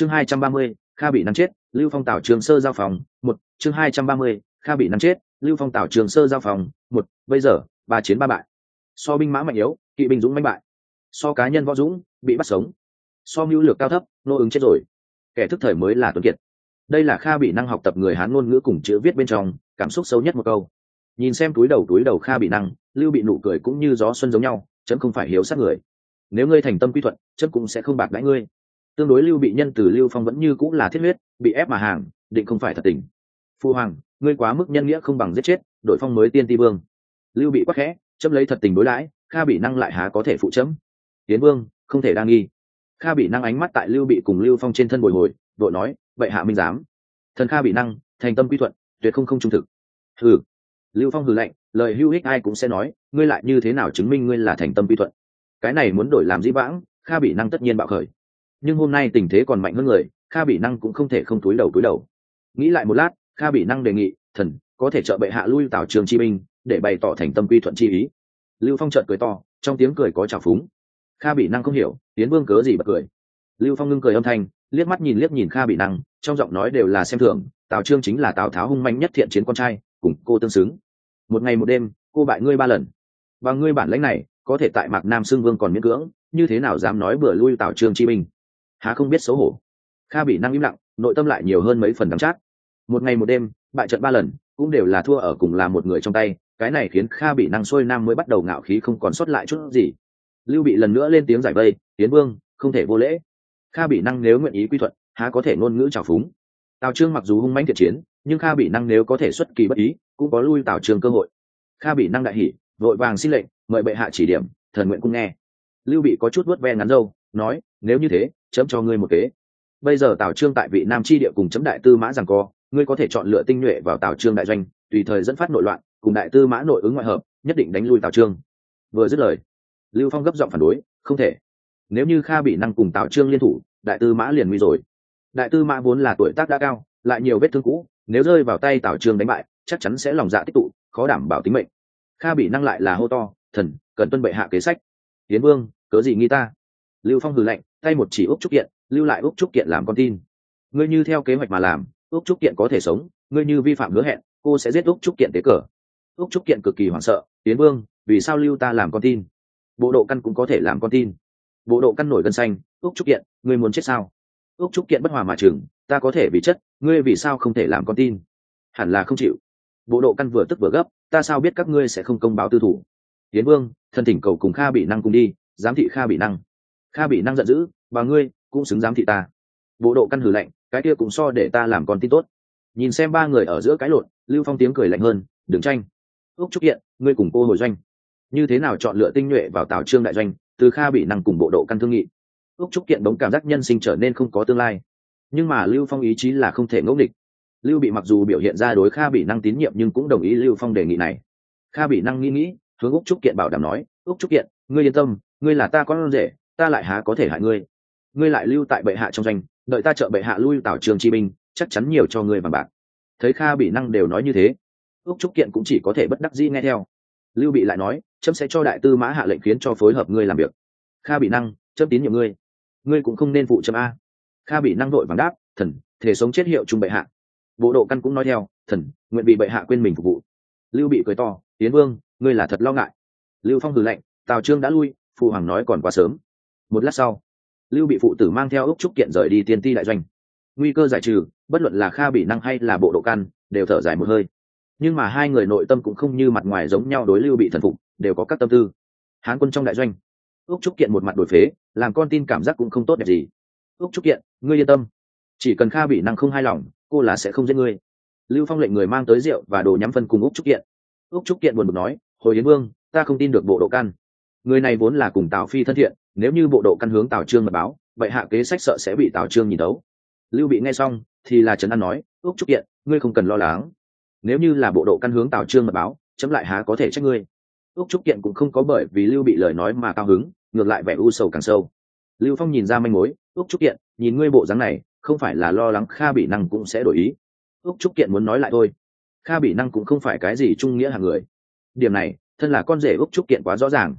chương hai trăm ba mươi, kha bị năng chết, lưu phong tảo trường sơ giao phòng, một, chương hai trăm ba mươi, kha bị năng chết, lưu phong tảo trường sơ giao phòng, một, bây giờ, ba chiến ba bại. So binh mã mạnh yếu, kỵ binh dũng mãnh bại. So cá nhân võ dũng, bị bắt sống. So mưu lược cao thấp, nô ứng chết rồi. Kẻ thức thời mới là tuấn kiệt. Đây là kha bị năng học tập người hán ngôn ngữ cùng chữ viết bên trong, cảm xúc sâu nhất một câu. Nhìn xem túi đầu túi đầu kha bị năng, lưu bị nụ cười cũng như gió xuân giống nhau, chấm không phải hiếu sát người. Nếu ngươi thành tâm quy thuận, chấm cũng sẽ không bạc đãi ngươi tương đối lưu bị nhân từ lưu phong vẫn như cũng là thiết huyết, bị ép mà hàng, định không phải thật tình. Phu hoàng, ngươi quá mức nhân nghĩa không bằng giết chết, đội phong mới tiên ti vương. Lưu bị quắc khẽ, chấm lấy thật tình đối đãi, kha bị năng lại há có thể phụ chấm. Tiến vương, không thể đa nghi. Kha bị năng ánh mắt tại lưu bị cùng lưu phong trên thân bồi hồi, đội nói, vậy hạ minh giám. Thần kha bị năng, thành tâm quy thuận, tuyệt không không trung thực. Hừ. Lưu phong hừ lạnh, lời hưu hích ai cũng sẽ nói, ngươi lại như thế nào chứng minh ngươi là thành tâm quy thuận? Cái này muốn đổi làm dĩ vãng, kha bị năng tất nhiên bạo khởi nhưng hôm nay tình thế còn mạnh hơn người kha bị năng cũng không thể không túi đầu túi đầu. Nghĩ lại một lát kha bị năng đề nghị thần có thể trợ bệ hạ lui tào trường chi binh, để bày tỏ thành tâm quy thuận chi ý. Lưu phong trợn cười to trong tiếng cười có trào phúng. Kha bị năng không hiểu tiến vương cớ gì bật cười. Lưu phong ngưng cười âm thanh liếc mắt nhìn liếc nhìn kha bị năng trong giọng nói đều là xem thường tào trương chính là tào tháo hung manh nhất thiện chiến con trai cùng cô tương xứng. Một ngày một đêm cô bại ngươi ba lần. Và ngươi bản lãnh này có thể tại mạc nam xưng vương còn miễn cưỡng như thế nào dám nói bừa lui tào trương chi minh há không biết xấu hổ. Kha bị năng im lặng, nội tâm lại nhiều hơn mấy phần đắm chát. Một ngày một đêm, bại trận ba lần, cũng đều là thua ở cùng là một người trong tay, cái này khiến kha bị năng sôi nam mới bắt đầu ngạo khí không còn sót lại chút gì. Lưu bị lần nữa lên tiếng giải vây, tiến vương, không thể vô lễ. Kha bị năng nếu nguyện ý quy thuận, há có thể ngôn ngữ trào phúng. Tào trương mặc dù hung mãnh thiện chiến, nhưng kha bị năng nếu có thể xuất kỳ bất ý, cũng có lui tào trương cơ hội. Kha bị năng đại hỉ, vội vàng xin lệnh, mời bệ hạ chỉ điểm, thần nguyện cũng nghe. Lưu bị có chút vớt ve ngắn dâu nói, nếu như thế chấm cho ngươi một kế. Bây giờ tào trương tại vị nam tri địa cùng chấm đại tư mã rằng co, ngươi có thể chọn lựa tinh nhuệ vào tào trương đại doanh, tùy thời dẫn phát nội loạn, cùng đại tư mã nội ứng ngoại hợp, nhất định đánh lui tào trương. Vừa dứt lời, lưu phong gấp giọng phản đối, không thể. Nếu như kha bị năng cùng tào trương liên thủ, đại tư mã liền nguy rồi. Đại tư mã vốn là tuổi tác đã cao, lại nhiều vết thương cũ, nếu rơi vào tay tào trương đánh bại, chắc chắn sẽ lòng dạ tích tụ, khó đảm bảo tính mệnh. Kha bị năng lại là hô to, thần, cần tuân bệ hạ kế sách. Tiến vương, cớ gì nghi ta? Lưu phong hừ lạnh, tay một chỉ úc trúc kiện, lưu lại úc trúc kiện làm con tin. Ngươi như theo kế hoạch mà làm, úc trúc kiện có thể sống, ngươi như vi phạm hứa hẹn, cô sẽ giết úc trúc kiện tế cờ. Úc trúc kiện cực kỳ hoảng sợ, tiến vương, vì sao lưu ta làm con tin? Bộ độ căn cũng có thể làm con tin. Bộ độ căn nổi gân xanh, úc trúc kiện, ngươi muốn chết sao? Úc trúc kiện bất hòa mà chừng, ta có thể bị chất, ngươi vì sao không thể làm con tin? Hẳn là không chịu. Bộ độ căn vừa tức vừa gấp, ta sao biết các ngươi sẽ không công báo tư thủ? Tiến vương, thân thỉnh cầu cùng kha bị năng cùng đi, giám thị kha bị năng kha bị năng giận dữ và ngươi, cũng xứng giám thị ta. Bộ độ căn hử lạnh, cái kia cũng so để ta làm con tin tốt. Nhìn xem ba người ở giữa cái lột lưu phong tiếng cười lạnh hơn, đừng tranh. Ước trúc kiện, ngươi cùng cô hồi doanh. Như thế nào chọn lựa tinh nhuệ vào tào trương đại doanh, từ kha bị năng cùng bộ độ căn thương nghị. Ước trúc kiện đống cảm giác nhân sinh trở nên không có tương lai. Nhưng mà lưu phong ý chí là không thể ngẫu địch lưu bị mặc dù biểu hiện ra đối kha bị năng tín nhiệm nhưng cũng đồng ý lưu phong đề nghị này. Kha bị năng nghĩ nghĩ, hướng úc trúc kiện bảo đảm nói, úc trúc kiện, ngươi yên tâm, ngươi là ta con rể ta lại há có thể hại ngươi? Ngươi lại lưu tại bệ hạ trong doanh, đợi ta trợ bệ hạ lui tảo trường chi binh, chắc chắn nhiều cho ngươi bằng bạc. Thấy kha bị năng đều nói như thế ước trúc kiện cũng chỉ có thể bất đắc dĩ nghe theo. Lưu bị lại nói trâm sẽ cho đại tư mã hạ lệnh khiến cho phối hợp ngươi làm việc. Kha bị năng trâm tín nhiệm ngươi. Ngươi cũng không nên phụ trâm a. Kha bị năng đội vàng đáp, thần, thể sống chết hiệu trung bệ hạ. Bộ độ căn cũng nói theo, thần, nguyện bị bệ hạ quên mình phục vụ. Lưu bị cười to tiến vương, ngươi là thật lo ngại. Lưu phong hừ lệnh tào trương đã lui, phụ hoàng nói còn quá sớm một lát sau, lưu bị phụ tử mang theo ước trúc kiện rời đi tiên ti đại doanh. Nguy cơ giải trừ, bất luận là kha bị năng hay là bộ độ căn, đều thở dài một hơi. Nhưng mà hai người nội tâm cũng không như mặt ngoài giống nhau đối lưu bị thần phục, đều có các tâm tư. Hán quân trong đại doanh ước trúc kiện một mặt đổi phế, làm con tin cảm giác cũng không tốt đẹp gì. Ước trúc kiện, ngươi yên tâm. Chỉ cần kha bị năng không hài lòng, cô là sẽ không giết ngươi. Lưu phong lệnh người mang tới rượu và đồ nhắm phân cùng ước trúc kiện. Ước trúc kiện buồn bực nói, hồi yến vương, ta không tin được bộ độ căn. Người này vốn là cùng tào phi thân thiện nếu như bộ độ căn hướng tào trương mật báo, vậy hạ kế sách sợ sẽ bị tào trương nhìn đấu. Lưu bị nghe xong, thì là trấn an nói, ước trúc kiện, ngươi không cần lo lắng. Nếu như là bộ độ căn hướng tào trương mật báo, chấm lại há có thể trách ngươi. Ước trúc kiện cũng không có bởi vì lưu bị lời nói mà cao hứng, ngược lại vẻ u sầu càng sâu. Lưu phong nhìn ra manh mối, ước trúc kiện, nhìn ngươi bộ dáng này, không phải là lo lắng kha bị năng cũng sẽ đổi ý. Ước trúc kiện muốn nói lại thôi. Kha bị năng cũng không phải cái gì trung nghĩa hàng người. Điểm này, thân là con rể ước trúc kiện quá rõ ràng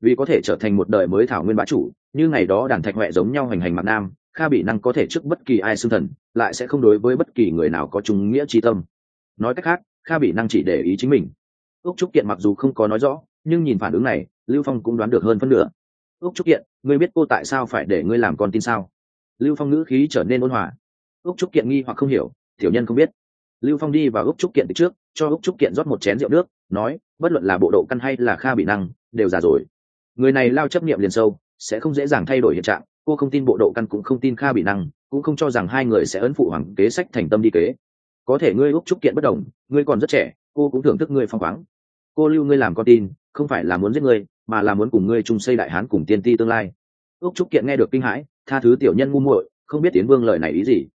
vì có thể trở thành một đời mới thảo nguyên bá chủ, như ngày đó đàn thạch huệ giống nhau hành hành mặt nam, kha bị năng có thể trước bất kỳ ai xưng thần, lại sẽ không đối với bất kỳ người nào có trung nghĩa tri tâm. Nói cách khác, kha bị năng chỉ để ý chính mình. Ước trúc kiện mặc dù không có nói rõ, nhưng nhìn phản ứng này, lưu phong cũng đoán được hơn phân nửa. Ước trúc kiện, ngươi biết cô tại sao phải để ngươi làm con tin sao? Lưu phong ngữ khí trở nên ôn hòa. Ước trúc kiện nghi hoặc không hiểu, tiểu nhân không biết. Lưu phong đi vào ước trúc kiện từ trước, cho ước trúc kiện rót một chén rượu nước, nói, bất luận là bộ độ căn hay là kha bị năng, đều già rồi người này lao chấp niệm liền sâu, sẽ không dễ dàng thay đổi hiện trạng, cô không tin bộ độ căn cũng không tin kha bị năng, cũng không cho rằng hai người sẽ ấn phụ hoàng kế sách thành tâm đi kế. Có thể ngươi úc trúc kiện bất đồng, ngươi còn rất trẻ, cô cũng thưởng thức ngươi phong khoáng. Cô lưu ngươi làm con tin, không phải là muốn giết ngươi, mà là muốn cùng ngươi chung xây đại hán cùng tiên ti tương lai. Úc trúc kiện nghe được kinh hãi, tha thứ tiểu nhân ngu muội, không biết tiến vương lời này ý gì.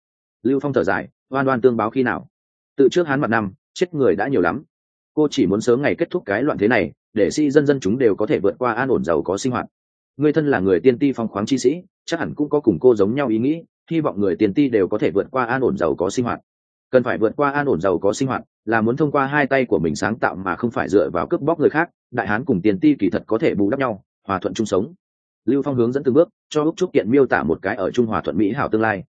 Lưu phong thở dài, oan oan tương báo khi nào. Tự trước hán mặt năm, chết người đã nhiều lắm. Cô chỉ muốn sớm ngày kết thúc cái loạn thế này để si dân dân chúng đều có thể vượt qua an ổn giàu có sinh hoạt. Người thân là người tiên ti phong khoáng chi sĩ, chắc hẳn cũng có cùng cô giống nhau ý nghĩ, hy vọng người tiên ti đều có thể vượt qua an ổn giàu có sinh hoạt. Cần phải vượt qua an ổn giàu có sinh hoạt là muốn thông qua hai tay của mình sáng tạo mà không phải dựa vào cướp bóc người khác, đại hán cùng tiền ti kỳ thật có thể bù đắp nhau, hòa thuận chung sống. Lưu phong hướng dẫn từng bước, cho úc trúc kiện miêu tả một cái ở trung hòa thuận mỹ hảo tương lai.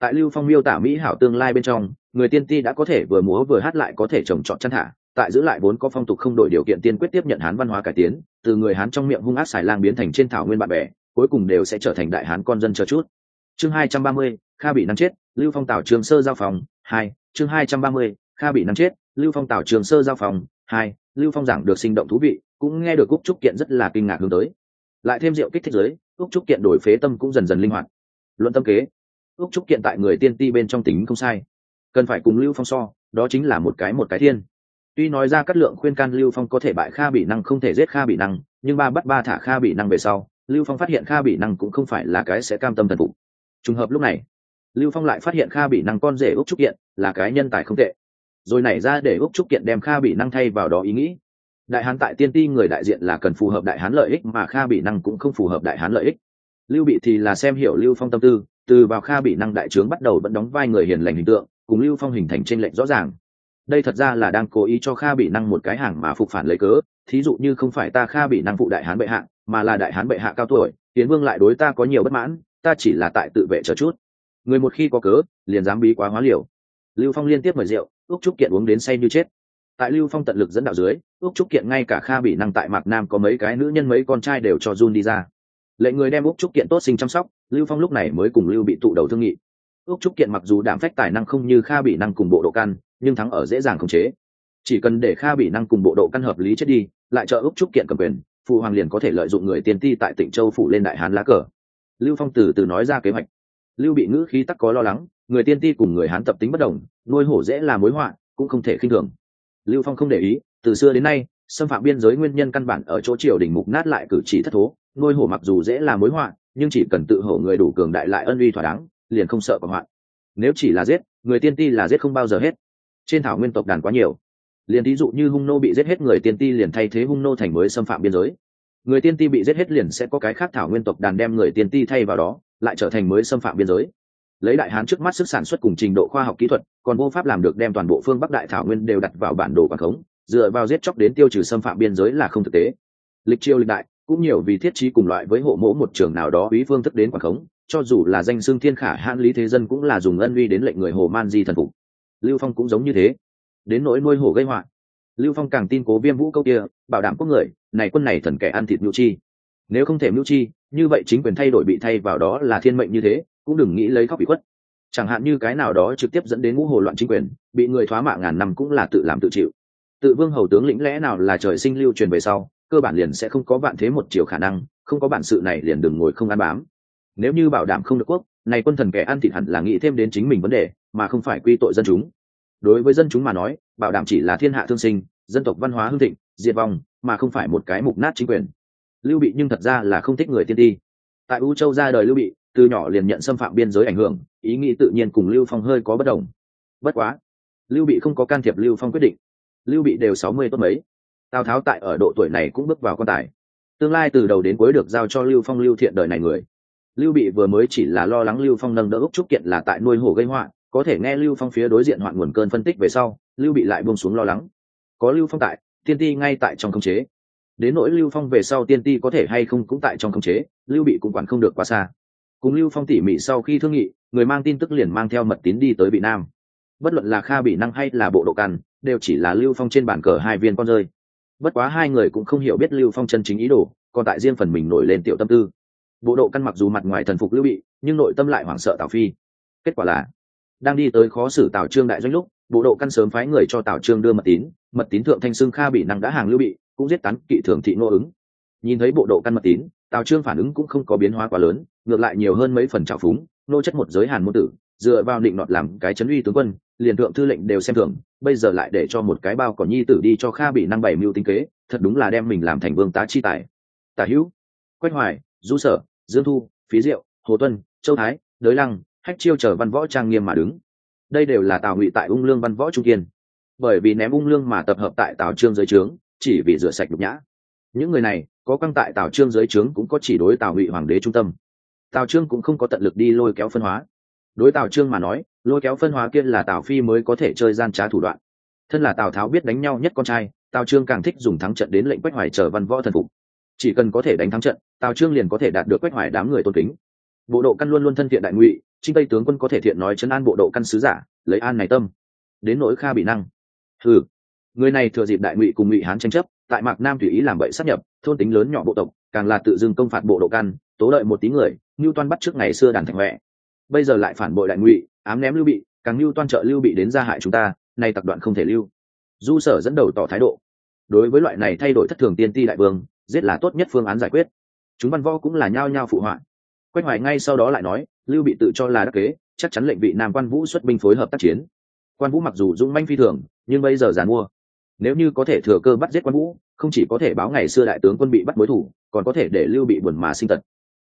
Tại lưu phong miêu tả mỹ hảo tương lai bên trong, người tiên ti đã có thể vừa múa vừa hát lại có thể trồng trọt chăn thả tại giữ lại vốn có phong tục không đổi điều kiện tiên quyết tiếp nhận hán văn hóa cải tiến, từ người hán trong miệng hung ác xài lang biến thành trên thảo nguyên bạn bè, cuối cùng đều sẽ trở thành đại hán con dân chờ chút. Chương hai trăm ba mươi, kha bị năng chết, lưu phong tảo trường sơ giao phòng, hai, chương hai trăm ba mươi, kha bị năng chết, lưu phong tảo trường sơ giao phòng, hai, lưu phong giảng được sinh động thú vị, cũng nghe được cúc trúc kiện rất là kinh ngạc hướng tới. Lại thêm rượu kích thích giới, cúc trúc kiện đổi phế tâm cũng dần dần linh hoạt. Luận tâm kế, cúc trúc kiện tại người tiên ti bên trong tính không sai. Cần phải cùng lưu phong so, đó chính là một cái một cái thiên tuy nói ra cát lượng khuyên can lưu phong có thể bại kha bị năng không thể giết kha bị năng, nhưng ba bắt ba thả kha bị năng về sau, lưu phong phát hiện kha bị năng cũng không phải là cái sẽ cam tâm thần phục. Trùng hợp lúc này, lưu phong lại phát hiện kha bị năng con rể úc trúc kiện là cái nhân tài không tệ. Rồi nảy ra để úc trúc kiện đem kha bị năng thay vào đó ý nghĩ. Đại hán tại tiên ti người đại diện là cần phù hợp đại hán lợi ích mà kha bị năng cũng không phù hợp đại hán lợi ích. Lưu bị thì là xem hiểu lưu phong tâm tư, từ vào kha bị năng đại trướng bắt đầu vẫn đóng vai người hiền lành hình tượng, cùng lưu phong hình thành t r ê n lệch rõ ràng đây thật ra là đang cố ý cho kha bị năng một cái hàng mà phục phản lấy cớ, thí dụ như không phải ta kha bị năng phụ đại hán bệ hạ, mà là đại hán bệ hạ cao tuổi, tiến vương lại đối ta có nhiều bất mãn, ta chỉ là tại tự vệ chờ chút. Người một khi có cớ, liền dám bí quá hóa liều. Lưu phong liên tiếp mời rượu ước trúc kiện uống đến say như chết. Tại lưu phong tận lực dẫn đạo dưới ước trúc kiện ngay cả kha bị năng tại mạc nam có mấy cái nữ nhân mấy con trai đều cho run đi ra. Lệnh người đem ước trúc kiện tốt sinh chăm sóc, lưu phong lúc này mới cùng lưu bị tụ đầu thương nghị. Ước trúc kiện mặc dù đảm phách tài năng không như kha bị năng cùng bộ độ căn nhưng thắng ở dễ dàng khống chế. Chỉ cần để kha bị năng cùng bộ độ căn hợp lý chết đi, lại trợ ước trúc kiện cầm quyền phụ hoàng liền có thể lợi dụng người tiên ti tại tỉnh châu phủ lên đại hán lá cờ. Lưu phong từ từ nói ra kế hoạch. Lưu bị ngữ khí tắc có lo lắng, người tiên ti cùng người hán tập tính bất đồng, nuôi hổ dễ là mối họa, cũng không thể khinh thường. Lưu phong không để ý, từ xưa đến nay, xâm phạm biên giới nguyên nhân căn bản ở chỗ triều đình mục nát lại cử chỉ thất thố, nuôi hổ mặc dù dễ là mối họa, nhưng chỉ cần tự hổ người đủ cường đại lại ân uy thỏa đáng, liền không sợ còn hoạn nếu chỉ là giết, người tiên ti là giết không bao giờ hết trên thảo nguyên tộc đàn quá nhiều. Liền ví dụ như hung nô bị giết hết người tiên ti liền thay thế hung nô thành mới xâm phạm biên giới. Người tiên ti bị giết hết liền sẽ có cái khác thảo nguyên tộc đàn đem người tiên ti thay vào đó, lại trở thành mới xâm phạm biên giới. Lấy đại hán trước mắt sức sản xuất cùng trình độ khoa học kỹ thuật, còn vô pháp làm được đem toàn bộ phương bắc đại thảo nguyên đều đặt vào bản đồ quảng khống, dựa vào giết chóc đến tiêu trừ xâm phạm biên giới là không thực tế. Lịch triều lịch đại, cũng nhiều vì thiết trí cùng loại với hộ mẫu một trường nào đó ý phương thức đến quảng khống, cho dù là danh xương thiên khả hãn lý thế dân cũng là dùng ân uy đến lệnh người hồ man di thần phục lưu phong cũng giống như thế. Đến nỗi nuôi hổ gây họa, lưu phong càng tin cố viêm vũ câu kia, bảo đảm quốc người, này quân này thần kẻ ăn thịt mưu chi. Nếu không thể mưu chi, như vậy chính quyền thay đổi bị thay vào đó là thiên mệnh như thế, cũng đừng nghĩ lấy khóc bị khuất. Chẳng hạn như cái nào đó trực tiếp dẫn đến ngũ hồ loạn chính quyền, bị người thoá mạ ngàn năm cũng là tự làm tự chịu. Tự vương hầu tướng lĩnh lẽ nào là trời sinh lưu truyền về sau, cơ bản liền sẽ không có bạn thế một chiều khả năng, không có bản sự này liền đừng ngồi không ăn bám. Nếu như bảo đảm không được quốc, này quân thần kẻ ăn thịt hẳn là nghĩ thêm đến chính mình vấn đề mà không phải quy tội dân chúng. Đối với dân chúng mà nói, bảo đảm chỉ là thiên hạ thương sinh, dân tộc văn hóa hưng thịnh, diệt vong, mà không phải một cái mục nát chính quyền. Lưu bị nhưng thật ra là không thích người tiên ti. Tại u châu ra đời lưu bị, từ nhỏ liền nhận xâm phạm biên giới ảnh hưởng, ý nghĩ tự nhiên cùng lưu phong hơi có bất đồng. Bất quá, lưu bị không có can thiệp lưu phong quyết định. Lưu bị đều sáu mươi tốt mấy. Tào tháo tại ở độ tuổi này cũng bước vào quan tài. Tương lai từ đầu đến cuối được giao cho lưu phong lưu thiện đời này người. Lưu bị vừa mới chỉ là lo lắng lưu phong nâng đỡ úc trúc kiện là tại nuôi hổ gây họa có thể nghe lưu phong phía đối diện hoạn nguồn cơn phân tích về sau, lưu bị lại buông xuống lo lắng. Có lưu phong tại, tiên ti ngay tại trong khống chế. Đến nỗi lưu phong về sau tiên ti có thể hay không cũng tại trong khống chế, lưu bị cũng quản không được quá xa. Cùng lưu phong tỉ mỉ sau khi thương nghị, người mang tin tức liền mang theo mật tín đi tới bị nam. Bất luận là kha bị năng hay là bộ độ căn đều chỉ là lưu phong trên bàn cờ hai viên con rơi. Bất quá hai người cũng không hiểu biết lưu phong chân chính ý đồ, còn tại riêng phần mình nổi lên tiểu tâm tư. Bộ độ căn mặc dù mặt ngoài thần phục lưu bị, nhưng nội tâm lại hoảng sợ tào phi. Kết quả là đang đi tới khó xử tào trương đại doanh lúc, bộ độ căn sớm phái người cho tào trương đưa mật tín mật tín thượng thanh xương kha bị năng đã hàng lưu bị, cũng giết tán kỵ thường thị ngô ứng. Nhìn thấy bộ độ căn mật tín, tào trương phản ứng cũng không có biến hóa quá lớn, ngược lại nhiều hơn mấy phần trào phúng, nô chất một giới hàn môn tử, dựa vào định nọt làm cái chấn uy tướng quân, liền thượng thư lệnh đều xem thường, bây giờ lại để cho một cái bao cỏ nhi tử đi cho kha bị năng bảy mưu tính kế, thật đúng là đem mình làm thành vương tá chi tài. Tả hữu, quách hoài, du sở, dương thu, phí diệu, hồ tuân, châu thái, đới lăng hách chiêu chờ văn võ trang nghiêm mà đứng. Đây đều là tào ngụy tại ung lương văn võ trung kiên. Bởi vì ném ung lương mà tập hợp tại tào trương dưới trướng, chỉ vì rửa sạch nhục nhã. Những người này, có căng tại tào trương dưới trướng cũng có chỉ đối tào ngụy hoàng đế trung tâm. Tào trương cũng không có tận lực đi lôi kéo phân hóa. Đối tào trương mà nói, lôi kéo phân hóa kia là tào phi mới có thể chơi gian trá thủ đoạn. Thân là tào tháo biết đánh nhau nhất con trai, tào trương càng thích dùng thắng trận đến lệnh quách hoài chờ văn võ thần phục. Chỉ cần có thể đánh thắng trận, tào trương liền có thể đạt được quách hoài đám người tôn kính bộ độ căn luôn luôn thân thiện đại ngụy, trinh tây tướng quân có thể thiện nói chấn an bộ độ căn sứ giả, lấy an này tâm. Đến nỗi kha bị năng. Ừ người này thừa dịp đại ngụy cùng ngụy hán tranh chấp, tại mạc nam tùy ý làm bậy sát nhập, thôn tính lớn nhỏ bộ tộc, càng là tự dưng công phạt bộ độ căn, tố lợi một tí người ngưu toan bắt trước ngày xưa đàn thành huệ. Bây giờ lại phản bội đại ngụy, ám ném lưu bị, càng lưu toan trợ lưu bị đến gia hại chúng ta, nay tập đoạn không thể lưu. Du sở dẫn đầu tỏ thái độ. Đối với loại này thay đổi thất thường tiên ti đại vương, giết là tốt nhất phương án giải quyết. Chúng văn võ cũng là nhao nhao phụ họa quách hoài ngay sau đó lại nói, lưu bị tự cho là đắc kế, chắc chắn lệnh vị nam quan vũ xuất binh phối hợp tác chiến. Quan vũ mặc dù dũng manh phi thường, nhưng bây giờ giàn mua. Nếu như có thể thừa cơ bắt giết quan vũ, không chỉ có thể báo ngày xưa đại tướng quân bị bắt mối thủ, còn có thể để lưu bị buồn mà sinh tật.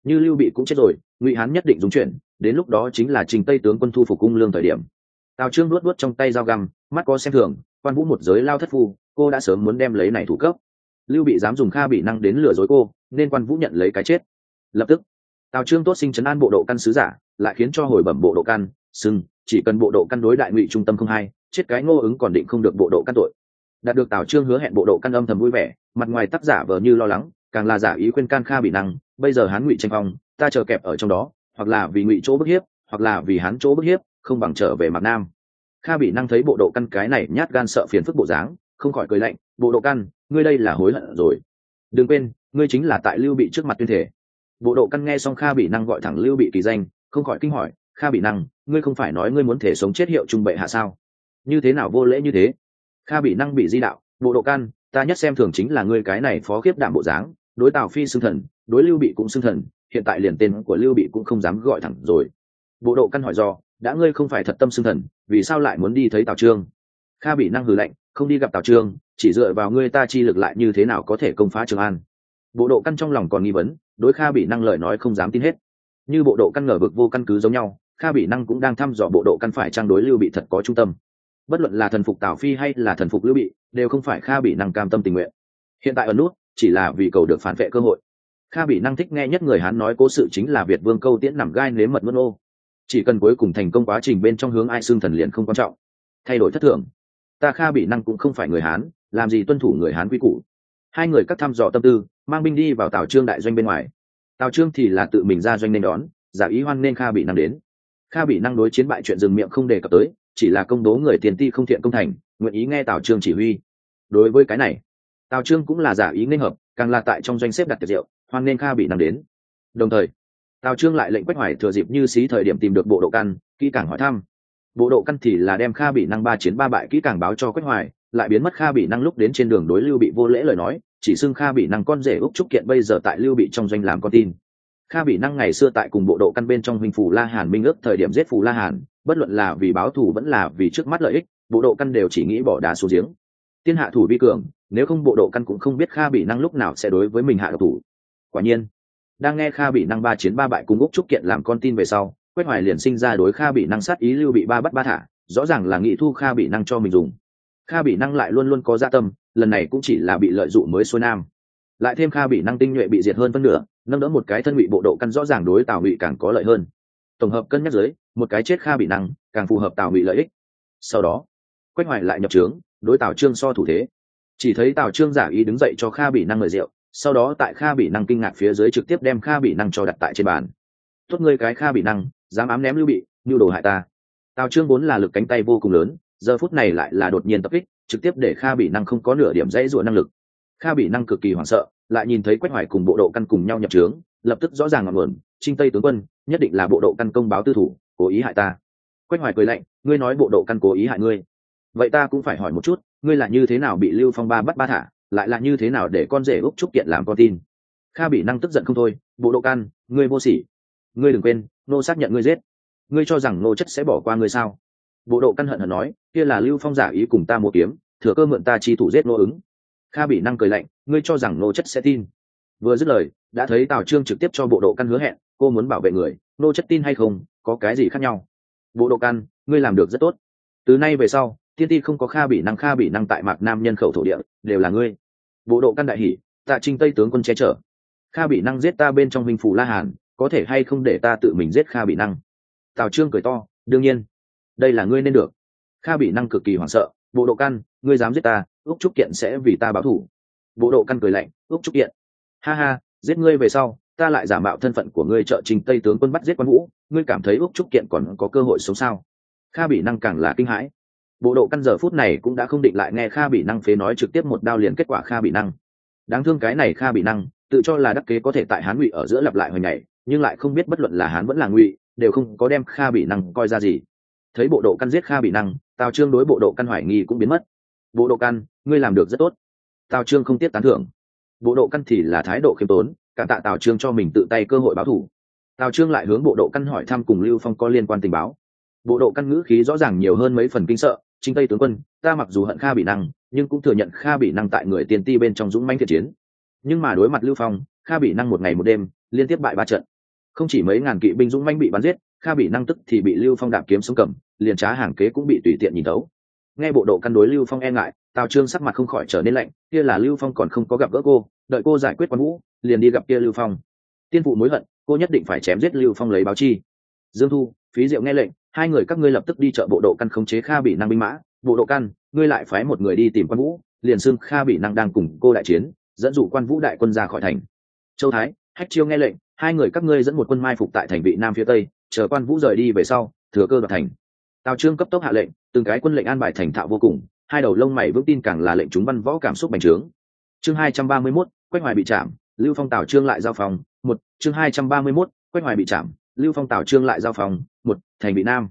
Như lưu bị cũng chết rồi, ngụy hán nhất định dùng chuyển, đến lúc đó chính là trình tây tướng quân thu phục cung lương thời điểm. Tào trương luốt luốt trong tay dao găm, mắt có xem thường, quan vũ một giới lao thất phu, cô đã sớm muốn đem lấy này thủ cấp. Lưu bị dám dùng kha bị năng đến lừa dối cô, nên quan vũ nhận lấy cái chết. Lập tức tào trương tốt sinh chấn an bộ độ căn sứ giả, lại khiến cho hồi bẩm bộ độ căn sưng chỉ cần bộ độ căn đối đại ngụy trung tâm không hay, chết cái ngô ứng còn định không được bộ độ căn tội. Đạt được tào trương hứa hẹn bộ độ căn âm thầm vui vẻ, mặt ngoài tác giả vờ như lo lắng, càng là giả ý khuyên can kha bị năng, bây giờ hán ngụy tranh phong, ta chờ kẹp ở trong đó, hoặc là vì ngụy chỗ bức hiếp, hoặc là vì hán chỗ bức hiếp, không bằng trở về mặt nam. Kha bị năng thấy bộ độ căn cái này nhát gan sợ phiền phức bộ dáng, không khỏi cười lạnh, bộ độ căn, ngươi đây là hối hận rồi. Đừng quên, ngươi chính là tại lưu bị trước mặt tuyên thể bộ độ căn nghe xong kha bị năng gọi thẳng lưu bị kỳ danh, không khỏi kinh hỏi, kha bị năng, ngươi không phải nói ngươi muốn thể sống chết hiệu trung bệ hạ sao? Như thế nào vô lễ như thế? Kha bị năng bị di đạo, bộ độ căn, ta nhất xem thường chính là ngươi cái này phó khiếp đảm bộ dáng, đối tào phi xưng thần, đối lưu bị cũng xưng thần, hiện tại liền tên của lưu bị cũng không dám gọi thẳng rồi. Bộ độ căn hỏi do, đã ngươi không phải thật tâm xưng thần, vì sao lại muốn đi thấy tào trương? Kha bị năng hừ lạnh, không đi gặp tào trương, chỉ dựa vào ngươi ta chi lực lại như thế nào có thể công phá trường an? Bộ độ căn trong lòng còn nghi vấn đối kha bị năng lời nói không dám tin hết. Như bộ độ căn ngờ vực vô căn cứ giống nhau, kha bị năng cũng đang thăm dò bộ độ căn phải trang đối lưu bị thật có trung tâm. Bất luận là thần phục tào phi hay là thần phục lưu bị, đều không phải kha bị năng cam tâm tình nguyện. Hiện tại ở nút, chỉ là vì cầu được phản vệ cơ hội. Kha bị năng thích nghe nhất người hán nói cố sự chính là việt vương câu tiễn nằm gai nếm mật mất ô. Chỉ cần cuối cùng thành công quá trình bên trong hướng ai xương thần liền không quan trọng. Thay đổi thất thường. Ta kha bị năng cũng không phải người hán, làm gì tuân thủ người hán quy củ. Hai người cắt thăm dò tâm tư mang binh đi vào tào trương đại doanh bên ngoài. Tào trương thì là tự mình ra doanh nên đón, giả ý hoan nên kha bị năng đến. Kha bị năng đối chiến bại chuyện dừng miệng không đề cập tới, chỉ là công đố người tiền ti không thiện công thành, nguyện ý nghe tào trương chỉ huy. Đối với cái này, tào trương cũng là giả ý nên hợp, càng là tại trong doanh xếp đặt tiệc rượu, hoan nên kha bị năng đến. Đồng thời, tào trương lại lệnh quách hoài thừa dịp như xí thời điểm tìm được bộ độ căn, kỹ càng hỏi thăm. Bộ độ căn thì là đem kha bị năng ba chiến ba bại kỹ càng báo cho quách hoài lại biến mất kha bị năng lúc đến trên đường đối lưu bị vô lễ lời nói, chỉ xưng kha bị năng con rể úc trúc kiện bây giờ tại lưu bị trong doanh làm con tin. Kha bị năng ngày xưa tại cùng bộ độ căn bên trong huynh phủ la hàn minh ước thời điểm giết phù la hàn, bất luận là vì báo thù vẫn là vì trước mắt lợi ích, bộ độ căn đều chỉ nghĩ bỏ đá xuống giếng. Tiên hạ thủ vi cường, nếu không bộ độ căn cũng không biết kha bị năng lúc nào sẽ đối với mình hạ độc thủ. Quả nhiên, đang nghe kha bị năng ba chiến ba bại cùng úc trúc kiện làm con tin về sau, quách hoài liền sinh ra đối kha bị năng sát ý lưu bị ba bắt ba thả, rõ ràng là nghị thu kha bị năng cho mình dùng kha bị năng lại luôn luôn có gia tâm, lần này cũng chỉ là bị lợi dụng mới xuôi nam. Lại thêm kha bị năng tinh nhuệ bị diệt hơn phân nửa, nâng đỡ một cái thân ngụy bộ độ căn rõ ràng đối tào ngụy càng có lợi hơn. Tổng hợp cân nhắc dưới, một cái chết kha bị năng, càng phù hợp tào ngụy lợi ích. Sau đó, quách hoài lại nhập trướng, đối tào trương so thủ thế. Chỉ thấy tào trương giả ý đứng dậy cho kha bị năng mời rượu, sau đó tại kha bị năng kinh ngạc phía dưới trực tiếp đem kha bị năng cho đặt tại trên bàn. Tốt ngươi cái kha bị năng, dám ám ném lưu bị nhu đồ hại ta. Tào trương vốn là lực cánh tay vô cùng lớn giờ phút này lại là đột nhiên tập kích, trực tiếp để kha bị năng không có nửa điểm dãy ruộng năng lực. Kha bị năng cực kỳ hoảng sợ, lại nhìn thấy quách hoài cùng bộ độ căn cùng nhau nhập trướng, lập tức rõ ràng ngọn nguồn, trinh tây tướng quân, nhất định là bộ độ căn công báo tư thủ, cố ý hại ta. Quách hoài cười lạnh, ngươi nói bộ độ căn cố ý hại ngươi. Vậy ta cũng phải hỏi một chút, ngươi là như thế nào bị lưu phong ba bắt ba thả, lại là như thế nào để con rể úc trúc kiện làm con tin? Kha bị năng tức giận không thôi, bộ độ căn, ngươi vô sỉ. Ngươi đừng quên, nô xác nhận ngươi giết. Ngươi cho rằng nô chất sẽ bỏ qua ngươi sao? Bộ độ căn hận hận nói, kia là lưu phong giả ý cùng ta mua kiếm, thừa cơ mượn ta chi thủ giết nô ứng. Kha bị năng cười lạnh, ngươi cho rằng nô chất sẽ tin? Vừa dứt lời, đã thấy tào trương trực tiếp cho bộ độ căn hứa hẹn, cô muốn bảo vệ người nô chất tin hay không, có cái gì khác nhau? Bộ độ căn, ngươi làm được rất tốt. Từ nay về sau, thiên ti không có kha bị năng, kha bị năng tại mạc nam nhân khẩu thổ địa, đều là ngươi. Bộ độ căn đại hỷ tạ trinh tây tướng quân che chở. Kha bị năng giết ta bên trong minh phủ la hàn, có thể hay không để ta tự mình giết kha bị năng? Tào trương cười to, đương nhiên đây là ngươi nên được. Kha bị năng cực kỳ hoảng sợ, bộ độ căn, ngươi dám giết ta úc trúc kiện sẽ vì ta báo thủ bộ độ căn cười lạnh úc trúc kiện? Ha ha, giết ngươi về sau, ta lại giả mạo thân phận của ngươi trợ trình tây tướng quân bắt giết quan vũ, ngươi cảm thấy úc trúc kiện còn có cơ hội sống sao? Kha bị năng càng là kinh hãi. Bộ độ căn giờ phút này cũng đã không định lại nghe kha bị năng phế nói trực tiếp một đao liền kết quả kha bị năng. Đáng thương cái này kha bị năng, tự cho là đắc kế có thể tại hán ngụy ở giữa lặp lại hồi ngày, nhưng lại không biết bất luận là hán vẫn là ngụy, đều không có đem kha bị năng coi ra gì thấy bộ độ căn giết kha bị năng, tào trương đối bộ độ căn hoài nghi cũng biến mất. Bộ độ căn, ngươi làm được rất tốt. Tào trương không tiếp tán thưởng. Bộ độ căn thì là thái độ khiêm tốn cả tạ tào trương cho mình tự tay cơ hội báo thủ. Tào trương lại hướng bộ độ căn hỏi thăm cùng lưu phong có liên quan tình báo. Bộ độ căn ngữ khí rõ ràng nhiều hơn mấy phần kinh sợ Chính tây tướng quân, ta mặc dù hận kha bị năng, nhưng cũng thừa nhận kha bị năng tại người tiền ti bên trong dũng manh thiện chiến. Nhưng mà đối mặt lưu phong, kha bị năng một ngày một đêm, liên tiếp bại ba trận không chỉ mấy ngàn kỵ binh dũng manh bị bắn giết, kha bị năng tức thì bị lưu phong đạp kiếm xuống cầm, liền trá hàng kế cũng bị tùy tiện nhìn tấu nghe bộ độ căn đối lưu phong e ngại, tào trương sắc mặt không khỏi trở nên lạnh, kia là lưu phong còn không có gặp gỡ cô, đợi cô giải quyết quan vũ, liền đi gặp kia lưu phong. Tiên phụ mối hận, cô nhất định phải chém giết lưu phong lấy báo chi. Dương thu, phí diệu nghe lệnh, hai người các ngươi lập tức đi chợ bộ độ căn khống chế kha bị năng binh mã. Bộ độ căn, ngươi lại phái một người đi tìm quan vũ, liền xưng kha bị năng đang cùng cô đại chiến, dẫn dụ quan vũ đại quân ra khỏi thành. Châu thái hách chiêu nghe lệnh hai người các ngươi dẫn một quân mai phục tại thành vị nam phía tây chờ quan vũ rời đi về sau thừa cơ đoạt thành. Tào trương cấp tốc hạ lệnh từng cái quân lệnh an bài thành thạo vô cùng hai đầu lông mày vững tin càng là lệnh chúng văn võ cảm xúc bành trướng. Chương hai trăm ba mươi 231, quách hoài bị chạm lưu phong tào trương lại giao phòng một chương hai trăm ba mươi 231, quách hoài bị chạm lưu phong tào trương lại giao phòng một thành bị nam.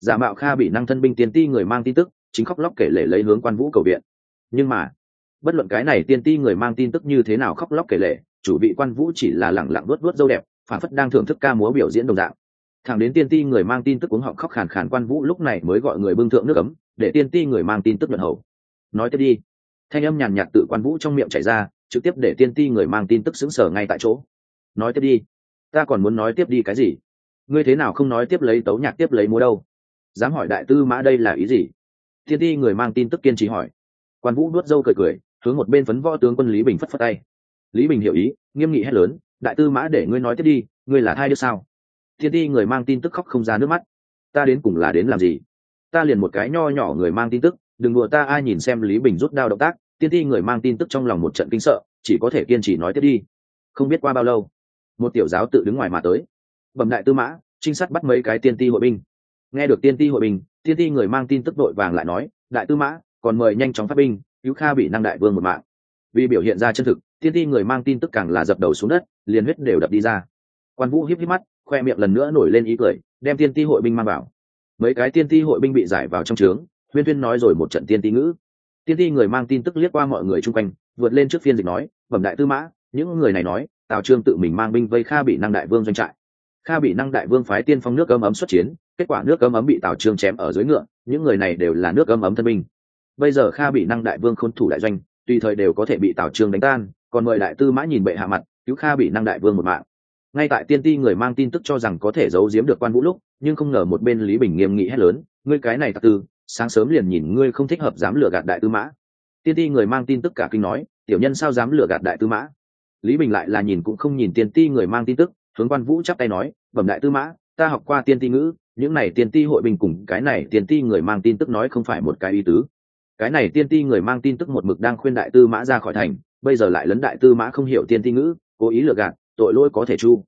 Giả mạo kha bị năng thân binh tiên ti người mang tin tức chính khóc lóc kể lể lấy hướng quan vũ cầu viện. Nhưng mà bất luận cái này tiên ti người mang tin tức như thế nào khóc lóc kể lể chủ vị quan vũ chỉ là lẳng lặng luốt luốt dâu đẹp phản phất đang thưởng thức ca múa biểu diễn đồng dạng. Thẳng đến tiên ti người mang tin tức uống họng khóc khàn khàn quan vũ lúc này mới gọi người bưng thượng nước ấm, để tiên ti người mang tin tức nhuận hầu. Nói tiếp đi. Thanh âm nhàn nhạt tự quan vũ trong miệng chảy ra, trực tiếp để tiên ti người mang tin tức xứng sở ngay tại chỗ. Nói tiếp đi. Ta còn muốn nói tiếp đi cái gì? Ngươi thế nào không nói tiếp lấy tấu nhạc tiếp lấy múa đâu? Dám hỏi đại tư mã đây là ý gì? Tiên ti người mang tin tức kiên trì hỏi. Quan vũ nuốt dâu cười cười, hướng một bên phấn võ tướng quân lý bình phất phất tay lý bình hiểu ý, nghiêm nghị hét lớn, đại tư mã, để ngươi nói tiếp đi, ngươi là thai đứa sao? Thiên ti người mang tin tức khóc không ra nước mắt. Ta đến cùng là đến làm gì? Ta liền một cái nho nhỏ người mang tin tức, đừng đùa ta, ai nhìn xem lý bình rút đao động tác. Tiên ti người mang tin tức trong lòng một trận kinh sợ, chỉ có thể kiên trì nói tiếp đi. Không biết qua bao lâu, một tiểu giáo tự đứng ngoài mà tới. Bẩm đại tư mã, trinh sát bắt mấy cái tiên ti hội binh. Nghe được tiên ti hội binh tiên ti người mang tin tức đội vàng lại nói, đại tư mã, còn mời nhanh chóng phát binh, cứu kha bị năng đại vương một mạng. Vì biểu hiện ra chân thực tiên ti người mang tin tức càng là dập đầu xuống đất, liền huyết đều đập đi ra. Quan vũ híp híp mắt, khoe miệng lần nữa nổi lên ý cười, đem tiên ti hội binh mang vào. Mấy cái tiên ti hội binh bị giải vào trong trướng, huyên Viên nói rồi một trận tiên ti ngữ. Tiên ti người mang tin tức liếc qua mọi người chung quanh, vượt lên trước phiên dịch nói, bẩm đại tư mã, những người này nói, tào trương tự mình mang binh vây kha bị năng đại vương doanh trại. Kha bị năng đại vương phái tiên phong nước ấm ấm xuất chiến, kết quả nước ấm ấm bị tào trương chém ở dưới ngựa, những người này đều là nước ấm ấm thân binh. Bây giờ kha bị năng đại vương khôn thủ đại doanh, tùy thời đều có thể bị tào trương đánh tan còn mời đại tư mã nhìn bệ hạ mặt, cứu kha bị năng đại vương một mạng. Ngay tại tiên ti người mang tin tức cho rằng có thể giấu giếm được quan vũ lúc, nhưng không ngờ một bên lý bình nghiêm nghị hét lớn, ngươi cái này tặc tư, sáng sớm liền nhìn ngươi không thích hợp dám lừa gạt đại tư mã. Tiên ti người mang tin tức cả kinh nói, tiểu nhân sao dám lừa gạt đại tư mã? Lý bình lại là nhìn cũng không nhìn tiên ti người mang tin tức, hướng quan vũ chắp tay nói, bẩm đại tư mã, ta học qua tiên ti ngữ, những này tiên ti hội bình cùng cái này tiên ti người mang tin tức nói không phải một cái ý tứ. Cái này tiên ti người mang tin tức một mực đang khuyên đại tư mã ra khỏi thành bây giờ lại lấn đại tư mã không hiểu tiên ti ngữ, cố ý lừa gạt, tội lỗi có thể chu.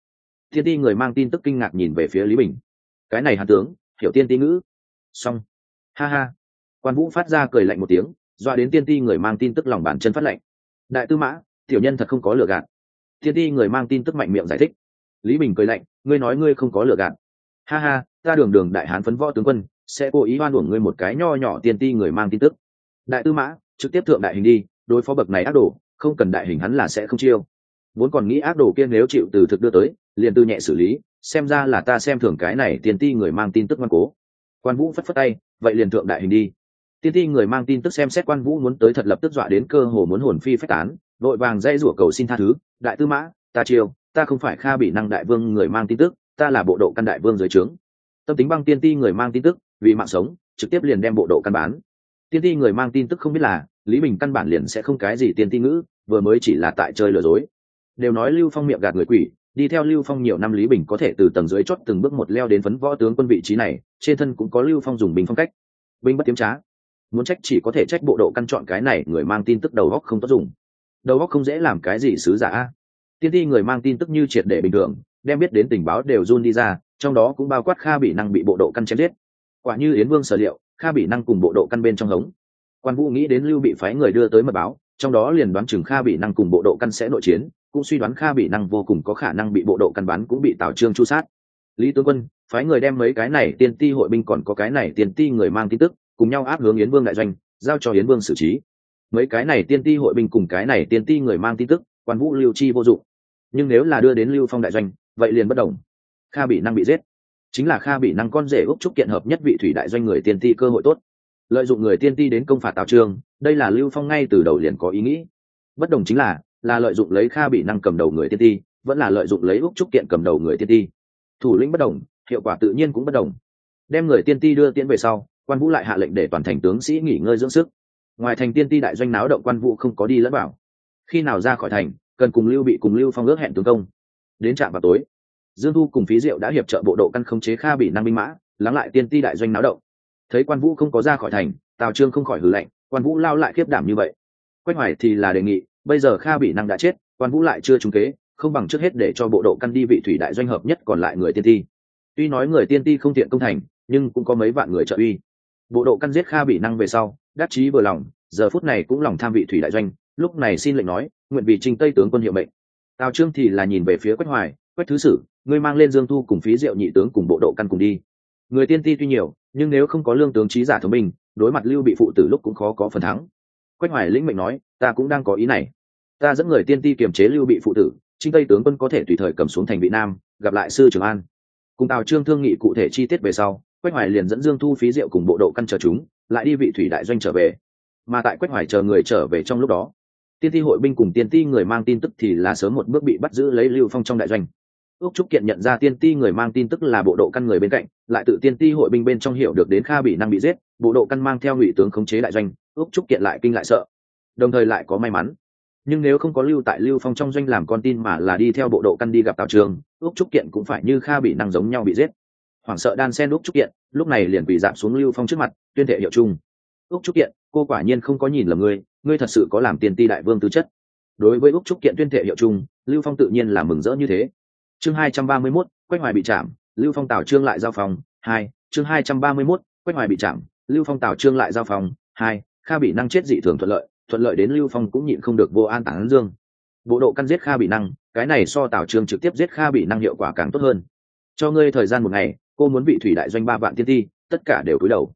Thiên ti người mang tin tức kinh ngạc nhìn về phía lý bình. Cái này hàn tướng, hiểu tiên ti ngữ. Xong. Ha ha. Quan vũ phát ra cười lạnh một tiếng, doa đến tiên ti người mang tin tức lòng bàn chân phát lạnh đại tư mã, tiểu nhân thật không có lừa gạt. Thiên ti người mang tin tức mạnh miệng giải thích. Lý bình cười lạnh, ngươi nói ngươi không có lừa gạt. Ha ha, ta đường đường đại hán phấn võ tướng quân, sẽ cố ý oan uổng ngươi một cái nho nhỏ tiên ti người mang tin tức. Đại tư mã, trực tiếp thượng đại hình đi, đối phó bậc này ác đồ không cần đại hình hắn là sẽ không chiêu. Vốn còn nghĩ ác đồ kia nếu chịu từ thực đưa tới, liền tư nhẹ xử lý, xem ra là ta xem thường cái này tiền ti người mang tin tức ngoan cố. Quan vũ phất phất tay, vậy liền thượng đại hình đi. Tiên ti người mang tin tức xem xét quan vũ muốn tới thật lập tức dọa đến cơ hồ muốn hồn phi phách tán, vội vàng dây rủa cầu xin tha thứ, đại tư mã, ta chiêu, ta không phải kha bị năng đại vương người mang tin tức, ta là bộ độ căn đại vương dưới trướng. Tâm tính băng tiên ti người mang tin tức, vì mạng sống, trực tiếp liền đem bộ độ căn bán. Tiên ti người mang tin tức không biết là lý bình căn bản liền sẽ không cái gì tiên ti ngữ, vừa mới chỉ là tại chơi lừa dối. Đều nói lưu phong miệng gạt người quỷ, đi theo lưu phong nhiều năm lý bình có thể từ tầng dưới chót từng bước một leo đến phấn võ tướng quân vị trí này, trên thân cũng có lưu phong dùng bình phong cách. Binh bất tiếm trá. Muốn trách chỉ có thể trách bộ độ căn chọn cái này, người mang tin tức đầu góc không tốt dùng. Đầu góc không dễ làm cái gì sứ giả. Tiên ti người mang tin tức như triệt để bình thường, đem biết đến tình báo đều run đi ra, trong đó cũng bao quát kha bị năng bị bộ độ căn chém giết. Quả như yến vương sở liệu, kha bị năng cùng bộ độ căn bên trong hống quan vũ nghĩ đến lưu bị phái người đưa tới mật báo, trong đó liền đoán chừng kha bị năng cùng bộ độ căn sẽ nội chiến, cũng suy đoán kha bị năng vô cùng có khả năng bị bộ độ căn bắn cũng bị tào trương chu sát. Lý tướng quân, phái người đem mấy cái này tiên ti hội binh còn có cái này tiên ti người mang tin tức, cùng nhau áp hướng yến vương đại doanh, giao cho yến vương xử trí. Mấy cái này tiên ti hội binh cùng cái này tiên ti người mang tin tức, quan vũ lưu chi vô dụng. Nhưng nếu là đưa đến lưu phong đại doanh, vậy liền bất đồng. Kha bị năng bị giết. Chính là kha bị năng con rể úc trúc kiện hợp nhất vị thủy đại doanh người tiên ti cơ hội tốt lợi dụng người tiên ti đến công phạt tào trương, đây là lưu phong ngay từ đầu liền có ý nghĩ. Bất đồng chính là là lợi dụng lấy kha bị năng cầm đầu người tiên ti, vẫn là lợi dụng lấy úc trúc kiện cầm đầu người tiên ti. Thủ lĩnh bất đồng, hiệu quả tự nhiên cũng bất đồng. Đem người tiên ti đưa tiễn về sau, quan vũ lại hạ lệnh để toàn thành tướng sĩ nghỉ ngơi dưỡng sức. Ngoài thành tiên ti đại doanh náo động quan vũ không có đi lẫn bảo khi nào ra khỏi thành, cần cùng lưu bị cùng lưu phong ước hẹn tướng công. Đến trạm vào tối, dương thu cùng phí diệu đã hiệp trợ bộ độ căn khống chế kha bị năng binh mã, lắng lại tiên ti đại doanh náo động thấy quan vũ không có ra khỏi thành, tào trương không khỏi hử lạnh, quan vũ lao lại khiếp đảm như vậy. Quách hoài thì là đề nghị, bây giờ kha bị năng đã chết, quan vũ lại chưa trúng kế, không bằng trước hết để cho bộ độ căn đi vị thủy đại doanh hợp nhất còn lại người tiên ti. Tuy nói người tiên ti không thiện công thành, nhưng cũng có mấy vạn người trợ uy. Bộ độ căn giết kha bị năng về sau, đắc chí vừa lòng, giờ phút này cũng lòng tham vị thủy đại doanh, lúc này xin lệnh nói, nguyện vì trinh tây tướng quân hiệu mệnh. Tào trương thì là nhìn về phía quách hoài, quách thứ sử, ngươi mang lên dương thu cùng phí diệu nhị tướng cùng bộ độ căn cùng đi. Người tiên ti tuy nhiều nhưng nếu không có lương tướng trí giả thông minh đối mặt lưu bị phụ tử lúc cũng khó có phần thắng. Quách hoài lĩnh mệnh nói, ta cũng đang có ý này. Ta dẫn người tiên ti kiềm chế lưu bị phụ tử, trinh tây tướng quân có thể tùy thời cầm xuống thành vị nam, gặp lại sư trường an. Cùng tào trương thương nghị cụ thể chi tiết về sau, quách hoài liền dẫn dương thu phí rượu cùng bộ độ căn chờ chúng, lại đi vị thủy đại doanh trở về. Mà tại quách hoài chờ người trở về trong lúc đó, tiên ti hội binh cùng tiên ti người mang tin tức thì là sớm một bước bị bắt giữ lấy lưu phong trong đại doanh ước trúc kiện nhận ra tiên ti người mang tin tức là bộ độ căn người bên cạnh, lại tự tiên ti hội binh bên trong hiểu được đến kha bị năng bị giết, bộ độ căn mang theo ngụy tướng khống chế đại doanh, ước trúc kiện lại kinh lại sợ. Đồng thời lại có may mắn. Nhưng nếu không có lưu tại lưu phong trong doanh làm con tin mà là đi theo bộ độ căn đi gặp tào trường, ước trúc kiện cũng phải như kha bị năng giống nhau bị giết. Hoảng sợ đan sen ước trúc kiện, lúc này liền bị giảm xuống lưu phong trước mặt, tuyên thệ hiệu chung. Ước trúc kiện, cô quả nhiên không có nhìn lầm ngươi ngươi thật sự có làm tiền ti đại vương tư chất. Đối với ước trúc kiện tuyên thệ hiệu chung, lưu phong tự nhiên là mừng rỡ như thế chương hai trăm ba mươi 231, quách hoài bị chạm lưu phong tào trương lại giao phòng hai chương hai trăm ba mươi 231, quách hoài bị chạm lưu phong tào trương lại giao phòng hai kha bị năng chết dị thường thuận lợi thuận lợi đến lưu phong cũng nhịn không được vô an tản dương. Bộ độ căn giết kha bị năng cái này so tào trương trực tiếp giết kha bị năng hiệu quả càng tốt hơn. Cho ngươi thời gian một ngày cô muốn bị thủy đại doanh ba vạn tiên thi, tất cả đều cúi đầu.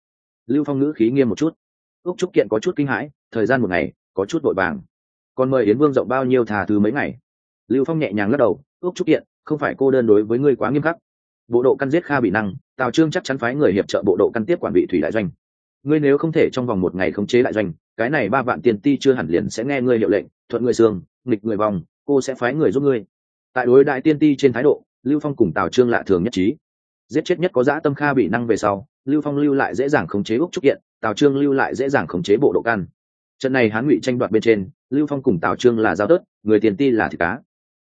Lưu phong ngữ khí nghiêm một chút. Úc trúc kiện có chút kinh hãi thời gian một ngày có chút vội vàng. Còn mời yến vương rộng bao nhiêu thà thứ mấy ngày? Lưu phong nhẹ nhàng lắc đầu úc trúc kiện không phải cô đơn đối với ngươi quá nghiêm khắc. Bộ độ căn giết kha bị năng, tào trương chắc chắn phái người hiệp trợ bộ độ căn tiếp quản vị thủy đại doanh. Ngươi nếu không thể trong vòng một ngày khống chế đại doanh, cái này ba vạn tiền ti chưa hẳn liền sẽ nghe ngươi hiệu lệnh, thuận người xương, nghịch người vòng, cô sẽ phái người giúp ngươi. Tại đối đại tiên ti trên thái độ, lưu phong cùng tào trương lạ thường nhất trí. Giết chết nhất có dã tâm kha bị năng về sau, lưu phong lưu lại dễ dàng khống chế úc trúc kiện, tào trương lưu lại dễ dàng khống chế bộ độ căn. Trận này hán ngụy tranh đoạt bên trên, lưu phong cùng tào trương là giao tớt, người tiền ti là thịt cá.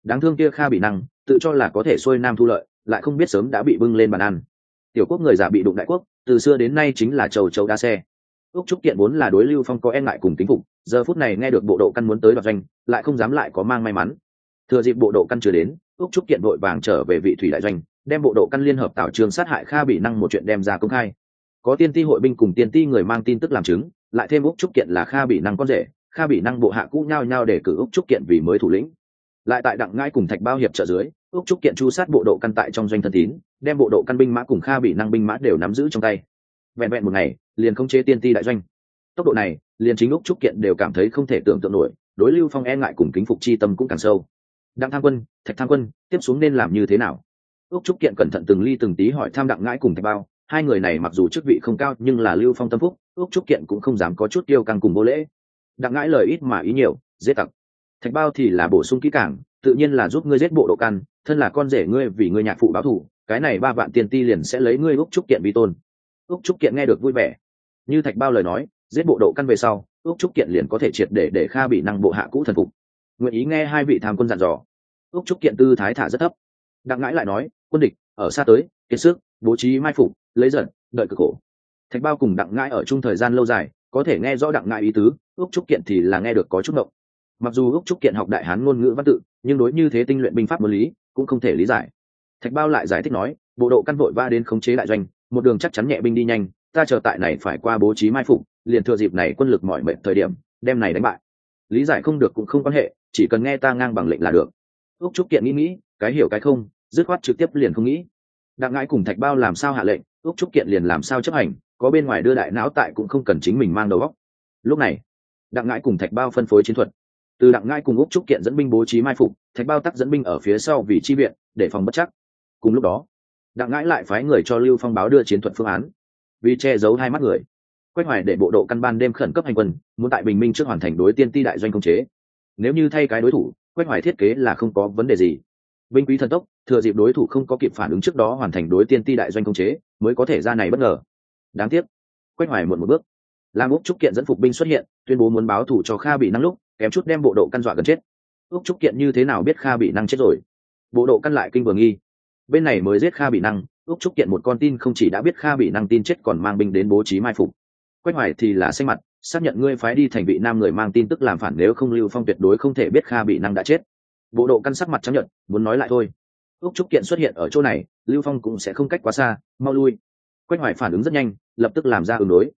Đáng thương kia kha bị năng tự cho là có thể xuôi nam thu lợi, lại không biết sớm đã bị bưng lên bàn ăn. Tiểu quốc người giả bị đụng đại quốc, từ xưa đến nay chính là trầu trầu đa xe. Ước trúc kiện vốn là đối lưu phong có e ngại cùng tính phục, giờ phút này nghe được bộ độ căn muốn tới đoạt doanh lại không dám lại có mang may mắn. Thừa dịp bộ độ căn chưa đến ước trúc kiện vội vàng trở về vị thủy đại doanh, đem bộ độ căn liên hợp tạo trường sát hại kha bị năng một chuyện đem ra công khai. Có tiên ti hội binh cùng tiên ti người mang tin tức làm chứng, lại thêm úc trúc kiện là kha bị năng con rể, kha bị năng bộ hạ cũ nhao nhao để cử úc trúc kiện vì mới thủ lĩnh. Lại tại đặng ngai cùng thạch bao hiệp trợ dưới Ước trúc kiện chu sát bộ độ căn tại trong doanh thân tín, đem bộ độ căn binh mã cùng kha bị năng binh mã đều nắm giữ trong tay. Vẹn vẹn một ngày, liền không chế tiên ti đại doanh. Tốc độ này, liền chính Ước trúc kiện đều cảm thấy không thể tưởng tượng nổi, đối lưu phong e ngại cùng kính phục chi tâm cũng càng sâu. Đặng tham quân, thạch tham quân, tiếp xuống nên làm như thế nào? Ước trúc kiện cẩn thận từng ly từng tí hỏi tham đặng ngãi cùng thạch bao, hai người này mặc dù chức vị không cao nhưng là lưu phong tâm phúc, Ước trúc kiện cũng không dám có chút tiêu căng cùng vô lễ. Đặng ngãi lời ít mà ý nhiều, dễ tặc. Thạch bao thì là bổ sung kỹ càng tự nhiên là giúp ngươi giết bộ độ căn, thân là con rể ngươi vì ngươi nhạc phụ báo thù cái này ba vạn tiền ti liền sẽ lấy ngươi úc trúc kiện vi tôn. Úc trúc kiện nghe được vui vẻ. Như thạch bao lời nói, giết bộ độ căn về sau, úc trúc kiện liền có thể triệt để để kha bị năng bộ hạ cũ thần phục. Nguyện ý nghe hai vị tham quân dặn dò. Úc trúc kiện tư thái thả rất thấp. Đặng ngãi lại nói, quân địch, ở xa tới, kiệt sức, bố trí mai phục, lấy giận, đợi cực khổ. Thạch bao cùng đặng ngãi ở chung thời gian lâu dài, có thể nghe rõ đặng ngãi ý tứ, úc trúc kiện thì là nghe được có chút động mặc dù úc trúc kiện học đại hán ngôn ngữ văn tự, nhưng đối như thế tinh luyện binh pháp môn lý, cũng không thể lý giải. Thạch bao lại giải thích nói, bộ độ căn vội va đến khống chế đại doanh, một đường chắc chắn nhẹ binh đi nhanh, ta chờ tại này phải qua bố trí mai phục, liền thừa dịp này quân lực mọi mệnh thời điểm, đem này đánh bại. Lý giải không được cũng không quan hệ, chỉ cần nghe ta ngang bằng lệnh là được. Úc trúc kiện nghĩ nghĩ, cái hiểu cái không, dứt khoát trực tiếp liền không nghĩ. Đặng ngãi cùng thạch bao làm sao hạ lệnh, úc trúc kiện liền làm sao chấp hành, có bên ngoài đưa đại não tại cũng không cần chính mình mang đầu góc lúc này, đặng ngãi cùng thạch bao phân phối chiến thuật từ đặng ngãi cùng úc trúc kiện dẫn binh bố trí mai phục, thạch bao tắc dẫn binh ở phía sau vì chi viện, để phòng bất chắc. Cùng lúc đó, đặng ngãi lại phái người cho lưu phong báo đưa chiến thuật phương án. Vì che giấu hai mắt người quách hoài để bộ độ căn ban đêm khẩn cấp hành quân, muốn tại bình minh trước hoàn thành đối tiên ti đại doanh công chế. Nếu như thay cái đối thủ quách hoài thiết kế là không có vấn đề gì. Binh quý thần tốc, thừa dịp đối thủ không có kịp phản ứng trước đó hoàn thành đối tiên ti đại doanh công chế, mới có thể ra này bất ngờ. Đáng tiếc quách hoài muộn một bước. Lam úc trúc kiện dẫn phục binh xuất hiện, tuyên bố muốn báo thủ cho kha bị năng lúc kém chút đem bộ độ căn dọa gần chết. Ước trúc kiện như thế nào biết kha bị năng chết rồi? Bộ độ căn lại kinh vừa nghi. Bên này mới giết kha bị năng, Ước trúc kiện một con tin không chỉ đã biết kha bị năng tin chết còn mang binh đến bố trí mai phục. Quách hoài thì là xanh mặt, xác nhận ngươi phái đi thành vị nam người mang tin tức làm phản nếu không lưu phong tuyệt đối không thể biết kha bị năng đã chết. Bộ độ căn sắc mặt chấp nhận muốn nói lại thôi. Ước trúc kiện xuất hiện ở chỗ này, lưu phong cũng sẽ không cách quá xa, mau lui. Quách hoài phản ứng rất nhanh, lập tức làm ra ứng đối.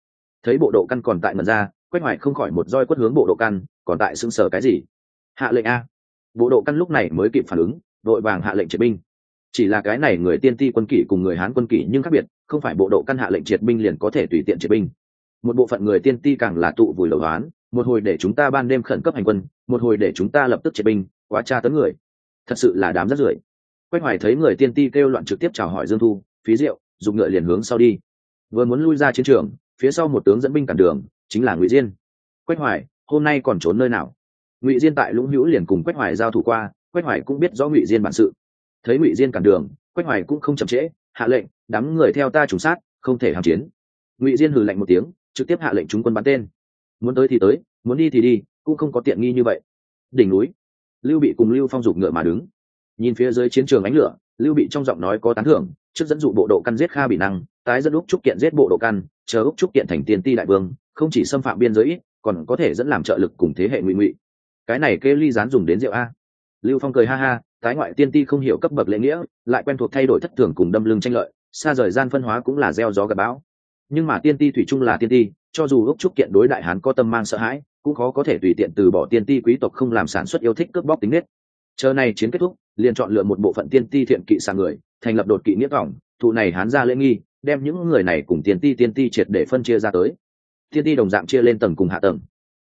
Thấy bộ độ căn còn tại mật ra, quách hoài không khỏi một roi quất hướng bộ độ căn còn tại xưng sở cái gì? Hạ lệnh a. Bộ độ căn lúc này mới kịp phản ứng, đội vàng hạ lệnh triệt binh. Chỉ là cái này người tiên ti quân kỷ cùng người hán quân kỷ nhưng khác biệt, không phải bộ độ căn hạ lệnh triệt binh liền có thể tùy tiện triệt binh. Một bộ phận người tiên ti càng là tụ vùi lầu đoán một hồi để chúng ta ban đêm khẩn cấp hành quân, một hồi để chúng ta lập tức triệt binh, quá tra tấn người. Thật sự là đám rất rưởi. Quách hoài thấy người tiên ti kêu loạn trực tiếp chào hỏi dương thu, phí diệu dùng ngựa liền hướng sau đi. Vừa muốn lui ra chiến trường, phía sau một tướng dẫn binh cản đường, chính là ngụy diên. Quách hoài hôm nay còn trốn nơi nào? Ngụy diên tại lũng hữu liền cùng quách hoài giao thủ qua, quách hoài cũng biết rõ ngụy diên bản sự. Thấy ngụy diên cản đường, quách hoài cũng không chậm trễ, hạ lệnh, đám người theo ta trùng sát, không thể hàm chiến. Ngụy diên hừ lạnh một tiếng, trực tiếp hạ lệnh chúng quân bắn tên. Muốn tới thì tới, muốn đi thì đi, cũng không có tiện nghi như vậy. Đỉnh núi, lưu bị cùng lưu phong dục ngựa mà đứng. Nhìn phía dưới chiến trường ánh lửa, lưu bị trong giọng nói có tán thưởng, trước dẫn dụ bộ độ căn giết kha bị năng, tái dẫn úc trúc kiện giết bộ độ căn, chờ úc trúc kiện thành tiền ti đại vương, không chỉ xâm phạm biên giới ít còn có thể dẫn làm trợ lực cùng thế hệ ngụy ngụy. Cái này kê ly dán dùng đến rượu a. Lưu phong cười ha ha, tái ngoại tiên ti không hiểu cấp bậc lễ nghĩa, lại quen thuộc thay đổi thất thường cùng đâm lưng tranh lợi, xa rời gian phân hóa cũng là gieo gió gặp bão. Nhưng mà tiên ti thủy chung là tiên ti, cho dù ước trúc kiện đối đại hán có tâm mang sợ hãi, cũng khó có thể tùy tiện từ bỏ tiên ti quý tộc không làm sản xuất yêu thích cướp bóc tính nết. Chờ này chiến kết thúc, liền chọn lựa một bộ phận tiên ti thiện kỵ sang người, thành lập đột kỵ nghĩa vọng thụ này hán ra lễ nghi, đem những người này cùng tiên ti tiên ti triệt để phân chia ra tới tiên ti đồng dạng chia lên tầng cùng hạ tầng.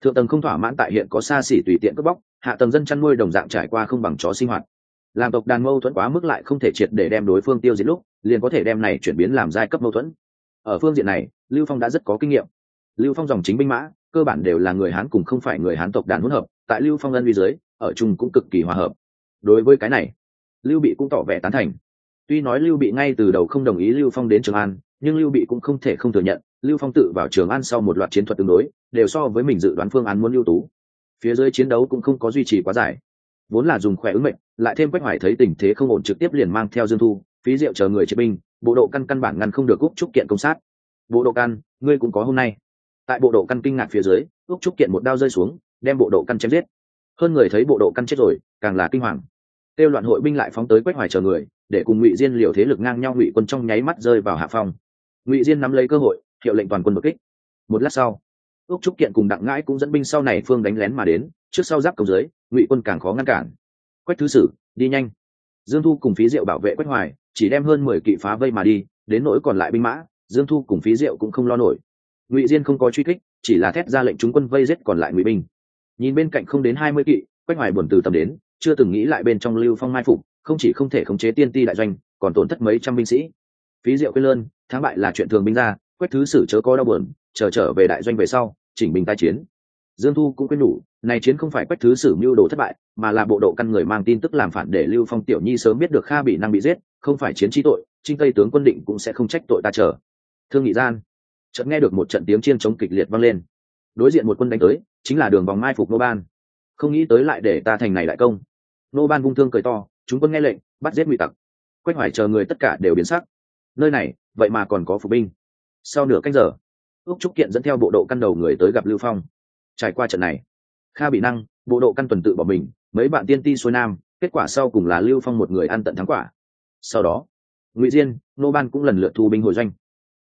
Thượng tầng không thỏa mãn tại hiện có xa xỉ tùy tiện cướp bóc, hạ tầng dân chăn nuôi đồng dạng trải qua không bằng chó sinh hoạt. Làm tộc đàn mâu thuẫn quá mức lại không thể triệt để đem đối phương tiêu diệt lúc, liền có thể đem này chuyển biến làm giai cấp mâu thuẫn. Ở phương diện này, lưu phong đã rất có kinh nghiệm. Lưu phong dòng chính binh mã, cơ bản đều là người hán cùng không phải người hán tộc đàn hỗn hợp, tại lưu phong ân vi dưới, ở chung cũng cực kỳ hòa hợp. Đối với cái này, lưu bị cũng tỏ vẻ tán thành. Tuy nói lưu bị ngay từ đầu không đồng ý lưu phong đến trường an, nhưng lưu bị cũng không thể không thừa nhận lưu phong tự vào trường an sau một loạt chiến thuật tương đối, đều so với mình dự đoán phương án muốn ưu tú. Phía dưới chiến đấu cũng không có duy trì quá dài. Vốn là dùng khỏe ứng mệnh, lại thêm quách hoài thấy tình thế không ổn trực tiếp liền mang theo dương thu, phí rượu chờ người chế binh, bộ độ căn căn bản ngăn không được úc trúc kiện công sát. Bộ độ căn, ngươi cũng có hôm nay. Tại bộ độ căn kinh ngạc phía dưới, úc trúc kiện một đao rơi xuống, đem bộ độ căn chém giết. Hơn người thấy bộ độ căn chết rồi, càng là kinh hoàng. Kêu loạn hội binh lại phóng tới quách hoài chờ người, để cùng ngụy diên liều thế lực ngang nhau ngụy quân trong nháy mắt rơi vào hạ phong. Ngụy diên nắm lấy cơ hội hiệu lệnh toàn quân đột kích. Một lát sau, ước trúc kiện cùng đặng ngãi cũng dẫn binh sau này phương đánh lén mà đến, trước sau giáp cầu dưới, ngụy quân càng khó ngăn cản. Quách thứ sử, đi nhanh. Dương thu cùng phí diệu bảo vệ quách hoài, chỉ đem hơn mười kỵ phá vây mà đi, đến nỗi còn lại binh mã, dương thu cùng phí diệu cũng không lo nổi. Ngụy diên không có truy kích, chỉ là thét ra lệnh chúng quân vây giết còn lại ngụy binh. Nhìn bên cạnh không đến hai mươi kỵ, quách hoài buồn từ tầm đến, chưa từng nghĩ lại bên trong lưu phong mai phục, không chỉ không thể khống chế tiên ti đại doanh, còn tổn thất mấy trăm binh sĩ. Phí diệu quên lơn, thắng bại là chuyện thường binh ra quách thứ sử chớ có đau buồn, chờ trở về đại doanh về sau, chỉnh bình tai chiến. Dương thu cũng quên đủ này chiến không phải quách thứ sử mưu đồ thất bại, mà là bộ độ căn người mang tin tức làm phản để lưu phong tiểu nhi sớm biết được kha bị năng bị giết, không phải chiến trí tội, trinh tây tướng quân định cũng sẽ không trách tội ta chờ. Thương nghị gian, chợt nghe được một trận tiếng chiên chống kịch liệt vang lên. Đối diện một quân đánh tới, chính là đường vòng mai phục nô ban. Không nghĩ tới lại để ta thành này đại công. Nô ban vung thương cười to, chúng quân nghe lệnh, bắt giết ngụy tặc. Quách hoài chờ người tất cả đều biến sắc. Nơi này, vậy mà còn có phục binh sau nửa canh giờ, ước trúc kiện dẫn theo bộ độ căn đầu người tới gặp lưu phong. Trải qua trận này, kha bị năng, bộ độ căn tuần tự bỏ mình, mấy bạn tiên ti xuôi nam, kết quả sau cùng là lưu phong một người ăn tận thắng quả. Sau đó, ngụy diên, nô ban cũng lần lượt thu binh hồi doanh.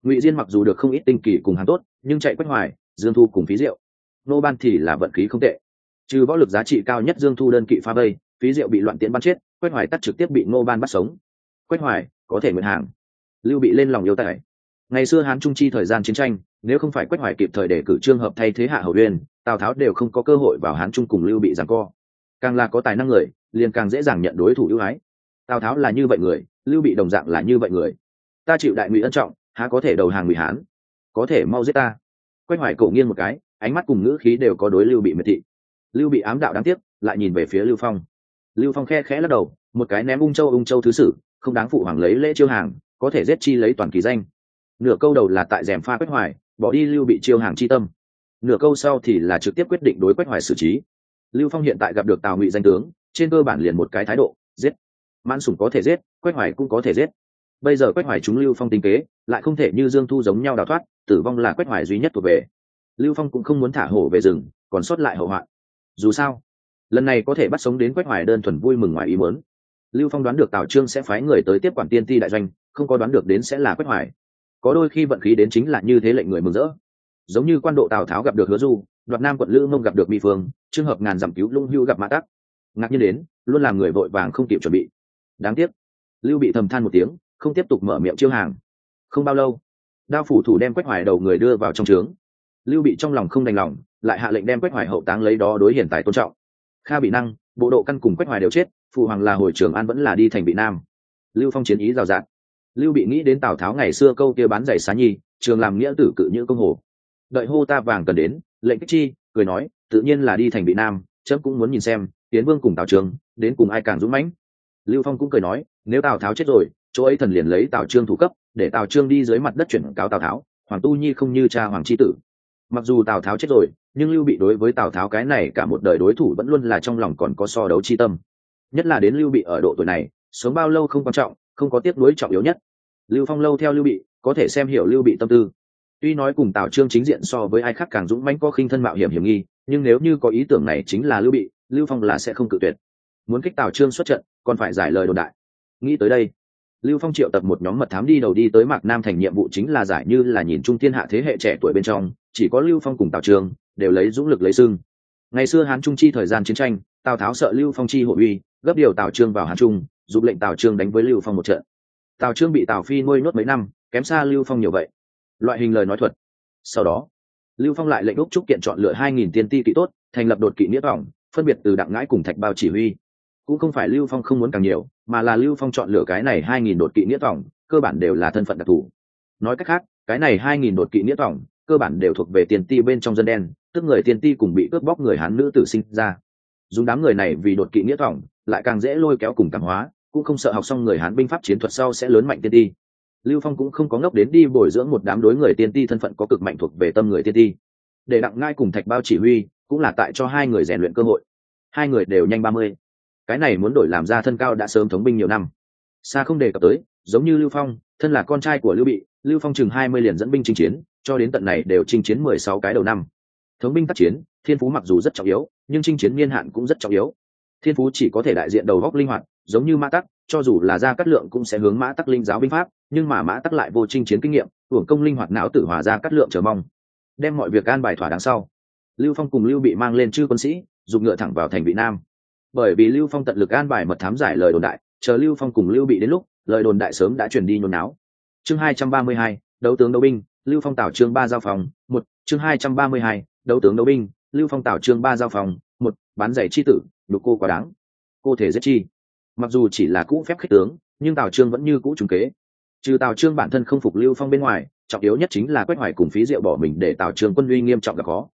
Ngụy diên mặc dù được không ít tinh kỳ cùng hàng tốt, nhưng chạy quách hoài, dương thu cùng phí diệu nô ban thì là vận khí không tệ. Trừ võ lực giá trị cao nhất dương thu đơn kỵ pha vây, phí diệu bị loạn tiễn bắn chết quách hoài tắt trực tiếp bị nô ban bắt sống. Quách hoài, có thể nguyện hàng. Lưu bị lên lòng yêu tài ngày xưa hán trung chi thời gian chiến tranh, nếu không phải quách hoài kịp thời để cử trương hợp thay thế hạ hầu uyên, tào tháo đều không có cơ hội vào hán trung cùng lưu bị giằng co. Càng là có tài năng người, liền càng dễ dàng nhận đối thủ ưu ái. Tào tháo là như vậy người, lưu bị đồng dạng là như vậy người. Ta chịu đại ngụy ân trọng, há có thể đầu hàng ngụy hán? Có thể mau giết ta. Quách hoài cổ nghiêng một cái, ánh mắt cùng ngữ khí đều có đối lưu bị miệt thị. Lưu bị ám đạo đáng tiếc, lại nhìn về phía lưu phong. Lưu phong khe khẽ lắc đầu, một cái ném ung châu ung châu thứ sử, không đáng phụ hoàng lấy lễ chiêu hàng, có thể giết chi lấy toàn kỳ danh nửa câu đầu là tại rèm pha quách hoài, bỏ đi lưu bị chiêu hàng chi tâm. Nửa câu sau thì là trực tiếp quyết định đối quách hoài xử trí. Lưu phong hiện tại gặp được tào ngụy danh tướng, trên cơ bản liền một cái thái độ, giết. Mãn sủng có thể giết, quách hoài cũng có thể giết. Bây giờ quách hoài chúng lưu phong tinh kế, lại không thể như dương thu giống nhau đào thoát, tử vong là quách hoài duy nhất thuộc về. Lưu phong cũng không muốn thả hổ về rừng, còn sót lại hậu hoạn. Dù sao, lần này có thể bắt sống đến quách hoài đơn thuần vui mừng ngoài ý muốn. Lưu phong đoán được tào trương sẽ phái người tới tiếp quản tiên ti đại doanh, không có đoán được đến sẽ là quách hoài có đôi khi vận khí đến chính là như thế lệnh người mừng rỡ. Giống như quan độ tào tháo gặp được hứa du, đoạt nam quận lữ mông gặp được mỹ phương trường hợp ngàn giảm cứu lung hưu gặp mã tắc. Ngạc nhiên đến, luôn làm người vội vàng không kịp chuẩn bị. Đáng tiếc, lưu bị thầm than một tiếng, không tiếp tục mở miệng chiêu hàng. Không bao lâu, đao phủ thủ đem quách hoài đầu người đưa vào trong trướng. Lưu bị trong lòng không đành lòng, lại hạ lệnh đem quách hoài hậu táng lấy đó đối hiển tài tôn trọng. Kha bị năng, bộ độ căn cùng quách hoài đều chết, phụ hoàng là hồi trường an vẫn là đi thành bị nam. Lưu phong chiến ý rào rạt lưu bị nghĩ đến tào tháo ngày xưa câu kia bán giày xá nhi, trường làm nghĩa tử cự như công hồ. Đợi hô ta vàng cần đến, lệnh kích chi, cười nói, tự nhiên là đi thành bị nam, chấm cũng muốn nhìn xem, tiến vương cùng tào trường, đến cùng ai càng dũng mãnh. Lưu phong cũng cười nói, nếu tào tháo chết rồi, chỗ ấy thần liền lấy tào trương thủ cấp, để tào trương đi dưới mặt đất chuyển cáo tào tháo, hoàng tu nhi không như cha hoàng c tử. Mặc dù tào tháo chết rồi, nhưng lưu bị đối với tào tháo cái này cả một đời đối thủ vẫn luôn là trong lòng còn có so đấu chi tâm. Nhất là đến lưu bị ở độ tuổi này, sống bao lâu không quan trọng không có tiếc nuối trọng yếu nhất. Lưu phong lâu theo lưu bị, có thể xem hiểu lưu bị tâm tư. Tuy nói cùng tào trương chính diện so với ai khác càng dũng mãnh có khinh thân mạo hiểm hiểm nghi, nhưng nếu như có ý tưởng này chính là lưu bị, lưu phong là sẽ không cự tuyệt. Muốn kích tào trương xuất trận, còn phải giải lời đồn đại. Nghĩ tới đây, lưu phong triệu tập một nhóm mật thám đi đầu đi tới mạc nam thành nhiệm vụ chính là giải như là nhìn trung thiên hạ thế hệ trẻ tuổi bên trong, chỉ có lưu phong cùng tào trương đều lấy dũng lực lấy xưng ngày xưa hán trung chi thời gian chiến tranh, tào tháo sợ lưu phong chi hội uy, gấp điều tào trương vào hán trung giúp lệnh tào trương đánh với lưu phong một trận. Tào trương bị tào phi nuôi nhốt mấy năm, kém xa lưu phong nhiều vậy. Loại hình lời nói thuật. Sau đó, lưu phong lại lệnh úc trúc kiện chọn lựa hai nghìn tiên ti kỵ tốt, thành lập đột kỵ nghĩa vọng phân biệt từ đặng ngãi cùng thạch bao chỉ huy. Cũng không phải lưu phong không muốn càng nhiều, mà là lưu phong chọn lựa cái này hai nghìn đột kỵ nghĩa vọng cơ bản đều là thân phận đặc thù. Nói cách khác, cái này hai nghìn đột kỵ nghĩa vọng cơ bản đều thuộc về tiền ti bên trong dân đen, tức người tiền ti cùng bị cướp bóc người hán nữ tử sinh ra. Dùng đám người này vì đột kỵ nghĩa vọng lại càng dễ lôi kéo cùng cảm hóa cũng không sợ học xong người hán binh pháp chiến thuật sau sẽ lớn mạnh tiên ti. Lưu phong cũng không có ngốc đến đi bồi dưỡng một đám đối người tiên ti thân phận có cực mạnh thuộc về tâm người tiên ti. Để đặng ngai cùng thạch bao chỉ huy cũng là tại cho hai người rèn luyện cơ hội. Hai người đều nhanh ba mươi. Cái này muốn đổi làm ra thân cao đã sớm thống binh nhiều năm. Xa không đề cập tới, giống như lưu phong, thân là con trai của lưu bị, lưu phong chừng hai mươi liền dẫn binh chinh chiến, cho đến tận này đều chinh chiến mười sáu cái đầu năm. Thống binh tác chiến, thiên phú mặc dù rất trọng yếu, nhưng chinh chiến niên hạn cũng rất trọng yếu. Thiên phú chỉ có thể đại diện đầu góc linh hoạt giống như mã tắc, cho dù là gia cát lượng cũng sẽ hướng mã tắc linh giáo binh pháp, nhưng mà mã tắc lại vô chinh chiến kinh nghiệm, hưởng công linh hoạt não tử hòa ra cát lượng chờ mong. Đem mọi việc an bài thỏa đáng sau, lưu phong cùng lưu bị mang lên chư quân sĩ dùng ngựa thẳng vào thành vị nam. Bởi vì lưu phong tận lực an bài mật thám giải lời đồn đại, chờ lưu phong cùng lưu bị đến lúc, lời đồn đại sớm đã truyền đi nhốn náo. Chương hai trăm ba mươi hai, đấu tướng đấu binh, lưu phong tảo chương ba giao phòng, một, chương hai trăm ba mươi hai, đấu tướng đấu binh, lưu phong tảo chương ba giao phòng, một, bán giày chi tử đục cô quá đáng. Cô thể giết chi mặc dù chỉ là cũ phép khích tướng, nhưng tào trương vẫn như cũ trùng kế. Trừ tào trương bản thân không phục lưu phong bên ngoài, trọng yếu nhất chính là quách hoài cùng phí diệu bỏ mình để tào trương quân uy nghiêm trọng gặp khó.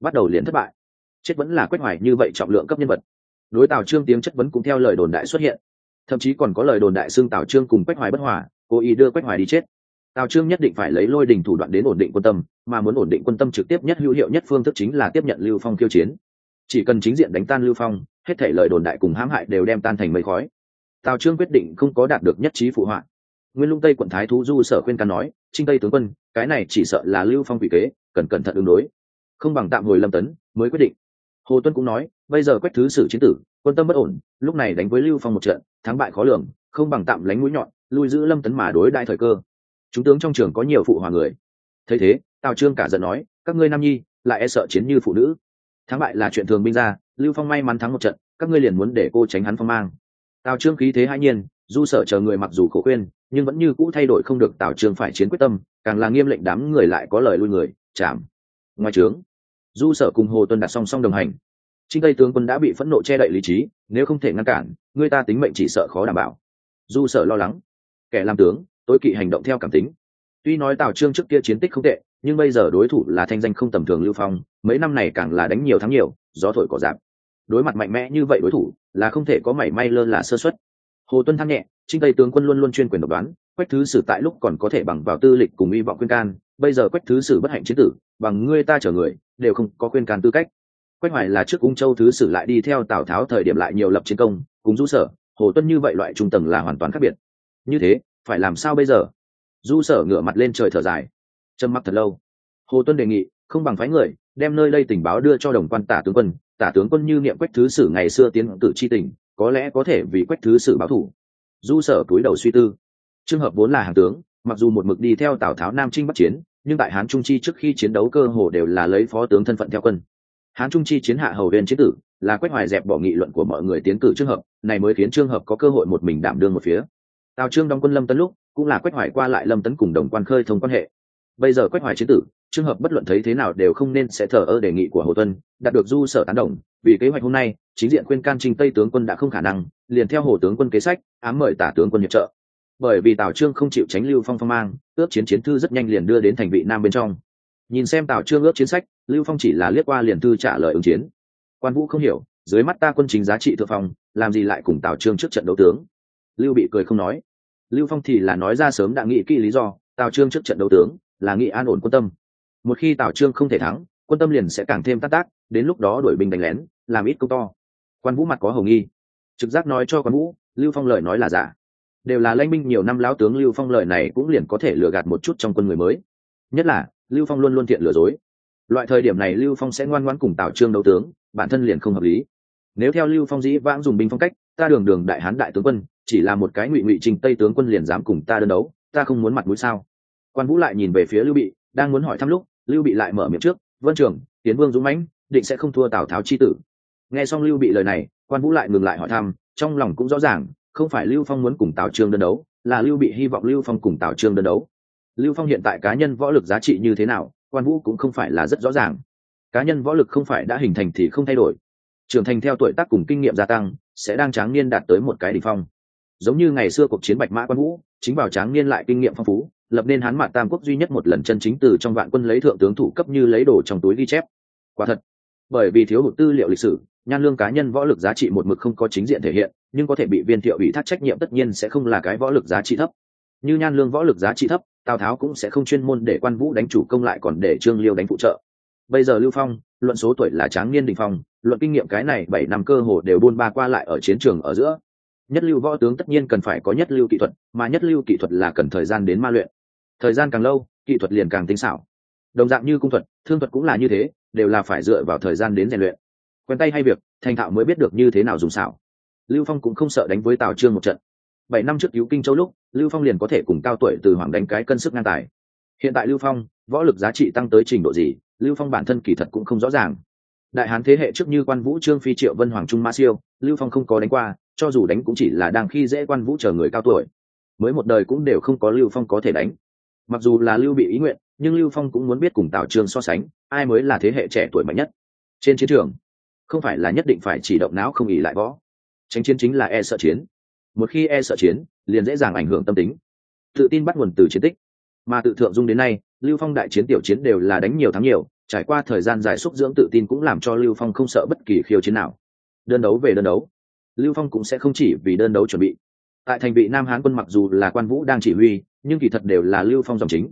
Bắt đầu liền thất bại. Chết vẫn là quách hoài như vậy trọng lượng cấp nhân vật. Đối tào trương tiếng chất vấn cũng theo lời đồn đại xuất hiện. Thậm chí còn có lời đồn đại xưng tào trương cùng quách hoài bất hòa, cố ý đưa quách hoài đi chết. Tào trương nhất định phải lấy lôi đình thủ đoạn đến ổn định quân tâm, mà muốn ổn định quân tâm trực tiếp nhất hữu hiệu nhất phương thức chính là tiếp nhận lưu phong tiêu chiến. Chỉ cần chính diện đánh tan lưu phong hết thể lời đồn đại cùng hãm hại đều đem tan thành mây khói. Tào trương quyết định không có đạt được nhất trí phụ họa. Nguyên lung tây quận thái thú du sở khuyên can nói, trinh tây tướng quân, cái này chỉ sợ là lưu phong quỷ kế, cần cẩn thận ứng đối. Không bằng tạm hồi lâm tấn, mới quyết định. Hồ tuân cũng nói, bây giờ quách thứ sử chiến tử, quân tâm bất ổn, lúc này đánh với lưu phong một trận, thắng bại khó lường, không bằng tạm lánh mũi nhọn, lui giữ lâm tấn mà đối đại thời cơ. Chúng tướng trong trường có nhiều phụ hòa người. Thấy thế, tào trương cả giận nói, các ngươi nam nhi, lại e sợ chiến như phụ nữ thắng bại là chuyện thường binh ra, lưu phong may mắn thắng một trận, các ngươi liền muốn để cô tránh hắn phong mang. Tào trương khí thế hai nhiên, du sở chờ người mặc dù khổ khuyên, nhưng vẫn như cũ thay đổi không được tào trương phải chiến quyết tâm, càng là nghiêm lệnh đám người lại có lời lui người, chạm. Ngoài trướng, du sở cùng hồ tuân đặt song song đồng hành. Trinh tây tướng quân đã bị phẫn nộ che đậy lý trí, nếu không thể ngăn cản, người ta tính mệnh chỉ sợ khó đảm bảo. Du sở lo lắng. Kẻ làm tướng, tối kỵ hành động theo cảm tính. Tuy nói tào trương trước kia chiến tích không tệ, nhưng bây giờ đối thủ là thanh danh không tầm thường lưu phong mấy năm này càng là đánh nhiều thắng nhiều, gió thổi cỏ giảm đối mặt mạnh mẽ như vậy đối thủ, là không thể có mảy may lơ là sơ xuất hồ tuân thăng nhẹ, trinh tây tướng quân luôn luôn chuyên quyền độc đoán, quách thứ sử tại lúc còn có thể bằng vào tư lịch cùng hy vọng khuyên can, bây giờ quách thứ sử bất hạnh chiến tử, bằng ngươi ta chở người, đều không có khuyên can tư cách. Quách hoài là trước cung châu thứ sử lại đi theo tào tháo thời điểm lại nhiều lập chiến công, cùng du sở, hồ tuân như vậy loại trung tầng là hoàn toàn khác biệt. Như thế, phải làm sao bây giờ? Du sở ngửa mặt lên trời thở dài. Trầm mặc thật lâu. Hồ tuân đề nghị, không bằng phái người đem nơi đây tình báo đưa cho đồng quan tả tướng quân, tả tướng quân như niệm quách thứ sử ngày xưa tiến cử chi tình, có lẽ có thể vì quách thứ sử báo thủ. Du sở cúi đầu suy tư. Trường hợp vốn là hàng tướng, mặc dù một mực đi theo tào tháo nam trinh bắc chiến, nhưng tại hán trung chi trước khi chiến đấu cơ hồ đều là lấy phó tướng thân phận theo quân. Hán trung chi chiến hạ hầu viên chế tử, là quách hoài dẹp bỏ nghị luận của mọi người tiến cử trường hợp, này mới khiến trường hợp có cơ hội một mình đảm đương một phía. Tào trương đóng quân lâm tấn lúc, cũng là quách hoài qua lại lâm tấn cùng đồng quan khơi thông quan hệ bây giờ quách hoài chiến tử, trường hợp bất luận thấy thế nào đều không nên sẽ thờ ơ đề nghị của hồ tuân, đạt được du sở tán đồng, vì kế hoạch hôm nay, chính diện khuyên can trình tây tướng quân đã không khả năng, liền theo hồ tướng quân kế sách, ám mời tả tướng quân hiệp trợ. Bởi vì tào trương không chịu tránh lưu phong phong mang, ước chiến chiến thư rất nhanh liền đưa đến thành vị nam bên trong. Nhìn xem tào trương ước chiến sách, lưu phong chỉ là liếc qua liền thư trả lời ứng chiến. Quan vũ không hiểu, dưới mắt ta quân chính giá trị thượng phong, làm gì lại cùng tào trương trước trận đấu tướng? Lưu bị cười không nói. Lưu phong thì là nói ra sớm đã nghĩ kỹ lý do, tào trương trước trận đấu tướng là nghị an ổn quân tâm. Một khi tào trương không thể thắng, quân tâm liền sẽ càng thêm tác tác, đến lúc đó đuổi binh đánh lén, làm ít công to. Quan vũ mặt có hầu nghi. Trực giác nói cho quan vũ, lưu phong lời nói là giả. Đều là lãnh binh nhiều năm lão tướng lưu phong lời này cũng liền có thể lừa gạt một chút trong quân người mới. Nhất là, lưu phong luôn luôn thiện lừa dối. Loại thời điểm này lưu phong sẽ ngoan ngoãn cùng tào trương đấu tướng, bản thân liền không hợp lý. Nếu theo lưu phong dĩ vãng dùng binh phong cách, ta đường đường đại hán đại tướng quân, chỉ là một cái ngụy ngụy trình tây tướng quân liền dám cùng ta đơn đấu, ta không muốn mặt mũi sao? Quan vũ lại nhìn về phía lưu bị, đang muốn hỏi thăm lúc, lưu bị lại mở miệng trước, vân trường, tiến vương dũng mãnh, định sẽ không thua tào tháo chi tử. Nghe xong lưu bị lời này, quan vũ lại ngừng lại hỏi thăm, trong lòng cũng rõ ràng, không phải lưu phong muốn cùng tào trương đơn đấu, là lưu bị hy vọng lưu phong cùng tào trương đơn đấu. Lưu phong hiện tại cá nhân võ lực giá trị như thế nào, quan vũ cũng không phải là rất rõ ràng. Cá nhân võ lực không phải đã hình thành thì không thay đổi. Trưởng thành theo tuổi tác cùng kinh nghiệm gia tăng, sẽ đang tráng niên đạt tới một cái đỉnh phong. Giống như ngày xưa cuộc chiến bạch mã quan vũ, chính vào tráng niên lại kinh nghiệm phong phú lập nên hán mạn tam quốc duy nhất một lần chân chính từ trong vạn quân lấy thượng tướng thủ cấp như lấy đồ trong túi ghi chép. Quả thật, bởi vì thiếu hụt tư liệu lịch sử, nhan lương cá nhân võ lực giá trị một mực không có chính diện thể hiện, nhưng có thể bị viên thiệu ủy thác trách nhiệm tất nhiên sẽ không là cái võ lực giá trị thấp. Như nhan lương võ lực giá trị thấp, tào tháo cũng sẽ không chuyên môn để quan vũ đánh chủ công lại còn để trương liêu đánh phụ trợ. Bây giờ lưu phong, luận số tuổi là tráng niên đình phong, luận kinh nghiệm cái này bảy năm cơ hồ đều buôn ba qua lại ở chiến trường ở giữa. Nhất lưu võ tướng tất nhiên cần phải có nhất lưu kỹ thuật, mà nhất lưu kỹ thuật là cần thời gian đến ma luyện thời gian càng lâu, kỹ thuật liền càng tinh xảo. Đồng dạng như cung thuật, thương thuật cũng là như thế, đều là phải dựa vào thời gian đến rèn luyện. Quen tay hay việc, thành thạo mới biết được như thế nào dùng xảo. Lưu phong cũng không sợ đánh với tào trương một trận. Bảy năm trước cứu kinh châu lúc, lưu phong liền có thể cùng cao tuổi từ hoàng đánh cái cân sức ngang tài. Hiện tại lưu phong, võ lực giá trị tăng tới trình độ gì, lưu phong bản thân kỳ thật cũng không rõ ràng. Đại hán thế hệ trước như quan vũ, trương phi, triệu vân, hoàng trung ma siêu, lưu phong không có đánh qua, cho dù đánh cũng chỉ là đang khi dễ quan vũ chờ người cao tuổi. Mới một đời cũng đều không có lưu phong có thể đánh mặc dù là lưu bị ý nguyện, nhưng lưu phong cũng muốn biết cùng tào trương so sánh, ai mới là thế hệ trẻ tuổi mạnh nhất. Trên chiến trường, không phải là nhất định phải chỉ động não không ỉ lại võ. Tránh chiến chính là e sợ chiến. Một khi e sợ chiến, liền dễ dàng ảnh hưởng tâm tính. Tự tin bắt nguồn từ chiến tích. Mà tự thượng dung đến nay, lưu phong đại chiến tiểu chiến đều là đánh nhiều thắng nhiều, trải qua thời gian dài xúc dưỡng tự tin cũng làm cho lưu phong không sợ bất kỳ khiêu chiến nào. Đơn đấu về đơn đấu. Lưu phong cũng sẽ không chỉ vì đơn đấu chuẩn bị tại thành vị nam hán quân mặc dù là quan vũ đang chỉ huy, nhưng kỳ thật đều là lưu phong dòng chính.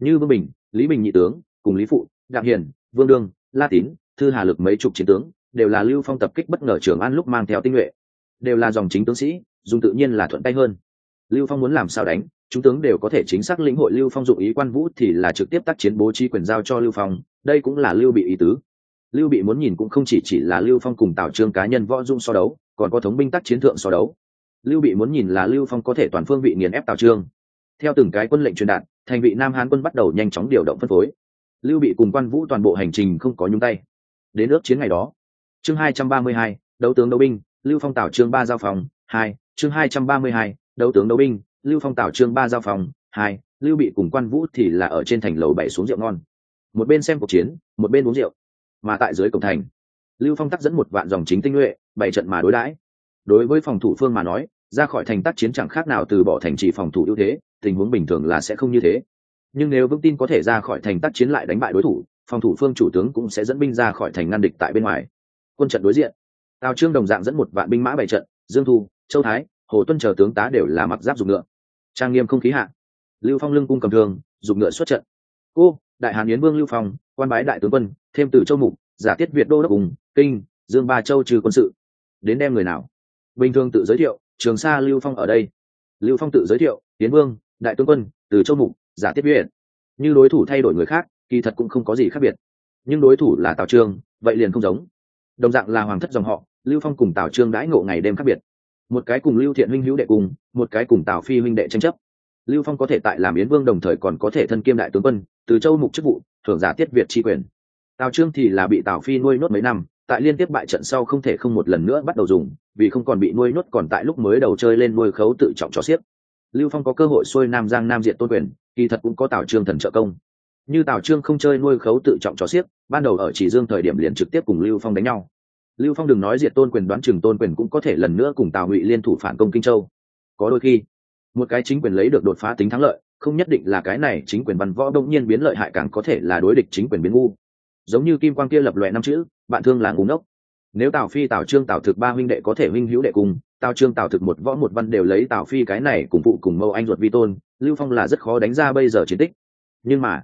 Như vương bình, lý bình nhị tướng, cùng lý phụ đạm hiền, vương đương, la tín, thư hà lực mấy chục chiến tướng, đều là lưu phong tập kích bất ngờ trường an lúc mang theo tinh nhuệ. Đều là dòng chính tướng sĩ, dùng tự nhiên là thuận tay hơn. Lưu phong muốn làm sao đánh, chúng tướng đều có thể chính xác lĩnh hội lưu phong dụng ý quan vũ thì là trực tiếp tác chiến bố trí quyền giao cho lưu phong, đây cũng là lưu bị ý tứ. Lưu bị muốn nhìn cũng không chỉ chỉ là lưu phong cùng tào trương cá nhân võ dung so đấu, còn có thống binh tác chiến thượng so đấu lưu bị muốn nhìn là lưu phong có thể toàn phương vị nghiền ép tào trương. Theo từng cái quân lệnh truyền đạt, thành vị nam hán quân bắt đầu nhanh chóng điều động phân phối. Lưu bị cùng quan vũ toàn bộ hành trình không có nhung tay. Đến ước chiến ngày đó, chương hai trăm ba mươi hai, đấu tướng đấu binh, lưu phong tào trương ba giao phòng, hai, chương hai trăm ba mươi hai, đấu tướng đấu binh, lưu phong tào trương ba giao phòng, hai, lưu bị cùng quan vũ thì là ở trên thành lầu bảy xuống rượu ngon. Một bên xem cuộc chiến, một bên uống rượu, mà tại dưới cổng thành, lưu phong tắc dẫn một vạn dòng chính tinh nhuệ bảy trận mà đối đãi. Đối với phòng thủ phương mà nói ra khỏi thành tác chiến chẳng khác nào từ bỏ thành trì phòng thủ ưu thế, tình huống bình thường là sẽ không như thế. Nhưng nếu vững tin có thể ra khỏi thành tác chiến lại đánh bại đối thủ, phòng thủ phương chủ tướng cũng sẽ dẫn binh ra khỏi thành ngăn địch tại bên ngoài. Quân trận đối diện. Tào trương đồng dạng dẫn một vạn binh mã bày trận, dương thu, châu thái, hồ tuân chờ tướng tá đều là mặc giáp dùng ngựa. Trang nghiêm không khí hạ. Lưu phong lưng cung cầm thường dùng ngựa xuất trận. Cô đại hàn yến vương lưu phong, quan bái đại tướng quân, thêm từ châu mục, giả tiết việt đô đốc cùng kinh, dương ba châu trừ quân sự. Đến đem người nào? Bình thường tự giới thiệu trường sa lưu phong ở đây. Lưu phong tự giới thiệu, tiến vương, đại tướng quân, từ châu mục, giả tiết viện như đối thủ thay đổi người khác, kỳ thật cũng không có gì khác biệt. Nhưng đối thủ là tào trương, vậy liền không giống. Đồng dạng là hoàng thất dòng họ, lưu phong cùng tào trương đãi ngộ ngày đêm khác biệt. Một cái cùng lưu thiện huynh hữu đệ cùng, một cái cùng tào phi huynh đệ tranh chấp. Lưu phong có thể tại làm yến vương đồng thời còn có thể thân kiêm đại tướng quân, từ châu mục chức vụ, thưởng giả tiết việt tri quyền. Tào trương thì là bị tào phi nuôi nốt mấy năm tại liên tiếp bại trận sau không thể không một lần nữa bắt đầu dùng, vì không còn bị nuôi nuốt còn tại lúc mới đầu chơi lên nuôi khấu tự trọng cho xiếc lưu phong có cơ hội xuôi nam giang nam diện tôn quyền, kỳ thật cũng có tào trương thần trợ công. Như tào trương không chơi nuôi khấu tự trọng cho xiếc ban đầu ở chỉ dương thời điểm liền trực tiếp cùng lưu phong đánh nhau. Lưu phong đừng nói diệt tôn quyền đoán chừng tôn quyền cũng có thể lần nữa cùng tào ngụy liên thủ phản công kinh châu. Có đôi khi, một cái chính quyền lấy được đột phá tính thắng lợi, không nhất định là cái này chính quyền văn võ đông nhiên biến lợi hại càng có thể là đối địch chính quyền biến ngu giống như kim quang kia lập loại năm chữ, bạn thương là ngu ngốc. Nếu tào phi, tào trương, tào thực ba huynh đệ có thể huynh hữu đệ cùng, tào trương, tào thực một võ một văn đều lấy tào phi cái này cùng phụ cùng mâu anh ruột vi tôn, lưu phong là rất khó đánh ra bây giờ chiến tích. Nhưng mà,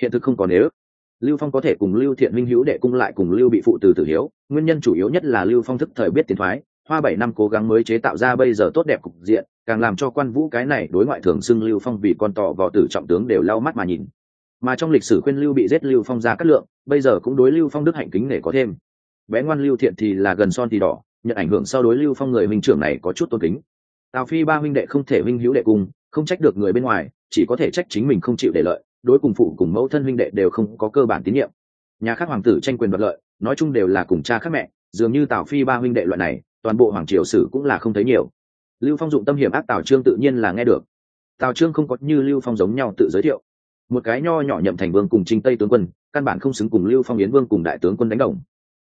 hiện thực không còn nếu. Lưu phong có thể cùng lưu thiện minh hữu đệ cung lại cùng lưu bị phụ từ tử hiếu, nguyên nhân chủ yếu nhất là lưu phong thức thời biết tiến thoái, hoa bảy năm cố gắng mới chế tạo ra bây giờ tốt đẹp cục diện, càng làm cho quan vũ cái này đối ngoại thường xưng lưu phong vì con tỏ vò tử trọng tướng đều lau mắt mà nhìn mà trong lịch sử khuyên lưu bị giết lưu phong ra cắt lượng, bây giờ cũng đối lưu phong đức hạnh kính nể có thêm. Bé ngoan lưu thiện thì là gần son thì đỏ, nhận ảnh hưởng sau đối lưu phong người minh trưởng này có chút tôn kính. Tào phi ba huynh đệ không thể minh hữu đệ cùng, không trách được người bên ngoài, chỉ có thể trách chính mình không chịu để lợi, đối cùng phụ cùng mẫu thân huynh đệ đều không có cơ bản tín nhiệm. Nhà khác hoàng tử tranh quyền đoạt lợi, nói chung đều là cùng cha khác mẹ, dường như tào phi ba huynh đệ loại này, toàn bộ hoàng triều sử cũng là không thấy nhiều. Lưu phong dụng tâm hiểm ác tào trương tự nhiên là nghe được. Tào trương không có như lưu phong giống nhau tự giới thiệu một cái nho nhỏ nhậm thành vương cùng trinh tây tướng quân, căn bản không xứng cùng lưu phong yến vương cùng đại tướng quân đánh đồng.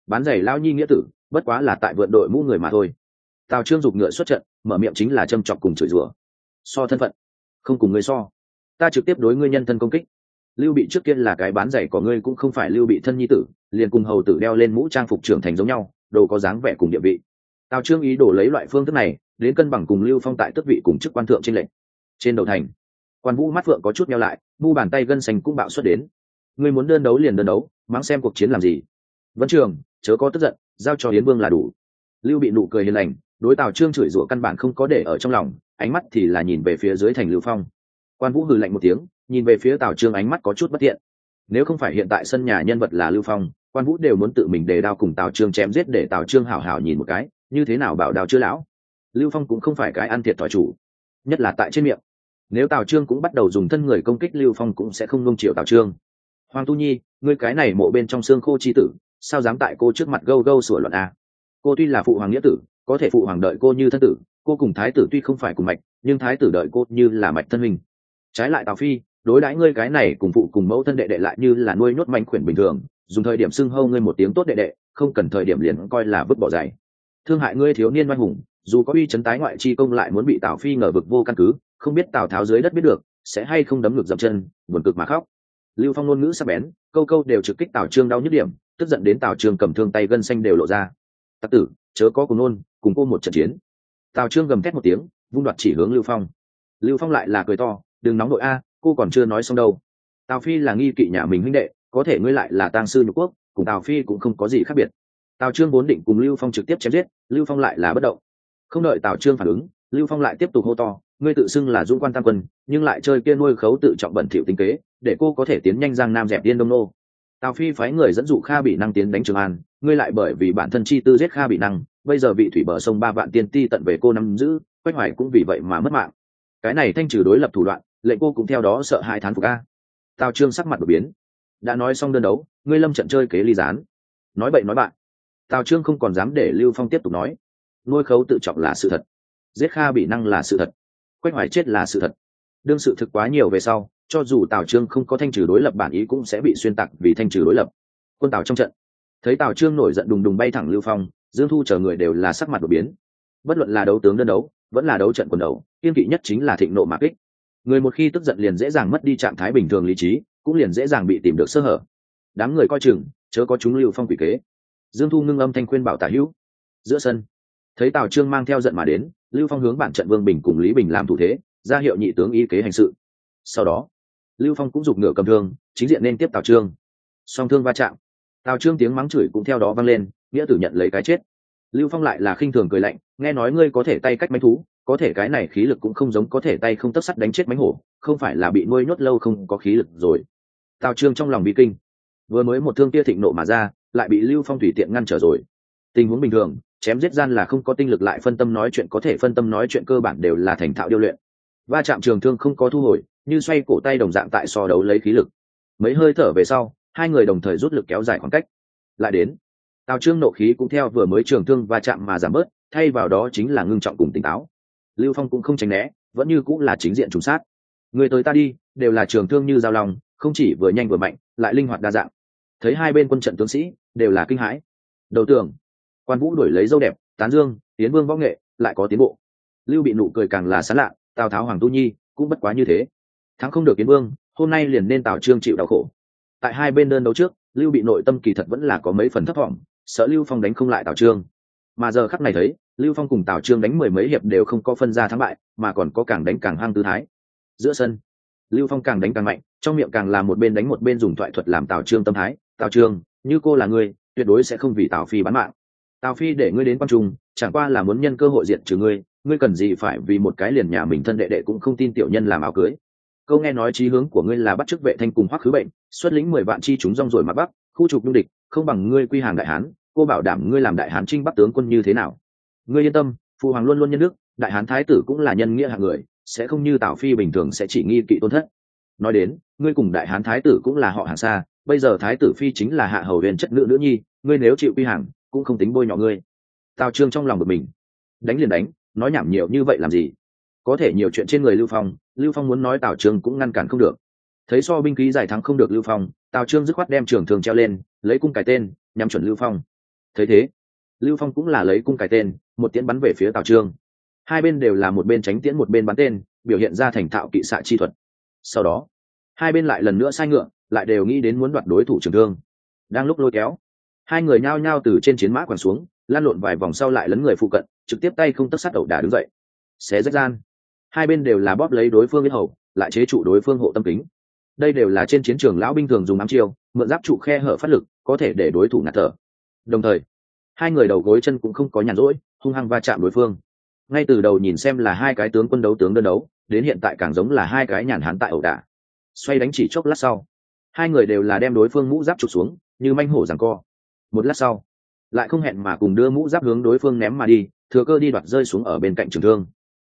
Bán giày lao nhi nghĩa tử, bất quá là tại vượn đội mũ người mà thôi. Tào trương giục ngựa xuất trận, mở miệng chính là châm chọc cùng chửi rủa. So thân phận, không cùng ngươi so. Ta trực tiếp đối ngươi nhân thân công kích. Lưu bị trước kia là cái bán giày của ngươi cũng không phải lưu bị thân nhi tử, liền cùng hầu tử đeo lên mũ trang phục trưởng thành giống nhau, đồ có dáng vẻ cùng địa vị. Tào trương ý đồ lấy loại phương thức này, đến cân bằng cùng lưu phong tại tước vị cùng chức quan thượng trên lệnh trên đầu thành quan vũ mắt phượng có chút nhau lại, mu bàn tay gân xanh cũng bạo xuất đến. Ngươi muốn đơn đấu liền đơn đấu, mắng xem cuộc chiến làm gì. Vẫn trường, chớ có tức giận, giao cho hiến vương là đủ. Lưu bị nụ cười hiền lành, đối tào trương chửi rủa căn bản không có để ở trong lòng, ánh mắt thì là nhìn về phía dưới thành lưu phong. Quan vũ hừ lạnh một tiếng, nhìn về phía tào trương ánh mắt có chút bất thiện nếu không phải hiện tại sân nhà nhân vật là lưu phong, quan vũ đều muốn tự mình đề đao cùng tào trương chém giết để tào trương hảo hảo nhìn một cái, như thế nào bảo đào chưa lão. Lưu phong cũng không phải cái ăn thiệt thòi chủ, nhất là tại trên miệng nếu tào trương cũng bắt đầu dùng thân người công kích lưu phong cũng sẽ không nung chịu tào trương. Hoàng tu nhi, ngươi cái này mộ bên trong xương khô chi tử, sao dám tại cô trước mặt gâu gâu sửa luận a à? cô tuy là phụ hoàng nghĩa tử, có thể phụ hoàng đợi cô như thân tử, cô cùng thái tử tuy không phải cùng mạch, nhưng thái tử đợi cô như là mạch thân mình trái lại tào phi, đối đãi ngươi cái này cùng phụ cùng mẫu thân đệ đệ lại như là nuôi nhốt manh khuyển bình thường, dùng thời điểm xưng hâu ngươi một tiếng tốt đệ đệ, không cần thời điểm liền coi là vứt bỏ giày thương hại ngươi thiếu niên oai hùng, dù có uy chấn tái ngoại chi công lại muốn bị tào phi ngờ vực vô căn cứ không biết tào tháo dưới đất biết được, sẽ hay không đấm ngược dậm chân, buồn cực mà khóc. Lưu phong ngôn ngữ sắc bén, câu câu đều trực kích tào trương đau nhức điểm, tức giận đến tào trương cầm thương tay gân xanh đều lộ ra. Tặc tử, chớ có cùng nôn cùng cô một trận chiến. Tào trương gầm thét một tiếng, vung đoạt chỉ hướng lưu phong. Lưu phong lại là cười to, đừng nóng nội a, cô còn chưa nói xong đâu. Tào phi là nghi kỵ nhà mình huynh đệ, có thể ngươi lại là tang sư nhục quốc, cùng tào phi cũng không có gì khác biệt. Tào trương vốn định cùng lưu phong trực tiếp chém giết, lưu phong lại là bất động. Không đợi tào trương phản ứng, lưu phong lại tiếp tục hô to ngươi tự xưng là dũng quan tam quân, nhưng lại chơi kia nuôi khấu tự trọng bẩn thỉu tinh kế, để cô có thể tiến nhanh giang nam dẹp điên đông nô. Tào phi phái người dẫn dụ kha bị năng tiến đánh trường an, ngươi lại bởi vì bản thân chi tư giết kha bị năng, bây giờ vị thủy bờ sông ba vạn tiên ti tận về cô nắm giữ, quách hoài cũng vì vậy mà mất mạng. Cái này thanh trừ đối lập thủ đoạn, lệnh cô cũng theo đó sợ hai thán phục a. Tào trương sắc mặt đột biến. Đã nói xong đơn đấu, ngươi lâm trận chơi kế ly gián. Nói bậy nói bạn. Tào trương không còn dám để lưu phong tiếp tục nói. Nuôi khấu tự trọng là sự thật. Giết kha bị năng là sự thật quách hoài chết là sự thật. Đương sự thực quá nhiều về sau, cho dù tào trương không có thanh trừ đối lập bản ý cũng sẽ bị xuyên tạc vì thanh trừ đối lập. Quân tào trong trận. Thấy tào trương nổi giận đùng đùng bay thẳng lưu phong, dương thu chờ người đều là sắc mặt đột biến. Bất luận là đấu tướng đơn đấu, vẫn là đấu trận quần đấu, kiên kỵ nhất chính là thịnh nộ mạc kích. Người một khi tức giận liền dễ dàng mất đi trạng thái bình thường lý trí, cũng liền dễ dàng bị tìm được sơ hở. Đám người coi chừng, chớ có chúng lưu phong quỷ kế. Dương thu ngưng âm thanh khuyên bảo tả hữu. Giữa sân, thấy tào trương mang theo giận mà đến lưu phong hướng bản trận vương bình cùng lý bình làm thủ thế, ra hiệu nhị tướng y kế hành sự. Sau đó, lưu phong cũng giục ngựa cầm thương, chính diện nên tiếp tào trương. Song thương va chạm. Tào trương tiếng mắng chửi cũng theo đó vang lên, nghĩa tử nhận lấy cái chết. Lưu phong lại là khinh thường cười lạnh, nghe nói ngươi có thể tay cách máy thú, có thể cái này khí lực cũng không giống có thể tay không tất sắt đánh chết mánh hổ, không phải là bị nuôi nhốt lâu không có khí lực rồi. Tào trương trong lòng bị kinh. Vừa mới một thương tia thịnh nộ mà ra, lại bị lưu phong thủy tiện ngăn trở rồi. Tình huống bình thường chém giết gian là không có tinh lực lại phân tâm nói chuyện, có thể phân tâm nói chuyện cơ bản đều là thành thạo điêu luyện. Va chạm trường thương không có thu hồi, như xoay cổ tay đồng dạng tại so đấu lấy khí lực. Mấy hơi thở về sau, hai người đồng thời rút lực kéo dài khoảng cách. Lại đến, tào trương nộ khí cũng theo vừa mới trường thương va chạm mà giảm bớt, thay vào đó chính là ngưng trọng cùng tỉnh táo. Lưu phong cũng không tránh né, vẫn như cũng là chính diện trùng sát. Người tới ta đi, đều là trường thương như giao lòng không chỉ vừa nhanh vừa mạnh, lại linh hoạt đa dạng. Thấy hai bên quân trận tướng sĩ, đều là kinh hãi. Đầu tường quan vũ đổi lấy dâu đẹp tán dương tiến vương võ nghệ lại có tiến bộ. Lưu bị nụ cười càng là sán lạ tào tháo hoàng tu nhi cũng bất quá như thế. Thắng không được tiến vương hôm nay liền nên tào trương chịu đau khổ. Tại hai bên đơn đấu trước lưu bị nội tâm kỳ thật vẫn là có mấy phần thấp thỏm sợ lưu phong đánh không lại tào trương. Mà giờ khắc này thấy lưu phong cùng tào trương đánh mười mấy hiệp đều không có phân ra thắng bại mà còn có càng đánh càng hang tư thái. Giữa sân lưu phong càng đánh càng mạnh trong miệng càng là một bên đánh một bên dùng thoại thuật làm tào trương tâm thái. Tào trương như cô là người, tuyệt đối sẽ không vì tào phi bán mạng tào phi để ngươi đến quan trung, chẳng qua là muốn nhân cơ hội diện trừ ngươi ngươi cần gì phải vì một cái liền nhà mình thân đệ đệ cũng không tin tiểu nhân làm áo cưới. Câu nghe nói chí hướng của ngươi là bắt chức vệ thanh cùng hoắc khứ bệnh, xuất lĩnh mười vạn chi chúng rong rồi mặt bắc, khu trục nhung địch, không bằng ngươi quy hàng đại hán, cô bảo đảm ngươi làm đại hán trinh bắc tướng quân như thế nào. Ngươi yên tâm phụ hoàng luôn luôn nhân đức, đại hán thái tử cũng là nhân nghĩa hạng người, sẽ không như tào phi bình thường sẽ chỉ nghi kỵ tôn thất. Nói đến, ngươi cùng đại hán thái tử cũng là họ hàng xa, bây giờ thái tử phi chính là hạ hầu huyền chất nữ nữ nhi, ngươi nếu chịu quy hàng cũng không tính bôi nhọ ngươi. Tào trương trong lòng một mình. Đánh liền đánh, nói nhảm nhiều như vậy làm gì? Có thể nhiều chuyện trên người lưu phong lưu phong muốn nói tào trương cũng ngăn cản không được. Thấy so binh khí giải thắng không được lưu phong, tào trương dứt khoát đem trường thường treo lên, lấy cung cái tên nhằm chuẩn lưu phong. Thấy thế, lưu phong cũng là lấy cung cái tên, một tiễn bắn về phía tào trương. Hai bên đều là một bên tránh tiễn một bên bắn tên, biểu hiện ra thành thạo kỵ xạ chi thuật. Sau đó, hai bên lại lần nữa sai ngựa, lại đều nghĩ đến muốn đoạt đối thủ trường thương. Đang lúc lôi kéo hai người nhao nhao từ trên chiến mã quẳng xuống, lan lộn vài vòng sau lại lấn người phụ cận, trực tiếp tay không tất sát ẩu đả đứng dậy. Xé rách gian, hai bên đều là bóp lấy đối phương biết hầu, lại chế trụ đối phương hộ tâm kính. Đây đều là trên chiến trường lão binh thường dùng ám chiêu, mượn giáp trụ khe hở phát lực, có thể để đối thủ ngạt thở. Đồng thời, hai người đầu gối chân cũng không có nhàn rỗi, hung hăng va chạm đối phương. Ngay từ đầu nhìn xem là hai cái tướng quân đấu tướng đơn đấu, đến hiện tại càng giống là hai cái nhàn hán tại ẩu đả. Xoay đánh chỉ chốc lát sau, hai người đều là đem đối phương mũ giáp trục xuống, như manh hổ rằng co một lát sau lại không hẹn mà cùng đưa mũ giáp hướng đối phương ném mà đi thừa cơ đi đoạt rơi xuống ở bên cạnh trường thương.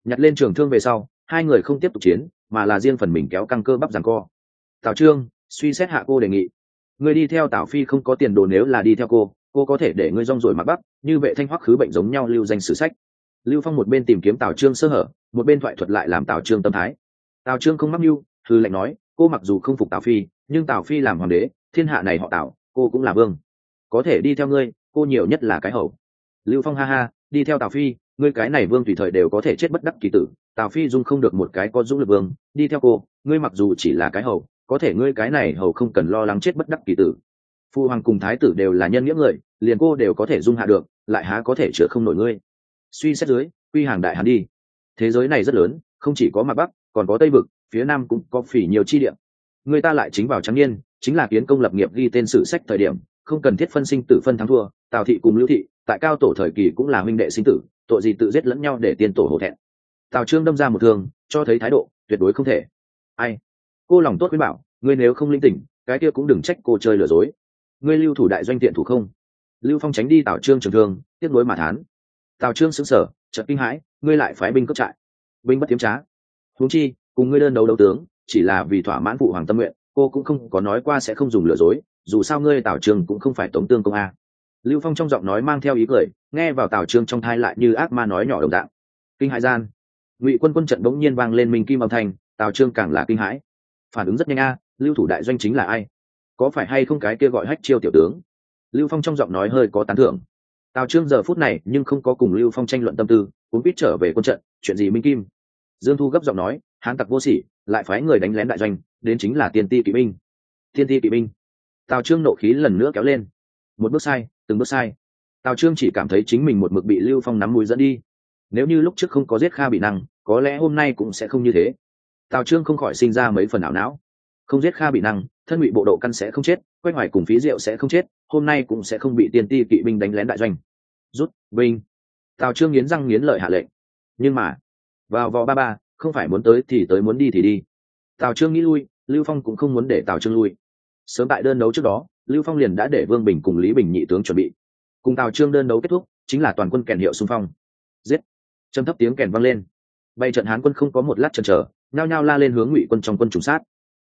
Nhặt lên trường thương về sau hai người không tiếp tục chiến mà là riêng phần mình kéo căng cơ bắp rằng co. Tào trương suy xét hạ cô đề nghị. Người đi theo tào phi không có tiền đồ nếu là đi theo cô cô có thể để ngươi rong rồi mặc bắp, như vệ thanh hoắc khứ bệnh giống nhau lưu danh sử sách. Lưu phong một bên tìm kiếm tào trương sơ hở một bên thoại thuật lại làm tào trương tâm thái. Tào trương không mắc mưu thư lệnh nói cô mặc dù không phục tào phi nhưng tào phi làm hoàng đế thiên hạ này họ tào cô cũng là vương có thể đi theo ngươi, cô nhiều nhất là cái hầu. Lưu phong ha ha, đi theo tào phi, ngươi cái này vương tùy thời đều có thể chết bất đắc kỳ tử. Tào phi dung không được một cái có dũng lực vương, đi theo cô, ngươi mặc dù chỉ là cái hầu, có thể ngươi cái này hầu không cần lo lắng chết bất đắc kỳ tử. Phu hoàng cùng thái tử đều là nhân nghĩa người, liền cô đều có thể dung hạ được, lại há có thể chữa không nổi ngươi. Suy xét dưới, quy hàng đại hán đi. Thế giới này rất lớn, không chỉ có mặt bắc, còn có tây vực, phía nam cũng có phỉ nhiều chi điểm người ta lại chính vào trắng niên, chính là kiến công lập nghiệp ghi tên sử sách thời điểm không cần thiết phân sinh tử phân thắng thua, tào thị cùng lưu thị, tại cao tổ thời kỳ cũng là huynh đệ sinh tử, tội gì tự giết lẫn nhau để tiên tổ hổ thẹn. Tào trương đâm ra một thương, cho thấy thái độ tuyệt đối không thể. Ai? Cô lòng tốt khuyên bảo, ngươi nếu không linh tỉnh, cái kia cũng đừng trách cô chơi lừa dối. Ngươi lưu thủ đại doanh tiện thủ không? Lưu phong tránh đi tào trương trường thương tiếp nối mà thán. Tào trương xứng sở chợt kinh hãi, ngươi lại phái binh cướp trại. Binh bất tiếm trá. Huống chi, cùng ngươi đơn đấu đấu tướng, chỉ là vì thỏa mãn phụ hoàng tâm nguyện cô cũng không có nói qua sẽ không dùng lừa dối, dù sao ngươi tào trương cũng không phải tống tương công a. Lưu phong trong giọng nói mang theo ý cười, nghe vào tào trương trong thai lại như ác ma nói nhỏ đồng dạng. Kinh hãi gian, ngụy quân quân trận bỗng nhiên vang lên minh kim âm thanh, tào trương càng là kinh hãi. Phản ứng rất nhanh a, lưu thủ đại doanh chính là ai? Có phải hay không cái kia gọi hách chiêu tiểu tướng? Lưu phong trong giọng nói hơi có tán thưởng. Tào trương giờ phút này nhưng không có cùng lưu phong tranh luận tâm tư cũng biết trở về quân trận, chuyện gì minh kim? Dương thu gấp giọng nói, hán tặc vô sỉ, lại phái người đánh lén đại doanh đến chính là tiên ti kỵ binh. Tiên ti kỵ binh. Tào trương nộ khí lần nữa kéo lên. Một bước sai, từng bước sai. Tào trương chỉ cảm thấy chính mình một mực bị lưu phong nắm mũi dẫn đi. Nếu như lúc trước không có giết kha bị năng, có lẽ hôm nay cũng sẽ không như thế. Tào trương không khỏi sinh ra mấy phần ảo não. Không giết kha bị năng, thân bị bộ độ căn sẽ không chết quay hoài cùng phí rượu sẽ không chết, hôm nay cũng sẽ không bị tiên ti kỵ binh đánh lén đại doanh. Rút, binh. Tào trương nghiến răng nghiến lợi hạ lệnh. Nhưng mà, vào vò ba ba, không phải muốn tới thì tới muốn đi thì đi tào trương nghĩ lui, lưu phong cũng không muốn để tào trương lui. Sớm tại đơn đấu trước đó, lưu phong liền đã để vương bình cùng lý bình nhị tướng chuẩn bị. Cùng tào trương đơn đấu kết thúc, chính là toàn quân kèn hiệu xung phong. Giết! Trầm thấp tiếng kèn vang lên. Bay trận hán quân không có một lát chần chờ, nhao nhao la lên hướng ngụy quân trong quân trùng sát.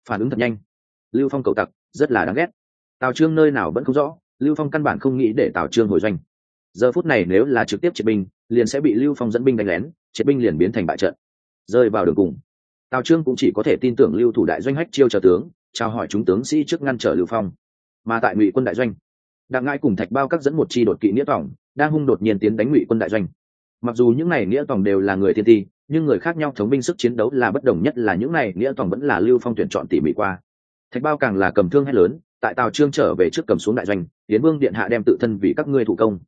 Phản ứng thật nhanh. Lưu phong cầu tặc, rất là đáng ghét. Tào trương nơi nào vẫn không rõ, lưu phong căn bản không nghĩ để tào trương hồi doanh. Giờ phút này nếu là trực tiếp triệt binh, liền sẽ bị lưu phong dẫn binh đánh lén, triệt binh liền biến thành bại trận. Rơi vào đường cùng tào trương cũng chỉ có thể tin tưởng lưu thủ đại doanh hách chiêu chờ tướng, chào hỏi chúng tướng sĩ trước ngăn trở lưu phong. Mà tại ngụy quân đại doanh, đặng ngãi cùng thạch bao các dẫn một chi đột kỵ nghĩa tòng, đang hung đột nhiên tiến đánh ngụy quân đại doanh. Mặc dù những này nghĩa tòng đều là người thiên ti, nhưng người khác nhau thống binh sức chiến đấu là bất đồng nhất là những này nghĩa tòng vẫn là lưu phong tuyển chọn tỉ mỉ qua. Thạch bao càng là cầm thương hay lớn, tại tào trương trở về trước cầm xuống đại doanh tiến vương điện hạ đem tự thân vì các ngươi thủ công.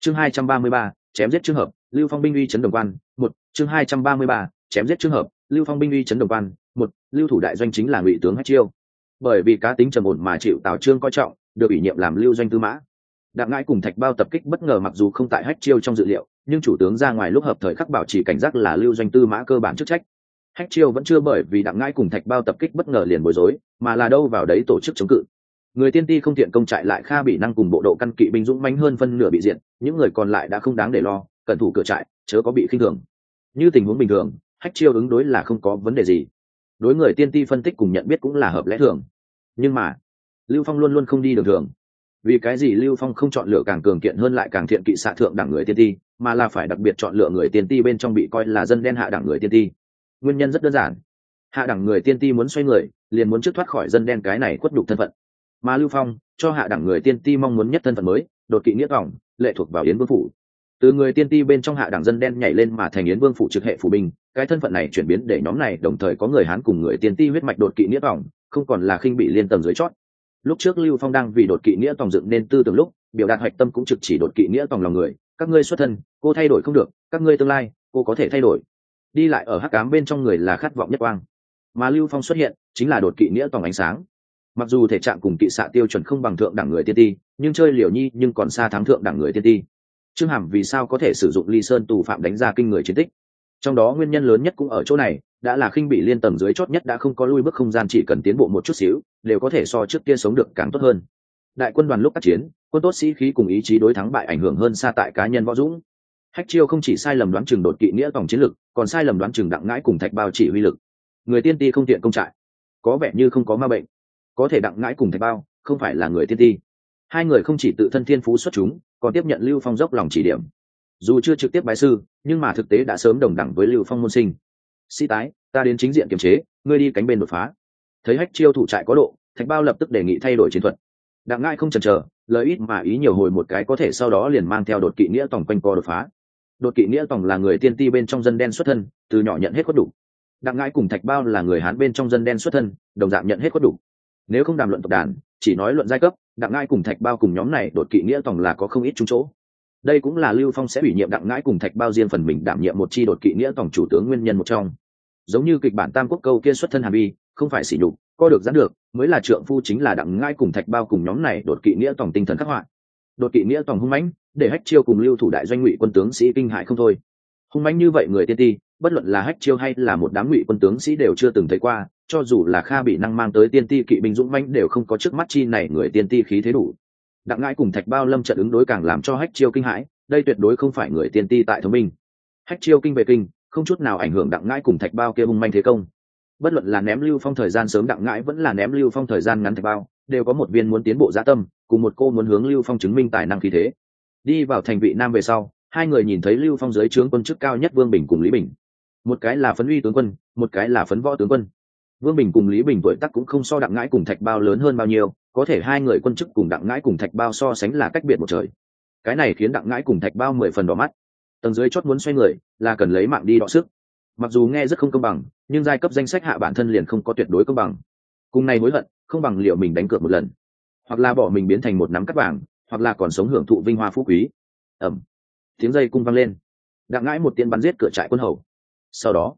Chương hai trăm ba mươi ba, chém giết trường hợp, lưu phong binh uy chấn đồng quan, một, chương hai trăm ba mươi ba, chém giết trường hợp lưu phong binh uy chấn đồng quan, một, lưu thủ đại doanh chính là ngụy tướng hách chiêu. Bởi vì cá tính trầm ổn mà chịu tào trương coi trọng, được ủy nhiệm làm lưu doanh tư mã. Đặng ngãi cùng thạch bao tập kích bất ngờ mặc dù không tại hách chiêu trong dự liệu, nhưng chủ tướng ra ngoài lúc hợp thời khắc bảo trì cảnh giác là lưu doanh tư mã cơ bản chức trách. Hách chiêu vẫn chưa bởi vì đặng ngãi cùng thạch bao tập kích bất ngờ liền bối rối, mà là đâu vào đấy tổ chức chống cự. Người tiên ti không thiện công trại lại kha bị năng cùng bộ độ căn kỵ binh dũng mánh hơn phân nửa bị diện những người còn lại đã không đáng để lo, cẩn thủ cửa trại, chớ có bị khinh thường. Như tình huống bình thường hách chiêu ứng đối là không có vấn đề gì. Đối người tiên ti phân tích cùng nhận biết cũng là hợp lẽ thường. Nhưng mà, lưu phong luôn luôn không đi đường thường. Vì cái gì lưu phong không chọn lựa càng cường kiện hơn lại càng thiện kỵ xạ thượng đẳng người tiên ti, mà là phải đặc biệt chọn lựa người tiên ti bên trong bị coi là dân đen hạ đẳng người tiên ti? Nguyên nhân rất đơn giản. Hạ đẳng người tiên ti muốn xoay người, liền muốn trước thoát khỏi dân đen cái này khuất đục thân phận. Mà lưu phong, cho hạ đẳng người tiên ti mong muốn nhất thân phận mới, đột kỵ nghĩa vọng lệ thuộc vào yến vương phủ từ người tiên ti bên trong hạ đẳng dân đen nhảy lên mà thành yến vương phủ trực hệ phủ binh, cái thân phận này chuyển biến để nhóm này đồng thời có người hán cùng người tiên ti huyết mạch đột kỵ nghĩa vọng không còn là khinh bị liên tầng dưới chót. Lúc trước lưu phong đang vì đột kỵ nghĩa tòng dựng nên tư tưởng lúc, biểu đạt hạch tâm cũng trực chỉ đột kỵ nghĩa tòng lòng người, các ngươi xuất thân, cô thay đổi không được, các ngươi tương lai, cô có thể thay đổi. Đi lại ở hắc cám bên trong người là khát vọng nhất quang. Mà lưu phong xuất hiện, chính là đột kỵ nghĩa tòng ánh sáng. Mặc dù thể trạng cùng kỵ xạ tiêu chuẩn không bằng thượng đẳng người tiên ti, nhưng chơi liều nhi nhưng còn xa thắng thượng đẳng người tiên ti trương hàm vì sao có thể sử dụng ly sơn tù phạm đánh ra kinh người chiến tích? Trong đó nguyên nhân lớn nhất cũng ở chỗ này, đã là khinh bị liên tầng dưới chót nhất đã không có lui bước không gian chỉ cần tiến bộ một chút xíu, đều có thể so trước kia sống được càng tốt hơn. Đại quân đoàn lúc tác chiến, quân tốt sĩ khí cùng ý chí đối thắng bại ảnh hưởng hơn xa tại cá nhân võ dũng. Hách chiêu không chỉ sai lầm đoán chừng đột kỵ nghĩa tổng chiến lực, còn sai lầm đoán chừng đặng ngãi cùng thạch bao chỉ huy lực. Người tiên ti không tiện công trại, có vẻ như không có ma bệnh. Có thể đặng ngãi cùng thạch bao, không phải là người tiên ti hai người không chỉ tự thân thiên phú xuất chúng, còn tiếp nhận lưu phong dốc lòng chỉ điểm. Dù chưa trực tiếp bái sư, nhưng mà thực tế đã sớm đồng đẳng với lưu phong môn sinh. Sĩ tái, ta đến chính diện kiềm chế, ngươi đi cánh bên đột phá. Thấy hách chiêu thủ trại có độ, thạch bao lập tức đề nghị thay đổi chiến thuật. Đặng ngãi không chần chờ, lời ít mà ý nhiều hồi một cái có thể sau đó liền mang theo đột kỵ nghĩa tổng quanh co đột phá. Đột kỵ nghĩa tổng là người tiên ti bên trong dân đen xuất thân, từ nhỏ nhận hết khuất đủ. Đặng ngãi cùng thạch bao là người hán bên trong dân đen xuất thân, đồng dạng nhận hết khuất đủ. Nếu không đàm luận tộc đàn chỉ nói luận giai cấp, đặng ngãi cùng thạch bao cùng nhóm này đột kỵ nghĩa tổng là có không ít trung chỗ. Đây cũng là lưu phong sẽ ủy nhiệm đặng ngãi cùng thạch bao riêng phần mình đảm nhiệm một chi đột kỵ nghĩa tổng chủ tướng nguyên nhân một trong. Giống như kịch bản tam quốc câu kia xuất thân hàn vi không phải xỉ nhục co được gián được, mới là trượng phu chính là đặng ngãi cùng thạch bao cùng nhóm này đột kỵ nghĩa tổng tinh thần khắc họa. Đột kỵ nghĩa tổng hung mãnh, để hách chiêu cùng lưu thủ đại doanh ngụy quân tướng sĩ kinh hại không thôi. Hung mãnh như vậy người tiên ti, bất luận là hách chiêu hay là một đám ngụy quân tướng sĩ đều chưa từng thấy qua cho dù là kha bị năng mang tới tiên ti kỵ binh dũng mãnh đều không có trước mắt chi này người tiên ti khí thế đủ. Đặng ngãi cùng thạch bao lâm trận ứng đối càng làm cho hách chiêu kinh hãi, đây tuyệt đối không phải người tiên ti tại thông minh hách chiêu kinh về kinh, không chút nào ảnh hưởng đặng ngãi cùng thạch bao kia hung manh thế công. Bất luận là ném lưu phong thời gian sớm, đặng ngãi vẫn là ném lưu phong thời gian ngắn thạch bao, đều có một viên muốn tiến bộ gia tâm, cùng một cô muốn hướng lưu phong chứng minh tài năng khí thế. Đi vào thành vị nam về sau, hai người nhìn thấy lưu phong dưới trướng quân chức cao nhất vương bình cùng lý bình. Một cái là phấn uy tướng quân, một cái là phấn võ tướng quân vương bình cùng lý bình tuổi tắc cũng không so đặng ngãi cùng thạch bao lớn hơn bao nhiêu, có thể hai người quân chức cùng đặng ngãi cùng thạch bao so sánh là cách biệt một trời. Cái này khiến đặng ngãi cùng thạch bao mười phần đỏ mắt. Tầng dưới chót muốn xoay người, là cần lấy mạng đi đọ sức. Mặc dù nghe rất không công bằng, nhưng giai cấp danh sách hạ bản thân liền không có tuyệt đối công bằng. Cùng này hối hận, không bằng liệu mình đánh cược một lần. Hoặc là bỏ mình biến thành một nắm cắt vàng, hoặc là còn sống hưởng thụ vinh hoa phú quý. Ẩm. Tiếng dây cung văng lên. Đặng ngãi một tiên bắn giết cửa trại quân hầu. Sau đó,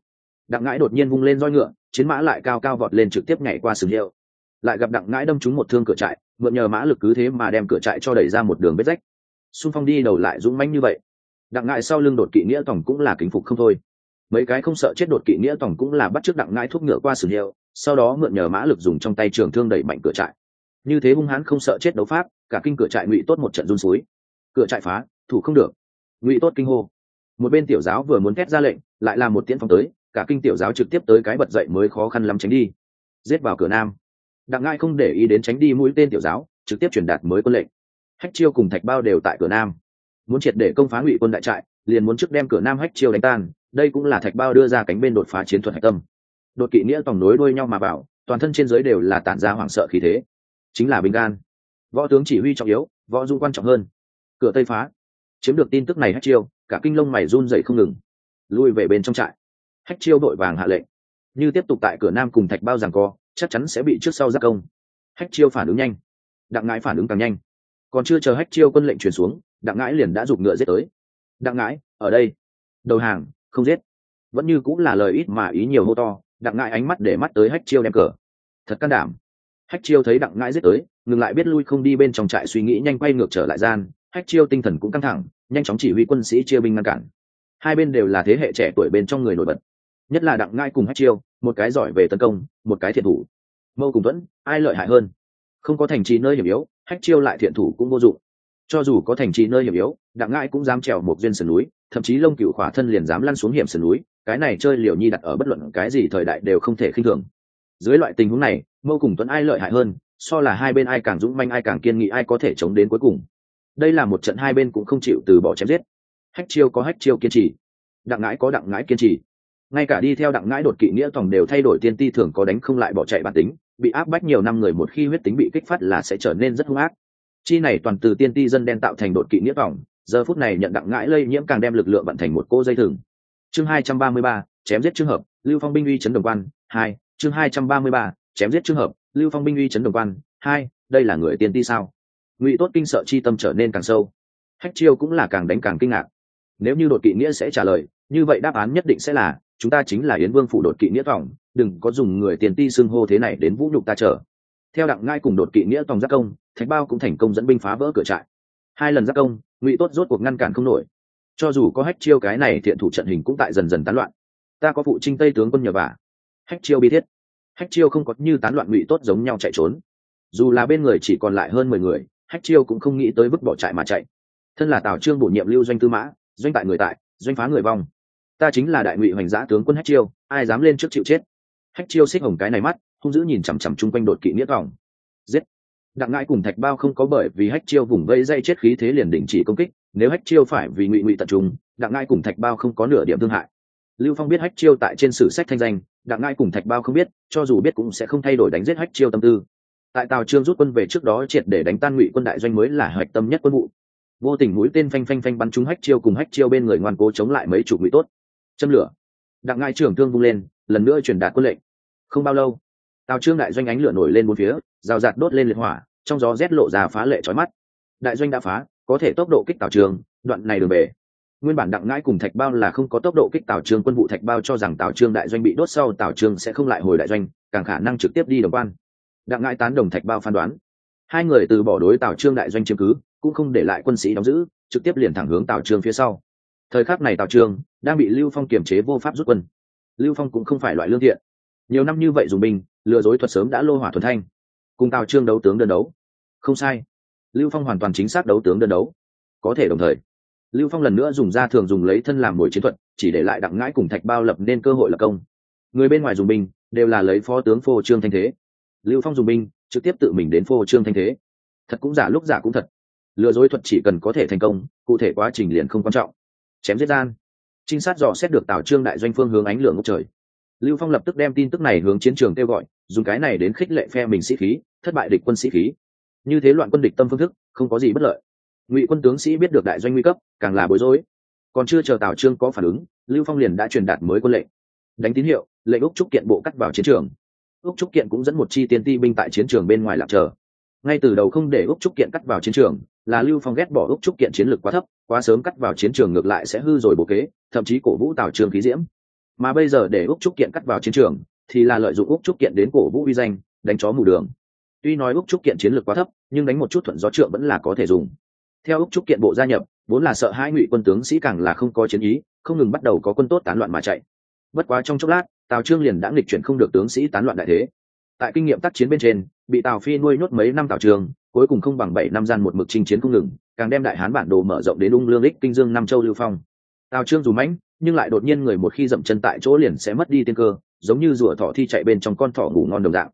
đặng ngãi đột nhiên vung lên roi ngựa chiến mã lại cao cao vọt lên trực tiếp nhảy qua sừng hiệu. Lại gặp đặng ngãi đâm trúng một thương cửa trại, mượn nhờ mã lực cứ thế mà đem cửa trại cho đẩy ra một đường vết rách. Xung phong đi đầu lại dũng mãnh như vậy. Đặng ngãi sau lưng đột kỵ nghĩa tổng cũng là kính phục không thôi. Mấy cái không sợ chết đột kỵ nghĩa tổng cũng là bắt trước đặng ngãi thuốc ngựa qua sừng hiệu, sau đó mượn nhờ mã lực dùng trong tay trường thương đẩy mạnh cửa trại. Như thế hung hãn không sợ chết đấu pháp, cả kinh cửa trại ngụy tốt một trận run suối. Cửa trại phá, thủ không được. Ngụy tốt kinh hô. Một bên tiểu giáo vừa muốn thét ra lệnh, lại là một tiễn phong tới cả kinh tiểu giáo trực tiếp tới cái bật dậy mới khó khăn lắm tránh đi. Giết vào cửa nam. Đặng ngai không để ý đến tránh đi mũi tên tiểu giáo, trực tiếp truyền đạt mới quân lệnh. Hách chiêu cùng thạch bao đều tại cửa nam. Muốn triệt để công phá ngụy quân đại trại, liền muốn trước đem cửa nam hách chiêu đánh tan, đây cũng là thạch bao đưa ra cánh bên đột phá chiến thuật hạch tâm. Đột kỵ nghĩa tòng nối đuôi nhau mà vào toàn thân trên giới đều là tản ra hoảng sợ khí thế. Chính là bình gan võ tướng chỉ huy trọng yếu, võ dung quan trọng hơn. Cửa tây phá. Chiếm được tin tức này hách chiêu, cả kinh lông mày run dậy không ngừng. Lui về bên trong trại hách chiêu đội vàng hạ lệnh. Như tiếp tục tại cửa nam cùng thạch bao rằng co, chắc chắn sẽ bị trước sau giác công. Hách chiêu phản ứng nhanh. Đặng ngãi phản ứng càng nhanh. Còn chưa chờ hách chiêu quân lệnh truyền xuống, đặng ngãi liền đã giục ngựa giết tới. Đặng ngãi, ở đây. Đầu hàng, không giết. Vẫn như cũng là lời ít mà ý nhiều hô to, đặng ngãi ánh mắt để mắt tới hách chiêu đem cờ. Thật can đảm. Hách chiêu thấy đặng ngãi giết tới, ngừng lại biết lui không đi bên trong trại suy nghĩ nhanh quay ngược trở lại gian, hách chiêu tinh thần cũng căng thẳng, nhanh chóng chỉ huy quân sĩ chia binh ngăn cản. Hai bên đều là thế hệ trẻ tuổi bên trong người nổi bật nhất là đặng ngai cùng hách chiêu, một cái giỏi về tấn công, một cái thiện thủ. Mâu cùng thuẫn ai lợi hại hơn? Không có thành trì nơi hiểm yếu, hách chiêu lại thiện thủ cũng vô dụng. Cho dù có thành trì nơi hiểm yếu, đặng ngai cũng dám trèo một duyên sườn núi, thậm chí lông cựu khỏa thân liền dám lăn xuống hiểm sườn núi, cái này chơi liều nhi đặt ở bất luận cái gì thời đại đều không thể khinh thường. Dưới loại tình huống này, mâu cùng tuấn ai lợi hại hơn, so là hai bên ai càng dũng manh ai càng kiên nghị ai có thể chống đến cuối cùng. Đây là một trận hai bên cũng không chịu từ bỏ chém giết. Hách chiêu có hách chiêu kiên trì, đặng ngãi có đặng ngãi kiên trì ngay cả đi theo đặng ngãi đột kỵ nghĩa tòng đều thay đổi tiên ti thường có đánh không lại bỏ chạy bản tính, bị áp bách nhiều năm người một khi huyết tính bị kích phát là sẽ trở nên rất hung ác. Chi này toàn từ tiên ti dân đen tạo thành đột kỵ nghĩa tòng giờ phút này nhận đặng ngãi lây nhiễm càng đem lực lượng vận thành một cô dây thừng. Chương hai trăm ba mươi ba, chém giết trường hợp, lưu phong binh uy chấn đồng quan, hai, chương hai trăm ba mươi ba, chém giết trường hợp, lưu phong binh uy chấn đồng quan, hai, đây là người tiên ti sao? Ngụy tốt kinh sợ chi tâm trở nên càng sâu. Hách chiêu cũng là càng đánh càng kinh ngạc. Nếu như đột kỵ nghĩa sẽ trả lời, như vậy đáp án nhất định sẽ là chúng ta chính là yến vương phủ đột kỵ nghĩa tòng đừng có dùng người tiền ti xưng hô thế này đến vũ nhục ta chờ. Theo đặng ngai cùng đột kỵ nghĩa tòng giác công, thạch bao cũng thành công dẫn binh phá vỡ cửa trại. Hai lần giác công, ngụy tốt rốt cuộc ngăn cản không nổi. Cho dù có hách chiêu cái này thiện thủ trận hình cũng tại dần dần tán loạn. Ta có phụ trinh tây tướng quân nhờ vả hách chiêu bi thiết. Hách chiêu không có như tán loạn ngụy tốt giống nhau chạy trốn. Dù là bên người chỉ còn lại hơn mười người, hách chiêu cũng không nghĩ tới vứt bỏ trại mà chạy. Thân là tào trương bổ nhiệm lưu doanh tư mã, doanh tại người tại, doanh phá người vong ta chính là đại ngụy hoành giã tướng quân hách chiêu, ai dám lên trước chịu chết? Hách chiêu xích hồng cái này mắt không giữ nhìn chằm chằm chung quanh đột kỵ nghĩa vòng giết! Đặng ngãi cùng thạch bao không có bởi vì hách chiêu vùng vây dây chết khí thế liền đình chỉ công kích, nếu hách chiêu phải vì ngụy ngụy tập trung, đặng ngãi cùng thạch bao không có nửa điểm thương hại. Lưu phong biết hách chiêu tại trên sử sách thanh danh, đặng ngãi cùng thạch bao không biết, cho dù biết cũng sẽ không thay đổi đánh giết hách chiêu tâm tư. Tại tào trương rút quân về trước đó triệt để đánh tan ngụy quân đại doanh mới là hoạch tâm nhất quân vụ. Vô tình mũi tên phanh phanh phanh bắn trúng hách chiêu cùng hách chiêu bên người ngoan cố chống lại mấy chục ngụy tốt châm lửa. Đặng ngãi trưởng thương vung lên, lần nữa truyền đạt quân lệnh. Không bao lâu, tào trương đại doanh ánh lửa nổi lên bốn phía, rào rạt đốt lên liệt hỏa, trong gió rét lộ ra phá lệ trói mắt. Đại doanh đã phá, có thể tốc độ kích tào trường, đoạn này đường bể nguyên bản đặng ngãi cùng thạch bao là không có tốc độ kích tào trương quân vụ thạch bao cho rằng tào trương đại doanh bị đốt sau tào trương sẽ không lại hồi đại doanh, càng khả năng trực tiếp đi đồng quan. Đặng ngãi tán đồng thạch bao phán đoán. Hai người từ bỏ đối tào trương đại doanh chiếm cứ, cũng không để lại quân sĩ đóng giữ, trực tiếp liền thẳng hướng tào trương phía sau thời khắc này tào trường đang bị lưu phong kiềm chế vô pháp rút quân. Lưu phong cũng không phải loại lương thiện. Nhiều năm như vậy dùng binh, lừa dối thuật sớm đã lô hỏa thuần thanh. Cùng tào trương đấu tướng đơn đấu. Không sai. Lưu phong hoàn toàn chính xác đấu tướng đơn đấu. Có thể đồng thời, lưu phong lần nữa dùng ra thường dùng lấy thân làm mồi chiến thuật, chỉ để lại đặng ngãi cùng thạch bao lập nên cơ hội lập công. Người bên ngoài dùng binh, đều là lấy phó tướng phô trương thanh thế. Lưu phong dùng binh, trực tiếp tự mình đến phô trương thanh thế. Thật cũng giả, lúc giả cũng thật. Lừa dối thuật chỉ cần có thể thành công, cụ thể quá trình liền không quan trọng chém giết gian. Trinh sát dò xét được tào trương đại doanh phương hướng ánh lửa ngốc trời. Lưu phong lập tức đem tin tức này hướng chiến trường kêu gọi, dùng cái này đến khích lệ phe mình sĩ khí, thất bại địch quân sĩ khí. Như thế loạn quân địch tâm phương thức, không có gì bất lợi. Ngụy quân tướng sĩ biết được đại doanh nguy cấp, càng là bối rối. Còn chưa chờ tào trương có phản ứng, lưu phong liền đã truyền đạt mới quân lệnh. Đánh tín hiệu, lệnh úc trúc kiện bộ cắt vào chiến trường. Úc trúc kiện cũng dẫn một chi tiên ti binh tại chiến trường bên ngoài lạc chờ. Ngay từ đầu không để úc trúc kiện cắt vào chiến trường, là lưu phong ghét bỏ úc trúc kiện chiến lược quá thấp quá sớm cắt vào chiến trường ngược lại sẽ hư rồi bố kế, thậm chí cổ vũ tào Trường khí diễm. Mà bây giờ để úc trúc kiện cắt vào chiến trường, thì là lợi dụng úc trúc kiện đến cổ vũ uy danh, đánh chó mù đường. Tuy nói úc trúc kiện chiến lược quá thấp, nhưng đánh một chút thuận gió trượng vẫn là có thể dùng. Theo úc trúc kiện bộ gia nhập, vốn là sợ hai ngụy quân tướng sĩ càng là không có chiến ý, không ngừng bắt đầu có quân tốt tán loạn mà chạy. Bất quá trong chốc lát, tào trương liền đã nghịch chuyển không được tướng sĩ tán loạn đại thế. Tại kinh nghiệm tác chiến bên trên, bị tào phi nuôi nhốt mấy năm tào trường, cuối cùng không bằng bảy năm gian một mực chinh chiến không ngừng càng đem đại hán bản đồ mở rộng đến ung lương ích kinh dương nam châu lưu phong. Tào trương dù mãnh, nhưng lại đột nhiên người một khi dậm chân tại chỗ liền sẽ mất đi tiên cơ, giống như rùa thỏ thi chạy bên trong con thỏ ngủ ngon đồng dạng.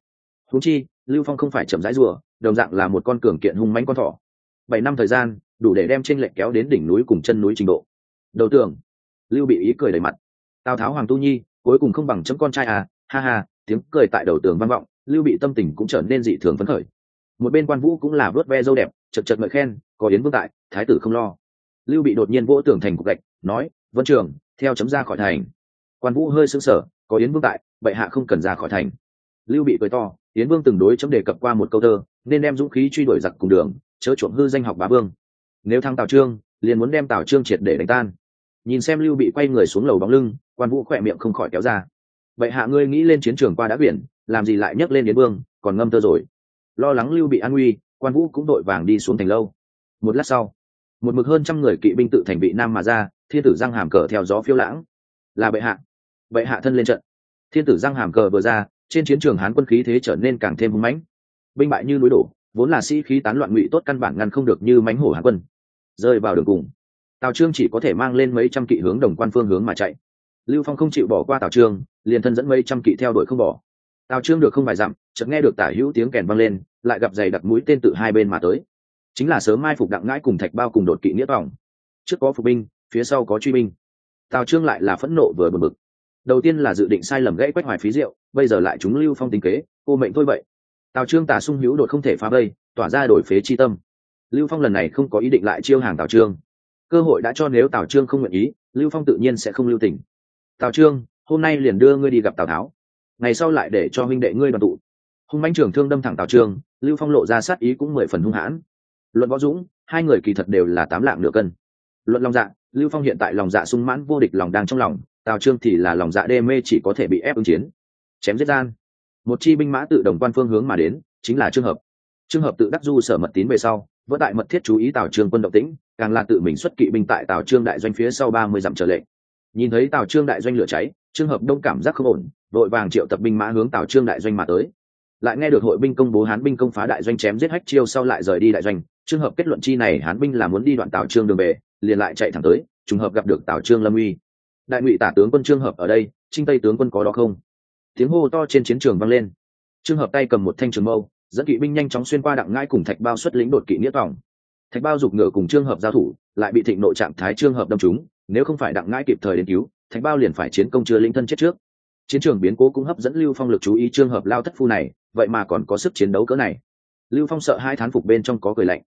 Húng chi, lưu phong không phải chậm rãi rùa, đồng dạng là một con cường kiện hung mãnh con thỏ. Bảy năm thời gian, đủ để đem trên lệch kéo đến đỉnh núi cùng chân núi trình độ. Đầu tường. Lưu bị ý cười đầy mặt. Tào tháo hoàng tu nhi, cuối cùng không bằng chấm con trai à ha ha, tiếng cười tại đầu tường vang vọng, lưu bị tâm tình cũng trở nên dị thường phấn khởi một bên quan vũ cũng là vớt ve dâu đẹp, chật chật ngợi khen, có yến vương tại, thái tử không lo. Lưu bị đột nhiên vỗ tưởng thành cục gạch, nói, vân trường, theo chấm ra khỏi thành. Quan vũ hơi sững sờ, có yến vương tại, bệ hạ không cần ra khỏi thành. Lưu bị cười to, yến vương từng đối chấm đề cập qua một câu thơ, nên đem dũng khí truy đuổi giặc cùng đường, chớ chuộng hư danh học bá vương. Nếu thăng tào trương, liền muốn đem tào trương triệt để đánh tan. Nhìn xem lưu bị quay người xuống lầu bóng lưng, quan vũ khỏe miệng không khỏi kéo ra. Vậy hạ ngươi nghĩ lên chiến trường qua đã biển, làm gì lại nhấc lên yến vương, còn ngâm thơ rồi lo lắng lưu bị an nguy quan vũ cũng đội vàng đi xuống thành lâu. Một lát sau, một mực hơn trăm người kỵ binh tự thành vị nam mà ra, thiên tử giang hàm cờ theo gió phiêu lãng. Là bệ hạ. Bệ hạ thân lên trận. Thiên tử giang hàm cờ vừa ra, trên chiến trường hán quân khí thế trở nên càng thêm hung mãnh. Binh bại như núi đổ, vốn là sĩ khí tán loạn ngụy tốt căn bản ngăn không được như mánh hổ hán quân. Rơi vào đường cùng, tào trương chỉ có thể mang lên mấy trăm kỵ hướng đồng quan phương hướng mà chạy. Lưu phong không chịu bỏ qua tào trương, liền thân dẫn mấy trăm kỵ theo đuổi không bỏ tào trương được không vài dặm, chợt nghe được tả hữu tiếng kèn vang lên, lại gặp giày đặt mũi tên tự hai bên mà tới. Chính là sớm mai phục đặng ngãi cùng thạch bao cùng đột kỵ nghĩa vọng. trước có phục binh, phía sau có truy binh. Tào trương lại là phẫn nộ vừa bực bực. Đầu tiên là dự định sai lầm gãy quách hoài phí rượu, bây giờ lại chúng lưu phong tính kế, cô mệnh thôi vậy. Tào trương tả sung hữu đột không thể phá vây, tỏa ra đổi phế chi tâm. Lưu phong lần này không có ý định lại chiêu hàng tào trương. Cơ hội đã cho nếu tào trương không nguyện ý, lưu phong tự nhiên sẽ không lưu tình. Tào trương, hôm nay liền đưa ngươi đi gặp tào tháo ngày sau lại để cho huynh đệ ngươi đoàn tụ. Hung mãnh trưởng thương đâm thẳng tào trương lưu phong lộ ra sát ý cũng mười phần hung hãn. Luận võ dũng, hai người kỳ thật đều là tám lạng nửa cân. Luận lòng dạ lưu phong hiện tại lòng dạ sung mãn vô địch lòng đang trong lòng, tào trương thì là lòng dạ đê mê chỉ có thể bị ép ứng chiến. Chém giết gian. Một chi binh mã tự đồng quan phương hướng mà đến, chính là trường hợp. Trường hợp tự đắc du sở mật tín về sau vỡ tại mật thiết chú ý tào trương quân động tĩnh, càng là tự mình xuất kỵ binh tại tào trương đại doanh phía sau ba mươi dặm trở lệ. Nhìn thấy tào trương đại doanh lửa cháy trường hợp đông cảm giác không ổn đội vàng triệu tập binh mã hướng tào trương đại doanh mà tới. Lại nghe được hội binh công bố hán binh công phá đại doanh chém giết hách chiêu sau lại rời đi đại doanh, trường hợp kết luận chi này hán binh là muốn đi đoạn tào trương đường về, liền lại chạy thẳng tới, trùng hợp gặp được tào trương lâm uy. Đại ngụy tả tướng quân trương hợp ở đây, trinh tây tướng quân có đó không? Tiếng hô to trên chiến trường vang lên. Trương hợp tay cầm một thanh trường mâu, dẫn kỵ binh nhanh chóng xuyên qua đặng ngãi cùng thạch bao xuất lĩnh đột kỵ nghĩa vòng thạch bao giục ngựa cùng trương hợp giao thủ, lại bị thịnh nội trạng thái trương hợp đâm trúng, nếu không phải đặng ngãi kịp thời đến cứu, thạch bao liền phải chiến công chưa lĩnh thân chết trước chiến trường biến cố cũng hấp dẫn lưu phong lực chú ý trường hợp lao thất phu này, vậy mà còn có sức chiến đấu cỡ này. Lưu phong sợ hai thán phục bên trong có cười lạnh.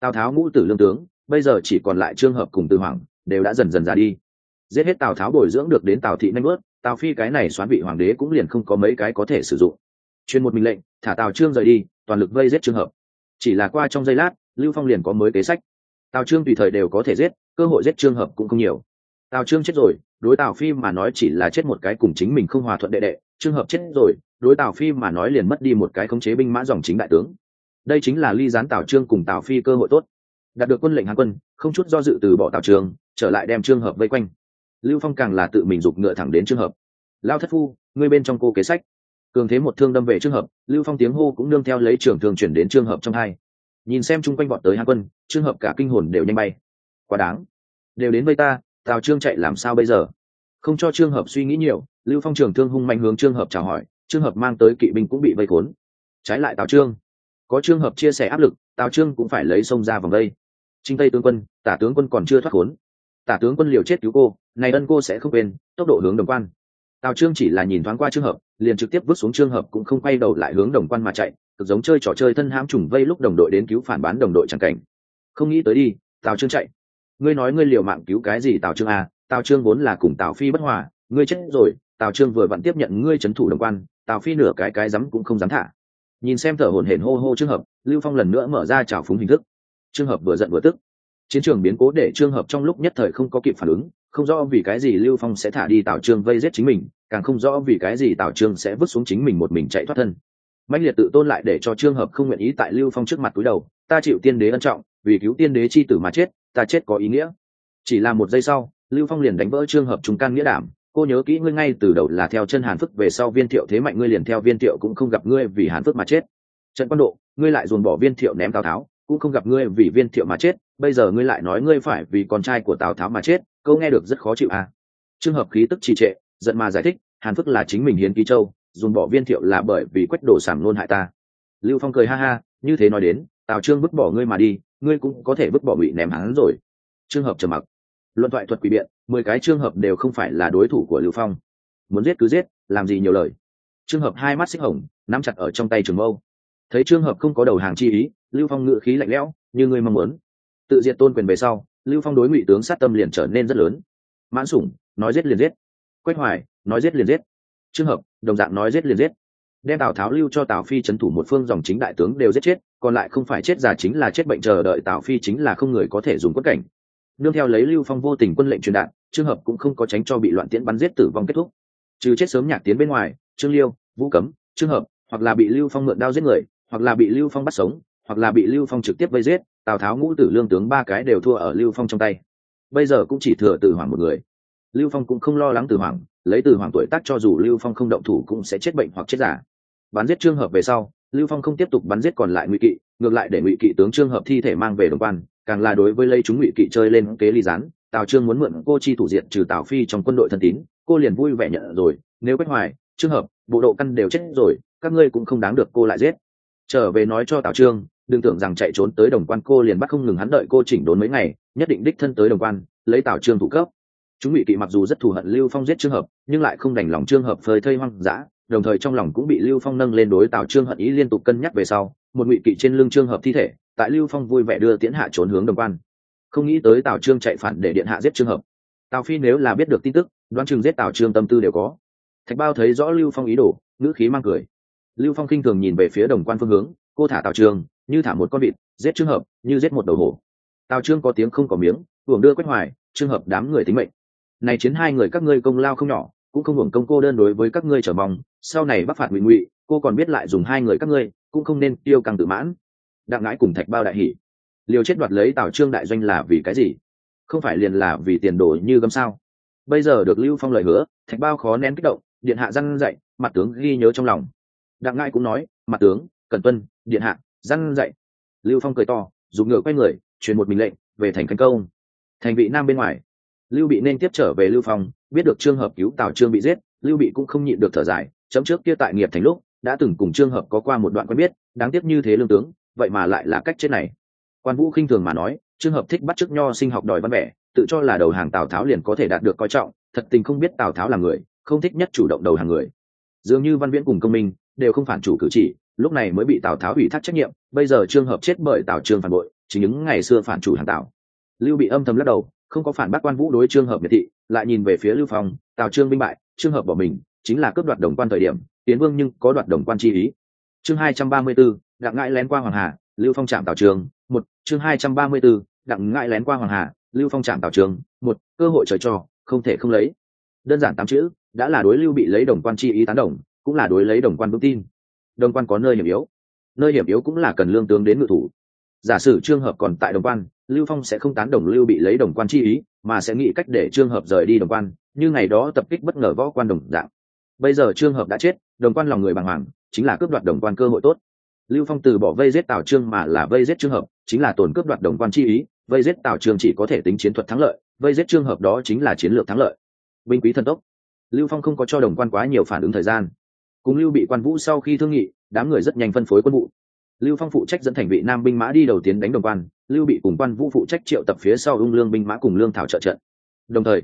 Tào tháo ngũ tử lương tướng, bây giờ chỉ còn lại trường hợp cùng từ hoàng, đều đã dần dần ra đi. Giết hết tào tháo bồi dưỡng được đến tào thị nanh bớt tào phi cái này xoán vị hoàng đế cũng liền không có mấy cái có thể sử dụng. Chuyên một mình lệnh, thả tào trương rời đi, toàn lực vây giết trường hợp. Chỉ là qua trong giây lát, lưu phong liền có mới kế sách. Tào trương tùy thời đều có thể giết, cơ hội giết trường hợp cũng không nhiều. Tào trương chết rồi đối tào phi mà nói chỉ là chết một cái cùng chính mình không hòa thuận đệ đệ trường hợp chết rồi, đối tào phi mà nói liền mất đi một cái khống chế binh mã dòng chính đại tướng. Đây chính là ly gián tào trương cùng tào phi cơ hội tốt. Đạt được quân lệnh hàn quân, không chút do dự từ bỏ tào trường, trở lại đem trường hợp vây quanh. Lưu phong càng là tự mình giục ngựa thẳng đến trường hợp. Lao thất phu, ngươi bên trong cô kế sách. Cường thế một thương đâm về trường hợp, lưu phong tiếng hô cũng nương theo lấy trưởng thường chuyển đến trường hợp trong hai. Nhìn xem chung quanh bọn tới hàn quân trường hợp cả kinh hồn đều nhanh bay. Quá đáng. Đều đến vây ta tào trương chạy làm sao bây giờ? Không cho Trương hợp suy nghĩ nhiều, lưu phong trường thương hung mạnh hướng Trương hợp chào hỏi, Trương hợp mang tới kỵ binh cũng bị vây khốn. Trái lại tào trương, có trường hợp chia sẻ áp lực, tào trương cũng phải lấy sông ra vòng đây. Trinh tây tướng quân, tả tướng quân còn chưa thoát khốn. Tả tướng quân liều chết cứu cô, này ân cô sẽ không quên, tốc độ hướng đồng quan. Tào trương chỉ là nhìn thoáng qua trường hợp, liền trực tiếp vứt xuống trường hợp cũng không quay đầu lại hướng đồng quan mà chạy, cực giống chơi trò chơi thân hãm trùng vây lúc đồng đội đến cứu phản bán đồng đội chẳng cảnh. Không nghĩ tới đi, tào trương chạy ngươi nói ngươi liều mạng cứu cái gì tào trương à tào trương vốn là cùng tào phi bất hòa, ngươi chết rồi, tào trương vừa vặn tiếp nhận ngươi trấn thủ đồng quan, tào phi nửa cái cái dám cũng không dám thả. Nhìn xem thở hổn hển hô hô trường hợp, lưu phong lần nữa mở ra trào phúng hình thức. Trường hợp vừa giận vừa tức. Chiến trường biến cố để trường hợp trong lúc nhất thời không có kịp phản ứng, không rõ vì cái gì lưu phong sẽ thả đi tào trương vây giết chính mình, càng không rõ vì cái gì tào trương sẽ vứt xuống chính mình một mình chạy thoát thân. Mạnh liệt tự tôn lại để cho trường hợp không nguyện ý tại lưu phong trước mặt túi đầu, ta chịu tiên đế ân trọng vì cứu tiên đế chi tử mà chết, ta chết có ý nghĩa. Chỉ là một giây sau, lưu phong liền đánh vỡ trường hợp trung can nghĩa đảm. Cô nhớ kỹ ngươi ngay từ đầu là theo chân hàn phức về sau viên thiệu thế mạnh ngươi liền theo viên thiệu cũng không gặp ngươi vì hàn phức mà chết. Trận quan độ, ngươi lại dồn bỏ viên thiệu ném tào tháo, cũng không gặp ngươi vì viên thiệu mà chết, bây giờ ngươi lại nói ngươi phải vì con trai của tào tháo mà chết, câu nghe được rất khó chịu à. Trường hợp khí tức trì trệ, giận mà giải thích, hàn phức là chính mình hiến ký châu, dồn bỏ viên thiệu là bởi vì quách đổ sảm nôn hại ta. Lưu phong cười ha ha, như thế nói đến, tào trương vứt bỏ ngươi mà đi ngươi cũng có thể vứt bỏ bị ném hắn rồi. Trường hợp trầm mặc. Luận thoại thuật quỷ biện, mười cái trường hợp đều không phải là đối thủ của lưu phong. Muốn giết cứ giết, làm gì nhiều lời. Trường hợp hai mắt xích hồng, nắm chặt ở trong tay trường mâu. Thấy trường hợp không có đầu hàng chi ý, lưu phong ngự khí lạnh lẽo, như ngươi mong muốn. Tự diệt tôn quyền về sau, lưu phong đối ngụy tướng sát tâm liền trở nên rất lớn. Mãn sủng, nói giết liền giết. Quách hoài, nói giết liền giết. Trường hợp, đồng dạng nói giết liền giết đem tào tháo lưu cho tào phi c thủ một phương dòng chính đại tướng đều giết chết, còn lại không phải chết già chính là chết bệnh chờ đợi tào phi chính là không người có thể dùng quất cảnh. Nương theo lấy lưu phong vô tình quân lệnh truyền đạn trường hợp cũng không có tránh cho bị loạn tiễn bắn giết tử vong kết thúc. Trừ chết sớm nhạc tiến bên ngoài, trương liêu, vũ cấm trường hợp, hoặc là bị lưu phong mượn đao giết người, hoặc là bị lưu phong bắt sống, hoặc là bị lưu phong trực tiếp vây giết, tào tháo ngũ tử lương tướng ba cái đều thua ở lưu phong trong tay. Bây giờ cũng chỉ thừa tử hoàng một người. Lưu phong cũng không lo lắng tử hoàng, lấy tử hoàng tuổi tác cho dù lưu phong không động thủ cũng sẽ chết bệnh hoặc chết giả bắn giết trương hợp về sau, lưu phong không tiếp tục bắn giết còn lại ngụy kỵ, ngược lại để ngụy kỵ tướng trương hợp thi thể mang về đồng quan, càng là đối với lây chúng ngụy kỵ chơi lên kế ly gián, tào trương muốn mượn cô chi thủ diện trừ tào phi trong quân đội thân tín, cô liền vui vẻ nhận rồi, nếu quách hoài trường hợp, bộ độ căn đều chết rồi, các ngươi cũng không đáng được cô lại giết. Trở về nói cho tào trương, đừng tưởng rằng chạy trốn tới đồng quan cô liền bắt không ngừng hắn đợi cô chỉnh đốn mấy ngày, nhất định đích thân tới đồng quan, lấy tào trương thủ cấp. Chúng ngụy kỵ mặc dù rất thù hận lưu phong giết trường hợp, nhưng lại không đành lòng trường hợp phơi thây hoang dã đồng thời trong lòng cũng bị lưu phong nâng lên đối tào trương hận ý liên tục cân nhắc về sau, một ngụy kỵ trên lưng Trương hợp thi thể, tại lưu phong vui vẻ đưa tiễn hạ trốn hướng đồng quan. Không nghĩ tới tào trương chạy phản để điện hạ giết trường hợp. Tào phi nếu là biết được tin tức, đoán chừng giết tào trương tâm tư đều có. Thạch bao thấy rõ lưu phong ý đồ, ngữ khí mang cười. Lưu phong khinh thường nhìn về phía đồng quan phương hướng, cô thả tào trương, như thả một con vịt, giết trường hợp, như giết một đầu hổ. Tào trương có tiếng không có miếng hưởng đưa quách hoài trường hợp đám người tính mệnh. Này chiến hai người các ngươi công lao không nhỏ, cũng không hưởng công cô đơn đối với các ngươi trở mong sau này bắc phạt ngụy ngụy, cô còn biết lại dùng hai người các ngươi, cũng không nên tiêu càng tự mãn. Đặng ngãi cùng thạch bao đại hỷ liều chết đoạt lấy tào trương đại doanh là vì cái gì? Không phải liền là vì tiền đồ như gấm sao? Bây giờ được lưu phong lời hứa, thạch bao khó nén kích động, điện hạ răn dậy mặt tướng ghi nhớ trong lòng. Đặng ngãi cũng nói, mặt tướng, cẩn tuân, điện hạ, răn dậy lưu phong cười to, dùng ngựa quay người, truyền một mình lệnh, về thành khánh công. Thành vị nam bên ngoài. Lưu bị nên tiếp trở về lưu phong, biết được trường hợp cứu tào trương bị giết, lưu bị cũng không nhịn được thở dài chấm trước kia tại nghiệp thành lúc, đã từng cùng trường hợp có qua một đoạn quen biết, đáng tiếc như thế lương tướng, vậy mà lại là cách chết này. Quan vũ khinh thường mà nói trường hợp thích bắt chước nho sinh học đòi văn vẻ, tự cho là đầu hàng tào tháo liền có thể đạt được coi trọng, thật tình không biết tào tháo là người, không thích nhất chủ động đầu hàng người. Dường như văn viễn cùng công minh đều không phản chủ cử chỉ, lúc này mới bị tào tháo ủy thác trách nhiệm, bây giờ trường hợp chết bởi tào trương phản bội, chỉ những ngày xưa phản chủ hàng tào. Lưu bị âm thầm lắc đầu, không có phản bác quan vũ đối trường hợp miệt thị, lại nhìn về phía lưu phong, tào trương binh bại trường hợp bỏ mình chính là cướp đoạt đồng quan thời điểm tiến vương nhưng có đoạt đồng quan chi ý. Chương hai trăm ba mươi 234, đặng ngãi lén qua hoàng hà lưu phong trạm tào trường một chương hai trăm ba mươi 234, đặng ngãi lén qua hoàng hà lưu phong trạm tào trường một cơ hội trời cho không thể không lấy. Đơn giản tám chữ đã là đối lưu bị lấy đồng quan chi ý tán đồng cũng là đối lấy đồng quan vững tin. Đồng quan có nơi hiểm yếu. Nơi hiểm yếu cũng là cần lương tướng đến ngự thủ. Giả sử trường hợp còn tại đồng quan lưu phong sẽ không tán đồng lưu bị lấy đồng quan chi ý mà sẽ nghĩ cách để trường hợp rời đi đồng quan như ngày đó tập kích bất ngờ võ quan đồng dạng bây giờ trương hợp đã chết, đồng quan lòng người bàng hoàng, chính là cướp đoạt đồng quan cơ hội tốt. Lưu phong từ bỏ vây giết tào trương mà là vây giết trương hợp, chính là tổn cướp đoạt đồng quan chi ý, vây giết tào trương chỉ có thể tính chiến thuật thắng lợi, vây giết trương hợp đó chính là chiến lược thắng lợi. Binh quý thần tốc. Lưu phong không có cho đồng quan quá nhiều phản ứng thời gian. Cùng lưu bị quan vũ sau khi thương nghị, đám người rất nhanh phân phối quân vụ. Lưu phong phụ trách dẫn thành vị nam binh mã đi đầu tiến đánh đồng quan, lưu bị cùng quan vũ phụ trách triệu tập phía sau ung lương binh mã cùng lương thảo trợ trận. Đồng thời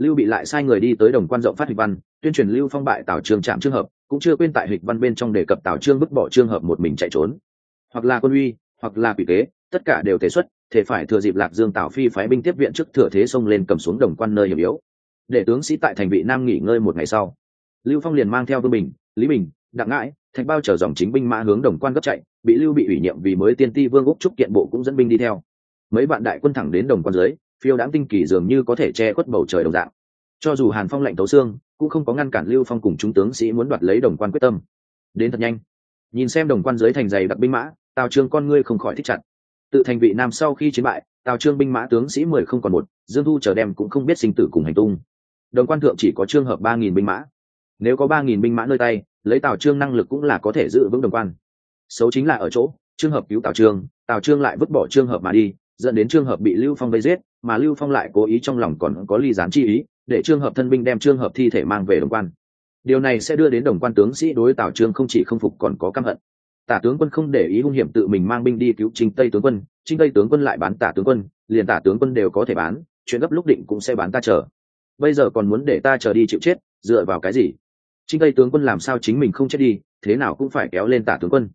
lưu bị lại sai người đi tới đồng quan rộng phát hịch văn, tuyên truyền lưu phong bại tào trương trạm trường hợp, cũng chưa quên tại hịch văn bên trong đề cập tào trương bức bỏ trường hợp một mình chạy trốn. Hoặc là quân uy, hoặc là quỷ kế, tất cả đều thể xuất thể phải thừa dịp lạc dương tào phi phái binh tiếp viện trước thừa thế xông lên cầm xuống đồng quan nơi hiểm yếu. Để tướng sĩ tại thành vị nam nghỉ ngơi một ngày sau, lưu phong liền mang theo vương bình, lý bình, đặng ngãi, thạch bao chở dòng chính binh mã hướng đồng quan gấp chạy, bị lưu bị ủy nhiệm vì mới tiên ti vương úc trúc kiện bộ cũng dẫn binh đi theo. Mấy bạn đại quân thẳng đến đồng quan dưới phiêu đãng tinh kỳ dường như có thể che khuất bầu trời đồng dạng. Cho dù hàn phong lệnh tấu xương, cũng không có ngăn cản lưu phong cùng chúng tướng sĩ muốn đoạt lấy đồng quan quyết tâm. Đến thật nhanh. Nhìn xem đồng quan dưới thành dày đặc binh mã, tào trương con ngươi không khỏi thích chặt. Tự thành vị nam sau khi chiến bại, tào trương binh mã tướng sĩ mười không còn một, dương thu chờ đem cũng không biết sinh tử cùng hành tung. Đồng quan thượng chỉ có trường hợp ba nghìn binh mã. Nếu có ba nghìn binh mã nơi tay, lấy tào trương năng lực cũng là có thể giữ vững đồng quan. Xấu chính là ở chỗ trường hợp cứu tào trương tào trương lại vứt bỏ trường hợp mà đi dẫn đến trường hợp bị lưu phong vây giết, mà lưu phong lại cố ý trong lòng còn có ly gián chi ý, để trường hợp thân binh đem trường hợp thi thể mang về đồng quan. Điều này sẽ đưa đến đồng quan tướng sĩ đối tào trương không chỉ không phục còn có căm hận. Tả tướng quân không để ý hung hiểm tự mình mang binh đi cứu trinh tây tướng quân trinh tây tướng quân lại bán tả tướng quân, liền tả tướng quân đều có thể bán, chuyện gấp lúc định cũng sẽ bán ta chờ. Bây giờ còn muốn để ta chờ đi chịu chết, dựa vào cái gì? Trinh tây tướng quân làm sao chính mình không chết đi, thế nào cũng phải kéo lên tả tướng quân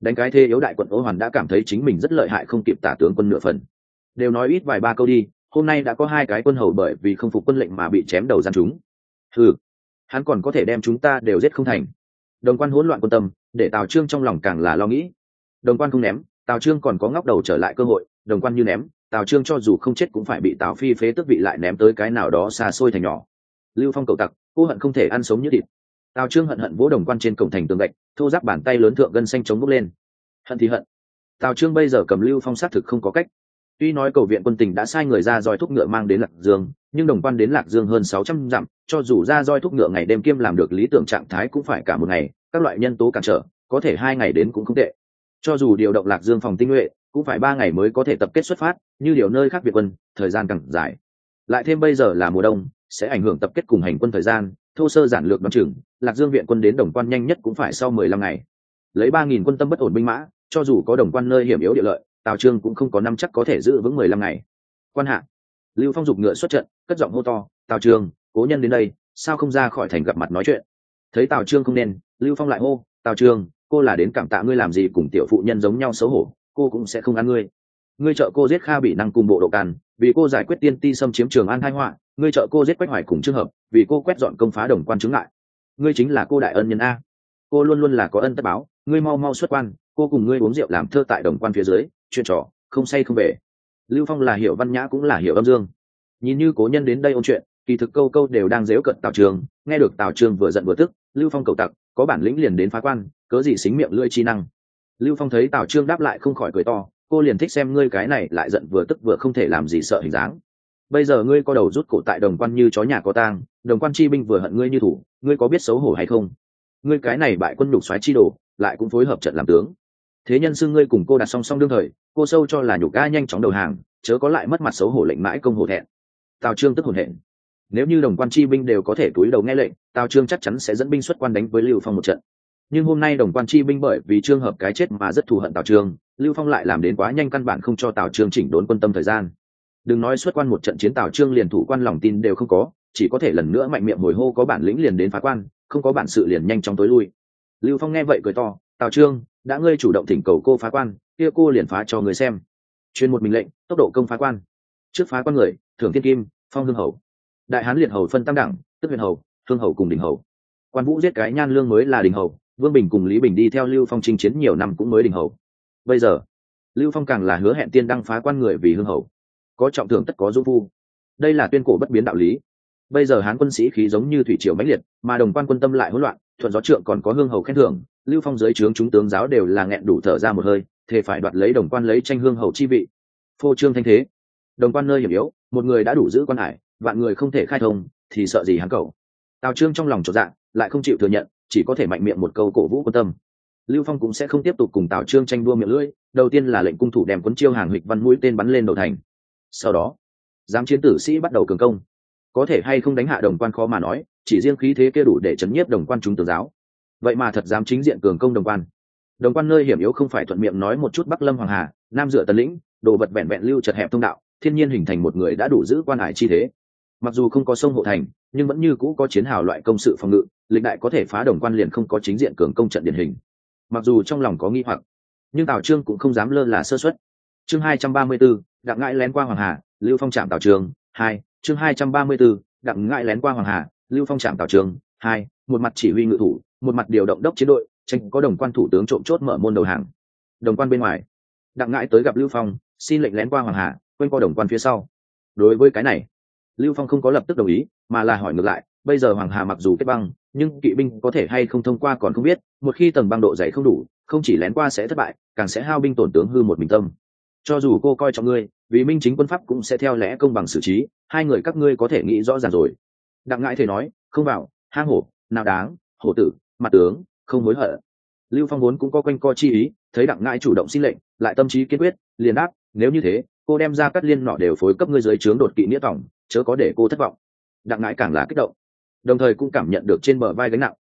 đánh cái thế yếu đại quận ô hoàn đã cảm thấy chính mình rất lợi hại không kịp tả tướng quân nửa phần. Đều nói ít vài ba câu đi, hôm nay đã có hai cái quân hầu bởi vì không phục quân lệnh mà bị chém đầu gian chúng. Ừ hắn còn có thể đem chúng ta đều giết không thành. Đồng quan hỗn loạn quân tâm, để tào trương trong lòng càng là lo nghĩ. Đồng quan không ném, tào trương còn có ngóc đầu trở lại cơ hội, đồng quan như ném, tào trương cho dù không chết cũng phải bị tào phi phế tức vị lại ném tới cái nào đó xa xôi thành nhỏ. Lưu phong cầu tặc cô hận không thể ăn sống như thịt tào trương hận hận vỗ đồng quan trên cổng thành tường gạch, thô giáp bàn tay lớn thượng gân xanh chống bốc lên. Hận thì hận. Tào trương bây giờ cầm lưu phong xác thực không có cách. Tuy nói cầu viện quân tình đã sai người ra roi thúc ngựa mang đến lạc dương, nhưng đồng quan đến lạc dương hơn sáu trăm dặm, cho dù ra roi thúc ngựa ngày đêm kiêm làm được lý tưởng trạng thái cũng phải cả một ngày, các loại nhân tố cản trở, có thể hai ngày đến cũng không tệ. Cho dù điều động lạc dương phòng tinh nhuệ, cũng phải ba ngày mới có thể tập kết xuất phát, như điều nơi khác biệt quân, thời gian càng dài. Lại thêm bây giờ là mùa đông, sẽ ảnh hưởng tập kết cùng hành quân thời gian thô sơ giản lược đoán chừng, lạc dương viện quân đến đồng quan nhanh nhất cũng phải sau mười lăm ngày. Lấy ba nghìn quân tâm bất ổn binh mã, cho dù có đồng quan nơi hiểm yếu địa lợi, tào trương cũng không có năm chắc có thể giữ vững mười lăm ngày. Quan hạ, lưu phong dục ngựa xuất trận, cất giọng hô to, tào trương, cố nhân đến đây, sao không ra khỏi thành gặp mặt nói chuyện? Thấy tào trương không nên, lưu phong lại hô, tào trương, cô là đến cảm tạ ngươi làm gì cùng tiểu phụ nhân giống nhau xấu hổ, cô cũng sẽ không ăn ngươi. Ngươi trợ cô giết kha bị năng cùng bộ độ càn, vì cô giải quyết tiên ti xâm chiếm trường an hai họa ngươi trợ cô giết quách hoài cùng trường hợp, vì cô quét dọn công phá đồng quan chứng ngại. Ngươi chính là cô đại ân nhân a. Cô luôn luôn là có ân tất báo, ngươi mau mau xuất quan, cô cùng ngươi uống rượu làm thơ tại đồng quan phía dưới, chuyện trò, không say không về. Lưu phong là hiểu văn nhã cũng là hiểu âm dương. Nhìn như cố nhân đến đây ôn chuyện, kỳ thực câu câu đều đang dếu cận tào trường, nghe được tào trường vừa giận vừa tức, lưu phong cầu tặc, có bản lĩnh liền đến phá quan, cớ gì xính miệng lưỡi chi năng. Lưu phong thấy tào trương đáp lại không khỏi cười to, cô liền thích xem ngươi cái này lại giận vừa tức vừa không thể làm gì sợ hình dáng bây giờ ngươi có đầu rút cổ tại đồng quan như chó nhà có tang, đồng quan chi binh vừa hận ngươi như thủ, ngươi có biết xấu hổ hay không? Ngươi cái này bại quân nhục xoáy chi đồ, lại cũng phối hợp trận làm tướng. Thế nhân xưng ngươi cùng cô đặt song song đương thời, cô sâu cho là nhục ca nhanh chóng đầu hàng, chớ có lại mất mặt xấu hổ lệnh mãi công hổ thẹn. Tào trương tức hồn hẹn nếu như đồng quan chi binh đều có thể túi đầu nghe lệnh, tào trương chắc chắn sẽ dẫn binh xuất quan đánh với lưu phong một trận. Nhưng hôm nay đồng quan chi binh bởi vì trương hợp cái chết mà rất thù hận tào trương, lưu phong lại làm đến quá nhanh căn bản không cho tào trương chỉnh đốn quân tâm thời gian đừng nói xuất quan một trận chiến tào trương liền thủ quan lòng tin đều không có, chỉ có thể lần nữa mạnh miệng hồi hô có bản lĩnh liền đến phá quan, không có bản sự liền nhanh chóng tối lui. Lưu phong nghe vậy cười to, tào trương, đã ngươi chủ động thỉnh cầu cô phá quan, kia cô liền phá cho người xem. Chuyên một mình lệnh, tốc độ công phá quan. Trước phá quan người, thưởng thiên kim, phong hương hầu. Đại hán liệt hầu phân tam đẳng, tức huyện hầu hương hầu cùng đình hầu. Quan vũ giết cái nhan lương mới là đình hầu, vương bình cùng lý bình đi theo lưu phong chinh chiến nhiều năm cũng mới đình hầu. Bây giờ, lưu phong càng là hứa hẹn tiên đăng phá quan người vì hương hầu có trọng thưởng tất có dũng phu. Đây là tuyên cổ bất biến đạo lý. Bây giờ hán quân sĩ khí giống như thủy triều mãnh liệt, mà đồng quan quân tâm lại hỗn loạn, thuận gió trượng còn có hương hầu khen thưởng, lưu phong dưới trướng chúng tướng giáo đều là nghẹn đủ thở ra một hơi, thề phải đoạt lấy đồng quan lấy tranh hương hầu chi vị. Phô trương thanh thế. Đồng quan nơi hiểm yếu, một người đã đủ giữ quan hải, vạn người không thể khai thông, thì sợ gì hắn cầu? Tào trương trong lòng trọn dạng lại không chịu thừa nhận, chỉ có thể mạnh miệng một câu cổ vũ quan tâm. Lưu phong cũng sẽ không tiếp tục cùng tào trương tranh đua miệng lưỡi, đầu tiên là lệnh cung thủ đem quân chiêu hàng hịch văn mũi tên bắn lên đầu thành sau đó giám chiến tử sĩ bắt đầu cường công. Có thể hay không đánh hạ đồng quan khó mà nói chỉ riêng khí thế kia đủ để chấn nhiếp đồng quan chúng tử giáo. Vậy mà thật dám chính diện cường công đồng quan. Đồng quan nơi hiểm yếu không phải thuận miệng nói một chút bắc lâm hoàng hà nam dựa tần lĩnh đồ vật vẹn vẹn lưu chật hẹp thông đạo thiên nhiên hình thành một người đã đủ giữ quan hải chi thế. Mặc dù không có sông hộ thành nhưng vẫn như cũ có chiến hào loại công sự phòng ngự lịch đại có thể phá đồng quan liền không có chính diện cường công trận điển hình. Mặc dù trong lòng có nghi hoặc nhưng tào trương cũng không dám lơ là sơ xuất chương hai trăm ba mươi 234, đặng ngãi lén qua hoàng hà lưu phong trạm tào trường hai chương hai trăm ba mươi 234, đặng ngãi lén qua hoàng hà lưu phong trạm tào trường hai một mặt chỉ huy ngự thủ một mặt điều động đốc chiến đội tranh có đồng quan thủ tướng trộm chốt mở môn đầu hàng. Đồng quan bên ngoài đặng ngãi tới gặp lưu phong xin lệnh lén qua hoàng hà quên qua đồng quan phía sau. Đối với cái này lưu phong không có lập tức đồng ý mà là hỏi ngược lại bây giờ hoàng hà mặc dù kết băng nhưng kỵ binh có thể hay không thông qua còn không biết một khi tầng băng độ dày không đủ không chỉ lén qua sẽ thất bại càng sẽ hao binh tổn tướng hư một mình tâm cho dù cô coi trọng ngươi, vì minh chính quân pháp cũng sẽ theo lẽ công bằng xử trí, hai người các ngươi có thể nghĩ rõ ràng rồi. Đặng ngãi thể nói, không vào, hang hổ, nào đáng, hổ tử, mặt tướng, không hối hận. Lưu phong vốn cũng có quanh co chi ý, thấy đặng ngãi chủ động xin lệnh, lại tâm trí kiên quyết, liền đáp, nếu như thế, cô đem ra cắt liên nọ đều phối cấp ngươi dưới trướng đột kỵ nghĩa tổng, chớ có để cô thất vọng. Đặng ngãi càng là kích động, đồng thời cũng cảm nhận được trên bờ vai gánh nặng.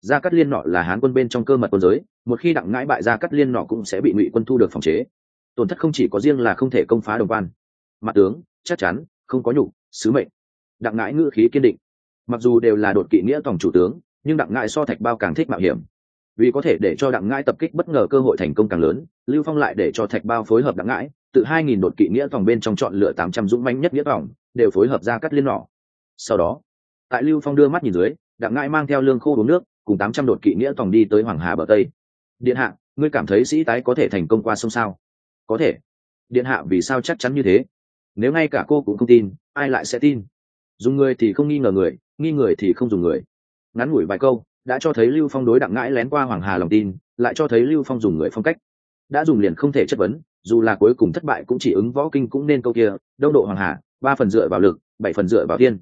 Gia cắt liên nọ là hán quân bên trong cơ mật quân giới, một khi đặng ngãi bại gia cắt liên nọ cũng sẽ bị ngụy quân thu được phòng chế tổn thất không chỉ có riêng là không thể công phá đồng quan. Mặt tướng, chắc chắn, không có nhục, sứ mệnh. Đặng ngãi ngữ khí kiên định. Mặc dù đều là đột kỵ nghĩa tổng chủ tướng, nhưng đặng ngãi so thạch bao càng thích mạo hiểm. Vì có thể để cho đặng ngãi tập kích bất ngờ cơ hội thành công càng lớn, lưu phong lại để cho thạch bao phối hợp đặng ngãi từ hai nghìn đột kỵ nghĩa tổng bên trong chọn lựa tám trăm dũng mãnh nhất nghĩa tổng, đều phối hợp ra cắt liên nỏ. Sau đó, tại lưu phong đưa mắt nhìn dưới, đặng ngãi mang theo lương khô uống nước, cùng tám trăm đột kỵ nghĩa tổng đi tới hoàng hà bờ tây. Điện hạ, ngươi cảm thấy sĩ tái có thể thành công qua sông sao? Có thể. Điện hạ vì sao chắc chắn như thế? Nếu ngay cả cô cũng không tin, ai lại sẽ tin? Dùng người thì không nghi ngờ người, nghi người thì không dùng người. Ngắn ngủi vài câu, đã cho thấy lưu phong đối đặng ngãi lén qua hoàng hà lòng tin, lại cho thấy lưu phong dùng người phong cách. Đã dùng liền không thể chất vấn, dù là cuối cùng thất bại cũng chỉ ứng võ kinh cũng nên câu kia, đông độ hoàng hà, ba phần dựa vào lực, bảy phần dựa vào thiên.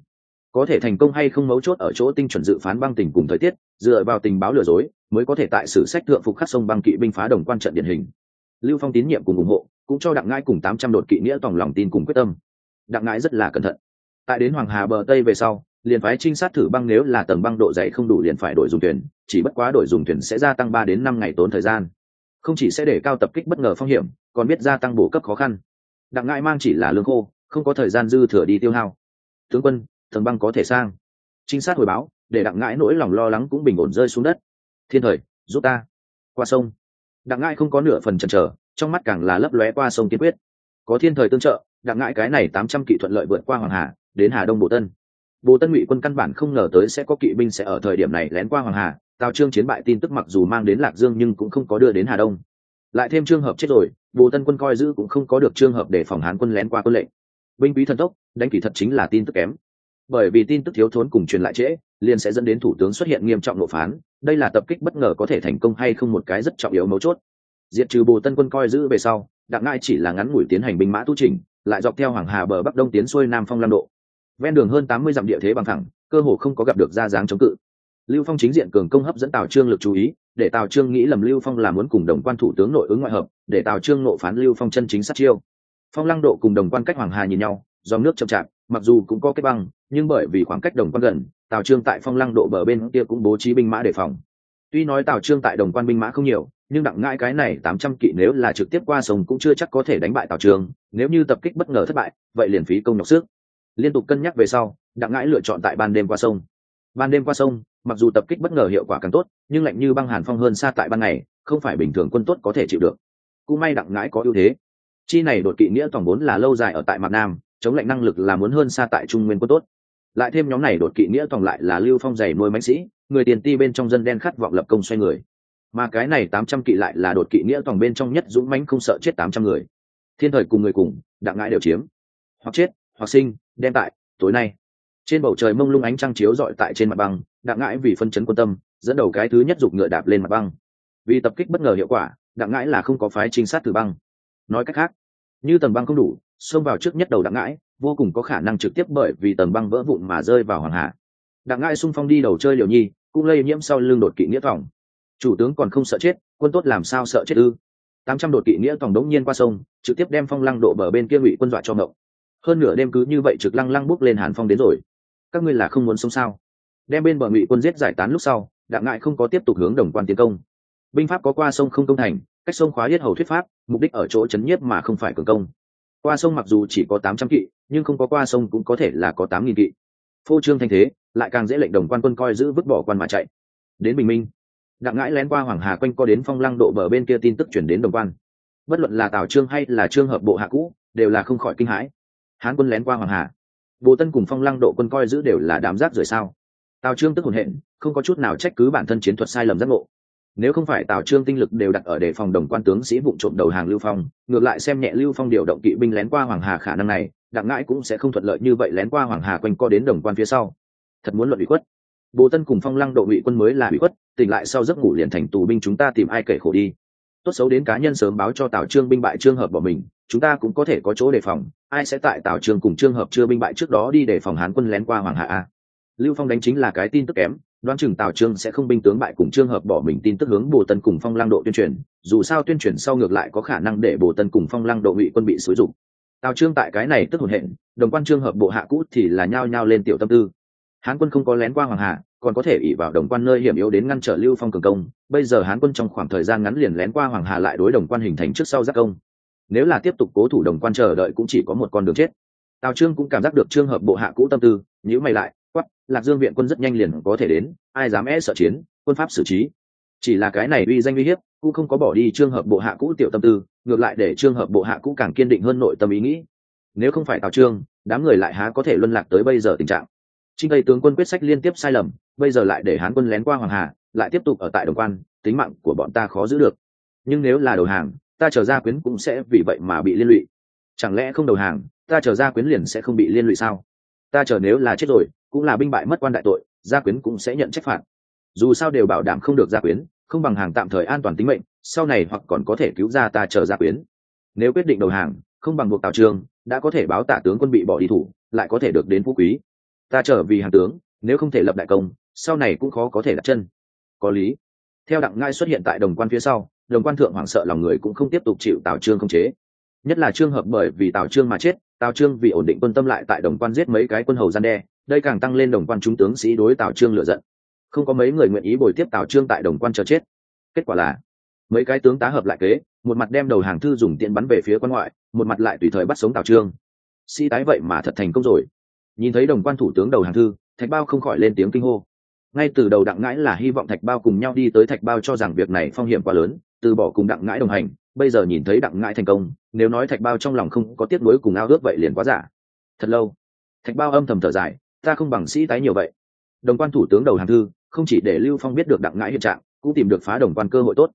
Có thể thành công hay không mấu chốt ở chỗ tinh chuẩn dự phán băng tình cùng thời tiết, dựa vào tình báo lừa dối, mới có thể tại sử sách thượng phục khắc sông băng kỵ binh phá đồng quan trận điển hình lưu phong tín nhiệm cùng ủng hộ, cũng cho đặng ngãi cùng tám trăm đột kỵ nghĩa tòng lòng tin cùng quyết tâm. Đặng ngãi rất là cẩn thận. Tại đến hoàng hà bờ tây về sau, liền phái trinh sát thử băng nếu là tầng băng độ dày không đủ liền phải đổi dùng thuyền, chỉ bất quá đổi dùng thuyền sẽ gia tăng ba đến năm ngày tốn thời gian. Không chỉ sẽ để cao tập kích bất ngờ phong hiểm, còn biết gia tăng bổ cấp khó khăn. Đặng ngãi mang chỉ là lương khô, không có thời gian dư thừa đi tiêu hao. Tướng quân, tầng băng có thể sang. Trinh sát hồi báo, để đặng ngãi nỗi lòng lo lắng cũng bình ổn rơi xuống đất. Thiên thời, giúp ta. Qua sông đặng ngãi không có nửa phần chần chờ, trong mắt càng là lấp lóe qua sông kiên quyết. Có thiên thời tương trợ, đặng ngãi cái này tám trăm kỵ thuận lợi vượt qua hoàng hà, đến hà đông bộ tân. Bộ tân ngụy quân căn bản không ngờ tới sẽ có kỵ binh sẽ ở thời điểm này lén qua hoàng hà, tào trương chiến bại tin tức mặc dù mang đến lạc dương nhưng cũng không có đưa đến hà đông. Lại thêm trường hợp chết rồi bộ tân quân coi giữ cũng không có được trường hợp để phòng hán quân lén qua quân lệnh. Binh quý thần tốc, đánh kỷ thật chính là tin tức kém bởi vì tin tức thiếu thốn cùng truyền lại trễ, liền sẽ dẫn đến thủ tướng xuất hiện nghiêm trọng nộp phán, đây là tập kích bất ngờ có thể thành công hay không một cái rất trọng yếu mấu chốt. Diệt trừ bồ tân quân coi giữ về sau, đặng ngai chỉ là ngắn ngủi tiến hành binh mã tu trình, lại dọc theo hoàng hà bờ bắc đông tiến xuôi nam phong lam độ. Ven đường hơn tám mươi dặm địa thế bằng thẳng, cơ hồ không có gặp được ra dáng chống cự. Lưu phong chính diện cường công hấp dẫn tào trương lực chú ý, để tào trương nghĩ lầm lưu phong là muốn cùng đồng quan thủ tướng nội ứng ngoại hợp, để tào trương nộ phán lưu phong chân chính sát chiêu. Phong lăng độ cùng đồng quan cách hoàng hà nhìn nhau dòng nước chậm chạp, mặc dù cũng có kết băng, nhưng bởi vì khoảng cách đồng quan gần, tào trương tại phong lăng độ bờ bên kia cũng bố trí binh mã đề phòng. Tuy nói tào trương tại đồng quan binh mã không nhiều, nhưng đặng ngãi cái này tám trăm kỵ nếu là trực tiếp qua sông cũng chưa chắc có thể đánh bại tào trương, nếu như tập kích bất ngờ thất bại, vậy liền phí công nhọc sức. Liên tục cân nhắc về sau, đặng ngãi lựa chọn tại ban đêm qua sông. Ban đêm qua sông, mặc dù tập kích bất ngờ hiệu quả càng tốt, nhưng lạnh như băng hàn phong hơn xa tại ban ngày, không phải bình thường quân tốt có thể chịu được. Cũng may đặng ngãi có ưu thế. Chi này đột kỵ nghĩa toàn vốn là lâu dài ở tại mặt nam chống lạnh năng lực là muốn hơn xa tại trung nguyên quân tốt. Lại thêm nhóm này đột kỵ nghĩa tổng lại là lưu phong dày nuôi mãnh sĩ, người tiền ti bên trong dân đen khát vọng lập công xoay người. Mà cái này tám trăm kỵ lại là đột kỵ nghĩa tổng bên trong nhất dũng mãnh không sợ chết tám trăm người. Thiên thời cùng người cùng, đặng ngãi đều chiếm. Hoặc chết, hoặc sinh, đem tại, tối nay. Trên bầu trời mông lung ánh trăng chiếu dọi tại trên mặt băng, đặng ngãi vì phân chấn quân tâm, dẫn đầu cái thứ nhất giục ngựa đạp lên mặt băng. Vì tập kích bất ngờ hiệu quả, đặng ngãi là không có phái trinh sát từ băng. Nói cách khác, như tầng băng không đủ xông vào trước nhất đầu đặng ngãi, vô cùng có khả năng trực tiếp bởi vì tầng băng vỡ vụn mà rơi vào hoàng hà đặng ngãi xung phong đi đầu chơi liều nhi, cũng lây nhiễm sau lưng đột kỵ nghĩa phòng chủ tướng còn không sợ chết, quân tốt làm sao sợ chết ư? Tám trăm đột kỵ nghĩa tòng đống nhiên qua sông, trực tiếp đem phong lăng độ bờ bên kia ngụy quân dọa cho ngậu hơn nửa đêm cứ như vậy trực lăng lăng bước lên hàn phong đến rồi. Các ngươi là không muốn sống sao? Đem bên bờ ngụy quân giết giải tán lúc sau, đặng ngại không có tiếp tục hướng đồng quan tiến công. Binh pháp có qua sông không công thành, cách sông khóa yết hầu thuyết pháp, mục đích ở chỗ chấn nhiếp mà không phải cường công qua sông mặc dù chỉ có tám trăm kỵ, nhưng không có qua sông cũng có thể là có tám nghìn kỵ. Phô trương thanh thế, lại càng dễ lệnh đồng quan quân coi giữ vứt bỏ quan mà chạy. Đến bình minh, đặng ngãi lén qua hoàng hà quanh co đến phong lăng độ bờ bên kia tin tức chuyển đến đồng quan. Bất luận là tào trương hay là trương hợp bộ hạ cũ, đều là không khỏi kinh hãi. Hán quân lén qua hoàng hà. Bộ tân cùng phong lăng độ quân coi giữ đều là đám giác rời sao? Tào trương tức hồn hện, không có chút nào trách cứ bản thân chiến thuật sai lầm giác ngộ nếu không phải tào trương tinh lực đều đặt ở đề phòng đồng quan tướng sĩ vụ trộm đầu hàng lưu phong, ngược lại xem nhẹ lưu phong điều động kỵ binh lén qua hoàng hà khả năng này, đặng ngãi cũng sẽ không thuận lợi như vậy lén qua hoàng hà quanh co đến đồng quan phía sau. Thật muốn luận bị khuất. Bồ tân cùng phong lăng độ ngụy quân mới là bị khuất, tỉnh lại sau giấc ngủ liền thành tù binh chúng ta tìm ai kể khổ đi. Tốt xấu đến cá nhân sớm báo cho tào trương binh bại trương hợp bỏ mình, chúng ta cũng có thể có chỗ đề phòng, ai sẽ tại tào trương cùng trương hợp chưa binh bại trước đó đi để phòng hán quân lén qua hoàng hạ a? Lưu phong đánh chính là cái tin tức kém đoán chừng tào trương sẽ không binh tướng bại cùng trương hợp bỏ mình tin tức hướng bồ tân cùng phong lăng độ tuyên truyền, dù sao tuyên truyền sau ngược lại có khả năng để bồ tân cùng phong lăng độ ngụy quân bị xúi dụng tào trương tại cái này tức hồn hện, đồng quan trương hợp bộ hạ cũ thì là nhao nhao lên tiểu tâm tư. Hán quân không có lén qua hoàng hạ, còn có thể ỉ vào đồng quan nơi hiểm yếu đến ngăn trở lưu phong cường công, bây giờ hán quân trong khoảng thời gian ngắn liền lén qua hoàng hà lại đối đồng quan hình thành trước sau giác công. Nếu là tiếp tục cố thủ đồng quan chờ đợi cũng chỉ có một con đường chết. Tào trương cũng cảm giác được trường hợp bộ hạ cũ tâm tư nhữ mày lại lạc dương viện quân rất nhanh liền có thể đến, ai dám e sợ chiến, quân pháp xử trí. Chỉ là cái này uy danh uy hiếp, cũng không có bỏ đi trường hợp bộ hạ cũ tiểu tâm tư, ngược lại để trường hợp bộ hạ cũ càng kiên định hơn nội tâm ý nghĩ. Nếu không phải tào trương, đám người lại há có thể luân lạc tới bây giờ tình trạng. Trinh tây tướng quân quyết sách liên tiếp sai lầm, bây giờ lại để hán quân lén qua hoàng hà, lại tiếp tục ở tại đồng quan, tính mạng của bọn ta khó giữ được. Nhưng nếu là đầu hàng, ta trở ra quyến cũng sẽ vì vậy mà bị liên lụy. Chẳng lẽ không đầu hàng, ta trở ra quyến liền sẽ không bị liên lụy sao? Ta chờ nếu là chết rồi cũng là binh bại mất quan đại tội, gia quyến cũng sẽ nhận trách phạt. Dù sao đều bảo đảm không được gia quyến, không bằng hàng tạm thời an toàn tính mệnh, sau này hoặc còn có thể cứu ra ta chờ gia quyến. Nếu quyết định đầu hàng, không bằng buộc tào trường, đã có thể báo tả tướng quân bị bỏ đi thủ, lại có thể được đến phú quý. Ta trở vì hàng tướng, nếu không thể lập đại công, sau này cũng khó có thể đặt chân. Có lý. Theo đặng ngai xuất hiện tại đồng quan phía sau, đồng quan thượng hoảng sợ lòng người cũng không tiếp tục chịu tào trương không chế. Nhất là trương hợp bởi vì tào trương mà chết, tào trương vì ổn định quân tâm lại tại đồng quan giết mấy cái quân hầu gian đe đây càng tăng lên đồng quan chúng tướng sĩ đối tào trương lựa giận. Không có mấy người nguyện ý bồi tiếp tào trương tại đồng quan chờ chết. Kết quả là, mấy cái tướng tá hợp lại kế, một mặt đem đầu hàng thư dùng tiện bắn về phía quan ngoại, một mặt lại tùy thời bắt sống tào trương. Sĩ tái vậy mà thật thành công rồi. Nhìn thấy đồng quan thủ tướng đầu hàng thư, thạch bao không khỏi lên tiếng kinh hô. Ngay từ đầu đặng ngãi là hy vọng thạch bao cùng nhau đi tới thạch bao cho rằng việc này phong hiểm quá lớn, từ bỏ cùng đặng ngãi đồng hành, bây giờ nhìn thấy đặng ngãi thành công, nếu nói thạch bao trong lòng không có tiếc nuối cùng ao ước vậy liền quá giả. Thật lâu, thạch bao âm thầm thở dài ta không bằng sĩ tái nhiều vậy. Đồng quan thủ tướng đầu hàng thư, không chỉ để lưu phong biết được đặng ngãi hiện trạng, cũng tìm được phá đồng quan cơ hội tốt.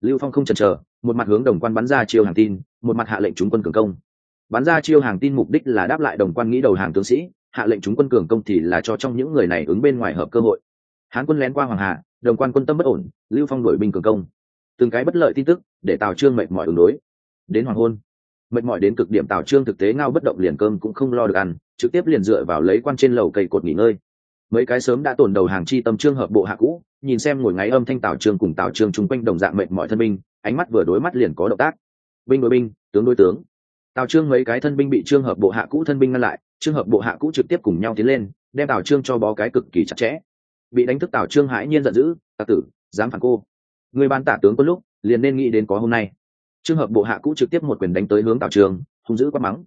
Lưu phong không chần chờ, một mặt hướng đồng quan bắn ra chiêu hàng tin, một mặt hạ lệnh chúng quân cường công. Bắn ra chiêu hàng tin mục đích là đáp lại đồng quan nghĩ đầu hàng tướng sĩ, hạ lệnh chúng quân cường công thì là cho trong những người này ứng bên ngoài hợp cơ hội. Hán quân lén qua hoàng hà đồng quan quân tâm bất ổn, lưu phong đổi binh cường công. Từng cái bất lợi tin tức, để tào trương mệt mỏi ứng đối. Đến hoàng hôn, mệt mỏi đến cực điểm tào trương thực tế ngao bất động liền cơm cũng không lo được ăn trực tiếp liền dựa vào lấy quan trên lầu cây cột nghỉ ngơi. Mấy cái sớm đã tồn đầu hàng chi tâm trương hợp bộ hạ cũ, nhìn xem ngồi ngáy âm thanh tào trương cùng tào trương chung quanh đồng dạng mệnh mọi thân binh, ánh mắt vừa đối mắt liền có động tác. Binh đối binh, tướng đối tướng. Tào trương mấy cái thân binh bị trương hợp bộ hạ cũ thân binh ngăn lại, trương hợp bộ hạ cũ trực tiếp cùng nhau tiến lên, đem tào trương cho bó cái cực kỳ chặt chẽ. Bị đánh thức tào trương hãi nhiên giận dữ tạc tử, dám phản cô. Người ban tả tướng có lúc liền nên nghĩ đến có hôm nay. Trường hợp bộ hạ cũ trực tiếp một quyền đánh tới hướng tào trương, hung dữ quá mắng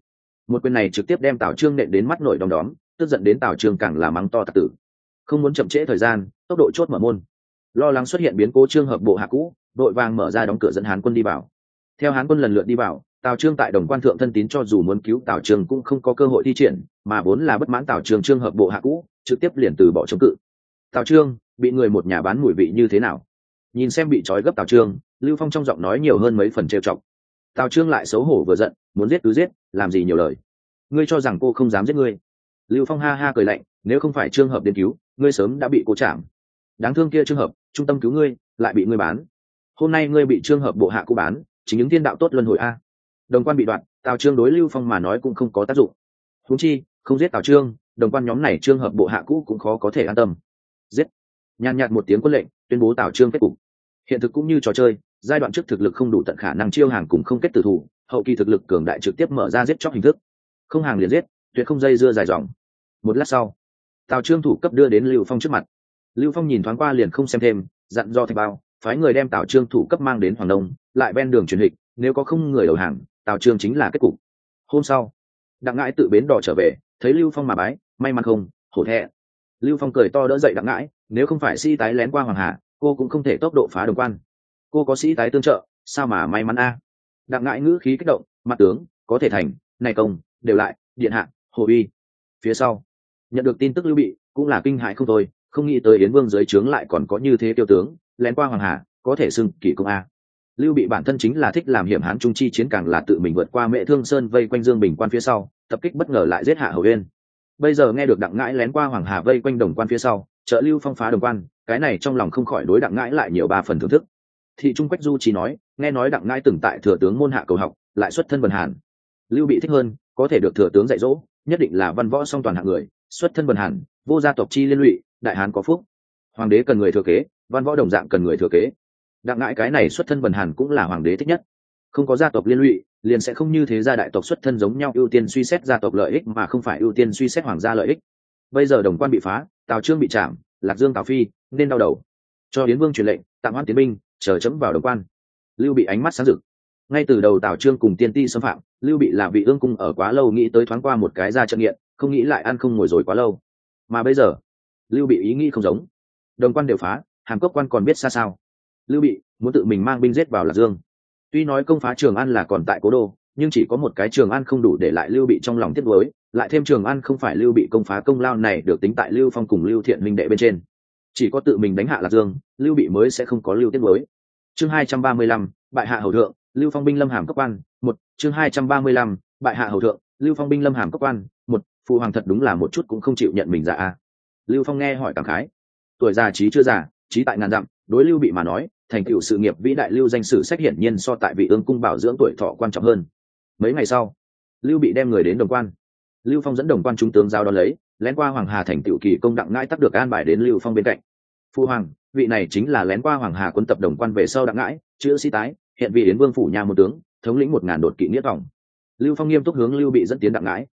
một quyền này trực tiếp đem tào trương nện đến mắt nổi đom đóm, tức giận đến tào trương càng là mắng to tạc tử. Không muốn chậm trễ thời gian, tốc độ chốt mở môn. Lo lắng xuất hiện biến cố trương hợp bộ hạ cũ, đội vàng mở ra đóng cửa dẫn hán quân đi vào. Theo hán quân lần lượt đi vào, tào trương tại đồng quan thượng thân tín cho dù muốn cứu tào trương cũng không có cơ hội thi triển, mà vốn là bất mãn tào trương trương hợp bộ hạ cũ, trực tiếp liền từ bỏ chống cự. Tào trương, bị người một nhà bán mùi vị như thế nào? Nhìn xem bị trói gấp tào trương, lưu phong trong giọng nói nhiều hơn mấy phần trêu chọc tào trương lại xấu hổ vừa giận, muốn giết cứ giết, làm gì nhiều lời. Ngươi cho rằng cô không dám giết ngươi? Lưu phong ha ha cười lạnh, nếu không phải trường hợp đến cứu, ngươi sớm đã bị cô chạm. Đáng thương kia trường hợp, trung tâm cứu ngươi, lại bị ngươi bán. Hôm nay ngươi bị trường hợp bộ hạ cô bán, chính những thiên đạo tốt luân hồi a. Đồng quan bị đoạn, tào trương đối lưu phong mà nói cũng không có tác dụng. Húng chi, không giết tào trương, đồng quan nhóm này trường hợp bộ hạ cũ cũng khó có thể an tâm. Giết. Nhàn nhạt một tiếng quân lệnh, tuyên bố tào trương kết cục. Hiện thực cũng như trò chơi giai đoạn trước thực lực không đủ tận khả năng chiêu hàng cùng không kết tử thủ, hậu kỳ thực lực cường đại trực tiếp mở ra giết chóc hình thức. Không hàng liền giết, tuyệt không dây dưa dài dòng. Một lát sau, tào trương thủ cấp đưa đến lưu phong trước mặt. Lưu phong nhìn thoáng qua liền không xem thêm, dặn do thạch bao, phái người đem tào trương thủ cấp mang đến hoàng đông, lại ven đường truyền hịch nếu có không người đầu hàng, tào trương chính là kết cục. Hôm sau, đặng ngãi tự bến đỏ trở về, thấy lưu phong mà bái, may mắn không, hổ thẹ lưu phong cười to đỡ dậy đặng ngãi, nếu không phải si tái lén qua hoàng hà, cô cũng không thể tốc độ phá đồng quan cô có sĩ tái tương trợ, sao mà may mắn a? Đặng ngãi ngữ khí kích động, mặt tướng, có thể thành, này công, đều lại, điện hạ, hồ uy. Phía sau, nhận được tin tức lưu bị, cũng là kinh hại không thôi, không nghĩ tới yến vương dưới trướng lại còn có như thế tiêu tướng, lén qua hoàng hà, có thể xưng kỷ công a. Lưu bị bản thân chính là thích làm hiểm hán trung chi chiến càng là tự mình vượt qua mễ thương sơn vây quanh dương bình quan phía sau, tập kích bất ngờ lại giết hạ hầu uyên. Bây giờ nghe được đặng ngãi lén qua hoàng hà vây quanh đồng quan phía sau, trợ lưu phong phá đồng quan, cái này trong lòng không khỏi đối đặng ngãi lại nhiều ba phần thưởng thức thị trung quách du chỉ nói, nghe nói đặng ngai từng tại thừa tướng môn hạ cầu học, lại xuất thân vần hàn. Lưu bị thích hơn, có thể được thừa tướng dạy dỗ, nhất định là văn võ song toàn hạng người, xuất thân vần hàn, vô gia tộc chi liên lụy, đại hán có phúc. Hoàng đế cần người thừa kế, văn võ đồng dạng cần người thừa kế. Đặng ngãi cái này xuất thân vần hàn cũng là hoàng đế thích nhất. Không có gia tộc liên lụy, liền sẽ không như thế gia đại tộc xuất thân giống nhau ưu tiên suy xét gia tộc lợi ích mà không phải ưu tiên suy xét hoàng gia lợi ích. Bây giờ đồng quan bị phá, tào trương bị chạm, lạc dương tào phi, nên đau đầu. Cho yến vương truyền lệnh, tạm hoãn tiến binh chờ chấm vào đồng quan. Lưu bị ánh mắt sáng rực. Ngay từ đầu tào trương cùng tiên ti xâm phạm, lưu bị là vị ương cung ở quá lâu nghĩ tới thoáng qua một cái ra trận nghiện, không nghĩ lại ăn không ngồi rồi quá lâu. Mà bây giờ, lưu bị ý nghĩ không giống. Đồng quan đều phá, hàm cốc quan còn biết xa sao. Lưu bị muốn tự mình mang binh giết vào lạc dương. Tuy nói công phá trường an là còn tại cố đô, nhưng chỉ có một cái trường an không đủ để lại lưu bị trong lòng tiếc nuối, lại thêm trường an không phải lưu bị công phá công lao này được tính tại lưu phong cùng lưu thiện minh đệ bên trên chỉ có tự mình đánh hạ lạc dương, lưu bị mới sẽ không có lưu tiết mới chương hai trăm ba mươi lăm, bại hạ hầu thượng, lưu phong binh lâm hàm cấp quan, một, chương hai trăm ba mươi lăm, bại hạ hầu thượng, lưu phong binh lâm hàm cấp quan, một, phụ hoàng thật đúng là một chút cũng không chịu nhận mình ra a. Lưu phong nghe hỏi cảm khái. Tuổi già trí chưa già, trí tại ngàn dặm, đối lưu bị mà nói, thành tựu sự nghiệp vĩ đại lưu danh sử sách hiển nhiên so tại vị ương cung bảo dưỡng tuổi thọ quan trọng hơn. Mấy ngày sau, lưu bị đem người đến đồng quan lưu phong dẫn đồng quan trung tướng giao đón lấy, lén qua hoàng hà thành tiểu kỳ công đặng ngãi tắc được an bài đến lưu phong bên cạnh. Phu hoàng, vị này chính là lén qua hoàng hà quân tập đồng quan về sau đặng ngãi, chữ sĩ tái, hiện vị yến vương phủ nhà một tướng, thống lĩnh một ngàn đột kỵ nghĩa vọng lưu phong nghiêm túc hướng lưu bị dẫn tiến đặng ngãi.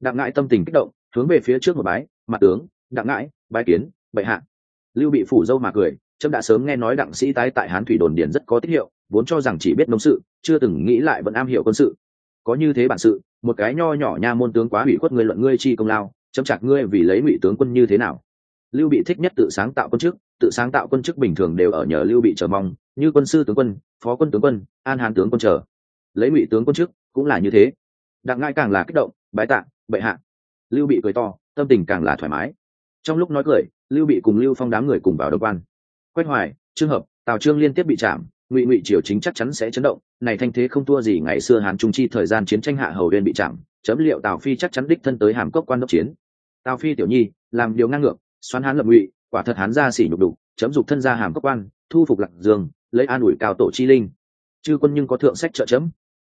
Đặng ngãi tâm tình kích động, hướng về phía trước một bái, mặt tướng, đặng ngãi, bái kiến, bệ hạ. Lưu bị phủ dâu mà cười trâm đã sớm nghe nói đặng sĩ tái tại hán thủy đồn điền rất có tích hiệu, vốn cho rằng chỉ biết nông sự, chưa từng nghĩ lại vẫn am hiểu quân sự. Có như thế bản sự một cái nho nhỏ nha môn tướng quá hủy khuất người luận ngươi chi công lao, chấm chặt ngươi vì lấy ngụy tướng quân như thế nào. Lưu bị thích nhất tự sáng tạo quân chức, tự sáng tạo quân chức bình thường đều ở nhờ lưu bị chờ mong, như quân sư tướng quân, phó quân tướng quân, an hán tướng quân chờ. Lấy ngụy tướng quân chức cũng là như thế. Đặng ngai càng là kích động, bái tạ, bệ hạ. Lưu bị cười to, tâm tình càng là thoải mái. Trong lúc nói cười, lưu bị cùng lưu phong đám người cùng vào đồng quan. Quách hoài trường hợp, tào trương liên tiếp bị chạm ngụy ngụy triều chính chắc chắn sẽ chấn động, này thanh thế không thua gì ngày xưa hán trung chi thời gian chiến tranh hạ hầu uyên bị chạm, chấm liệu tào phi chắc chắn đích thân tới hàm cốc quan đốc chiến. Tào phi tiểu nhi, làm điều ngang ngược, xoắn hán lập ngụy, quả thật hán ra xỉ nhục đục chấm dục thân ra hàm cốc quan, thu phục lạc dương, lấy an ủi cao tổ chi linh. Chư quân nhưng có thượng sách trợ chấm.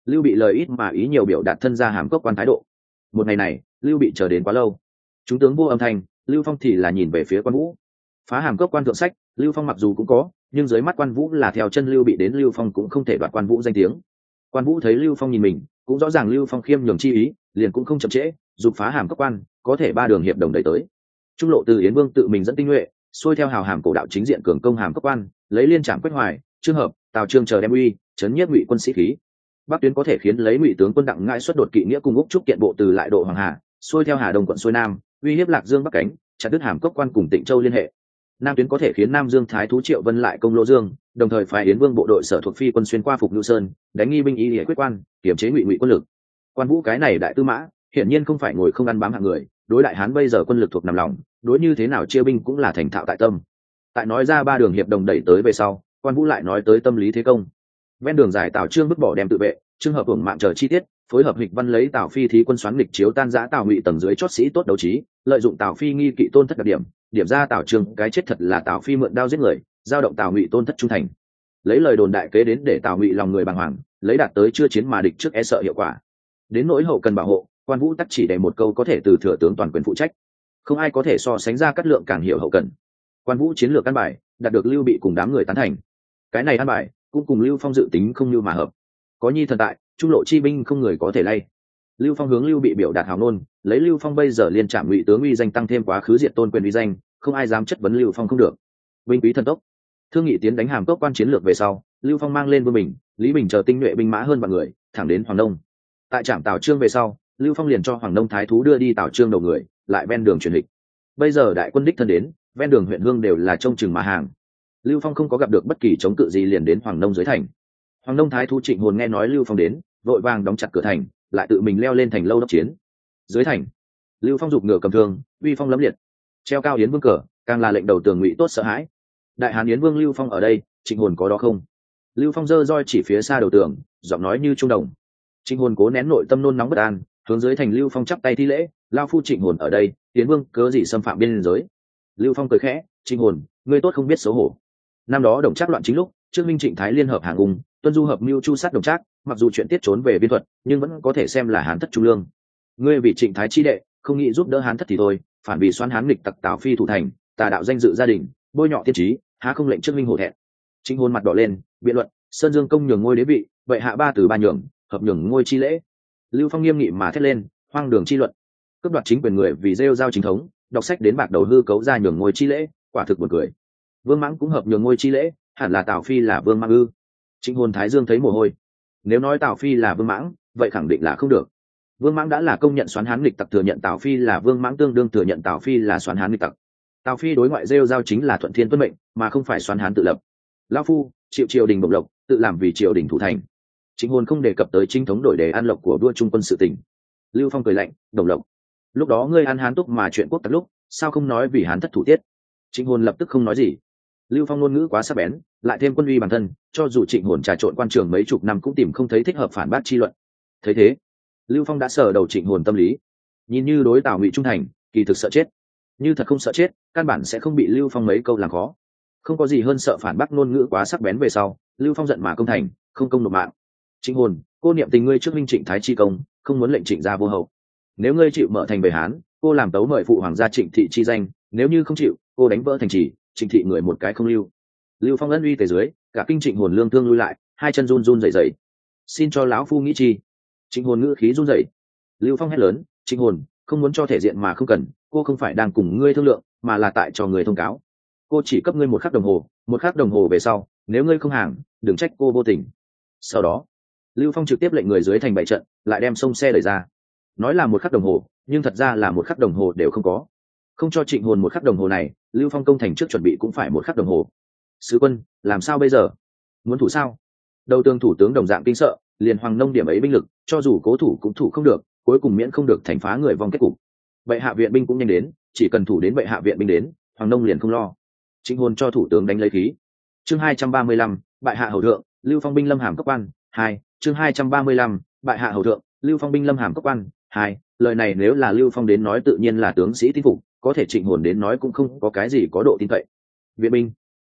Lưu bị lời ít mà ý nhiều biểu đạt thân ra hàm cốc quan thái độ. Một ngày này, lưu bị chờ đến quá lâu. Chúng tướng vô âm thanh, lưu phong thì là nhìn về phía quan vũ. Phá hàm cốc quan thượng sách, lưu phong mặc dù cũng có nhưng dưới mắt quan vũ là theo chân lưu bị đến lưu phong cũng không thể đoạt quan vũ danh tiếng. quan vũ thấy lưu phong nhìn mình, cũng rõ ràng lưu phong khiêm nhường chi ý, liền cũng không chậm trễ, dục phá hàm cấp quan, có thể ba đường hiệp đồng đẩy tới. Trung lộ từ yến vương tự mình dẫn tinh nhuệ, xuôi theo hào hàm cổ đạo chính diện cường công hàm cấp quan, lấy liên trạm quách hoài trường hợp, tào trương chờ đem uy, chấn nhất ngụy quân sĩ khí. Bắc tuyến có thể khiến lấy ngụy tướng quân đặng ngãi xuất đột kỵ nghĩa cùng úc trúc kiện bộ từ lại độ hoàng hà, xuôi theo hà đông quận xuôi nam, uy hiếp lạc dương bắc cánh, chặt đứt hàm cốc quan cùng tịnh châu liên hệ nam tuyến có thể khiến nam dương thái thú triệu vân lại công lô dương, đồng thời phái yến vương bộ đội sở thuộc phi quân xuyên qua phục ngự sơn, đánh nghi binh y địa quyết quan kiểm chế ngụy ngụy quân lực. Quan vũ cái này đại tư mã, hiển nhiên không phải ngồi không ăn bám hạng người, đối đại hán bây giờ quân lực thuộc nằm lòng, đối như thế nào chia binh cũng là thành thạo tại tâm. Tại nói ra ba đường hiệp đồng đẩy tới về sau, quan vũ lại nói tới tâm lý thế công. Ven đường giải tào trương bức bỏ đem tự vệ trường hợp hưởng mạng chờ chi tiết, phối hợp hịch văn lấy tào phi thí quân xoắn lịch chiếu tan giã tào ngụy tầng dưới chót sĩ tốt đấu trí, lợi dụng tào phi nghi kỵ tôn thất đặc điểm điểm ra tào trương cái chết thật là tào phi mượn đao giết người, giao động tào ngụy tôn thất trung thành. Lấy lời đồn đại kế đến để tào ngụy lòng người bàng hoàng, lấy đạt tới chưa chiến mà địch trước e sợ hiệu quả. Đến nỗi hậu cần bảo hộ, quan vũ tắc chỉ để một câu có thể từ thừa tướng toàn quyền phụ trách. Không ai có thể so sánh ra cắt lượng càng hiểu hậu cần. Quan vũ chiến lược căn bài, đạt được lưu bị cùng đám người tán thành. Cái này an bài, cũng cùng lưu phong dự tính không như mà hợp. Có nhi thần tại, trung lộ chi binh không người có thể lay lưu phong hướng lưu bị biểu đạt hào nôn lấy lưu phong bây giờ liên trạm ngụy tướng uy danh tăng thêm quá khứ diệt tôn quyền uy danh, không ai dám chất vấn lưu phong không được. Binh quý thần tốc. Thương nghị tiến đánh hàm cốc quan chiến lược về sau, lưu phong mang lên vương bình, lý bình chờ tinh nhuệ binh mã hơn vạn người, thẳng đến hoàng đông tại trạm tào trương về sau, lưu phong liền cho hoàng đông thái thú đưa đi tào trương đầu người, lại ven đường truyền lịch. Bây giờ đại quân đích thân đến, ven đường huyện hương đều là trông chừng mà hàng. Lưu phong không có gặp được bất kỳ chống cự gì liền đến hoàng nông dưới thành. Hoàng nông thái thú trịnh hồn nghe nói lưu phong đến, vội vàng đóng chặt cửa thành lại tự mình leo lên thành lâu đốc chiến. Dưới thành, lưu phong giục ngựa cầm thương, uy phong lấm liệt. Treo cao yến vương cờ, càng là lệnh đầu tường ngụy tốt sợ hãi. Đại hán yến vương lưu phong ở đây, trịnh hồn có đó không? Lưu phong dơ roi chỉ phía xa đầu tường, giọng nói như trung đồng. Trịnh hồn cố nén nội tâm nôn nóng bất an, hướng dưới thành lưu phong chắp tay thi lễ, lao phu trịnh hồn ở đây, yến vương, cớ gì xâm phạm biên giới? Lưu phong cười khẽ, trịnh hồn, ngươi tốt không biết xấu hổ. Năm đó đồng trác loạn chính lúc, trước minh trịnh thái liên hợp hàng ung, tuân du hợp mưu chu sát đồng trác mặc dù chuyện tiết trốn về biên thuật, nhưng vẫn có thể xem là hán thất trung lương. Ngươi vì trịnh thái chi đệ, không nghĩ giúp đỡ hán thất thì thôi, phản vì xoan hán nghịch tặc tào phi thủ thành, tà đạo danh dự gia đình, bôi nhọ tiên trí, há không lệnh trước minh hổ thẹn. Chính hôn mặt đỏ lên, biện luận, sơn dương công nhường ngôi đế vị vậy hạ ba từ ba nhường, hợp nhường ngôi chi lễ. Lưu phong nghiêm nghị mà thét lên, hoang đường chi luận. Cướp đoạt chính quyền người vì rêu giao chính thống, đọc sách đến bạc đầu hư cấu ra nhường ngôi chi lễ, quả thực buồn cười. Vương mãng cũng hợp nhường ngôi chi lễ, hẳn là tào phi là vương mãng ư. Trịnh hôn thái dương thấy mồ hôi nếu nói tào phi là vương mãng, vậy khẳng định là không được. Vương mãng đã là công nhận xoán hán lịch tặc, thừa nhận tào phi là vương mãng, tương đương thừa nhận tào phi là xoán hán lịch tặc. Tào phi đối ngoại rêu giao chính là thuận thiên tuân mệnh, mà không phải xoán hán tự lập. Lao phu chịu triều đình bộc lộc, tự làm vì triều đình thủ thành. Chính hồn không đề cập tới chính thống đổi đề an lộc của đua trung quân sự tỉnh lưu phong cười lạnh, đồng lộc, lúc đó ngươi ăn hán túc mà chuyện quốc tặc lúc, sao không nói vì hán thất thủ tiết? Trịnh hồn lập tức không nói gì. Lưu phong ngôn ngữ quá sắc bén lại thêm quân uy bản thân, cho dù trịnh hồn trà trộn quan trường mấy chục năm cũng tìm không thấy thích hợp phản bác chi luận. Thấy thế, lưu phong đã sờ đầu trịnh hồn tâm lý. Nhìn như đối tào ngụy trung thành, kỳ thực sợ chết. Như thật không sợ chết, căn bản sẽ không bị lưu phong mấy câu làm khó. Không có gì hơn sợ phản bác ngôn ngữ quá sắc bén về sau, lưu phong giận mà công thành, không công nộp mạng. Trịnh hồn, cô niệm tình ngươi trước minh trịnh thái chi công, không muốn lệnh trịnh gia vô hậu. Nếu ngươi chịu mở thành về hán, cô làm tấu mời phụ hoàng gia trịnh thị chi danh, nếu như không chịu, cô đánh vỡ thành trì, trịnh thị người một cái không lưu lưu phong ân uy tề dưới, cả kinh trịnh hồn lương thương lui lại, hai chân run run dậy dậy xin cho lão phu nghĩ chi. Trịnh hồn ngữ khí run dậy lưu phong hét lớn, trịnh hồn, không muốn cho thể diện mà không cần, cô không phải đang cùng ngươi thương lượng, mà là tại cho người thông cáo. Cô chỉ cấp ngươi một khắc đồng hồ, một khắc đồng hồ về sau, nếu ngươi không hàng, đừng trách cô vô tình. Sau đó, lưu phong trực tiếp lệnh người dưới thành bảy trận, lại đem sông xe đẩy ra. Nói là một khắc đồng hồ, nhưng thật ra là một khắc đồng hồ đều không có. Không cho trịnh hồn một khắc đồng hồ này, lưu phong công thành trước chuẩn bị cũng phải một khắc đồng hồ sứ quân, làm sao bây giờ? Muốn thủ sao? Đầu tương thủ tướng đồng dạng kinh sợ, liền hoàng nông điểm ấy binh lực, cho dù cố thủ cũng thủ không được, cuối cùng miễn không được thành phá người vong kết cục. Vậy hạ viện binh cũng nhanh đến, chỉ cần thủ đến vậy hạ viện binh đến, hoàng nông liền không lo. Chính hồn cho thủ tướng đánh lấy khí. Chương hai trăm ba mươi lăm, bại hạ hầu thượng, lưu phong binh lâm hàm cấp quan, hai, chương hai trăm ba mươi lăm, bại hạ hầu thượng, lưu phong binh lâm hàm cấp quan, hai, lời này nếu là lưu phong đến nói tự nhiên là tướng sĩ tin phục, có thể trịnh hồn đến nói cũng không có cái gì có độ tin cậy. Viện binh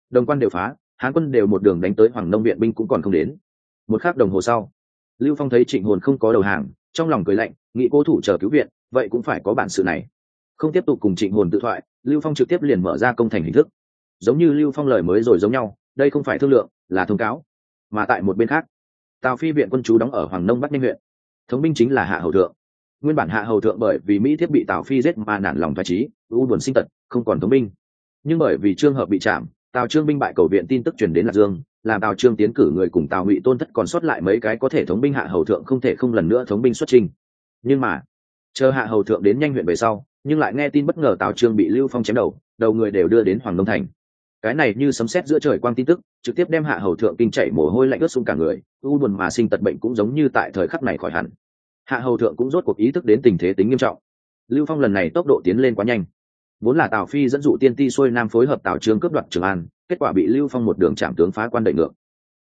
đồng quan đều phá, hán quân đều một đường đánh tới hoàng nông viện binh cũng còn không đến. Một khắc đồng hồ sau, lưu phong thấy trịnh hồn không có đầu hàng, trong lòng cười lạnh nghĩ cố thủ chờ cứu viện, vậy cũng phải có bản sự này. Không tiếp tục cùng trịnh hồn tự thoại, lưu phong trực tiếp liền mở ra công thành hình thức. Giống như lưu phong lời mới rồi giống nhau, đây không phải thương lượng, là thông cáo. Mà tại một bên khác, tào phi viện quân chú đóng ở hoàng nông bắc ninh huyện. Thống binh chính là hạ hầu thượng. Nguyên bản hạ hầu thượng bởi vì mỹ thiết bị tào phi giết mà nản lòng thoải trí u buồn sinh tật, không còn thống binh. Nhưng bởi vì trường hợp bị chạm tào trương binh bại cầu viện tin tức truyền đến lạc dương, làm tào trương tiến cử người cùng tào ngụy tôn thất còn sót lại mấy cái có thể thống binh hạ hầu thượng không thể không lần nữa thống binh xuất trình nhưng mà, chờ hạ hầu thượng đến nhanh huyện về sau, nhưng lại nghe tin bất ngờ tào trương bị lưu phong chém đầu đầu người đều đưa đến hoàng đông thành. Cái này như sấm sét giữa trời quang tin tức, trực tiếp đem hạ hầu thượng kinh chảy mồ hôi lạnh ướt xuống cả người, u buồn mà sinh tật bệnh cũng giống như tại thời khắc này khỏi hẳn. Hạ hầu thượng cũng rốt cuộc ý thức đến tình thế tính nghiêm trọng. Lưu phong lần này tốc độ tiến lên quá nhanh vốn là tào phi dẫn dụ tiên ti xuôi nam phối hợp tào trương cướp đoạt trường an, kết quả bị lưu phong một đường chạm tướng phá quan đại ngược.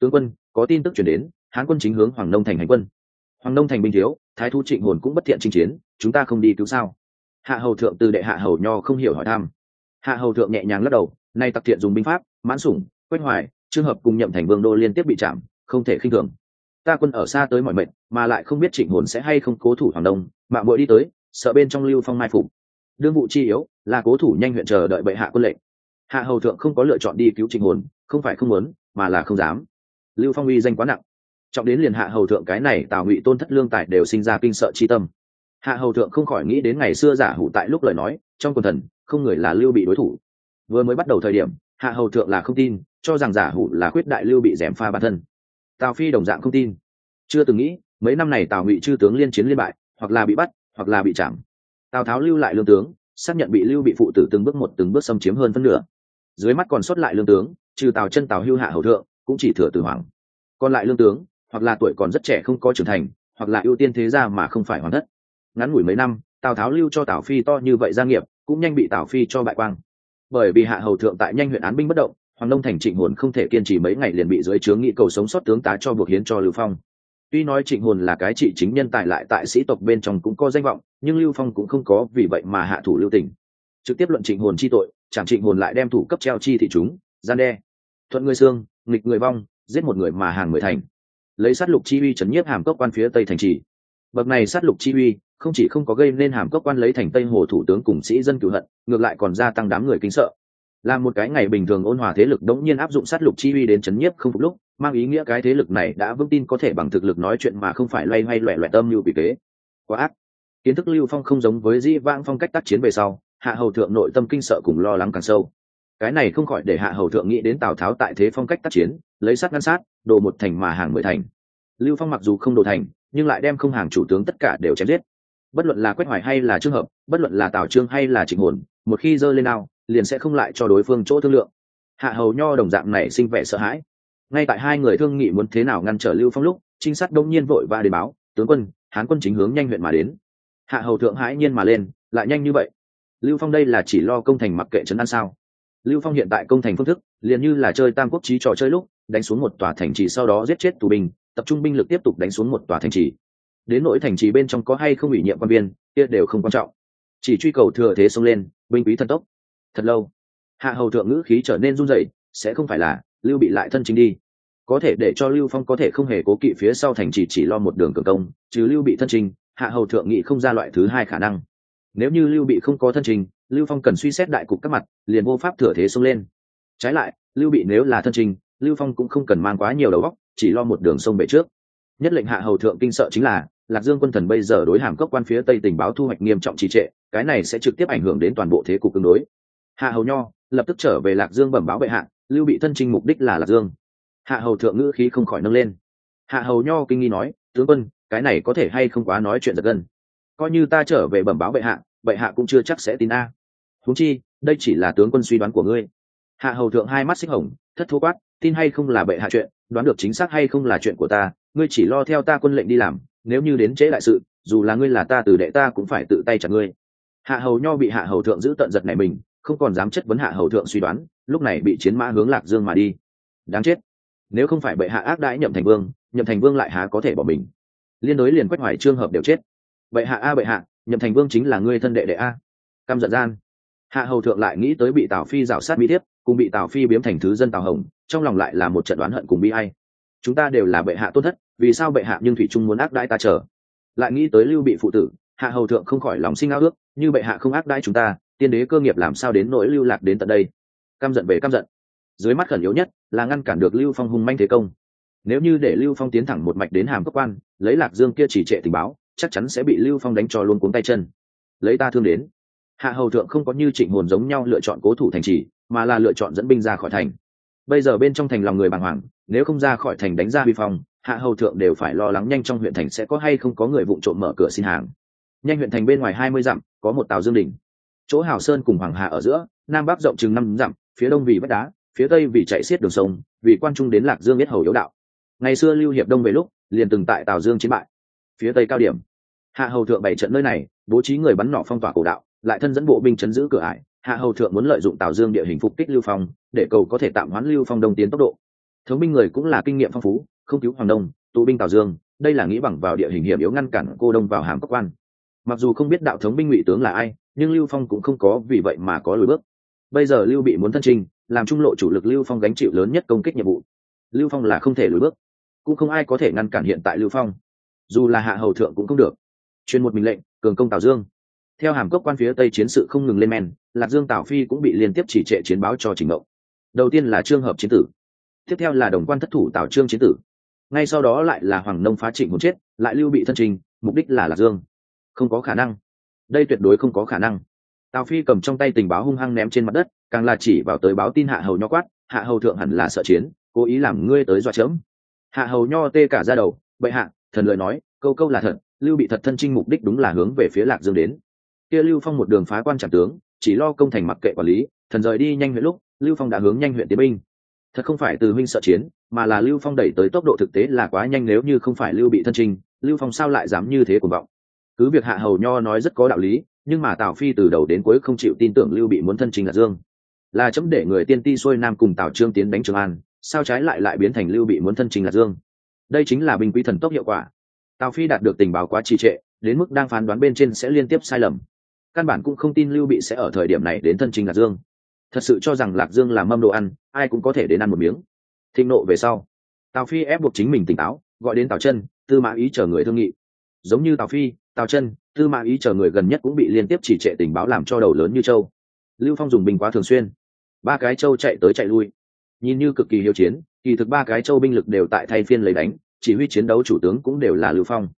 Tướng quân, có tin tức chuyển đến, hán quân chính hướng hoàng nông thành hành quân. Hoàng nông thành binh thiếu, thái thu trịnh hồn cũng bất thiện chinh chiến, chúng ta không đi cứu sao? Hạ hầu thượng từ đệ hạ hầu nho không hiểu hỏi thăm. Hạ hầu thượng nhẹ nhàng lắc đầu, nay tặc thiện dùng binh pháp, mãn sủng, quách hoài trường hợp cùng nhậm thành vương đô liên tiếp bị chạm, không thể khinh thường. Ta quân ở xa tới mọi mệnh, mà lại không biết trịnh hồn sẽ hay không cố thủ hoàng đông mạng bội đi tới, sợ bên trong lưu phong mai phục. Đương vụ chi yếu là cố thủ nhanh huyện chờ đợi bệ hạ quân lệnh. Hạ hầu thượng không có lựa chọn đi cứu trịnh hồn, không phải không muốn, mà là không dám. Lưu phong uy danh quá nặng. Trọng đến liền hạ hầu thượng cái này tào ngụy tôn thất lương tài đều sinh ra kinh sợ chi tâm. Hạ hầu thượng không khỏi nghĩ đến ngày xưa giả hủ tại lúc lời nói, trong quần thần, không người là lưu bị đối thủ. Vừa mới bắt đầu thời điểm, hạ hầu thượng là không tin, cho rằng giả hủ là khuyết đại lưu bị dèm pha bản thân. Tào phi đồng dạng không tin. Chưa từng nghĩ, mấy năm này tào ngụy chư tướng liên chiến liên bại, hoặc là bị bắt, hoặc là bị chạm. Tào tháo lưu lại lương tướng xác nhận bị lưu bị phụ tử từng bước một từng bước xâm chiếm hơn phân nửa. Dưới mắt còn sót lại lương tướng, trừ tào chân tào hưu hạ hầu thượng, cũng chỉ thừa tử hoàng. Còn lại lương tướng, hoặc là tuổi còn rất trẻ không có trưởng thành, hoặc là ưu tiên thế gia mà không phải hoàn thất. Ngắn ngủi mấy năm, tào tháo lưu cho tào phi to như vậy gia nghiệp, cũng nhanh bị tào phi cho bại quang. Bởi vì hạ hầu thượng tại nhanh huyện án binh bất động, hoàng đông thành trịnh hồn không thể kiên trì mấy ngày liền bị dưới trướng nghị cầu sống sót tướng tá cho buộc hiến cho lưu phong tuy nói trịnh hồn là cái trị chính nhân tài lại tại sĩ tộc bên trong cũng có danh vọng, nhưng lưu phong cũng không có vì vậy mà hạ thủ lưu tình. Trực tiếp luận trịnh hồn chi tội chẳng trịnh hồn lại đem thủ cấp treo chi thị chúng, gian đe. Thuận người xương, nghịch người vong, giết một người mà hàng mười thành. Lấy sát lục chi uy trấn nhiếp hàm cốc quan phía tây thành trì. Bậc này sát lục chi uy, không chỉ không có gây nên hàm cốc quan lấy thành tây hồ thủ tướng cùng sĩ dân cựu hận, ngược lại còn gia tăng đám người kính sợ. Là một cái ngày bình thường ôn hòa thế lực đống nhiên áp dụng sát lục chi uy đến chấn nhiếp không phục lúc mang ý nghĩa cái thế lực này đã vững tin có thể bằng thực lực nói chuyện mà không phải loay hoay loẹ loẹt tâm như bị kế. Quá ác. Kiến thức lưu phong không giống với di vãng phong cách tác chiến về sau, hạ hầu thượng nội tâm kinh sợ cùng lo lắng càng sâu. Cái này không khỏi để hạ hầu thượng nghĩ đến tào tháo tại thế phong cách tác chiến, lấy sát ngăn sát đồ một thành mà hàng mười thành. Lưu phong mặc dù không đồ thành, nhưng lại đem không hàng chủ tướng tất cả đều chém giết. Bất luận là quét hoài hay là trường hợp, bất luận là tào trương hay là trịnh hồn, một khi giơ lên nào liền sẽ không lại cho đối phương chỗ thương lượng. Hạ hầu nho đồng dạng này sinh vẻ sợ hãi ngay tại hai người thương nghị muốn thế nào ngăn trở lưu phong lúc, trinh sát đông nhiên vội và đến báo, tướng quân, hán quân chính hướng nhanh huyện mà đến. Hạ hầu thượng hãi nhiên mà lên, lại nhanh như vậy? Lưu phong đây là chỉ lo công thành mặc kệ trấn an sao? Lưu phong hiện tại công thành phương thức, liền như là chơi tam quốc trí trò chơi lúc, đánh xuống một tòa thành trì sau đó giết chết tù binh, tập trung binh lực tiếp tục đánh xuống một tòa thành trì. Đến nỗi thành trì bên trong có hay không ủy nhiệm quan viên, kia đều không quan trọng. Chỉ truy cầu thừa thế xông lên, binh quý thần tốc. Thật lâu, hạ hầu thượng ngữ khí trở nên run rẩy, sẽ không phải là lưu bị lại thân chính đi. Có thể để cho lưu phong có thể không hề cố kỵ phía sau thành trì chỉ lo một đường cường công chứ lưu bị thân trình, hạ hầu thượng nghị không ra loại thứ hai khả năng. Nếu như lưu bị không có thân trình, lưu phong cần suy xét đại cục các mặt, liền vô pháp thừa thế xông lên. Trái lại, lưu bị nếu là thân trình, lưu phong cũng không cần mang quá nhiều đầu góc chỉ lo một đường sông bể trước. Nhất lệnh hạ hầu thượng kinh sợ chính là, lạc dương quân thần bây giờ đối hàm cốc quan phía tây tình báo thu hoạch nghiêm trọng trì trệ, cái này sẽ trực tiếp ảnh hưởng đến toàn bộ thế cục tương đối. Hạ hầu nho lập tức trở về lạc dương bẩm báo bệ hạ lưu bị thân trinh mục đích là lạc dương. Hạ hầu thượng ngữ khí không khỏi nâng lên. Hạ hầu nho kinh nghi nói, tướng quân, cái này có thể hay không quá nói chuyện giật gân? Coi như ta trở về bẩm báo bệ hạ bệ hạ cũng chưa chắc sẽ tin a. Huống chi, đây chỉ là tướng quân suy đoán của ngươi. Hạ hầu thượng hai mắt xích hồng, thất thố quát, tin hay không là bệ hạ chuyện, đoán được chính xác hay không là chuyện của ta, ngươi chỉ lo theo ta quân lệnh đi làm, nếu như đến trễ đại sự, dù là ngươi là ta từ đệ ta cũng phải tự tay chặt ngươi. Hạ hầu nho bị hạ hầu thượng giữ tận giật này mình, không còn dám chất vấn hạ hầu thượng suy đoán lúc này bị chiến mã hướng lạc dương mà đi. Đáng chết. Nếu không phải bệ hạ ác đãi nhậm thành vương, nhậm thành vương lại há có thể bỏ mình. Liên đối liền quách hoài trương hợp đều chết. Bệ hạ a bệ hạ, nhậm thành vương chính là ngươi thân đệ đệ a. Căm giận gian. Hạ hầu thượng lại nghĩ tới bị tào phi rào sát bi thiếp, cùng bị tào phi biếm thành thứ dân tào hồng, trong lòng lại là một trận đoán hận cùng bi hay chúng ta đều là bệ hạ tốt thất, vì sao bệ hạ nhưng thủy trung muốn ác đãi ta chờ? Lại nghĩ tới lưu bị phụ tử, hạ hầu thượng không khỏi lòng sinh ao ước, như bệ hạ không ác đãi chúng ta, tiên đế cơ nghiệp làm sao đến nỗi lưu lạc đến tận đây? Căm giận về căm giận. Dưới mắt khẩn yếu nhất là ngăn cản được lưu phong hung manh thế công. Nếu như để lưu phong tiến thẳng một mạch đến hàm cấp quan, lấy lạc dương kia chỉ trệ tình báo, chắc chắn sẽ bị lưu phong đánh cho luôn cuống tay chân. Lấy ta thương đến. Hạ hầu thượng không có như trịnh hồn giống nhau lựa chọn cố thủ thành trì, mà là lựa chọn dẫn binh ra khỏi thành. Bây giờ bên trong thành lòng người bàng hoàng, nếu không ra khỏi thành đánh ra vi phong, hạ hầu thượng đều phải lo lắng nhanh trong huyện thành sẽ có hay không có người vụ trộm mở cửa xin hàng. Nhanh huyện thành bên ngoài hai mươi dặm, có một tàu dương đỉnh chỗ hào sơn cùng hoàng hà ở giữa, nam bắc rộng chừng năm dặm phía đông vì vách đá, phía tây vì chạy xiết đường sông, vì quan trung đến lạc dương biết hầu yếu đạo. Ngày xưa lưu hiệp đông về lúc, liền từng tại tào dương chiến bại. Phía tây cao điểm, hạ hầu thượng bảy trận nơi này, bố trí người bắn nỏ phong tỏa cổ đạo, lại thân dẫn bộ binh chấn giữ cửa ải. Hạ hầu thượng muốn lợi dụng tào dương địa hình phục kích lưu phong, để cầu có thể tạm hoãn lưu phong đông tiến tốc độ. Thống binh người cũng là kinh nghiệm phong phú, không cứu hoàng đông, tụ binh tào dương, đây là nghĩ bằng vào địa hình hiểm yếu ngăn cản cô đông vào hàm cốc quan. Mặc dù không biết đạo thống binh ngụy tướng là ai, nhưng lưu phong cũng không có vì vậy mà có lùi bước bây giờ lưu bị muốn thân trình, làm trung lộ chủ lực lưu phong gánh chịu lớn nhất công kích nhiệm vụ. Lưu phong là không thể lùi bước, cũng không ai có thể ngăn cản hiện tại lưu phong. Dù là hạ hầu thượng cũng không được. Chuyên một mình lệnh, cường công tào dương. Theo hàm cốc quan phía tây chiến sự không ngừng lên men, lạc dương tào phi cũng bị liên tiếp chỉ trệ chiến báo cho trình mộng. Đầu tiên là trương hợp chiến tử, tiếp theo là đồng quan thất thủ tào trương chiến tử. Ngay sau đó lại là hoàng nông phá trịnh muốn chết, lại lưu bị thân trình, mục đích là lạc dương. Không có khả năng. Đây tuyệt đối không có khả năng tào phi cầm trong tay tình báo hung hăng ném trên mặt đất, càng là chỉ vào tới báo tin hạ hầu nho quát, hạ hầu thượng hẳn là sợ chiến, cố ý làm ngươi tới dọa chớm. Hạ hầu nho tê cả ra đầu, bệ hạ, thần lời nói, câu câu là thật, lưu bị thật thân trinh mục đích đúng là hướng về phía lạc dương đến. Kia lưu phong một đường phá quan trạm tướng, chỉ lo công thành mặc kệ quản lý, thần rời đi nhanh huyện lúc, lưu phong đã hướng nhanh huyện tiến binh. Thật không phải từ huynh sợ chiến, mà là lưu phong đẩy tới tốc độ thực tế là quá nhanh nếu như không phải lưu bị thân trinh lưu phong sao lại dám như thế cuồng vọng? Cứ việc hạ hầu nho nói rất có đạo lý nhưng mà tào phi từ đầu đến cuối không chịu tin tưởng lưu bị muốn thân trình lạc dương là chấm để người tiên ti xuôi nam cùng tào trương tiến đánh trường an sao trái lại lại biến thành lưu bị muốn thân trình lạc dương đây chính là binh quý thần tốc hiệu quả tào phi đạt được tình báo quá trì trệ đến mức đang phán đoán bên trên sẽ liên tiếp sai lầm căn bản cũng không tin lưu bị sẽ ở thời điểm này đến thân trình lạc dương thật sự cho rằng lạc dương là mâm đồ ăn ai cũng có thể đến ăn một miếng thịnh nộ về sau tào phi ép buộc chính mình tỉnh táo gọi đến tào chân tư mã ý chờ người thương nghị giống như tào phi tào chân tư mã ý chờ người gần nhất cũng bị liên tiếp chỉ trệ tình báo làm cho đầu lớn như châu lưu phong dùng binh quá thường xuyên. Ba cái châu chạy tới chạy lui. Nhìn như cực kỳ hiếu chiến, kỳ thực ba cái châu binh lực đều tại thay phiên lấy đánh, chỉ huy chiến đấu chủ tướng cũng đều là lưu phong.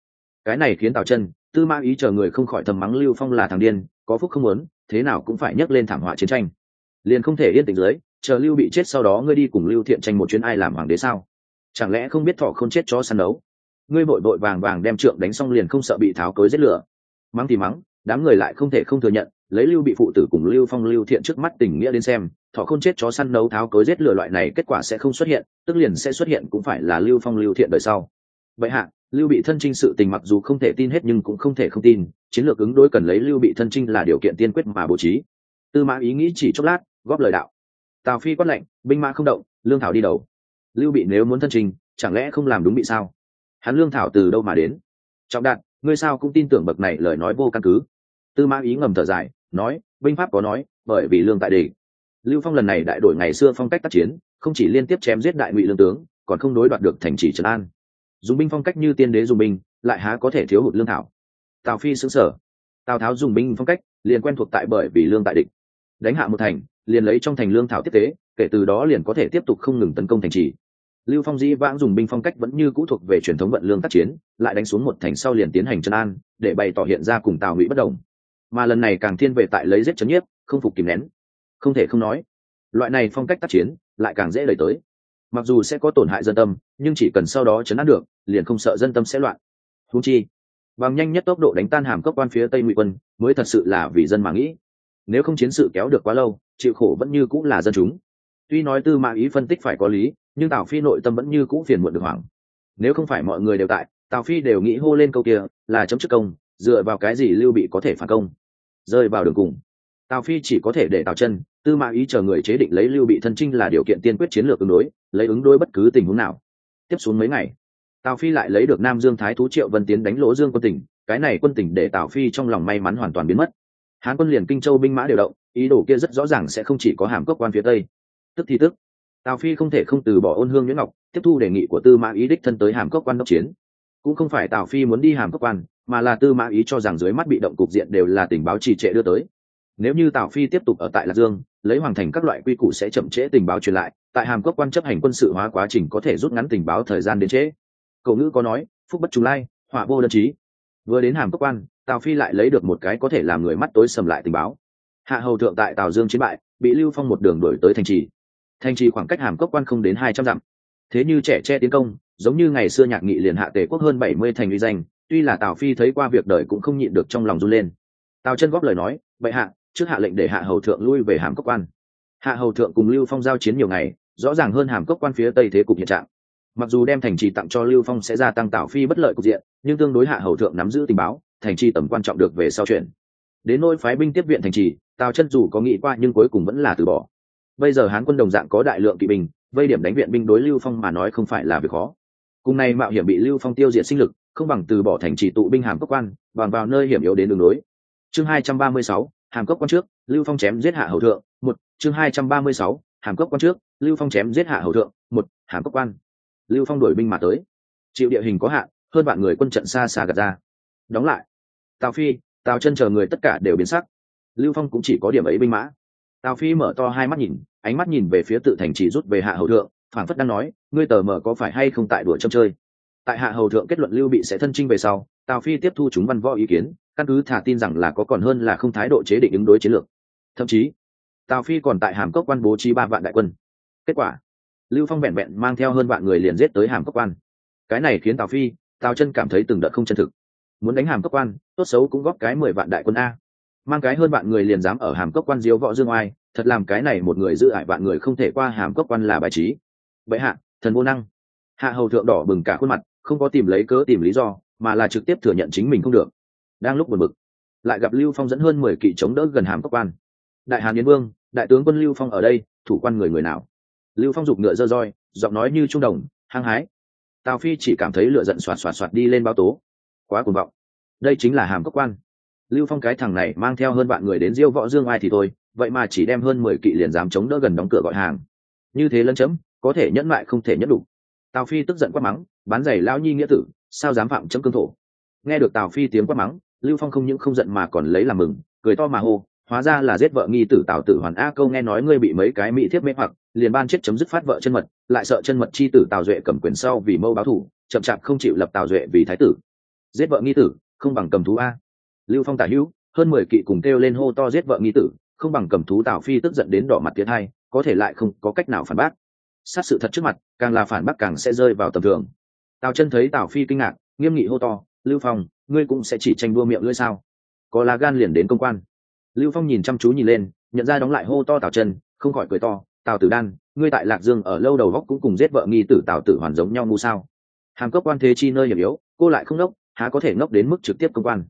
Cái này khiến tào chân, tư mã ý chờ người không khỏi thầm mắng lưu phong là thằng điên, có phúc không muốn, thế nào cũng phải nhấc lên thảm họa chiến tranh. Liền không thể yên tĩnh dưới, chờ lưu bị chết sau đó ngươi đi cùng lưu thiện tranh một chuyến ai làm hoàng đế sao? Chẳng lẽ không biết thọ không chết cho săn đấu? Ngươi vội vội vàng vàng đem trượng đánh xong liền không sợ bị tháo cối giết lửa mắng thì mắng, đám người lại không thể không thừa nhận, lấy lưu bị phụ tử cùng lưu phong, lưu thiện trước mắt tình nghĩa đến xem, thọ không chết chó săn nấu tháo cối giết lửa loại này kết quả sẽ không xuất hiện, tức liền sẽ xuất hiện cũng phải là lưu phong, lưu thiện đời sau. Vậy hạ, lưu bị thân trinh sự tình mặc dù không thể tin hết nhưng cũng không thể không tin, chiến lược ứng đối cần lấy lưu bị thân trinh là điều kiện tiên quyết mà bố trí. Tư mã ý nghĩ chỉ chốc lát, góp lời đạo. Tào phi quát lệnh, binh mã không động, lương thảo đi đầu. Lưu bị nếu muốn thân trinh chẳng lẽ không làm đúng bị sao? Hắn lương thảo từ đâu mà đến? Trọng đạt ngươi sao cũng tin tưởng bậc này lời nói vô căn cứ? Tư mã ý ngầm thở dài, nói, binh pháp có nói, bởi vì lương tại địch. Lưu phong lần này đại đổi ngày xưa phong cách tác chiến, không chỉ liên tiếp chém giết đại ngụy lương tướng, còn không đối đoạt được thành trì trần an. Dùng binh phong cách như tiên đế dùng binh, lại há có thể thiếu hụt lương thảo. Tào phi xứng sở tào tháo dùng binh phong cách, liền quen thuộc tại bởi vì lương tại địch. Đánh hạ một thành, liền lấy trong thành lương thảo tiếp tế, kể từ đó liền có thể tiếp tục không ngừng tấn công thành trì lưu phong dĩ vãng dùng binh phong cách vẫn như cũ thuộc về truyền thống vận lương tác chiến, lại đánh xuống một thành sau liền tiến hành chân an, để bày tỏ hiện ra cùng tào ngụy bất đồng. Mà lần này càng thiên về tại lấy giết chấn nhiếp, không phục kìm nén. Không thể không nói, loại này phong cách tác chiến lại càng dễ lời tới. Mặc dù sẽ có tổn hại dân tâm, nhưng chỉ cần sau đó chấn áp được, liền không sợ dân tâm sẽ loạn. Húng chi, bằng nhanh nhất tốc độ đánh tan hàm cấp quan phía tây ngụy quân, mới thật sự là vì dân mà nghĩ. Nếu không chiến sự kéo được quá lâu, chịu khổ vẫn như cũng là dân chúng. Tuy nói tư mã ý phân tích phải có lý nhưng tào phi nội tâm vẫn như cũ phiền muộn được hoảng. Nếu không phải mọi người đều tại, tào phi đều nghĩ hô lên câu kia, là chấm chức công, dựa vào cái gì lưu bị có thể phản công? Rơi vào đường cùng. Tào phi chỉ có thể để tào chân, tư mã ý chờ người chế định lấy lưu bị thân trinh là điều kiện tiên quyết chiến lược ứng đối, lấy ứng đối bất cứ tình huống nào. Tiếp xuống mấy ngày, tào phi lại lấy được nam dương thái thú triệu vân tiến đánh lỗ dương quân tỉnh, cái này quân tỉnh để tào phi trong lòng may mắn hoàn toàn biến mất. Hán quân liền kinh châu binh mã điều động, ý đồ kia rất rõ ràng sẽ không chỉ có hàm cốc quan phía tây. Tức thì tức tào phi không thể không từ bỏ ôn hương nhuyễn ngọc, tiếp thu đề nghị của tư mã ý đích thân tới hàm cốc quan đốc chiến. Cũng không phải tào phi muốn đi hàm cốc quan, mà là tư mã ý cho rằng dưới mắt bị động cục diện đều là tình báo trì trệ đưa tới. Nếu như tào phi tiếp tục ở tại lạc dương, lấy hoàng thành các loại quy củ sẽ chậm trễ tình báo truyền lại, tại hàm cốc quan chấp hành quân sự hóa quá trình có thể rút ngắn tình báo thời gian đến trễ. Cậu ngữ có nói, phúc bất trùng lai, họa vô đơn chí. Vừa đến hàm cốc quan, tào phi lại lấy được một cái có thể làm người mắt tối sầm lại tình báo. Hạ hầu thượng tại tào dương chiến bại, bị lưu phong một đường đổi tới thành trì thành trì khoảng cách hàm cốc quan không đến hai trăm dặm. Thế như trẻ che tiến công, giống như ngày xưa nhạc nghị liền hạ tề quốc hơn bảy mươi thành uy danh, tuy là tào phi thấy qua việc đời cũng không nhịn được trong lòng run lên. Tào chân góp lời nói, bệ hạ, trước hạ lệnh để hạ hầu thượng lui về hàm cốc quan. Hạ hầu thượng cùng lưu phong giao chiến nhiều ngày, rõ ràng hơn hàm cốc quan phía tây thế cục hiện trạng. Mặc dù đem thành trì tặng cho lưu phong sẽ gia tăng tào phi bất lợi cục diện, nhưng tương đối hạ hầu thượng nắm giữ tình báo, thành trì tầm quan trọng được về sau chuyện đến nỗi phái binh tiếp viện thành trì, tào chân dù có nghĩ qua nhưng cuối cùng vẫn là từ bỏ bây giờ hán quân đồng dạng có đại lượng kỵ binh, vây điểm đánh viện binh đối lưu phong mà nói không phải là việc khó. Cùng nay mạo hiểm bị lưu phong tiêu diệt sinh lực, không bằng từ bỏ thành trì tụ binh hàm cốc quan, bằng vào nơi hiểm yếu đến đường đối chương hai trăm ba mươi sáu, hàm cốc quan trước, lưu phong chém giết hạ hầu thượng, một. Chương hai trăm ba mươi sáu, hàm cốc quan trước, lưu phong chém giết hạ hầu thượng, một. Hàm cốc quan. Lưu phong đổi binh mà tới. Chịu địa hình có hạn, hơn bạn người quân trận xa xa gạt ra. Đóng lại. Tào phi, tào chân chờ người tất cả đều biến sắc. Lưu phong cũng chỉ có điểm ấy binh mã tào phi mở to hai mắt nhìn, ánh mắt nhìn về phía tự thành chỉ rút về hạ hầu thượng, phảng phất đang nói, ngươi tờ mờ có phải hay không tại đùa châm chơi? Tại hạ hầu thượng kết luận lưu bị sẽ thân trinh về sau, tào phi tiếp thu chúng văn võ ý kiến, căn cứ thả tin rằng là có còn hơn là không thái độ chế định ứng đối chiến lược. Thậm chí, tào phi còn tại hàm cốc quan bố trí ba vạn đại quân. Kết quả, lưu phong vẹn vẹn mang theo hơn vạn người liền giết tới hàm cốc quan. Cái này khiến tào phi, tào chân cảm thấy từng đợt không chân thực. Muốn đánh hàm cốc quan, tốt xấu cũng góp cái mười vạn đại quân a mang cái hơn bạn người liền dám ở hàm cốc quan diếu võ dương oai, thật làm cái này một người giữ ải bạn người không thể qua hàm cốc quan là bài trí. Vậy hạ, thần vô năng. Hạ hầu thượng đỏ bừng cả khuôn mặt, không có tìm lấy cớ tìm lý do, mà là trực tiếp thừa nhận chính mình không được. Đang lúc buồn bực, lại gặp lưu phong dẫn hơn mười kỵ chống đỡ gần hàm cốc quan. Đại hàn yến vương, đại tướng quân lưu phong ở đây, thủ quan người người nào? Lưu phong giục ngựa dơ roi, giọng nói như trung đồng, hăng hái. Tào phi chỉ cảm thấy lựa giận xoạt xoạt xoạt đi lên bao tố. Quá cuồng vọng. Đây chính là hàm cốc quan lưu phong cái thằng này mang theo hơn bạn người đến diêu võ dương ai thì thôi, vậy mà chỉ đem hơn mười kỵ liền dám chống đỡ gần đóng cửa gọi hàng. Như thế lân chấm, có thể nhẫn mại không thể nhẫn đủ. Tào phi tức giận quát mắng, bán giày lão nhi nghĩa tử, sao dám phạm chấm cương thổ? Nghe được tào phi tiếng quát mắng, lưu phong không những không giận mà còn lấy làm mừng, cười to mà hô, hóa ra là giết vợ nghi tử tào tử hoàn a câu nghe nói ngươi bị mấy cái mỹ thiếp mê hoặc, liền ban chết chấm dứt phát vợ chân mật, lại sợ chân mật chi tử tào duệ cầm quyền sau vì mâu báo thủ chậm chạp không chịu lập tào duệ vì thái tử. Giết vợ nghi tử, không bằng cầm thú a lưu phong tả hữu, hơn mười kỵ cùng kêu lên hô to giết vợ nghi tử, không bằng cầm thú tào phi tức giận đến đỏ mặt tiến hai, có thể lại không có cách nào phản bác. Sát sự thật trước mặt, càng là phản bác càng sẽ rơi vào tầm thường. Tào chân thấy tào phi kinh ngạc, nghiêm nghị hô to, lưu phong, ngươi cũng sẽ chỉ tranh đua miệng ngươi sao? Có lá gan liền đến công quan. Lưu phong nhìn chăm chú nhìn lên, nhận ra đóng lại hô to tào chân, không khỏi cười to, tào tử đan, ngươi tại lạc dương ở lâu đầu góc cũng cùng giết vợ nghi tử tào tử hoàn giống nhau ngu sao? Hàm cấp quan thế chi nơi hiểm yếu, cô lại không ngốc há có thể ngốc đến mức trực tiếp công quan?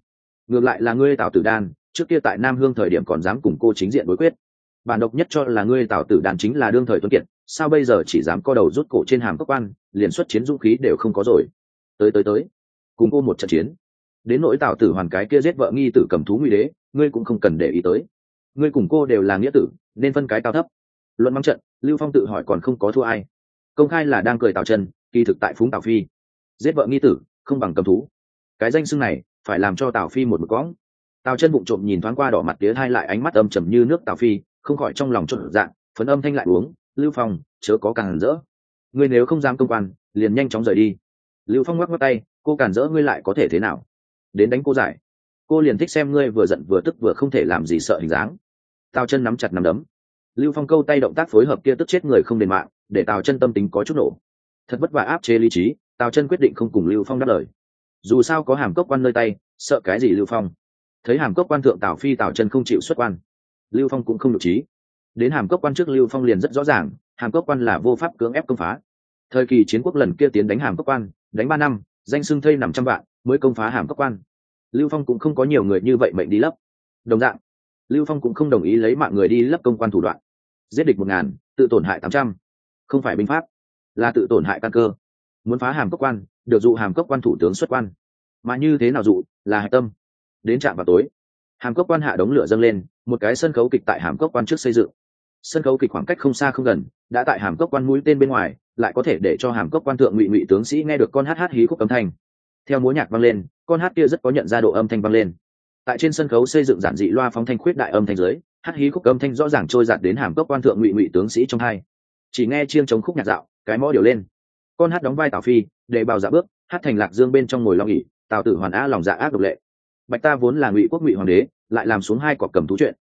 Ngược lại là ngươi tào tử đan, trước kia tại nam hương thời điểm còn dám cùng cô chính diện đối quyết. Bản độc nhất cho là ngươi tào tử đan chính là đương thời tuân kiệt, sao bây giờ chỉ dám co đầu rút cổ trên hàm cấp quan, liền xuất chiến dũng khí đều không có rồi. Tới tới tới. Cùng cô một trận chiến. Đến nỗi tào tử hoàn cái kia giết vợ nghi tử cầm thú nguy đế, ngươi cũng không cần để ý tới. Ngươi cùng cô đều là nghĩa tử, nên phân cái cao thấp. Luận mắng trận, lưu phong tự hỏi còn không có thua ai. Công khai là đang cười tào chân kỳ thực tại phúng tào phi. Giết vợ nghi tử, không bằng cầm thú. Cái danh xưng này phải làm cho tào phi một mực cõng tào chân bụng trộm nhìn thoáng qua đỏ mặt tía hai lại ánh mắt âm trầm như nước tào phi, không khỏi trong lòng trộn dạng, phấn âm thanh lại uống, lưu phong, chớ có càng rỡ. Ngươi nếu không dám công quan, liền nhanh chóng rời đi. Lưu phong ngoắc ngoắc tay, cô cản rỡ ngươi lại có thể thế nào? Đến đánh cô giải. Cô liền thích xem ngươi vừa giận vừa tức vừa không thể làm gì sợ hình dáng. Tào chân nắm chặt nắm đấm. Lưu phong câu tay động tác phối hợp kia tức chết người không đền mạng, để tào chân tâm tính có chút nổ. Thật vất vả áp chế lý trí, tào chân quyết định không cùng lưu phong đáp lời dù sao có hàm cốc quan nơi tay, sợ cái gì lưu phong? Thấy hàm cốc quan thượng tào phi tào chân không chịu xuất quan, lưu phong cũng không được trí. Đến hàm cốc quan trước lưu phong liền rất rõ ràng, hàm cốc quan là vô pháp cưỡng ép công phá. Thời kỳ chiến quốc lần kia tiến đánh hàm cốc quan, đánh ba năm, danh xưng thây nằm trăm vạn, mới công phá hàm cốc quan. Lưu phong cũng không có nhiều người như vậy mệnh đi lấp. Đồng dạng, lưu phong cũng không đồng ý lấy mạng người đi lấp công quan thủ đoạn. Giết địch một ngàn, tự tổn hại tám trăm. Không phải binh pháp, là tự tổn hại căn cơ muốn phá hàm cốc quan, được dụ hàm cốc quan thủ tướng xuất quan. Mà như thế nào dụ, là hạch tâm. Đến trạm vào tối, hàm cốc quan hạ đống lửa dâng lên, một cái sân khấu kịch tại hàm cốc quan trước xây dựng. Sân khấu kịch khoảng cách không xa không gần, đã tại hàm cốc quan mũi tên bên ngoài, lại có thể để cho hàm cốc quan thượng ngụy ngụy tướng sĩ nghe được con hát hát hí khúc âm thanh. Theo múa nhạc vang lên, con hát kia rất có nhận ra độ âm thanh vang lên. Tại trên sân khấu xây dựng giản dị loa phóng thanh khuyết đại âm thanh dưới, hát hí khúc âm thanh rõ ràng trôi giạt đến hàm cốc quan thượng ngụy ngụy tướng sĩ trong hai. Chỉ nghe chiêng chống khúc nhạc dạo, cái mõ điều lên con hát đóng vai tào phi, để bào dạ bước, hát thành lạc dương bên trong ngồi lo nghỉ tào tử hoàn á lòng dạ ác độc lệ. Bạch ta vốn là ngụy quốc ngụy hoàng đế, lại làm xuống hai cọc cầm thú chuyện.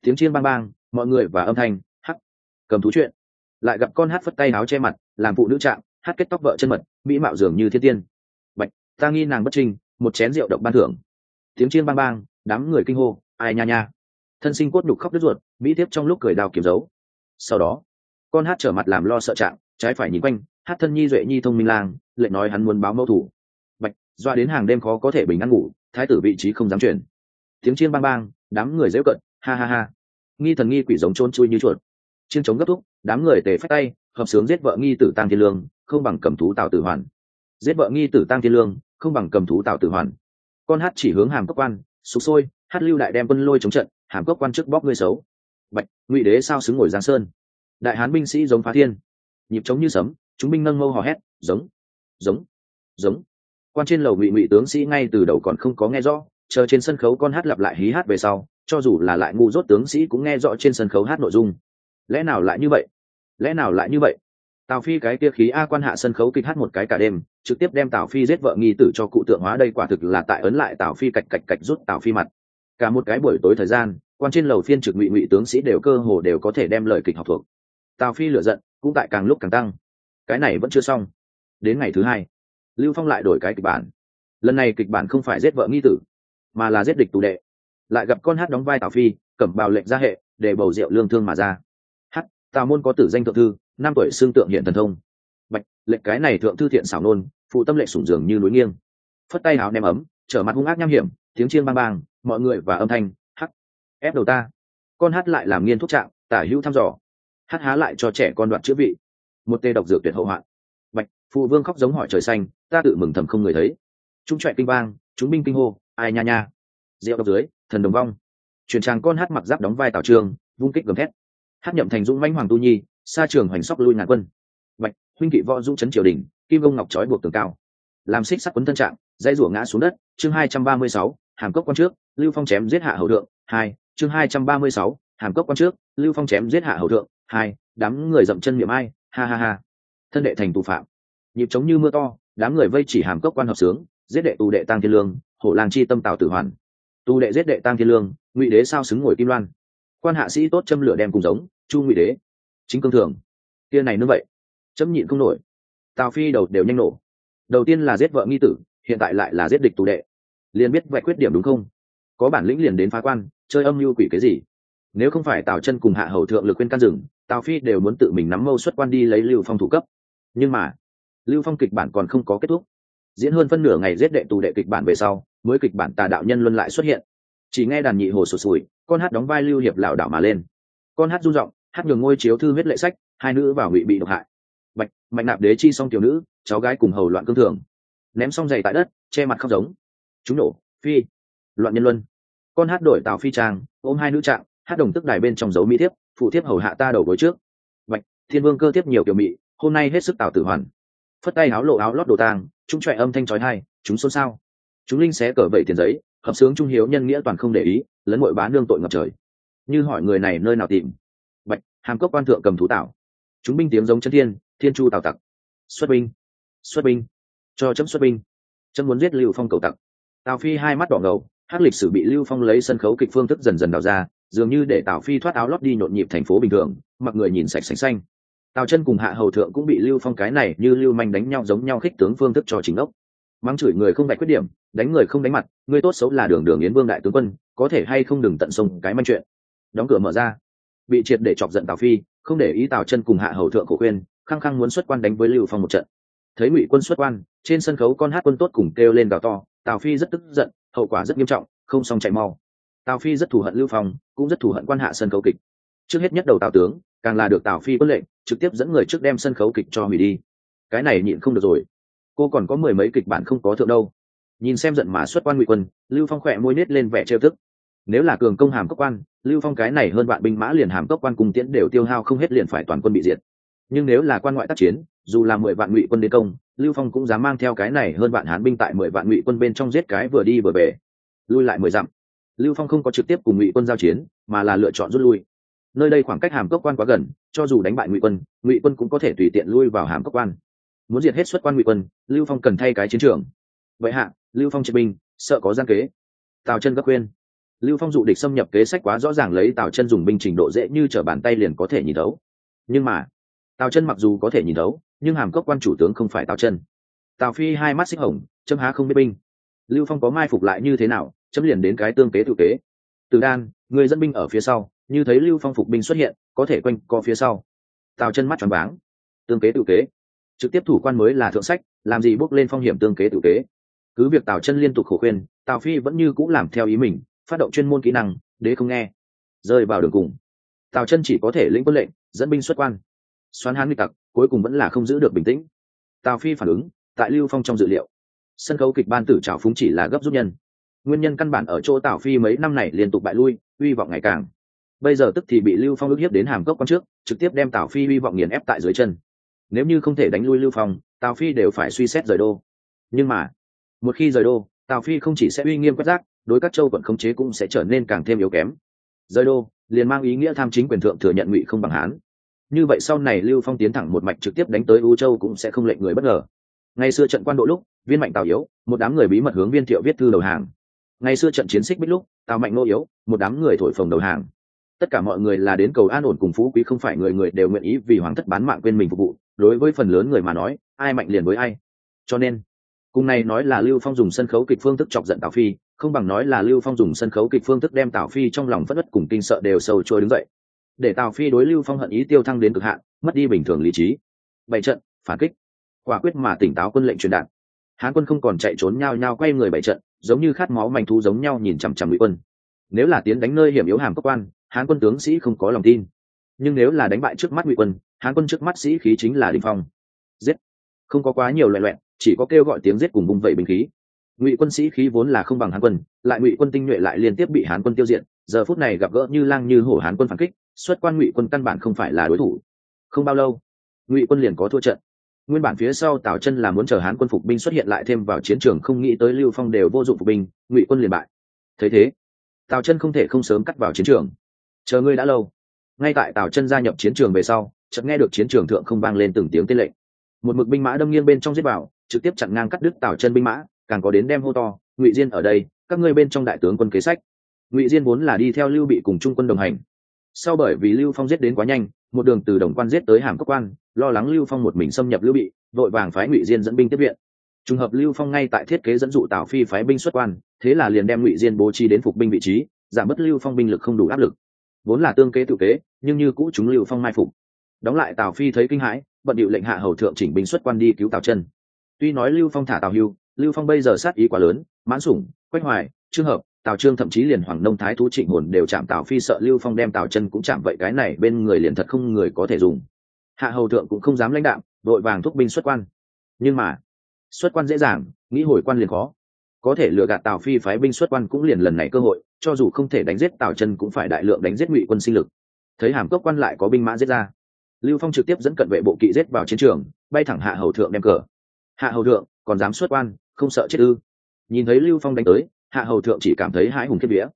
Tiếng chiên bang bang, mọi người và âm thanh, hắc, cầm thú chuyện. Lại gặp con hát phất tay áo che mặt, làm phụ nữ trạng, hát kết tóc vợ chân mật, mỹ mạo dường như thiên tiên. Bạch, ta nghi nàng bất trinh, một chén rượu độc ban thưởng. Tiếng chiên bang bang, đám người kinh hô, ai nha nha. Thân sinh cốt nhục khóc đứt ruột, mỹ tiếp trong lúc cười đào kiếm dấu. Sau đó, con hát trở mặt làm lo sợ trạng, trái phải nhìn quanh hát thân nhi duệ nhi thông minh lang lệnh nói hắn muốn báo mâu thủ. Bạch, doa đến hàng đêm khó có thể bình ăn ngủ, thái tử vị trí không dám chuyển. Tiếng chiên bang bang, đám người dễ cận, ha ha ha. Nghi thần nghi quỷ giống trôn chui như chuột. Chiên chống gấp thúc, đám người tề phách tay, hợp sướng giết vợ nghi tử tăng thiên lương, không bằng cầm thú tào tử hoàn. Giết vợ nghi tử tăng thiên lương, không bằng cầm thú tào tử hoàn. Con hát chỉ hướng hàm cấp quan, sụp sôi, hát lưu đại đem quân lôi chống trận, hàm cấp quan chức bóc ngươi xấu. Bạch, ngụy đế sao xứng ngồi giang sơn? Đại hán binh sĩ giống phá thiên, nhịp trống như sấm chúng binh nâng mâu hò hét, giống giống giống. Quan trên lầu ngụy ngụy tướng sĩ ngay từ đầu còn không có nghe rõ, chờ trên sân khấu con hát lặp lại hí hát về sau, cho dù là lại ngu dốt tướng sĩ cũng nghe rõ trên sân khấu hát nội dung. Lẽ nào lại như vậy? Lẽ nào lại như vậy? Tào phi cái kia khí a quan hạ sân khấu kịch hát một cái cả đêm, trực tiếp đem tào phi giết vợ nghi tử cho cụ tượng hóa đây quả thực là tại ấn lại tào phi cạch cạch cạch rút tào phi mặt. Cả một cái buổi tối thời gian, quan trên lầu phiên trực ngụy ngụy tướng sĩ đều cơ hồ đều có thể đem lời kịch học thuộc. Tào phi lựa giận, cũng tại càng lúc càng tăng cái này vẫn chưa xong. Đến ngày thứ hai, lưu phong lại đổi cái kịch bản. Lần này kịch bản không phải giết vợ nghi tử, mà là giết địch tù đệ. Lại gặp con hát đóng vai tào phi, cẩm bào lệnh ra hệ, để bầu rượu lương thương mà ra. Hát, tào môn có tử danh thượng thư, năm tuổi xương tượng hiện thần thông. Bạch, lệnh cái này thượng thư thiện xảo nôn, phụ tâm lệnh sủng dường như núi nghiêng. Phất tay áo ném ấm, trở mặt hung ác nham hiểm, tiếng chiên bang bang, mọi người và âm thanh, hắc, ép đầu ta. Con hát lại làm nghiên thuốc trạng, tả hữu thăm dò. Hát há lại cho trẻ con đoạn chữa vị một tê độc dược tuyệt hậu hoạn. Bạch, phụ vương khóc giống hỏi trời xanh, ta tự mừng thầm không người thấy. Chúng chạy kinh vang, chúng binh kinh hô, ai nha nha. Rượu độc dưới, thần đồng vong. Chuyển tràng con hát mặc giáp đóng vai tào trường, vung kích gầm thét. Hát nhậm thành dũng mãnh hoàng tu nhi xa trường hoành sóc lui ngàn quân. Bạch, huynh kỵ võ dũng chấn triều đình, kim ông ngọc trói buộc tường cao. Làm xích sắt quấn thân trạng dây rủa ngã xuống đất, chương hai trăm ba mươi sáu, hàm cốc quan trước, lưu phong chém giết hạ hầu thượng, hai, chương hai trăm ba mươi sáu, hàm cốc quan trước, lưu phong chém giết hạ hầu thượng, hai, đám người dậm chân miệng ai ha ha ha. Thân đệ thành tù phạm. Nhịp trống như mưa to, đám người vây chỉ hàm cốc quan hợp sướng, giết đệ tù đệ tăng thiên lương, hổ làng chi tâm tào tử hoàn. Tù đệ giết đệ tăng thiên lương, ngụy đế sao xứng ngồi kim loan. Quan hạ sĩ tốt châm lửa đem cùng giống, chu ngụy đế. Chính cương thường. Tia này nữa vậy. Chấm nhịn không nổi. Tào phi đầu đều nhanh nổ. Đầu tiên là giết vợ nghi tử, hiện tại lại là giết địch tù đệ. Liền biết vạch khuyết điểm đúng không? Có bản lĩnh liền đến phá quan, chơi âm mưu quỷ cái gì? Nếu không phải tào chân cùng hạ hầu thượng lực quên căn rừng tào phi đều muốn tự mình nắm mâu xuất quan đi lấy lưu phong thủ cấp. Nhưng mà, lưu phong kịch bản còn không có kết thúc. Diễn hơn phân nửa ngày giết đệ tù đệ kịch bản về sau, mới kịch bản tà đạo nhân luân lại xuất hiện. Chỉ nghe đàn nhị hồ sụt sùi, con hát đóng vai lưu hiệp lảo đảo mà lên. Con hát rung r hát nhường ngôi chiếu thư huyết lệ sách, hai nữ vào ngụy bị độc hại. Bạch, mạnh nạp đế chi xong tiểu nữ, cháu gái cùng hầu loạn cương thường. Ném xong giày tại đất, che mặt khóc giống. Chúng nổ, phi, loạn nhân luân. Con hát đổi tàu phi trang, ôm hai nữ trạng, hát đồng tức đài bên trong dấu mỹ thiếp phụ thiếp hầu hạ ta đầu gối trước. Bạch thiên vương cơ tiếp nhiều kiểu mỹ hôm nay hết sức tạo tử hoàn. Phất tay áo lộ áo lót đồ tang, chúng choẹ âm thanh trói hai chúng xôn xao. Chúng linh xé cờ vẩy tiền giấy, hợp sướng trung hiếu nhân nghĩa toàn không để ý, lấn ngội bán lương tội ngập trời. Như hỏi người này nơi nào tìm? Bạch hàm cốc quan thượng cầm thú tảo. Chúng binh tiếng giống chân thiên thiên chu tào tặc. Xuất binh xuất binh, cho chấm xuất binh. Chấm muốn giết lưu phong cầu tặc. Tào phi hai mắt đỏ ngầu hát lịch sử bị lưu phong lấy sân khấu kịch phương thức dần dần đào ra dường như để tào phi thoát áo lót đi nhộn nhịp thành phố bình thường, mặc người nhìn sạch sành xanh. Tào chân cùng hạ hầu thượng cũng bị lưu phong cái này như lưu manh đánh nhau giống nhau khích tướng phương thức cho chính ốc. Mắng chửi người không gạch khuyết điểm, đánh người không đánh mặt, người tốt xấu là đường đường yến vương đại tướng quân, có thể hay không đừng tận sông cái manh chuyện. Đóng cửa mở ra. Bị triệt để chọc giận tào phi, không để ý tào chân cùng hạ hầu thượng cổ khuyên, khăng khăng muốn xuất quan đánh với lưu phong một trận. Thấy ngụy quân xuất quan, trên sân khấu con hát quân tốt cùng kêu lên gào to, tào phi rất tức giận, hậu quả rất nghiêm trọng, không xong chạy mau tào phi rất thù hận lưu phong, cũng rất thù hận quan hạ sân khấu kịch. Trước hết nhất đầu tào tướng, càng là được tào phi bất lệnh, trực tiếp dẫn người trước đem sân khấu kịch cho hủy đi. Cái này nhịn không được rồi. Cô còn có mười mấy kịch bản không có thượng đâu. Nhìn xem giận mà xuất quan ngụy quân, lưu phong khỏe môi nết lên vẻ trêu thức nếu là cường công hàm cấp quan, lưu phong cái này hơn vạn binh mã liền hàm cấp quan cùng tiễn đều tiêu hao không hết liền phải toàn quân bị diệt. Nhưng nếu là quan ngoại tác chiến, dù là mười vạn ngụy quân đến công, lưu phong cũng dám mang theo cái này hơn vạn hán binh tại mười vạn ngụy quân bên trong giết cái vừa đi vừa về. Lui lại mười dặm lưu phong không có trực tiếp cùng ngụy quân giao chiến, mà là lựa chọn rút lui. Nơi đây khoảng cách hàm cốc quan quá gần, cho dù đánh bại ngụy quân ngụy quân cũng có thể tùy tiện lui vào hàm cốc quan. Muốn diệt hết xuất quan ngụy quân, lưu phong cần thay cái chiến trường. Vậy hạ, lưu phong triệt binh, sợ có gian kế. Tào chân gấp khuyên. Lưu phong dụ địch xâm nhập kế sách quá rõ ràng lấy tào chân dùng binh trình độ dễ như t r ở bàn tay liền có thể nhìn đấu nhưng mà, tào chân mặc dù có thể nhìn đấu nhưng hàm cốc quan chủ tướng không phải tào chân. Tào phi hai mắt xích hồng, châm há không biết binh. Lưu phong có mai phục lại như thế nào? Chấm liền đến cái tương kế tự kế. Từ đan, người dẫn binh ở phía sau, như thấy lưu phong phục binh xuất hiện, có thể quanh co phía sau. Tào chân mắt tròn váng. Tương kế tự kế. Trực tiếp thủ quan mới là thượng sách, làm gì bước lên phong hiểm tương kế tự kế. Cứ việc tào chân liên tục khổ khuyên, tào phi vẫn như cũng làm theo ý mình, phát động chuyên môn kỹ năng, đế không nghe. Rơi vào đường cùng. Tào chân chỉ có thể lĩnh quân lệnh, dẫn binh xuất quan. Xoắn hán nguy tặc, cuối cùng vẫn là không giữ được bình tĩnh. Tào phi phản ứng, tại lưu phong trong dự liệu. Sân khấu kịch ban tử trào phúng chỉ là gấp rút nhân nguyên nhân căn bản ở chỗ tào phi mấy năm này liên tục bại lui uy vọng ngày càng. Bây giờ tức thì bị lưu phong ức hiếp đến hàm cốc quan trước, trực tiếp đem tào phi uy vọng nghiền ép tại dưới chân. Nếu như không thể đánh lui lưu phong, tào phi đều phải suy xét rời đô. Nhưng mà, một khi rời đô, tào phi không chỉ sẽ uy nghiêm quét rác, đối các châu quận khống chế cũng sẽ trở nên càng thêm yếu kém. Rời đô, liền mang ý nghĩa tham chính quyền thượng thừa nhận ngụy không bằng hán. Như vậy sau này lưu phong tiến thẳng một mạch trực tiếp đánh tới u châu cũng sẽ không lệnh người bất ngờ. Ngày xưa trận quan độ lúc, viên mạnh tào yếu, một đám người bí mật hướng viên thiệu viết thư đầu hàng ngày xưa trận chiến xích bích lúc, tào mạnh nô yếu, một đám người thổi phồng đầu hàng. Tất cả mọi người là đến cầu an ổn cùng phú quý, không phải người người đều nguyện ý vì hoàng thất bán mạng quên mình phục vụ. Đối với phần lớn người mà nói, ai mạnh liền với ai. Cho nên, cùng này nói là lưu phong dùng sân khấu kịch phương thức chọc giận tào phi, không bằng nói là lưu phong dùng sân khấu kịch phương thức đem tào phi trong lòng phất đất cùng kinh sợ đều sâu trôi đứng dậy. Để tào phi đối lưu phong hận ý tiêu thăng đến cực hạn, mất đi bình thường lý trí. Bảy trận, phản kích. Quả quyết mà tỉnh táo quân lệnh truyền đạt. Hán quân không còn chạy trốn nhau nhau quay người bảy trận giống như khát máu manh thú giống nhau nhìn chằm chằm ngụy quân. Nếu là tiến đánh nơi hiểm yếu hàm cơ quan, hán quân tướng sĩ không có lòng tin. Nhưng nếu là đánh bại trước mắt ngụy quân, hán quân trước mắt sĩ khí chính là đình phong. Giết! Không có quá nhiều loại loẹn chỉ có kêu gọi tiếng giết cùng vung vẩy bình khí. Ngụy quân sĩ khí vốn là không bằng hán quân, lại ngụy quân tinh nhuệ lại liên tiếp bị hán quân tiêu diệt, giờ phút này gặp gỡ như lang như hổ hán quân phản kích, xuất quan ngụy quân căn bản không phải là đối thủ. Không bao lâu, ngụy quân liền có thua trận nguyên bản phía sau tào chân là muốn chờ hán quân phục binh xuất hiện lại thêm vào chiến trường, không nghĩ tới lưu phong đều vô dụng phục binh, ngụy quân liền bại. Thấy thế, tào chân không thể không sớm cắt vào chiến trường. Chờ ngươi đã lâu. Ngay tại tào chân gia nhập chiến trường về sau, chợt nghe được chiến trường thượng không vang lên từng tiếng tên lệnh một mực binh mã đâm nghiêng bên trong giết vào, trực tiếp chặn ngang cắt đứt tào chân binh mã, càng có đến đem hô to, ngụy diên ở đây, các ngươi bên trong đại tướng quân kế sách. Ngụy diên vốn là đi theo lưu bị cùng trung quân đồng hành. Sau bởi vì lưu phong giết đến quá nhanh một đường từ đồng quan giết tới hàm cốc quan, lo lắng lưu phong một mình xâm nhập lưu bị, vội vàng phái ngụy diên dẫn binh tiếp viện. Trùng hợp lưu phong ngay tại thiết kế dẫn dụ tào phi phái binh xuất quan, thế là liền đem ngụy diên bố trí đến phục binh vị trí, giảm bớt lưu phong binh lực không đủ áp lực. Vốn là tương kế tự kế, nhưng như cũ chúng lưu phong mai phục. Đóng lại tào phi thấy kinh hãi bận điệu lệnh hạ hầu thượng chỉnh binh xuất quan đi cứu tào chân. Tuy nói lưu phong thả tào hưu, lưu phong bây giờ sát ý quá lớn, mãn sủng, quách hoài trường hợp tào trương thậm chí liền hoàng nông thái thú trịnh hồn đều chạm tào phi sợ lưu phong đem tào chân cũng chạm vậy, cái này bên người liền thật không người có thể dùng. Hạ hầu thượng cũng không dám lãnh đạo đội vàng thúc binh xuất quan. Nhưng mà, xuất quan dễ dàng, nghĩ hồi quan liền khó. Có thể lừa gạt tào phi phái binh xuất quan cũng liền lần này cơ hội, cho dù không thể đánh giết tào chân cũng phải đại lượng đánh giết ngụy quân sinh lực. Thấy hàm cốc quan lại có binh mã giết ra, lưu phong trực tiếp dẫn cận vệ bộ kỵ giết vào chiến trường, bay thẳng hạ hầu thượng đem cờ. Hạ hầu thượng còn dám xuất quan, không sợ chết ư? Nhìn thấy lưu phong đánh tới hạ hầu thượng chỉ cảm thấy hãi hùng kiếp vía.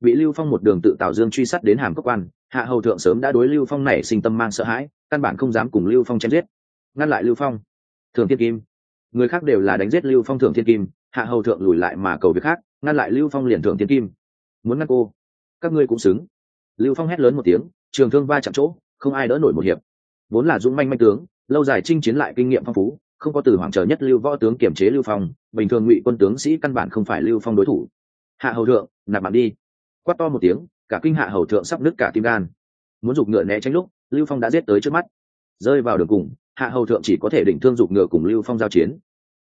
Bị lưu phong một đường tự tào dương truy sát đến hàm cốc quan, hạ hầu thượng sớm đã đối lưu phong này sinh tâm mang sợ hãi, căn bản không dám cùng lưu phong chém giết. Ngăn lại lưu phong. Thường thiên kim. Người khác đều là đánh giết lưu phong thường thiên kim, hạ hầu thượng lùi lại mà cầu việc khác, ngăn lại lưu phong liền thường thiên kim. Muốn ngăn cô? Các ngươi cũng xứng. Lưu phong hét lớn một tiếng, trường thương va chạm chỗ, không ai đỡ nổi một hiệp. Vốn là dũng manh manh tướng, lâu dài chinh chiến lại kinh nghiệm phong phú không có từ hoàng chờ nhất lưu võ tướng kiểm chế lưu phong, bình thường ngụy quân tướng sĩ căn bản không phải lưu phong đối thủ. Hạ hầu thượng, nạp mạng đi. Quát to một tiếng, cả kinh hạ hầu thượng sắp nứt cả tim gan. Muốn giục ngựa né tránh lúc, lưu phong đã giết tới trước mắt. Rơi vào đường cùng, hạ hầu thượng chỉ có thể định thương giục ngựa cùng lưu phong giao chiến.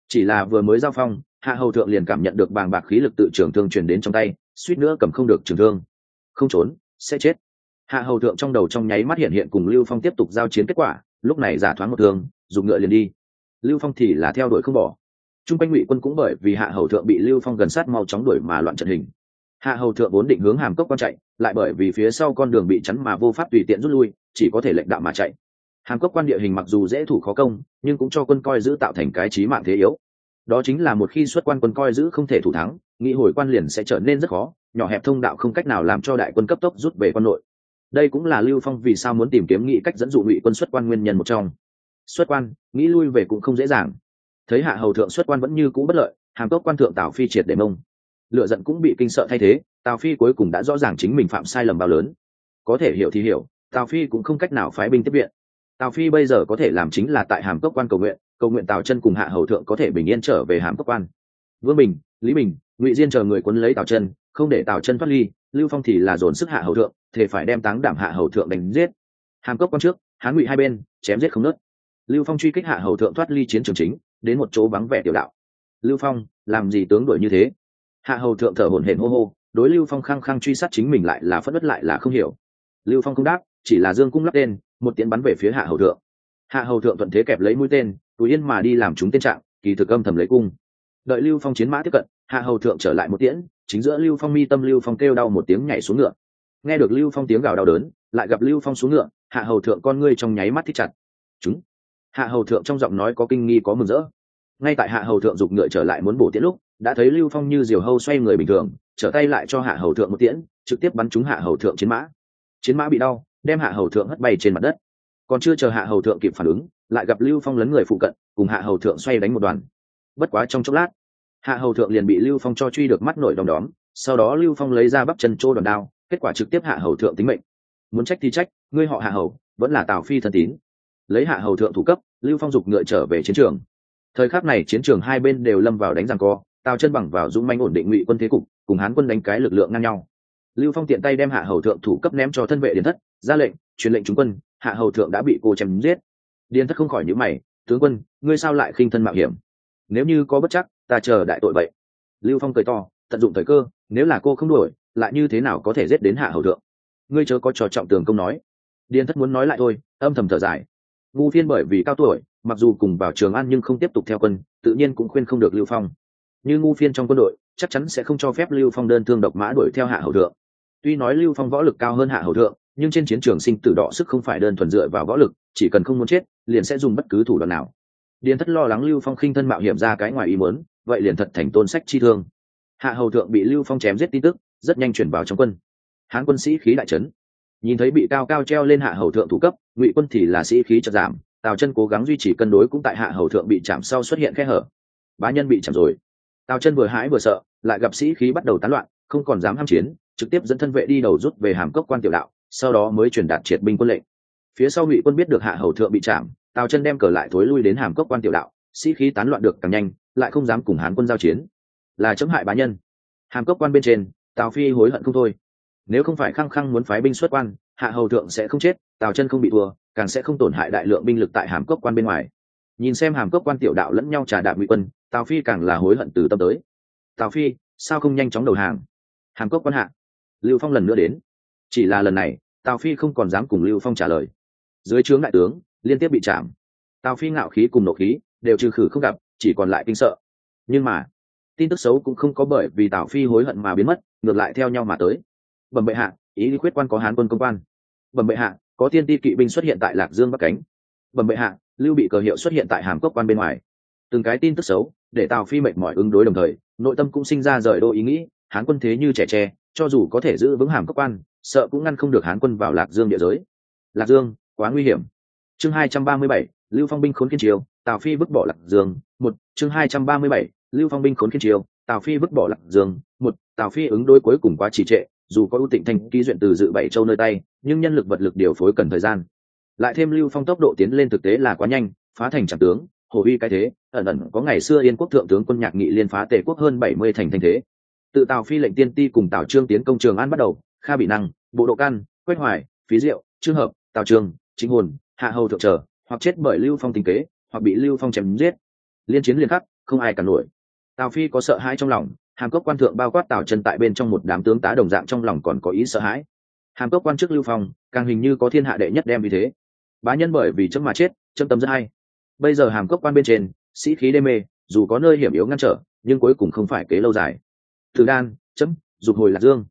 Chỉ là vừa mới giao phong, hạ hầu thượng liền cảm nhận được bàng bạc khí lực tự trường thương truyền đến trong tay, suýt nữa cầm không được trường thương. Không trốn, sẽ chết. Hạ hầu thượng trong đầu trong nháy mắt hiện hiện cùng lưu phong tiếp tục giao chiến kết quả, lúc này giả thoáng một thương dùng ngựa liền đi lưu phong thì là theo đuổi không bỏ. T r u n g quanh ngụy quân cũng bởi vì hạ hầu thượng bị lưu phong gần sát mau chóng đuổi mà loạn trận hình. Hạ hầu thượng vốn định hướng hàm cốc quan chạy, lại bởi vì phía sau con đường bị chắn mà vô pháp tùy tiện rút lui, chỉ có thể lệnh đạo mà chạy. Hàm cốc quan địa hình mặc dù dễ thủ khó công, nhưng cũng cho quân coi giữ tạo thành cái trí mạng thế yếu. Đó chính là một khi xuất quan quân coi giữ không thể thủ thắng, nghị hồi quan liền sẽ trở nên rất khó, nhỏ hẹp thông đạo không cách nào làm cho đại quân cấp tốc rút về quan nội. Đây cũng là lưu phong vì sao muốn tìm kiếm nghị cách dẫn dụ ngụy quân xuất quan nguyên nhân một trong xuất quan, nghĩ lui về cũng không dễ dàng. Thấy hạ hầu thượng xuất quan vẫn như cũ bất lợi, hàm cốc quan thượng tào phi triệt để mông. Lựa giận cũng bị kinh sợ thay thế, tào phi cuối cùng đã rõ ràng chính mình phạm sai lầm bao lớn. Có thể hiểu thì hiểu, tào phi cũng không cách nào phái binh tiếp viện. Tào phi bây giờ có thể làm chính là tại hàm cốc quan cầu nguyện cầu nguyện tào chân cùng hạ hầu thượng có thể bình yên trở về hàm cốc quan. Vương bình, lý bình, ngụy diên chờ người quấn lấy tào chân, không để tào chân thoát ly, lưu phong thì là dồn sức hạ hầu thượng thì phải đem táng đảm hạ hầu thượng đánh giết. Hàm cốc quan trước, hán ngụy hai bên, chém giết không nớt lưu phong truy kích hạ hầu thượng thoát ly chiến trường chính, đến một chỗ vắng vẻ tiểu đạo. Lưu phong, làm gì tướng đuổi như thế? Hạ hầu thượng thở hổn hển hô hô, đối lưu phong khăng khăng truy sát chính mình lại là phất đất lại là không hiểu. Lưu phong không đáp, chỉ là dương cung lắp tên, một tiễn bắn về phía hạ hầu thượng. Hạ hầu thượng thuận thế kẹp lấy mũi tên, túi yên mà đi làm chúng tên trạng, kỳ thực âm thầm lấy cung. Đợi lưu phong chiến mã tiếp cận, hạ hầu thượng trở lại một tiễn, chính giữa lưu phong mi tâm lưu phong kêu đau một tiếng nhảy xuống ngựa. Nghe được lưu phong tiếng gào đau đớn, lại gặp lưu phong xuống ngựa, hạ hầu thượng con ngươi trong nháy mắt thích chặt. Chúng hạ hầu thượng trong giọng nói có kinh nghi có mừng rỡ. Ngay tại hạ hầu thượng giục ngựa trở lại muốn bổ tiễn lúc, đã thấy lưu phong như diều hâu xoay người bình thường, trở tay lại cho hạ hầu thượng một tiễn, trực tiếp bắn trúng hạ hầu thượng chiến mã. Chiến mã bị đau, đem hạ hầu thượng hất bay trên mặt đất. Còn chưa chờ hạ hầu thượng kịp phản ứng, lại gặp lưu phong lấn người phụ cận, cùng hạ hầu thượng xoay đánh một đoàn. Bất quá trong chốc lát, hạ hầu thượng liền bị lưu phong cho truy được mắt nổi đom đóm, sau đó lưu phong lấy ra bắp chân trô đòn đao, kết quả trực tiếp hạ hầu thượng tính mệnh. Muốn trách thì trách, ngươi họ hạ hầu, vẫn là tào phi thân tín lấy hạ hầu thượng thủ cấp, lưu phong dục ngựa trở về chiến trường. Thời khắc này chiến trường hai bên đều lâm vào đánh rằng co, tào chân bằng vào dũng manh ổn định ngụy quân thế cục, cùng hán quân đánh cái lực lượng ngang nhau. Lưu phong tiện tay đem hạ hầu thượng thủ cấp ném cho thân vệ điền thất, ra lệnh, truyền lệnh chúng quân, hạ hầu thượng đã bị cô chém giết. Điền thất không khỏi nhữ mày, tướng quân, ngươi sao lại khinh thân mạo hiểm? Nếu như có bất chắc, ta chờ đại tội vậy. Lưu phong cười to, tận dụng thời cơ, nếu là cô không đuổi, lại như thế nào có thể giết đến hạ hầu thượng? Ngươi chớ có trò trọng tường công nói. Điền thất muốn nói lại thôi, âm thầm thở dài ngu phiên bởi vì cao tuổi, mặc dù cùng vào trường an nhưng không tiếp tục theo quân, tự nhiên cũng khuyên không được lưu phong. Như ngu phiên trong quân đội, chắc chắn sẽ không cho phép lưu phong đơn thương độc mã đuổi theo hạ hầu thượng. Tuy nói lưu phong võ lực cao hơn hạ hầu thượng, nhưng trên chiến trường sinh tử đỏ sức không phải đơn thuần dựa vào võ lực, chỉ cần không muốn chết, liền sẽ dùng bất cứ thủ đoạn nào. Điền thất lo lắng lưu phong khinh thân mạo hiểm ra cái ngoài ý muốn, vậy liền thật thành tôn sách chi thương. Hạ hầu thượng bị lưu phong chém giết tin tức, rất nhanh chuyển vào trong quân. Hán quân sĩ khí đại trấn nhìn thấy bị cao cao treo lên hạ hầu thượng thủ cấp, ngụy quân thì là sĩ khí chật giảm, tào chân cố gắng duy trì cân đối cũng tại hạ hầu thượng bị chạm sau xuất hiện khe hở. Bá nhân bị chạm rồi. Tào chân vừa hãi vừa sợ, lại gặp sĩ khí bắt đầu tán loạn, không còn dám ham chiến, trực tiếp dẫn thân vệ đi đầu rút về hàm cốc quan tiểu đạo, sau đó mới truyền đạt triệt binh quân lệnh. Phía sau ngụy quân biết được hạ hầu thượng bị chạm, tào chân đem cờ lại thối lui đến hàm cốc quan tiểu đạo, sĩ khí tán loạn được càng nhanh, lại không dám cùng hán quân giao chiến. Là chấm hại bá nhân. Hàm cốc quan bên trên, tào phi hối hận không thôi nếu không phải khăng khăng muốn phái binh xuất quan, hạ hầu thượng sẽ không chết, tào chân không bị thua, càng sẽ không tổn hại đại lượng binh lực tại hàm cốc quan bên ngoài. Nhìn xem hàm cốc quan tiểu đạo lẫn nhau trà đạm ngụy quân, tào phi càng là hối hận từ tâm tới. Tào phi, sao không nhanh chóng đầu hàng? Hàm cốc quan hạ. Lưu phong lần nữa đến. Chỉ là lần này, tào phi không còn dám cùng lưu phong trả lời. Dưới trướng đại tướng, liên tiếp bị chạm. Tào phi ngạo khí cùng nộ khí, đều trừ khử không gặp, chỉ còn lại kinh sợ. Nhưng mà, tin tức xấu cũng không có bởi vì tào phi hối hận mà biến mất, ngược lại theo nhau mà tới bẩm bệ hạ, ý lý quyết quan có hán quân công quan. Bẩm bệ hạ, có tiên ti kỵ binh xuất hiện tại lạc dương bắc cánh. Bẩm bệ hạ, lưu bị cờ hiệu xuất hiện tại hàm cốc quan bên ngoài. Từng cái tin tức xấu, để tào phi mệt mỏi ứng đối đồng thời, nội tâm cũng sinh ra rời đô ý nghĩ, hán quân thế như trẻ tre, cho dù có thể giữ vững hàm cốc quan, sợ cũng ngăn không được hán quân vào lạc dương địa giới. Lạc dương, quá nguy hiểm. Chương hai trăm ba mươi bảy, lưu phong binh khốn kiên triều, tào phi vứt bỏ lạc dương. Một, chương hai trăm ba mươi bảy, lưu phong binh khốn kiên triều, tào phi vứt bỏ lạc dương. Một, tào phi ứng đối cuối cùng quá trì trệ dù có ưu tịnh thanh ký duyện từ dự bảy châu nơi tay, nhưng nhân lực vật lực điều phối cần thời gian. Lại thêm lưu phong tốc độ tiến lên thực tế là quá nhanh, phá thành trạm tướng, hồ uy cái thế, ẩn ẩn có ngày xưa yên quốc thượng tướng quân nhạc nghị liên phá tề quốc hơn bảy mươi thành thành thế. Tự tào phi lệnh tiên ti cùng tào trương tiến công trường an bắt đầu, kha bị năng, bộ độ căn quách hoài, phí diệu, trương hợp, tào trường, chính hồn, hạ hầu thượng trở, hoặc chết bởi lưu phong tình kế, hoặc bị lưu phong chém giết. Liên chiến liên khắc, không ai cả nổi. Tào phi có sợ hãi trong lòng hàm cốc quan thượng bao quát tào chân tại bên trong một đám tướng tá đồng dạng trong lòng còn có ý sợ hãi. Hàm cốc quan chức lưu phong, càng hình như có thiên hạ đệ nhất đem vì thế. Bá nhân bởi vì chấm mà chết, chấm tâm rất hay. Bây giờ hàm cốc quan bên trên, sĩ khí đê mê, dù có nơi hiểm yếu ngăn trở, nhưng cuối cùng không phải kế lâu dài. Từ đan, chấm, dục hồi lạc dương.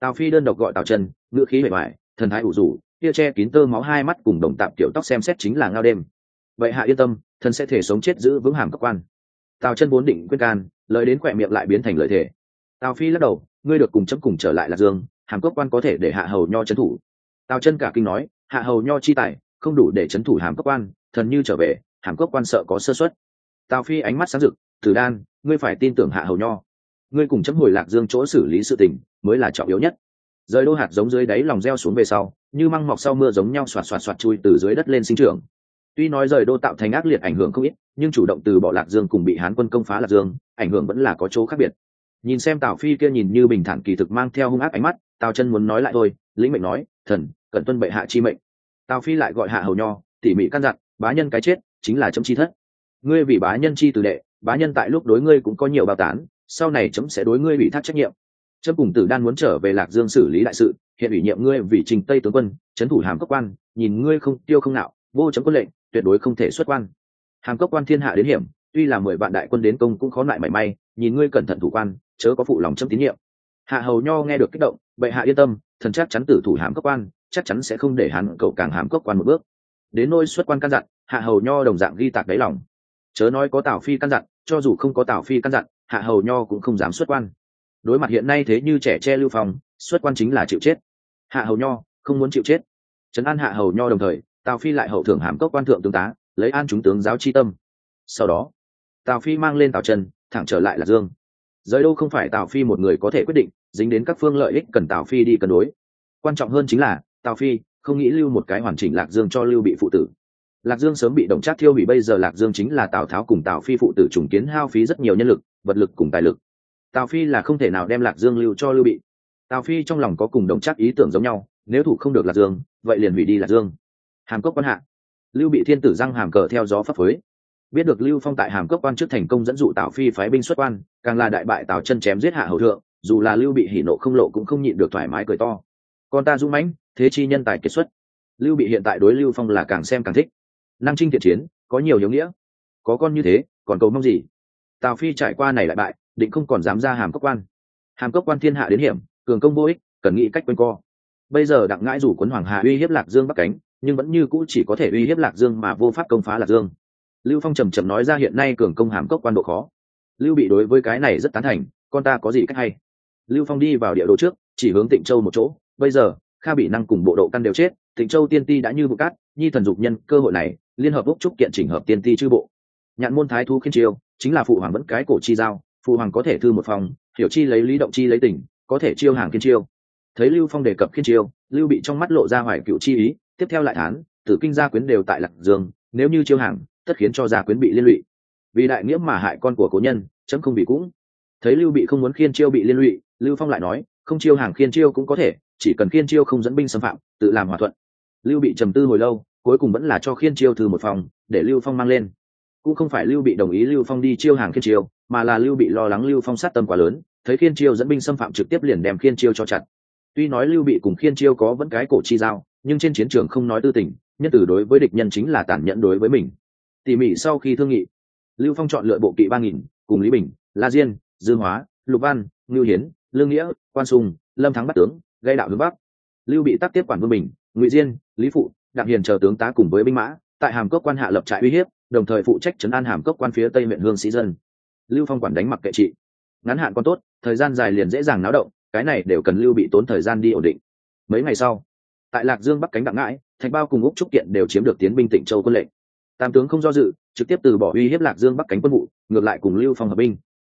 Tào phi đơn độc gọi tào chân ngựa khí bề ngoài, thần thái ủ rủ tia che kín tơ máu hai mắt cùng đồng tạm tiểu tóc xem xét chính là ngao đêm. Vậy hạ yên tâm thần sẽ thể sống chết giữ vững hàm cốc quan tào chân vốn định quyết can, lời đến khỏe miệng lại biến thành lợi thể. tào phi lắc đầu, ngươi được cùng chấm cùng trở lại lạc dương, hàm cốc quan có thể để hạ hầu nho trấn thủ. Tào chân cả kinh nói, hạ hầu nho chi tài, không đủ để trấn thủ hàm cốc quan, thần như trở về, hàm cốc quan sợ có sơ xuất tào phi ánh mắt sáng rực, tử đan, ngươi phải tin tưởng hạ hầu nho. Ngươi cùng chấm hồi lạc dương chỗ xử lý sự tình, mới là trọng yếu nhất. Rời đô hạt giống dưới đáy lòng reo xuống về sau, như măng mọc sau mưa giống nhau xoạt xoạt xoạt chui từ dưới đất lên sinh trưởng. Tuy nói rời đô tạo thành ác liệt ảnh hưởng không ít nhưng chủ động từ bỏ lạc dương cùng bị hán quân công phá lạc dương, ảnh hưởng vẫn là có chỗ khác biệt. Nhìn xem tào phi kia nhìn như bình thản kỳ thực mang theo hung ác ánh mắt, tào chân muốn nói lại thôi, lĩnh mệnh nói, thần, cẩn tuân bệ hạ chi mệnh. Tào phi lại gọi hạ hầu nho, tỉ mỉ căn dặn, bá nhân cái chết, chính là chấm chi thất. Ngươi vì bá nhân chi từ đệ, bá nhân tại lúc đối ngươi cũng có nhiều bao tán, sau này chấm sẽ đối ngươi bị thác trách nhiệm. Chấm cùng tử đan muốn trở về lạc dương xử lý đại sự, hiện ủy nhiệm ngươi vì trình tây tướng quân, trấn thủ hàm cấp quan, nhìn ngươi không tiêu không nạo, vô chấm quân lệnh, tuyệt đối không thể xuất quan hàm cấp quan thiên hạ đến hiểm, tuy là mười vạn đại quân đến công cũng khó lại mảy may, nhìn ngươi cẩn thận thủ quan, chớ có phụ lòng châm tín nhiệm. Hạ hầu nho nghe được kích động, bệ hạ yên tâm, thần chắc chắn tử thủ hàm cấp quan, chắc chắn sẽ không để hắn cậu càng hàm cấp quan một bước. Đến nôi xuất quan căn dặn, hạ hầu nho đồng dạng ghi tạc đáy lòng. Chớ nói có tào phi căn dặn, cho dù không có tào phi căn dặn, hạ hầu nho cũng không dám xuất quan. Đối mặt hiện nay thế như trẻ che lưu phòng, xuất quan chính là chịu chết. Hạ hầu nho, không muốn chịu chết. Trấn an hạ hầu nho đồng thời, tào phi lại hậu thưởng hàm cốc quan thượng tướng tá lấy an chúng tướng giáo chi tâm. Sau đó, tào phi mang lên tào trần, thẳng trở lại là dương. Giới đâu không phải tào phi một người có thể quyết định, dính đến các phương lợi ích cần tào phi đi cân đối. Quan trọng hơn chính là, tào phi không nghĩ lưu một cái hoàn chỉnh lạc dương cho lưu bị phụ tử. Lạc dương sớm bị động trác thiêu hủy, bây giờ lạc dương chính là tào tháo cùng tào phi phụ tử trùng kiến hao phí rất nhiều nhân lực, vật lực cùng tài lực. Tào phi là không thể nào đem lạc dương lưu cho lưu bị. Tào phi trong lòng có cùng đồng chắc ý tưởng giống nhau, nếu thủ không được lạc dương, vậy liền hủy đi lạc dương. Hàm cốc quan hạ lưu bị thiên tử răng hàm cờ theo gió phấp phới. Biết được lưu phong tại hàm cốc quan trước thành công dẫn dụ tào phi phái binh xuất quan, càng là đại bại tào chân chém giết hạ hầu thượng, dù là lưu bị hỉ nộ không lộ cũng không nhịn được thoải mái cười to. Con ta dũng mãnh, thế chi nhân tài kiệt xuất. Lưu bị hiện tại đối lưu phong là càng xem càng thích. Năng trinh thiện chiến, có nhiều hiếu nghĩa. Có con như thế, còn cầu mong gì? Tào phi trải qua này lại bại, định không còn dám ra hàm cốc quan. Hàm cốc quan thiên hạ đến hiểm, cường công vô ích, cần nghĩ cách quên co. Bây giờ đặng ngãi rủ quấn hoàng hà uy hiếp lạc dương bắc cánh nhưng vẫn như cũ chỉ có thể uy hiếp lạc dương mà vô pháp công phá lạc dương. Lưu phong trầm trầm nói ra hiện nay cường công hàm cốc quan độ khó. Lưu bị đối với cái này rất tán thành, con ta có gì cách hay? Lưu phong đi vào địa đồ trước, chỉ hướng tịnh châu một chỗ. Bây giờ, kha bị năng cùng bộ độ căn đều chết, tịnh châu tiên ti đã như vụ cát, nhi thần dục nhân, cơ hội này, liên hợp úc trúc kiện chỉnh hợp tiên ti chư bộ. Nhạn môn thái thu khiên chiêu, chính là phụ hoàng vẫn cái cổ chi giao, phụ hoàng có thể thư một phòng, hiểu chi lấy lý động chi lấy tỉnh có thể chiêu hàng kiên chiêu. Thấy lưu phong đề cập kiên chiêu, lưu bị trong mắt lộ ra hoài cựu chi ý tiếp theo lại thán, tử kinh gia quyến đều tại lạc dương, nếu như chiêu hàng, tất khiến cho gia quyến bị liên lụy. Vì đại nghĩa mà hại con của cố nhân, chấm không bị cũng. Thấy lưu bị không muốn khiên chiêu bị liên lụy, lưu phong lại nói, không chiêu hàng khiên chiêu cũng có thể, chỉ cần khiên chiêu không dẫn binh xâm phạm, tự làm hòa thuận. Lưu bị trầm tư hồi lâu, cuối cùng vẫn là cho khiên chiêu thư một phòng, để lưu phong mang lên. Cũng không phải lưu bị đồng ý lưu phong đi chiêu hàng khiên chiêu, mà là lưu bị lo lắng lưu phong sát tâm quá lớn, thấy khiên chiêu dẫn binh xâm phạm trực tiếp liền đem khiên chiêu cho chặt. Tuy nói lưu bị cùng khiên chiêu có vẫn cái cổ chi giao nhưng trên chiến trường không nói tư tình nhân tử đối với địch nhân chính là tàn nhẫn đối với mình. Tỉ mỉ sau khi thương nghị, lưu phong chọn lựa bộ kỵ ba nghìn, cùng lý bình, la diên dương hóa, lục văn, ngưu hiến, lương nghĩa, quan sùng lâm thắng bắt tướng, gây đạo hướng bắc. Lưu bị tác tiếp quản vương bình, ngụy diên, lý phụ, đặng hiền chờ tướng tá cùng với binh mã, tại hàm cốc quan hạ lập trại uy hiếp, đồng thời phụ trách trấn an hàm cốc quan phía tây huyện hương sĩ dân. Lưu phong quản đánh mặc kệ trị. Ngắn hạn còn tốt, thời gian dài liền dễ dàng náo động, cái này đều cần lưu bị tốn thời gian đi ổn định. Mấy ngày sau tại lạc dương bắc cánh đặng ngãi, thạch bao cùng úc trúc kiện đều chiếm được tiến binh tỉnh châu quân lệnh. Tam tướng không do dự, trực tiếp từ bỏ uy hiếp lạc dương bắc cánh quân vụ, ngược lại cùng lưu phong hợp binh.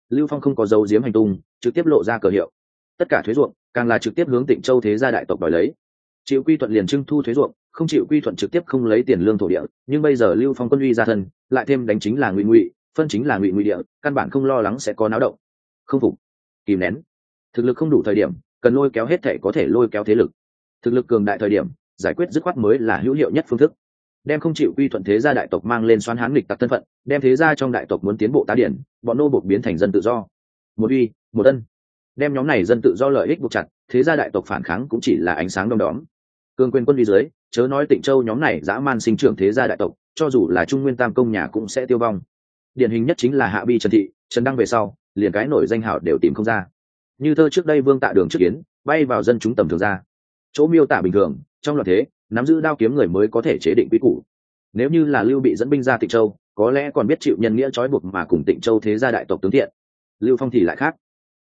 Lưu phong không có dấu diếm hành tung, trực tiếp lộ ra cờ hiệu. Tất cả thuế ruộng, càng là trực tiếp hướng tịnh châu thế gia đại tộc đòi lấy. Chịu quy thuận liền trưng thu thuế ruộng, không chịu quy thuận trực tiếp không lấy tiền lương thổ địa, nhưng bây giờ lưu phong quân uy ra thân, lại thêm đánh chính là ngụy ngụy, phân chính là ngụy ngụy địa, căn bản không lo lắng sẽ có náo động. Không phục. Kìm nén. Thực lực không đủ thời điểm, cần lôi kéo hết thể có thể lôi kéo thế lực thực lực cường đại thời điểm, giải quyết dứt khoát mới là hữu hiệu nhất phương thức. Đem không chịu quy thuận thế gia đại tộc mang lên xoán hán lịch tặc thân phận, đem thế gia trong đại tộc muốn tiến bộ tá điển, bọn nô buộc biến thành dân tự do. Một uy, một ân. Đem nhóm này dân tự do lợi ích buộc chặt, thế gia đại tộc phản kháng cũng chỉ là ánh sáng đom đóm. Cương quyền quân đi dưới, chớ nói tịnh châu nhóm này dã man sinh trưởng thế gia đại tộc, cho dù là trung nguyên tam công nhà cũng sẽ tiêu vong. Điển hình nhất chính là hạ bi trần thị, trần đăng về sau, liền cái nổi danh hảo đều tìm không ra. Như thơ trước đây vương tạ đường trước kiến, bay vào dân chúng tầm thường ra chỗ miêu tả bình thường, trong loạt thế, nắm giữ đao kiếm người mới có thể chế định quy củ. Nếu như là lưu bị dẫn binh ra tịnh châu, có lẽ còn biết chịu nhân nghĩa trói buộc mà cùng tịnh châu thế gia đại tộc tướng thiện. Lưu phong thì lại khác.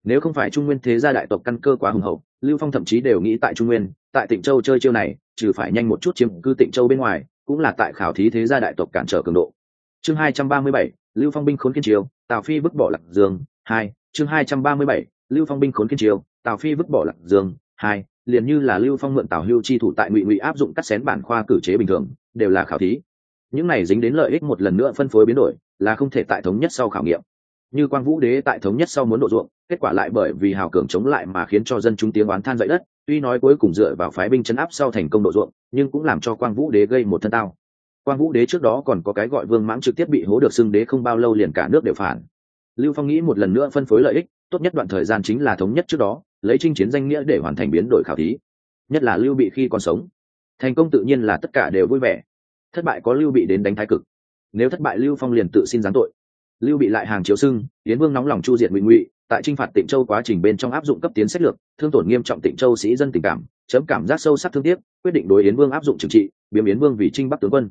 Nếu không phải trung nguyên thế gia đại tộc căn cơ quá hùng hậu, lưu phong thậm chí đều nghĩ tại trung nguyên, tại tịnh châu chơi chiêu này, trừ phải nhanh một chút chiếm cư tịnh châu bên ngoài, cũng là tại khảo thí thế gia đại tộc cản trở cường độ. Chương hai trăm ba mươi bảy, lưu phong binh khốn kiên triều, tào phi vứt bỏ lạc dương, hai, chương hai trăm ba mươi bảy, lưu phong binh khốn kiên triều, tào phi vứt bỏ lạc dương, hai liền như là lưu phong mượn tào hưu chi thủ tại ngụy ngụy áp dụng cắt xén bản khoa cử chế bình thường, đều là khảo thí. Những này dính đến lợi ích một lần nữa phân phối biến đổi, là không thể tại thống nhất sau khảo nghiệm. Như quang vũ đế tại thống nhất sau muốn độ ruộng, kết quả lại bởi vì hào cường chống lại mà khiến cho dân chúng tiếng oán than dậy đất, tuy nói cuối cùng dựa vào phái binh chấn áp sau thành công độ ruộng, nhưng cũng làm cho quang vũ đế gây một thân tao. Quang vũ đế trước đó còn có cái gọi vương mãng trực tiếp bị hố được xưng đế không bao lâu liền cả nước đều phản. Lưu phong nghĩ một lần nữa phân phối lợi ích, tốt nhất đoạn thời gian chính là thống nhất trước đó lấy chinh chiến danh nghĩa để hoàn thành biến đổi khảo thí, nhất là lưu bị khi còn sống. Thành công tự nhiên là tất cả đều vui vẻ. Thất bại có lưu bị đến đánh thái cực. Nếu thất bại lưu phong liền tự xin giáng tội. Lưu bị lại hàng chiếu sưng yến vương nóng lòng chu diệt ngụy ngụy, tại t r i n h phạt tịnh châu quá trình bên trong áp dụng cấp tiến sách lược, thương tổn nghiêm trọng tịnh châu sĩ dân tình cảm, chấm cảm giác sâu sắc thương tiếc, quyết định đối yến vương áp dụng trừng trị, biếm yến vương vì trinh bắc tướng quân.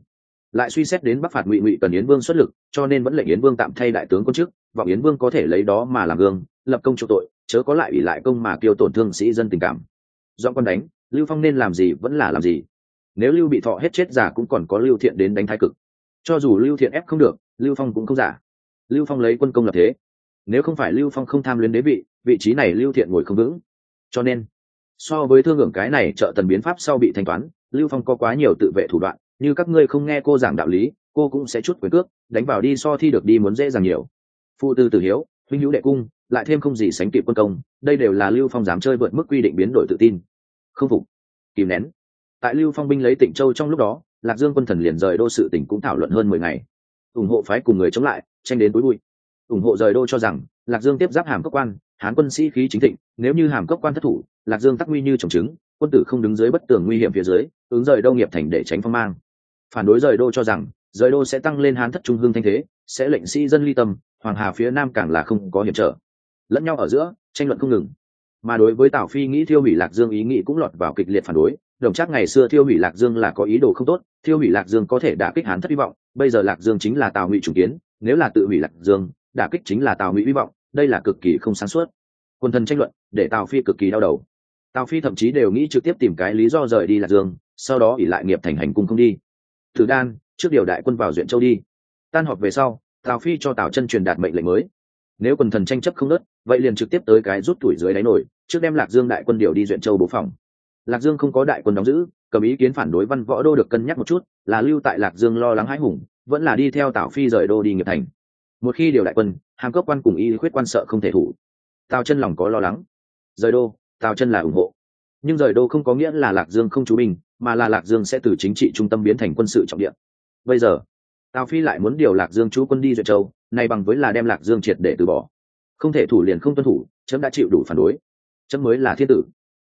Lại suy xét đến bắc phạt ngụy ngụy cần yến vương xuất lực, cho nên vẫn lệnh yến vương tạm thay đại tướng quân chức vọng yến vương có thể lấy đó mà làm gương, lập công chỗ tội chớ có lại ủy lại công mà kêu tổn thương sĩ dân tình cảm. Do con đánh, lưu phong nên làm gì vẫn là làm gì. Nếu lưu bị thọ hết chết giả cũng còn có lưu thiện đến đánh thái cực. Cho dù lưu thiện ép không được, lưu phong cũng không giả. Lưu phong lấy quân công lập thế. Nếu không phải lưu phong không tham luyến đế vị vị trí này lưu thiện ngồi không vững. Cho nên, so với thương hưởng cái này trợ tần biến pháp sau bị thanh toán, lưu phong có quá nhiều tự vệ thủ đoạn, như các ngươi không nghe cô giảng đạo lý, cô cũng sẽ chút quyền cước, đánh vào đi so thi được đi muốn dễ dàng nhiều. Phụ tư tử hiếu huynh hữu đệ cung, lại thêm không gì sánh kịp quân công, đây đều là lưu phong dám chơi vượt mức quy định biến đổi tự tin. Không phục. Kìm nén. Tại lưu phong binh lấy tỉnh châu trong lúc đó, lạc dương quân thần liền rời đô sự tỉnh cũng thảo luận hơn mười ngày. Ủng hộ phái cùng người chống lại, tranh đến tối bụi. Ủng hộ rời đô cho rằng, lạc dương tiếp giáp hàm cấp quan, hán quân sĩ khí chính thịnh, nếu như hàm cấp quan thất thủ, lạc dương tắc nguy như trồng trứng, quân tử không đứng dưới bất tường nguy hiểm phía dưới, ứng rời đô nghiệp thành để tránh phong mang. Phản đối rời đô cho rằng, rời đô sẽ tăng lên hán thất trung hương thanh thế, sẽ lệnh sĩ dân ly tâm hoàng hà phía nam càng là không có hiểm trở. Lẫn nhau ở giữa, tranh luận không ngừng. Mà đối với tào phi nghĩ thiêu hủy lạc dương ý nghĩ cũng lọt vào kịch liệt phản đối. Đồng chắc ngày xưa thiêu hủy lạc dương là có ý đồ không tốt, thiêu hủy lạc dương có thể đả kích hán thất hy vọng, bây giờ lạc dương chính là tào ngụy chủ kiến, nếu là tự hủy lạc dương, đả kích chính là tào ngụy hy vọng, đây là cực kỳ không sáng suốt. Quân thân tranh luận, để tào phi cực kỳ đau đầu. Tào phi thậm chí đều nghĩ trực tiếp tìm cái lý do rời đi lạc dương, sau đó ỉ lại nghiệp thành hành cung không đi. Thử đan, trước điều đại quân vào duyện châu đi. Tan họp về sau tào phi cho tào chân truyền đạt mệnh lệnh mới. Nếu quần thần tranh chấp không nớt, vậy liền trực tiếp tới cái rút tuổi dưới đáy nổi trước đem lạc dương đại quân điều đi duyện châu bố phòng. Lạc dương không có đại quân đóng giữ, cầm ý kiến phản đối văn võ đô được cân nhắc một chút, là lưu tại lạc dương lo lắng hãi hùng, vẫn là đi theo tào phi rời đô đi nghiệp thành. Một khi điều đại quân, hàm cấp quan cùng y khuyết quan sợ không thể thủ. Tào chân lòng có lo lắng. Rời đô, tào chân là ủng hộ. Nhưng rời đô không có nghĩa là lạc dương không chú bình mà là lạc dương sẽ từ chính trị trung tâm biến thành quân sự trọng điểm. bây giờ tào phi lại muốn điều lạc dương chú quân đi duyệt châu, nay bằng với là đem lạc dương triệt để từ bỏ. Không thể thủ liền không tuân thủ, chấm đã chịu đủ phản đối. Chấm mới là thiên tử.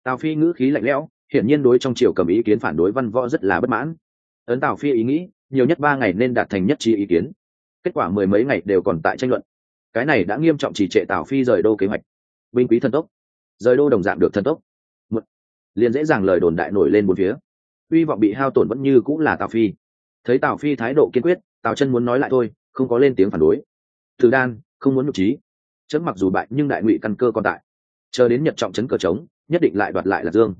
Tào phi ngữ khí lạnh lẽo, hiển nhiên đối trong triều cầm ý kiến phản đối văn võ rất là bất mãn. Ấn tào phi ý nghĩ, nhiều nhất ba ngày nên đạt thành nhất trí ý kiến. Kết quả mười mấy ngày đều còn tại tranh luận. Cái này đã nghiêm trọng chỉ trệ tào phi rời đô kế hoạch. Binh quý thần tốc. Rời đô đồng dạng được thần tốc. Một, liền dễ dàng lời đồn đại nổi lên một phía. Hy vọng bị hao tổn vẫn như cũng là tào phi. Thấy tào phi thái độ kiên quyết tào chân muốn nói lại thôi, không có lên tiếng phản đối. Từ đan, không muốn nhục trí. Chấm mặc dù bại, nhưng đại ngụy căn cơ còn tại. Chờ đến nhật trọng trấn cờ trống, nhất định lại đoạt lại là dương.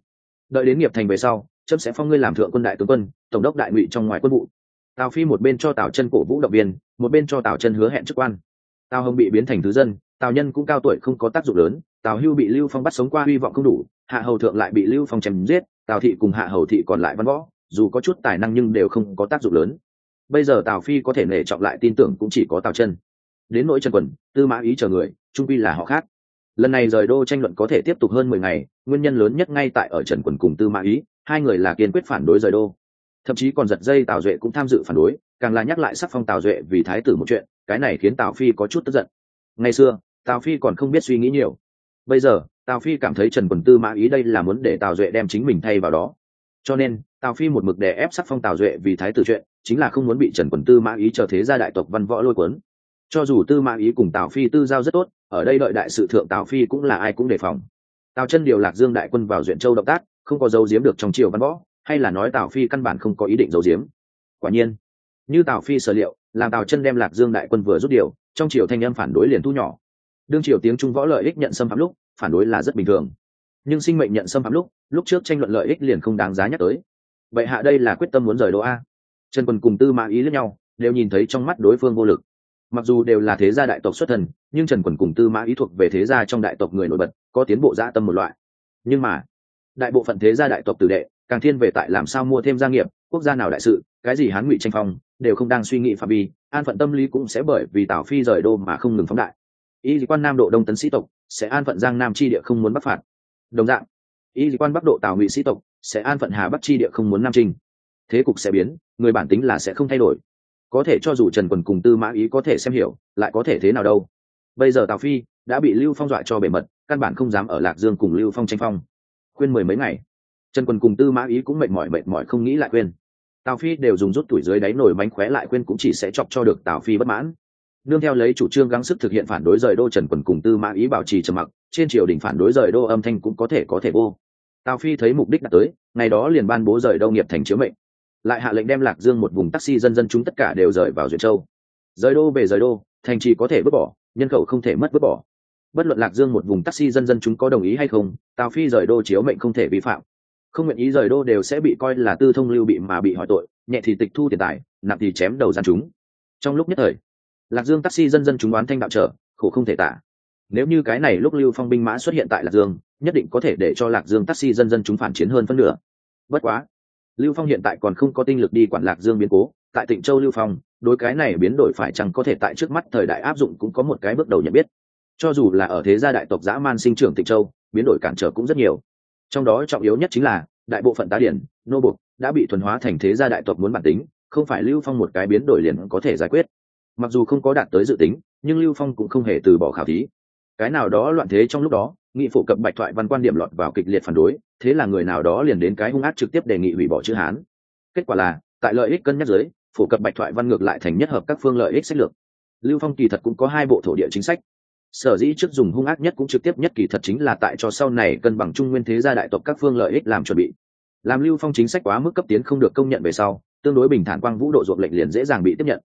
Đợi đến nghiệp thành về sau, chấm sẽ phong ngươi làm thượng quân đại tướng quân, tổng đốc đại ngụy trong ngoài quân vụ. Tào phi một bên cho tào chân cổ vũ động viên, một bên cho tào chân hứa hẹn chức quan. Tào hồng bị biến thành thứ dân, tào nhân cũng cao tuổi không có tác dụng lớn, tào hưu bị lưu phong bắt sống qua hy vọng không đủ, hạ hầu thượng lại bị lưu phong chém giết, tào thị cùng hạ hầu thị còn lại văn võ, dù có chút tài năng nhưng đều không có tác dụng lớn bây giờ tào phi có thể nể trọng lại tin tưởng cũng chỉ có tào chân. Đến nỗi trần quần, tư mã ý chờ người, trung quy là họ khác. Lần này rời đô tranh luận có thể tiếp tục hơn mười ngày, nguyên nhân lớn nhất ngay tại ở trần quần cùng tư mã ý, hai người là kiên quyết phản đối rời đô. Thậm chí còn giật dây tào duệ cũng tham dự phản đối, càng là nhắc lại sắc phong tào duệ vì thái tử một chuyện, cái này khiến tào phi có chút tức giận. Ngày xưa, tào phi còn không biết suy nghĩ nhiều. Bây giờ, tào phi cảm thấy trần quần, tư mã ý đây là muốn để tào duệ đem chính mình thay vào đó. Cho nên, tào phi một mực đè ép sắc phong tào duệ vì thái tử chuyện chính là không muốn bị trần quần tư mã ý chờ thế gia đại tộc văn võ lôi cuốn. Cho dù tư mã ý cùng tào phi tư giao rất tốt, ở đây đợi đại sự thượng tào phi cũng là ai cũng đề phòng. Tào chân điều lạc dương đại quân vào duyện châu động tác, không có dấu giếm được trong triều văn võ, hay là nói tào phi căn bản không có ý định giấu giếm. Quả nhiên, như tào phi sở liệu, làm tào chân đem lạc dương đại quân vừa rút điều, trong triều thanh âm phản đối liền thu nhỏ. Đương triều tiếng trung võ lợi ích nhận xâm phạm lúc, phản đối là rất bình thường. Nhưng sinh mệnh nhận xâm phạm lúc lúc trước tranh luận lợi ích liền không đáng giá nhắc tới. Vậy hạ đây là quyết tâm muốn rời đô a trần quân cùng tư mã ý lẫn nhau, đều nhìn thấy trong mắt đối phương vô lực. Mặc dù đều là thế gia đại tộc xuất thần nhưng trần quần cùng tư mã ý thuộc về thế gia trong đại tộc người nổi bật, có tiến bộ gia tâm một loại. Nhưng mà, đại bộ phận thế gia đại tộc tử đệ, càng thiên về tại làm sao mua thêm gia nghiệp, quốc gia nào đại sự, cái gì hán ngụy tranh phong, đều không đang suy nghĩ phạm vi, an phận tâm lý cũng sẽ bởi vì tào phi rời đô mà không ngừng phóng đại. Y quan nam độ đông tấn sĩ tộc sẽ an phận giang nam chi địa không muốn bắc phạt. Đồng dạng y quan bắc độ tào ngụy sĩ tộc sẽ an phận hà bắc chi địa không muốn nam trinh thế cục sẽ biến, người bản tính là sẽ không thay đổi. Có thể cho dù trần quần cùng tư mã ý có thể xem hiểu, lại có thể thế nào đâu. Bây giờ tào phi đã bị lưu phong dọa cho bề mật, căn bản không dám ở lạc dương cùng lưu phong tranh phong. Khuyên mười mấy ngày, trần quần cùng tư mã ý cũng mệt mỏi mệt mỏi không nghĩ lại khuyên. Tào phi đều dùng rút tuổi dưới đáy nổi mánh khóe lại khuyên cũng chỉ sẽ chọc cho được tào phi bất mãn. Nương theo lấy chủ trương gắng sức thực hiện phản đối rời đô, trần quần cùng tư mã ý bảo trì trầm mặc, trên triều đình phản đối rời đô âm thanh cũng có thể có thể vô. Tào phi thấy mục đích đã tới, ngày đó liền ban bố rời đô nghiệp thành chiếu mệnh lại hạ lệnh đem lạc dương một vùng taxi dân dân chúng tất cả đều rời vào duyệt châu. Rời đô về rời đô, thành trì có thể vứt bỏ, nhân khẩu không thể mất vứt bỏ. Bất luận lạc dương một vùng taxi dân dân chúng có đồng ý hay không, tào phi rời đô chiếu mệnh không thể vi phạm. Không nguyện ý rời đô đều sẽ bị coi là tư thông lưu bị mà bị hỏi tội, nhẹ thì tịch thu tiền tài, nặng thì chém đầu gian chúng. Trong lúc nhất thời, lạc dương taxi dân dân chúng đoán thanh đạo trở, khổ không thể tả. Nếu như cái này lúc lưu phong binh mã xuất hiện tại lạc dương, nhất định có thể để cho lạc dương taxi dân dân chúng phản chiến hơn phân nửa. Bất quá lưu phong hiện tại còn không có tinh lực đi quản lạc dương biến cố, tại tịnh châu lưu phong, đối cái này biến đổi phải chăng có thể tại trước mắt thời đại áp dụng cũng có một cái bước đầu nhận biết. Cho dù là ở thế gia đại tộc dã man sinh trưởng tịnh châu, biến đổi cản trở cũng rất nhiều. Trong đó trọng yếu nhất chính là, đại bộ phận tá điển, nô bục đã bị thuần hóa thành thế gia đại tộc muốn bản tính, không phải lưu phong một cái biến đổi liền có thể giải quyết. Mặc dù không có đạt tới dự tính, nhưng lưu phong cũng không hề từ bỏ khảo thí. Cái nào đó loạn thế trong lúc đó nghị phổ cập bạch thoại văn quan điểm lọt vào kịch liệt phản đối, thế là người nào đó liền đến cái hung ác trực tiếp đề nghị hủy bỏ chữ hán. Kết quả là, tại lợi ích cân nhắc giới phổ cập bạch thoại văn ngược lại thành nhất hợp các phương lợi ích sách lược. Lưu phong kỳ thật cũng có hai bộ thổ địa chính sách. Sở dĩ trước dùng hung ác nhất cũng trực tiếp nhất kỳ thật chính là tại cho sau này cân bằng trung nguyên thế gia đại tộc các phương lợi ích làm chuẩn bị. Làm lưu phong chính sách quá mức cấp tiến không được công nhận về sau, tương đối bình thản quang vũ độ ruộng lệnh liền dễ dàng bị tiếp nhận.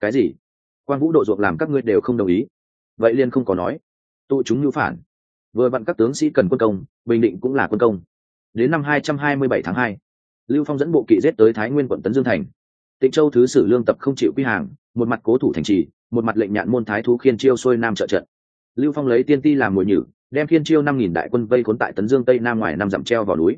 Cái gì? Quang vũ độ ruộng làm các ngươi đều không đồng ý. Vậy liền không có nói. Tụ chúng nhu phản vừa vặn các tướng sĩ cần quân công, bình định cũng là quân công. Đến năm hai trăm hai mươi bảy tháng hai, lưu phong dẫn bộ kỵ giết tới thái nguyên quận tấn dương thành. Tịnh châu thứ sử lương tập không chịu quy hàng, một mặt cố thủ thành trì, một mặt lệnh nhạn môn thái thú khiên chiêu xuôi nam trợ trận. Lưu phong lấy tiên ti làm mồi nhử, đem khiên chiêu năm nghìn đại quân vây khốn tại tấn dương tây nam ngoài năm dặm treo vào núi.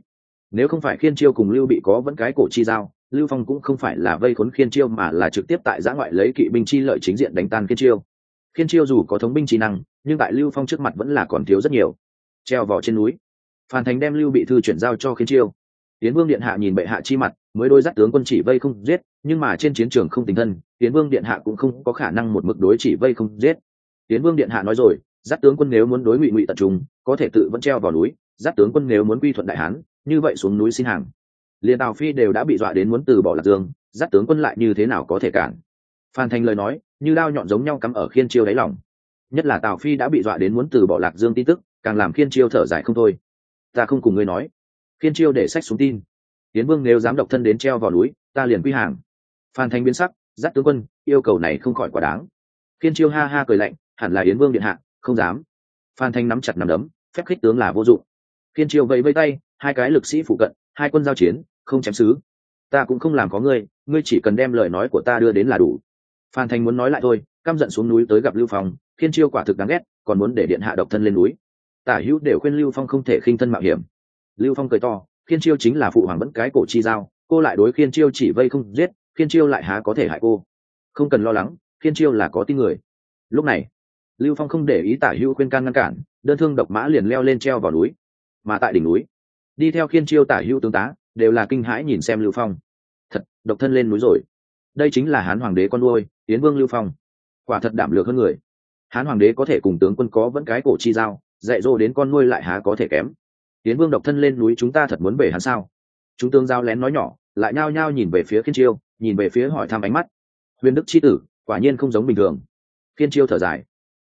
Nếu không phải khiên chiêu cùng lưu bị có vẫn cái cổ chi giao, lưu phong cũng không phải là vây khốn khiên chiêu mà là trực tiếp tại giã ngoại lấy kỵ binh chi lợi chính diện đánh tan khiên chiêu. Khiên chiêu dù có thống binh trí năng nhưng tại lưu phong trước mặt vẫn là còn thiếu rất nhiều. Treo vào trên núi, phan thành đem lưu bị thư chuyển giao cho khiên chiêu. Tiến vương điện hạ nhìn bệ hạ chi mặt, mới đôi dắt tướng quân chỉ vây không giết, nhưng mà trên chiến trường không tình thân, tiến vương điện hạ cũng không có khả năng một mực đối chỉ vây không giết. Tiến vương điện hạ nói rồi dắt tướng quân nếu muốn đối ngụy ngụy tận trung, có thể tự vẫn treo vào núi dắt tướng quân nếu muốn quy thuận đại hán, như vậy xuống núi xin hàng. Liền tào phi đều đã bị dọa đến muốn từ bỏ lạc dương dắt tướng quân lại như thế nào có thể cản? Phan thành lời nói, như đao nhọn giống nhau cắm ở khiên chiêu đáy lòng nhất là tào phi đã bị dọa đến muốn từ bỏ lạc dương tin tức, càng làm khiên chiêu thở dài không thôi. Ta không cùng ngươi nói. Khiên chiêu để sách xuống tin. Tiến vương nếu dám độc thân đến treo vào núi, ta liền quy hàng. Phan thanh biến sắc giáp tướng quân, yêu cầu này không khỏi quá đáng. Khiên chiêu ha ha cười lạnh, hẳn là yến vương điện hạ, không dám. Phan thanh nắm chặt nắm đấm, phép khích tướng là vô dụng. Khiên chiêu vẫy vây tay, hai cái lực sĩ phụ cận, hai quân giao chiến, không chém xứ. Ta cũng không làm có ngươi ngươi chỉ cần đem lời nói của ta đưa đến là đủ phan thanh muốn nói lại thôi, căm giận xuống núi tới gặp lưu phong Thiên chiêu quả thực đáng ghét, còn muốn để điện hạ độc thân lên núi. Tả hữu đều khuyên lưu phong không thể khinh thân mạo hiểm. Lưu phong cười to, khiên chiêu chính là phụ hoàng vẫn cái cổ chi giao, cô lại đối khiên chiêu chỉ vây không giết, khiên chiêu lại há có thể hại cô. Không cần lo lắng, khiên chiêu là có tin người. Lúc này, lưu phong không để ý tả hữu khuyên can ngăn cản, đơn thương độc mã liền leo lên treo vào núi. Mà tại đỉnh núi, đi theo khiên chiêu tả hữu tướng tá, đều là kinh hãi nhìn xem lưu phong. Thật, độc thân lên núi rồi đây chính là hán hoàng đế con nuôi tiến vương lưu phong. Quả thật đảm lược hơn người. Hán hoàng đế có thể cùng tướng quân có vẫn cái cổ chi giao, dạy dỗ đến con nuôi lại há có thể kém. Tiến vương độc thân lên núi chúng ta thật muốn về hắn sao? Chúng tương giao lén nói nhỏ, lại nhao nhao nhìn về phía khiên chiêu, nhìn về phía hỏi thăm ánh mắt. Huyền đức c h i tử, quả nhiên không giống bình thường. Khiên chiêu thở dài.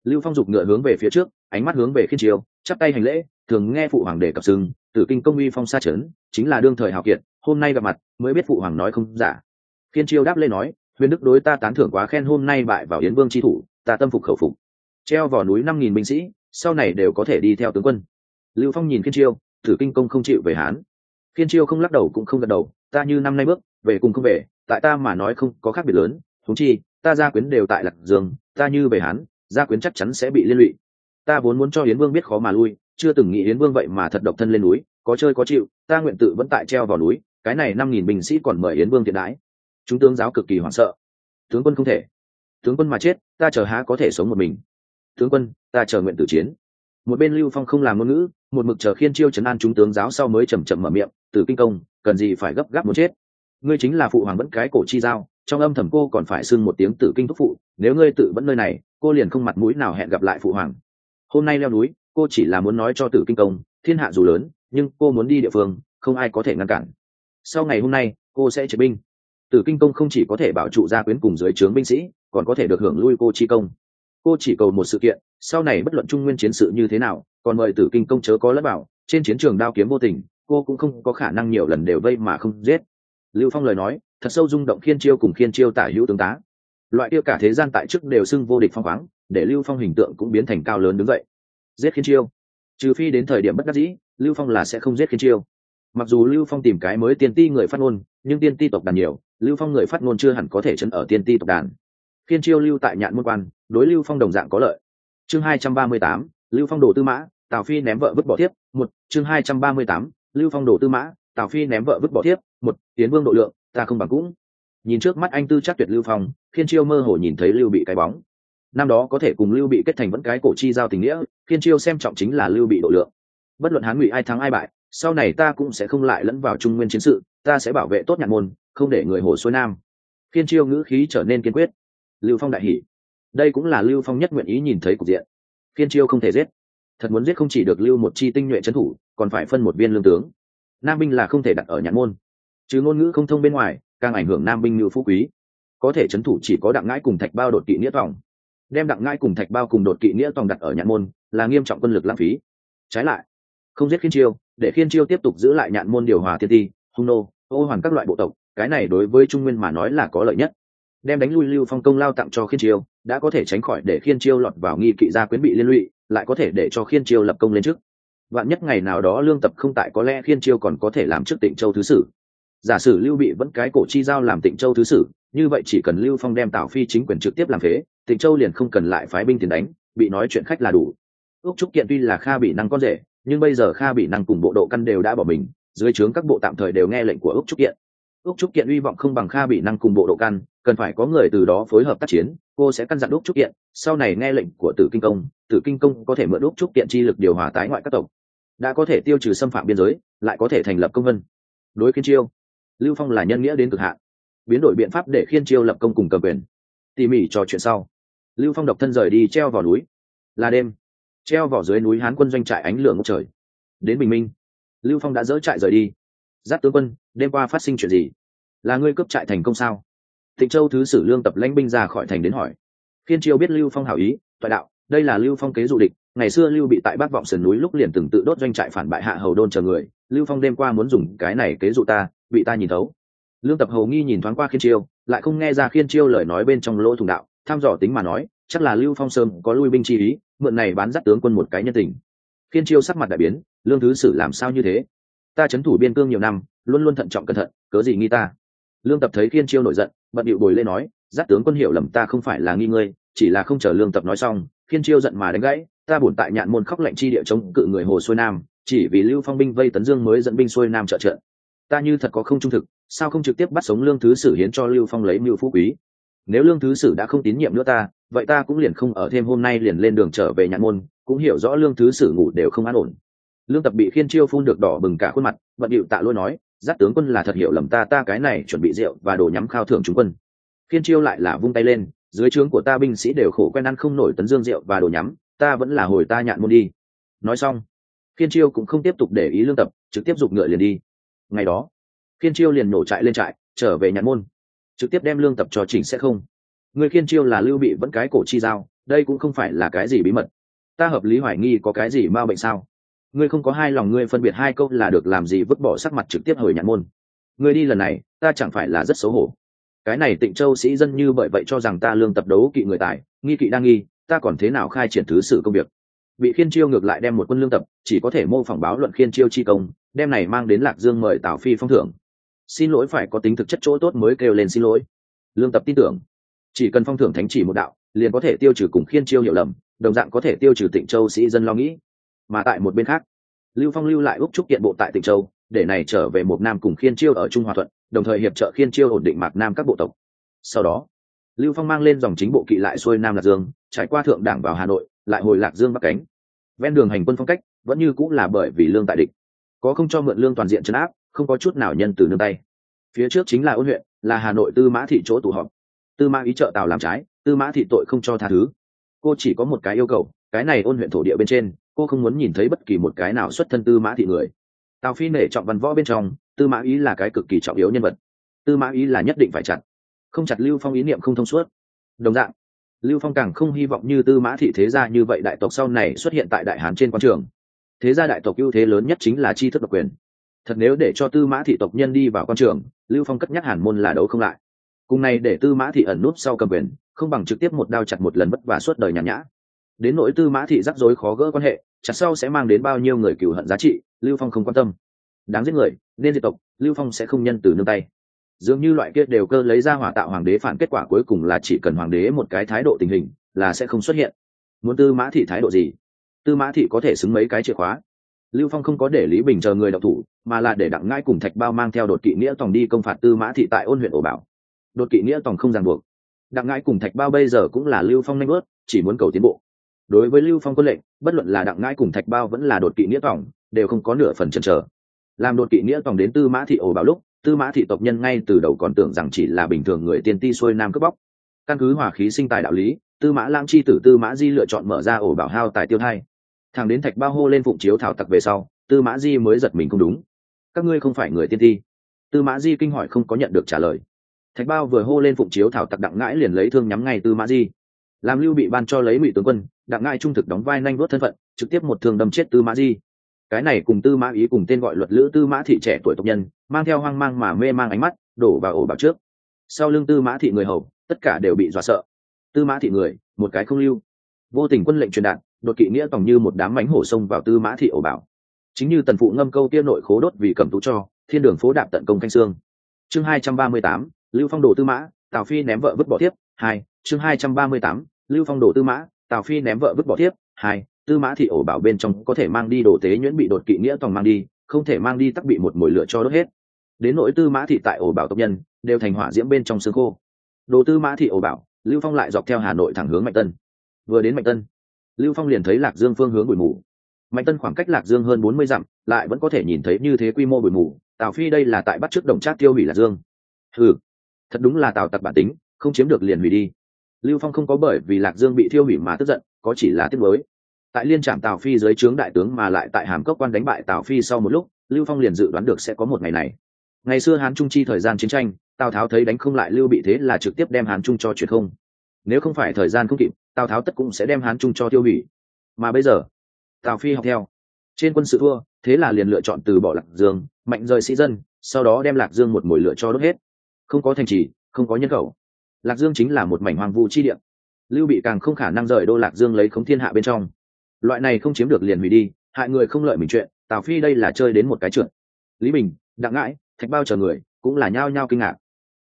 Lưu phong dục ngựa hướng về phía trước, ánh mắt hướng về khiên chiêu, chắp tay hành lễ, thường nghe phụ hoàng đề cập sừng, tử kinh công uy phong sa trấn chính là đương thời hào kiệt, hôm nay gặp mặt, mới biết phụ hoàng nói không giả khiên chiêu đáp lên nói, huyền đức đối ta tán thưởng quá khen, hôm nay bại vào yến vương tri thủ, ta tâm phục khẩu phục. Treo vào núi năm nghìn binh sĩ, sau này đều có thể đi theo tướng quân. Lưu phong nhìn khiên chiêu thử kinh công không chịu về hán. Khiên chiêu không lắc đầu cũng không gật đầu, ta như năm nay bước, về cùng không về, tại ta mà nói không có khác biệt lớn. Thúng chi, ta gia quyến đều tại lạc dương, ta như về hán, gia quyến chắc chắn sẽ bị liên lụy. Ta vốn muốn cho yến vương biết khó mà lui, chưa từng nghĩ yến vương vậy mà thật độc thân lên núi, có chơi có chịu, ta nguyện tự vẫn tại treo vào núi, cái này năm nghìn binh sĩ còn mời yến vương thiện đãi chúng tướng giáo cực kỳ hoảng sợ. Tướng quân không thể. Tướng quân mà chết, ta chờ há có thể sống một mình. Tướng quân, ta chờ nguyện tử chiến. Một bên lưu phong không làm ngôn ngữ, một mực chờ khiên chiêu chấn an chúng tướng giáo sau mới chầm chậm mở miệng từ kinh công, cần gì phải gấp gáp muốn chết? Ngươi chính là phụ hoàng vẫn cái cổ chi giao, trong âm thầm cô còn phải xưng một tiếng tử kinh thúc phụ, nếu ngươi tự vẫn nơi này, cô liền không mặt mũi nào hẹn gặp lại phụ hoàng. Hôm nay leo núi, cô chỉ là muốn nói cho tử kinh công, thiên hạ dù lớn, nhưng cô muốn đi địa phương, không ai có thể ngăn cản. Sau ngày hôm nay, cô sẽ chế binh tử kinh công không chỉ có thể bảo trụ gia quyến cùng dưới trướng binh sĩ, còn có thể được hưởng lui cô chi công. Cô chỉ cầu một sự kiện, sau này bất luận trung nguyên chiến sự như thế nào, còn mời tử kinh công chớ có lất bảo, trên chiến trường đao kiếm vô tình, cô cũng không có khả năng nhiều lần đều vây mà không giết. Lưu phong lời nói, thật sâu rung động khiên chiêu cùng khiên chiêu tả hữu tướng tá. Loại kia cả thế gian tại chức đều xưng vô địch phong khoáng, để lưu phong hình tượng cũng biến thành cao lớn đứng dậy. Giết khiên chiêu. Trừ phi đến thời điểm bất đắc dĩ, lưu phong là sẽ không giết khiên chiêu. Mặc dù lưu phong tìm cái mới tiên ti người phát ngôn, nhưng tiên ti tộc đàn nhiều lưu phong người phát ngôn chưa hẳn có thể chân ở tiên ti tộc đàn. Phiên chiêu lưu tại nhạn môn quan, đối lưu phong đồng dạng có lợi. Chương hai trăm ba mươi tám, lưu phong đồ tư mã, tào phi ném vợ vứt bỏ tiếp một. Chương hai trăm ba mươi tám, lưu phong đồ tư mã, tào phi ném vợ vứt bỏ tiếp một. Tiến vương độ lượng, ta không bằng cũng. Nhìn trước mắt anh tư chắc tuyệt lưu phong, khiên chiêu mơ hồ nhìn thấy lưu bị cái bóng. Năm đó có thể cùng lưu bị kết thành vẫn cái cổ chi giao tình nghĩa, khiên chiêu xem trọng chính là lưu bị độ lượng. Bất luận hán ngụy ai thắng ai bại, sau này ta cũng sẽ không lại lẫn vào trung nguyên chiến sự, ta sẽ bảo vệ tốt nhạn môn không để người hồ xuôi nam. Khiên chiêu ngữ khí trở nên kiên quyết. Lưu phong đại hỷ đây cũng là lưu phong nhất nguyện ý nhìn thấy cục diện. Khiên chiêu không thể giết. Thật muốn giết không chỉ được lưu một chi tinh nhuệ trấn thủ, còn phải phân một viên lương tướng. Nam binh là không thể đặt ở nhãn môn. Chứ ngôn ngữ không thông bên ngoài, càng ảnh hưởng nam binh như phú quý. Có thể trấn thủ chỉ có đặng ngãi cùng thạch bao đột kỵ nghĩa tòng. Đem đặng ngãi cùng thạch bao cùng đột kỵ nghĩa tòng đặt ở nhãn môn, là nghiêm trọng quân lực lãng phí. Trái lại, không giết khiên chiêu, để khiên chiêu tiếp tục giữ lại nhạn môn điều hòa thiên ti, hung nô, ô hoàn các loại bộ tộc cái này đối với trung nguyên mà nói là có lợi nhất. Đem đánh lui lưu phong công lao tặng cho khiên chiêu đã có thể tránh khỏi để khiên chiêu lọt vào nghi kỵ gia quyến bị liên lụy lại có thể để cho khiên chiêu lập công lên trước. Vạn nhất ngày nào đó lương tập không tại có lẽ khiên chiêu còn có thể làm trước tịnh châu thứ sử. Giả sử lưu bị vẫn cái cổ chi giao làm tịnh châu thứ sử như vậy chỉ cần lưu phong đem tào phi chính quyền trực tiếp làm thế, tịnh châu liền không cần lại phái binh tiền đánh bị nói chuyện khách là đủ. Ước trúc kiện tuy là kha bị năng con rể nhưng bây giờ kha bị năng cùng bộ độ căn đều đã bỏ mình dưới trướng các bộ tạm thời đều nghe lệnh của ước trúc kiện ước trúc kiện hy vọng không bằng kha bị năng cùng bộ độ căn, cần phải có người từ đó phối hợp tác chiến, cô sẽ căn dặn ước trúc kiện. Sau này nghe lệnh của tử kinh công, tử kinh công có thể mượn ước trúc kiện chi lực điều hòa tái ngoại các tộc. Đã có thể tiêu trừ xâm phạm biên giới, lại có thể thành lập công vân. Đối khiên chiêu, lưu phong là nhân nghĩa đến cực hạn. Biến đổi biện pháp để khiên chiêu lập công cùng cầm quyền. Tỉ mỉ trò chuyện sau, lưu phong độc thân rời đi treo vào núi. Là đêm, treo vào dưới núi hán quân doanh trại ánh lửa ngốc trời. Đến bình minh, lưu phong đã dỡ trại rời đi giáp tướng quân, đêm qua phát sinh chuyện gì? Là ngươi cướp trại thành công sao? Thịnh châu thứ sử lương tập lãnh binh ra khỏi thành đến hỏi. Khiên triều biết lưu phong hảo ý toại đạo, đây là lưu phong kế dụ địch, ngày xưa lưu bị tại bát vọng sườn núi lúc liền từng tự đốt doanh trại phản bại hạ hầu đôn chờ người, lưu phong đêm qua muốn dùng cái này kế dụ ta, bị ta nhìn thấu. Lương tập hầu nghi nhìn thoáng qua khiên chiêu lại không nghe ra khiên chiêu lời nói bên trong lỗ thùng đạo, tham dò tính mà nói, chắc là lưu phong sơn có lui binh chi ý, mượn này bán dắt tướng quân một cái nhân tình. Khiên chiêu sắc mặt đại biến, lương thứ sử làm sao như thế? Ta c h ấ n thủ biên cương nhiều năm, luôn luôn thận trọng cẩn thận, cớ gì nghi ta? Lương tập thấy khiên chiêu nổi giận, bận điệu bồi lên nói, giáp tướng quân hiểu lầm ta không phải là nghi ngươi, chỉ là không chờ lương tập nói xong, khiên chiêu giận mà đánh gãy, ta buồn tại nhạn môn khóc lệnh chi địa chống cự người hồ xuôi nam, chỉ vì lưu phong binh vây tấn dương mới dẫn binh xuôi nam trợ trợ ta như thật có không trung thực, sao không trực tiếp bắt sống lương thứ sử hiến cho lưu phong lấy mưu phú quý? Nếu lương thứ sử đã không tín nhiệm nữa ta, vậy ta cũng liền không ở thêm hôm nay liền lên đường trở về nhạn môn, cũng hiểu rõ lương thứ sử ngủ đều không an ổn lương tập bị khiên chiêu phun được đỏ bừng cả khuôn mặt, bận điệu tạ lôi nói, giáp tướng quân là thật hiểu lầm ta ta cái này chuẩn bị rượu và đồ nhắm khao thưởng chúng quân. Khiên chiêu lại là vung tay lên, dưới trướng của ta binh sĩ đều khổ quen ăn không nổi tấn dương rượu và đồ nhắm, ta vẫn là hồi ta nhạn môn đi. Nói xong, khiên chiêu cũng không tiếp tục để ý lương tập, trực tiếp giục ngựa liền đi. Ngày đó, khiên chiêu liền nổ trại lên trại, trở về nhạn môn, trực tiếp đem lương tập cho chỉnh sẽ không. Người khiên chiêu là lưu bị vẫn cái cổ chi giao, đây cũng không phải là cái gì bí mật. Ta hợp lý hoài nghi có cái gì m a bệnh sao? Ngươi không có hai lòng ngươi phân biệt hai câu là được làm gì vứt bỏ sắc mặt trực tiếp hồi nhãn môn. Ngươi đi lần này, ta chẳng phải là rất xấu hổ. Cái này tịnh châu sĩ dân như bởi vậy cho rằng ta lương tập đấu kỵ người tài, nghi kỵ đang nghi, ta còn thế nào khai triển thứ sự công việc? Bị khiên chiêu ngược lại đem một quân lương tập, chỉ có thể mô phỏng báo luận khiên chiêu chi công, đem này mang đến lạc dương mời tào phi phong thưởng. Xin lỗi phải có tính thực chất chỗ tốt mới kêu lên xin lỗi. Lương tập tin tưởng. Chỉ cần phong thưởng thánh chỉ một đạo, liền có thể tiêu trừ cùng khiên chiêu hiểu lầm, đồng dạng có thể tiêu trừ tịnh châu sĩ dân lo nghĩ mà tại một bên khác, lưu phong lưu lại úc trúc kiện bộ tại tịnh châu, để này trở về một nam cùng khiên chiêu ở trung hòa thuận, đồng thời hiệp trợ khiên chiêu ổn định mạc nam các bộ tộc. Sau đó, lưu phong mang lên dòng chính bộ kỵ lại xuôi nam lạc dương, trải qua thượng đảng vào hà nội, lại hồi lạc dương bắc cánh. Ven đường hành quân phong cách vẫn như cũng là bởi vì lương tại địch. Có không cho mượn lương toàn diện chấn áp, không có chút nào nhân từ nương tay. Phía trước chính là ôn huyện, là hà nội tư mã thị chỗ tụ họp. Tư mã ý trợ tàu làm trái, tư mã thị tội không cho tha thứ. Cô chỉ có một cái yêu cầu, cái này ôn huyện thổ địa bên trên cô không muốn nhìn thấy bất kỳ một cái nào xuất thân tư mã thị người. Tào phi nể trọng văn võ bên trong, tư mã ý là cái cực kỳ trọng yếu nhân vật. Tư mã ý là nhất định phải chặt. Không chặt lưu phong ý niệm không thông suốt. Đồng dạng, lưu phong càng không hy vọng như tư mã thị thế gia như vậy đại tộc sau này xuất hiện tại đại hán trên quan trường. Thế gia đại tộc ưu thế lớn nhất chính là tri thức độc quyền. Thật nếu để cho tư mã thị tộc nhân đi vào quan trường, lưu phong cất nhắc hàn môn là đấu không lại. Cùng này để tư mã thị ẩn núp sau cầm quyền, không bằng trực tiếp một đao chặt một lần vất vả suốt đời nhàn nhã. Đến nỗi tư mã thị rắc rối khó gỡ quan hệ chặt sau sẽ mang đến bao nhiêu người cừu hận giá trị, lưu phong không quan tâm. Đáng giết người, nên diệt tộc, lưu phong sẽ không nhân từ nương tay. Dường như loại kia đều cơ lấy ra hỏa tạo hoàng đế phản kết quả cuối cùng là chỉ cần hoàng đế một cái thái độ tình hình, là sẽ không xuất hiện. Muốn tư mã thị thái độ gì? Tư mã thị có thể xứng mấy cái chìa khóa? Lưu phong không có để lý bình chờ người đọc thủ, mà là để đặng ngai cùng thạch bao mang theo đột kỵ nghĩa tòng đi công phạt tư mã thị tại ôn huyện ổ bảo. Đột kỵ nghĩa tòng không ràng buộc. Đặng ngai cùng thạch bao bây giờ cũng là lưu phong nanh bớt chỉ muốn cầu tiến bộ đối với lưu phong quân lệnh, bất luận là đặng ngãi cùng thạch bao vẫn là đột kỵ nghĩa tòng đều không có nửa phần chần chờ. Làm đột kỵ nghĩa tòng đến tư mã thị ổ bảo lúc, tư mã thị tộc nhân ngay từ đầu còn tưởng rằng chỉ là bình thường người tiên ti xuôi nam cướp bóc. Căn cứ hòa khí sinh tài đạo lý, tư mã lang chi tử tư mã di lựa chọn mở ra ổ bảo hao tài tiêu thai. Thằng đến thạch bao hô lên phụng chiếu thảo tặc về sau, tư mã di mới giật mình không đúng. Các ngươi không phải người tiên ti. Tư mã di kinh hỏi không có nhận được trả lời. Thạch bao vừa hô lên phụng chiếu thảo tặc đặng ngãi liền lấy thương nhắm ngay tư mã di. Làm lưu bị ban cho lấy ngụy tướng quân đặng ngai trung thực đóng vai nanh đốt thân phận, trực tiếp một thương đâm chết tư mã di. Cái này cùng tư mã ý cùng tên gọi luật lữ tư mã thị trẻ tuổi tộc nhân, mang theo hoang mang mà mê mang ánh mắt, đổ vào ổ bảo trước. Sau lưng tư mã thị người hầu, tất cả đều bị dọa sợ. Tư mã thị người, một cái không lưu. Vô tình quân lệnh truyền đạt, đột kỵ nghĩa tòng như một đám mánh hổ sông vào tư mã thị ổ bảo chính như tần phụ ngâm câu kia nội khố đốt vì cầm tú cho, thiên đường phố đạp tận công canh xương. Chương hai trăm ba mươi tám, lưu phong đồ tư mã, tào phi ném vợ vứt bỏ tiếp, hai, chương hai trăm ba mươi tám, lưu phong đồ tư mã tào phi ném vợ vứt bỏ tiếp hai, tư mã thị ổ bảo bên trong có thể mang đi đồ tế nhuyễn bị đột kỵ nghĩa tòng mang đi, không thể mang đi tắc bị một mồi lửa cho đốt hết. Đến nỗi tư mã thị tại ổ bảo tộc nhân, đều thành hỏa diễm bên trong xương khô. Đồ tư mã thị ổ bảo, lưu phong lại dọc theo hà nội thẳng hướng mạnh tân. Vừa đến mạnh tân, lưu phong liền thấy lạc dương phương hướng bụi mù. Mạnh tân khoảng cách lạc dương hơn bốn mươi dặm, lại vẫn có thể nhìn thấy như thế quy mô bụi mù. Tào phi đây là tại bắt trước đồng trác tiêu hủy lạc dương. Ừ thật đúng là tào tặc bản tính, không chiếm được liền hủy đi lưu phong không có bởi vì lạc dương bị thiêu hủy mà tức giận, có chỉ là tiếc mới tại liên trạm tào phi dưới trướng đại tướng mà lại tại hàm cốc quan đánh bại tào phi sau một lúc, lưu phong liền dự đoán được sẽ có một ngày này. Ngày xưa hán trung chi thời gian chiến tranh, tào tháo thấy đánh không lại lưu bị thế là trực tiếp đem hán trung cho truyền không. Nếu không phải thời gian không kịp, tào tháo tất cũng sẽ đem hán trung cho tiêu hủy. Mà bây giờ, tào phi học theo. Trên quân sự thua, thế là liền lựa chọn từ bỏ lạc dương, mạnh rời sĩ dân, sau đó đem lạc dương một mồi lửa cho đốt hết. Không có thành trì, không có nhân khẩu lạc dương chính là một mảnh hoang vu chi địa. Lưu bị càng không khả năng rời đô lạc dương lấy khống thiên hạ bên trong. Loại này không chiếm được liền hủy đi, hại người không lợi mình chuyện, tào phi đây là chơi đến một cái trượt. Lý bình, đặng ngãi, thạch bao chờ người, cũng là nhao nhao kinh ngạc.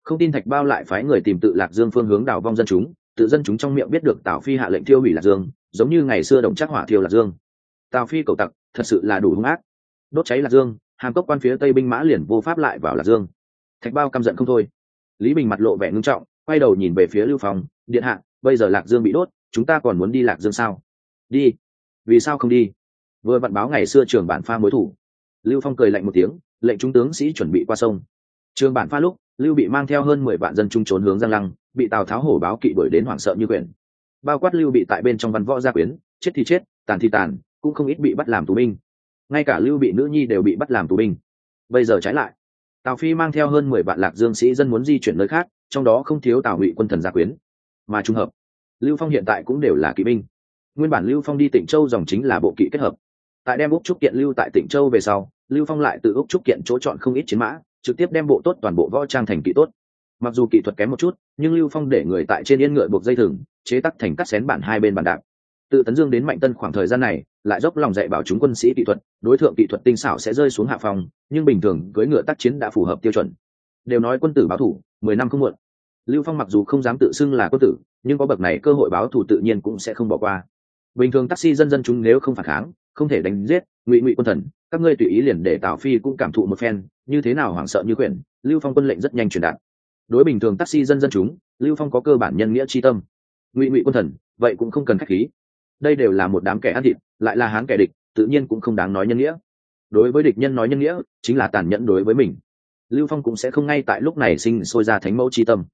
Không tin thạch bao lại phái người tìm tự lạc dương phương hướng đảo vong dân chúng, tự dân chúng trong miệng biết được tào phi hạ lệnh thiêu hủy lạc dương, giống như ngày xưa đồng chắc hỏa thiêu lạc dương. Tào phi cầu tặc, thật sự là đủ hung ác. Đốt cháy lạc dương, hàm cốc quan phía tây binh mã liền vô pháp lại vào lạc dương. Thạch bao căm giận không thôi. Lý bình mặt lộ vẻ ngưng trọng quay đầu nhìn về phía lưu phong, điện hạ, bây giờ lạc dương bị đốt, chúng ta còn muốn đi lạc dương sao? Đi. Vì sao không đi? Vừa vặn báo ngày xưa trường bản pha mối thủ. Lưu phong cười lạnh một tiếng, lệnh trung tướng sĩ chuẩn bị qua sông. Trường bản pha lúc, lưu bị mang theo hơn mười vạn dân trung trốn hướng giang lăng, bị tào tháo hổ báo kỵ đuổi đến hoảng sợ như quyển. Bao quát lưu bị tại bên trong văn võ gia quyến, chết thì chết, tàn thì tàn, cũng không ít bị bắt làm tù binh. Ngay cả lưu bị nữ nhi đều bị bắt làm tù binh. Bây giờ trái lại, tào phi mang theo hơn mười vạn lạc dương sĩ dân muốn di chuyển nơi khác trong đó không thiếu tào ngụy quân thần gia quyến mà trùng hợp lưu phong hiện tại cũng đều là kỵ binh nguyên bản lưu phong đi tỉnh châu dòng chính là bộ kỵ kết hợp tại đem úc trúc kiện lưu tại tỉnh châu về sau lưu phong lại từ úc trúc kiện chỗ chọn không ít chiến mã trực tiếp đem bộ tốt toàn bộ võ trang thành kỵ tốt mặc dù kỹ thuật kém một chút nhưng lưu phong để người tại trên yên ngựa buộc dây thừng chế tắc thành cắt xén bản hai bên bàn đạp tự tấn dương đến mạnh tân khoảng thời gian này lại dốc lòng dạy bảo chúng quân sĩ kỹ thuật đối tượng kỹ thuật tinh xảo sẽ rơi xuống hạ phòng nhưng bình thường cưỡi ngựa tác chiến đã phù hợp tiêu chuẩn đều nói quân tử báo thủ, mười năm không muộn. Lưu phong mặc dù không dám tự xưng là quân tử, nhưng có bậc này cơ hội báo thù tự nhiên cũng sẽ không bỏ qua. Bình thường taxi dân dân chúng nếu không phản kháng, không thể đánh giết, ngụy ngụy quân thần, các ngươi tùy ý liền để tào phi cũng cảm thụ một phen, như thế nào hoảng sợ như quyển lưu phong quân lệnh rất nhanh truyền đạt. Đối bình thường taxi dân dân chúng, lưu phong có cơ bản nhân nghĩa tri tâm. Ngụy ngụy quân thần, vậy cũng không cần k h á c h khí. Đây đều là một đám kẻ ăn thịt, lại là hán kẻ địch, tự nhiên cũng không đáng nói nhân nghĩa. Đối với địch nhân nói nhân nghĩa, chính là tàn nhẫn đối với mình lưu phong cũng sẽ không ngay tại lúc này sinh sôi ra thánh mẫu tri tâm.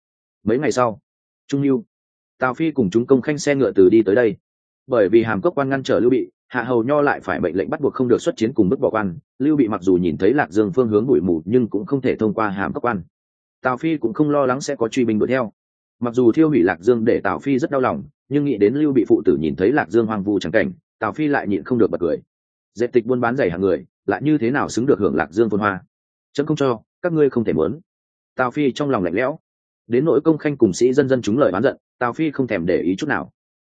Mấy ngày sau, trung lưu tào phi cùng chúng công khanh xe ngựa từ đi tới đây. Bởi vì hàm cốc quan ngăn trở lưu bị, hạ hầu nho lại phải mệnh lệnh bắt buộc không được xuất chiến cùng bức bỏ quan. Lưu bị mặc dù nhìn thấy lạc dương phương hướng bụi mù, nhưng cũng không thể thông qua hàm cốc quan. Tào phi cũng không lo lắng sẽ có truy binh đuổi theo. Mặc dù thiêu hủy lạc dương để tào phi rất đau lòng, nhưng nghĩ đến lưu bị phụ tử nhìn thấy lạc dương hoang vu trắng cảnh, tào phi lại nhịn không được bật cười. Dẹp tịch buôn bán giày hàng người, lại như thế nào xứng được hưởng lạc dương phôn hoa? Chấm không cho các ngươi không thể muốn. Tào phi trong lòng lạnh lẽo. Đến nỗi công khanh cùng sĩ dân dân chúng lời bán giận, tào phi không thèm để ý chút nào.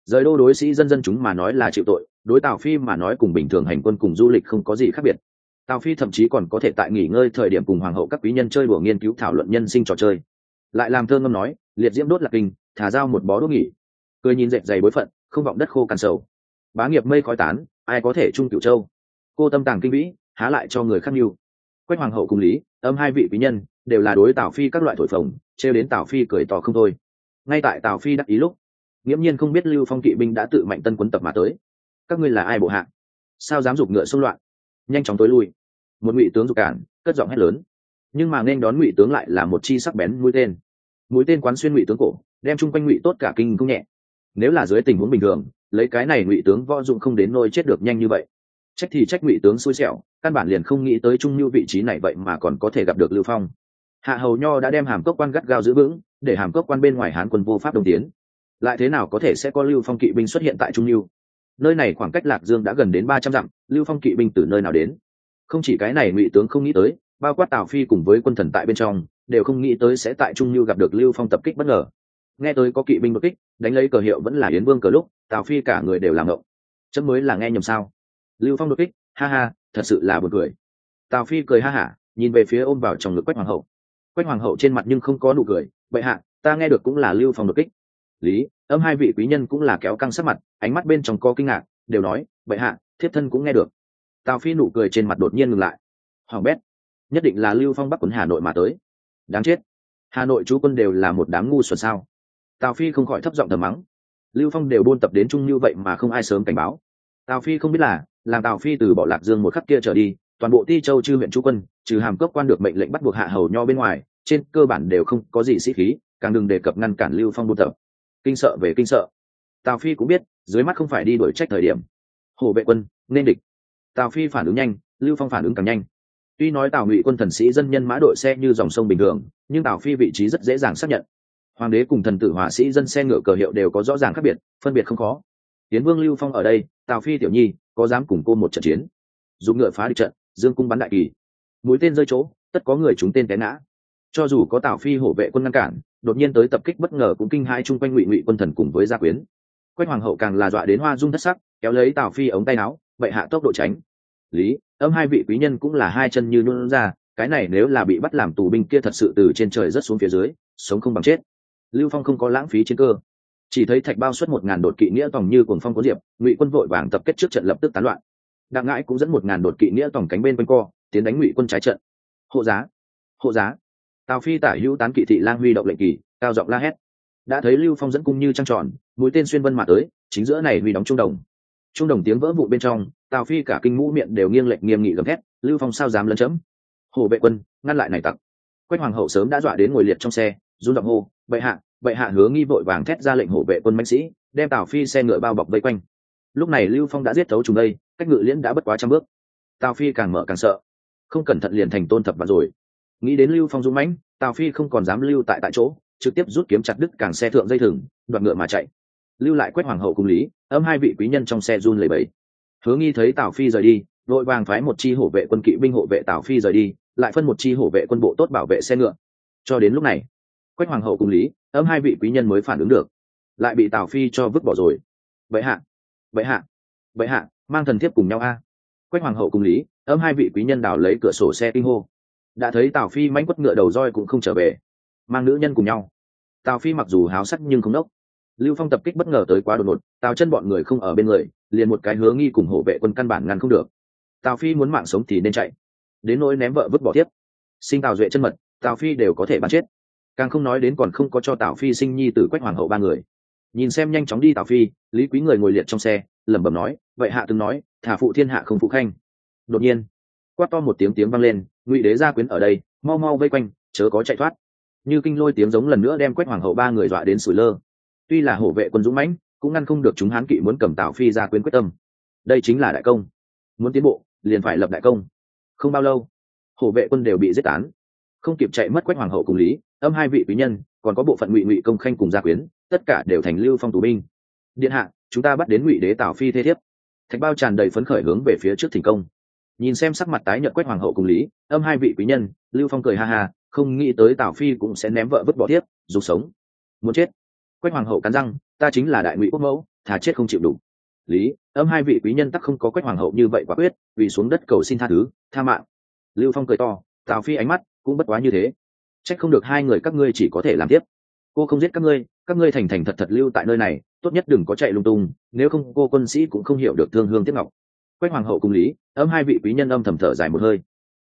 Rời đô đối sĩ dân dân chúng mà nói là chịu tội, đối tào phi mà nói cùng bình thường hành quân cùng du lịch không có gì khác biệt. Tào phi thậm chí còn có thể tại nghỉ ngơi thời điểm cùng hoàng hậu các quý nhân chơi đùa nghiên cứu thảo luận nhân sinh trò chơi. Lại làm thơ ngâm nói, liệt diễm đốt lạc kinh, thả dao một bó đốt nghỉ. Cười nhìn dẹp dày bối phận, không vọng đất khô cằn sầu. Bá nghiệp mây khói tán, ai có thể trung cửu châu? Cô tâm tàng kinh vĩ, há lại cho người khác mưu quách hoàng hậu cùng lý, âm hai vị quý nhân, đều là đối tào phi các loại thổi phồng, trêu đến tào phi cười tỏ không thôi. Ngay tại tào phi đắc ý lúc, nghiễm nhiên không biết lưu phong kỵ binh đã tự mạnh tân quân tập mà tới. Các ngươi là ai bộ hạ? Sao dám giục ngựa xung loạn? Nhanh chóng tối lui. Một ngụy tướng dục cản, cất giọng hét lớn. Nhưng mà nên đón ngụy tướng lại là một chi sắc bén mũi tên. Mũi tên quán xuyên ngụy tướng cổ, đem chung quanh ngụy tốt cả kinh cũng nhẹ. Nếu là dưới tình huống bình thường, lấy cái này ngụy tướng võ dụng không đến nôi chết được nhanh như vậy trách thì trách ngụy tướng xui xẻo, căn bản liền không nghĩ tới trung lưu vị trí này vậy mà còn có thể gặp được lưu phong. Hạ hầu nho đã đem hàm cốc quan gắt gao giữ vững, để hàm cốc quan bên ngoài hán quân vô pháp đồng tiến. Lại thế nào có thể sẽ có lưu phong kỵ binh xuất hiện tại trung lưu? Nơi này khoảng cách lạc dương đã gần đến ba trăm dặm, lưu phong kỵ binh từ nơi nào đến? Không chỉ cái này ngụy tướng không nghĩ tới, bao quát tào phi cùng với quân thần tại bên trong, đều không nghĩ tới sẽ tại trung lưu gặp được lưu phong tập kích bất ngờ. Nghe tới có kỵ binh bất kích, đánh lấy cờ hiệu vẫn là yến vương cờ lúc, tào phi cả người đều làm ngộng. Chấm mới là nghe nhầm sao? Lưu phong đột kích, ha ha, thật sự là buồn cười. Tào phi cười ha hả, nhìn về phía ôm vào trong ngực quách hoàng hậu. Quách hoàng hậu trên mặt nhưng không có nụ cười vậy hạ, ta nghe được cũng là lưu phong đột kích. Lý, âm hai vị quý nhân cũng là kéo căng sắc mặt, ánh mắt bên trong có kinh ngạc, đều nói vậy hạ, thiếp thân cũng nghe được. Tào phi nụ cười trên mặt đột nhiên ngừng lại. Hoàng bét, nhất định là lưu phong bắc quân hà nội mà tới. Đáng chết. Hà nội chú quân đều là một đám ngu xuẩn sao? Tào phi không khỏi thấp giọng thầm mắng. Lưu phong đều buôn tập đến chung như vậy mà không ai sớm cảnh báo tào phi không biết là, làm tào phi từ bỏ lạc dương một khắc kia trở đi, toàn bộ ti châu chư huyện chú quân, trừ hàm cấp quan được mệnh lệnh bắt buộc hạ hầu nho bên ngoài, trên cơ bản đều không có gì sĩ khí, càng đừng đề cập ngăn cản lưu phong buôn tập. Kinh sợ về kinh sợ. Tào phi cũng biết, dưới mắt không phải đi đuổi trách thời điểm. Hồ vệ quân, nên địch. Tào phi phản ứng nhanh, lưu phong phản ứng càng nhanh. Tuy nói tào ngụy quân thần sĩ dân nhân mã đội xe như dòng sông bình thường, nhưng tào phi vị trí rất dễ dàng xác nhận. Hoàng đế cùng thần tử hỏa sĩ dân xe ngựa cờ hiệu đều có rõ ràng khác biệt, phân biệt không khó tiến vương lưu phong ở đây, tào phi tiểu nhi, có dám cùng cô một trận chiến? Dùng ngựa phá địch trận, dương cung bắn đại kỳ. Mũi tên rơi chỗ, tất có người chúng tên té ngã. Cho dù có tào phi hổ vệ quân ngăn cản, đột nhiên tới tập kích bất ngờ cũng kinh hai chung quanh ngụy ngụy quân thần cùng với gia quyến. Quách hoàng hậu càng là dọa đến hoa dung thất sắc, kéo lấy tào phi ống tay áo vậy hạ tốc độ tránh. Lý, âm hai vị quý nhân cũng là hai chân như luôn ra, cái này nếu là bị bắt làm tù binh kia thật sự từ trên trời rất xuống phía dưới, sống không bằng chết. Lưu phong không có lãng phí chiến cơ chỉ thấy thạch bao xuất một ngàn đột kỵ nghĩa tòng như cuồng phong có diệp, ngụy quân vội vàng tập kết trước trận lập tức tán loạn. Đặng ngãi cũng dẫn một ngàn đột kỵ nghĩa tòng cánh bên quanh co, tiến đánh ngụy quân trái trận. Hộ giá hộ giá. Tào phi tả hữu tán kỵ thị lang huy động lệnh kỳ, cao giọng la hét. Đã thấy lưu phong dẫn cung như trăng tròn, mũi tên xuyên vân mà tới, chính giữa này huy đóng trung đồng. Trung đồng tiếng vỡ vụ bên trong, tào phi cả kinh mũ miệng đều nghiêng lệnh nghiêm nghị gầm thét, lưu phong sao dám lấn chấm? Hồ vệ quân, ngăn lại này tặc. Quách hoàng hậu sớm đã dọa đến ngồi liệt trong xe, run động hô, bệ hạ bệ hạ hứa nghi vội vàng thét ra lệnh hộ vệ quân mạnh sĩ, đem tào phi xe ngựa bao bọc vây quanh. Lúc này lưu phong đã giết thấu chúng đây, cách ngự liễn đã bất quá trăm bước. Tào phi càng mở càng sợ. Không cẩn thận liền thành tôn thập vạn rồi. Nghĩ đến lưu phong dũng mãnh, tào phi không còn dám lưu tại tại chỗ, trực tiếp rút kiếm chặt đứt càng xe thượng dây thừng, đoạt ngựa mà chạy. Lưu lại quét hoàng hậu cùng lý, âm hai vị quý nhân trong xe run lẩy bẩy. Hứa nghi thấy tào phi rời đi, đội vàng phái một chi hổ vệ quân kỵ binh hộ vệ tào phi rời đi, lại phân một chi hổ vệ quân bộ tốt bảo vệ xe ngựa. Cho đến lúc này quách hoàng hậu cùng lý âm hai vị quý nhân mới phản ứng được. Lại bị tào phi cho vứt bỏ rồi. Vậy hạ vậy hạ vậy hạ, mang thần thiếp cùng nhau a. Quách hoàng hậu cùng lý âm hai vị quý nhân đào lấy cửa sổ xe kinh hô. Đã thấy tào phi mánh quất ngựa đầu roi cũng không trở về. Mang nữ nhân cùng nhau. Tào phi mặc dù háo sắc nhưng không đốc lưu phong tập kích bất ngờ tới quá đột ngột, tào chân bọn người không ở bên người, liền một cái hứa nghi cùng hộ vệ quân căn bản ngăn không được. Tào phi muốn mạng sống thì nên chạy. Đến nỗi ném vợ vứt bỏ tiếp. Sinh tào duệ chân mật, tào phi đều có thể bắn chết càng không nói đến còn không có cho tào phi sinh nhi tử quách hoàng hậu ba người. Nhìn xem nhanh chóng đi tào phi, lý quý người ngồi liệt trong xe, lẩm bẩm nói, vậy hạ từng nói, thả phụ thiên hạ không phụ khanh. Đột nhiên, quát to một tiếng tiếng vang lên, ngụy đế gia quyến ở đây, mau mau vây quanh, chớ có chạy thoát. Như kinh lôi tiếng giống lần nữa đem quách hoàng hậu ba người dọa đến sủi lơ. Tuy là hổ vệ quân dũng mãnh, cũng ngăn không được chúng hán kỵ muốn cầm tào phi ra quyến quyết tâm. Đây chính là đại công. Muốn tiến bộ, liền phải lập đại công. Không bao lâu, hổ vệ quân đều bị giết tán. Không kịp chạy mất quách hoàng hậu cùng lý âm hai vị quý nhân, còn có bộ phận ngụy ngụy công khanh cùng gia quyến, tất cả đều thành lưu phong tù binh. Điện hạ, chúng ta bắt đến ngụy đế tào phi thế thiếp. Thạch bao tràn đầy phấn khởi hướng về phía trước thành công. Nhìn xem sắc mặt tái nhợt quách hoàng hậu cùng lý, âm hai vị quý nhân, lưu phong cười ha ha, không nghĩ tới tào phi cũng sẽ ném vợ vứt bỏ tiếp dù sống. Muốn chết. Quách hoàng hậu cắn răng, ta chính là đại ngụy quốc mẫu, thà chết không chịu đủ. Lý, âm hai vị quý nhân tắc không có quách hoàng hậu như vậy quả quyết, vì xuống đất cầu xin tha thứ, tha mạng. Lưu phong cười to, tào phi ánh mắt cũng bất quá như thế trách không được hai người các ngươi chỉ có thể làm tiếp. Cô không giết các ngươi các ngươi thành thành thật thật lưu tại nơi này, tốt nhất đừng có chạy lung tung, nếu không cô quân sĩ cũng không hiểu được thương hương tiếp ngọc. Quách hoàng hậu cùng lý, âm hai vị quý nhân âm thầm thở dài một hơi.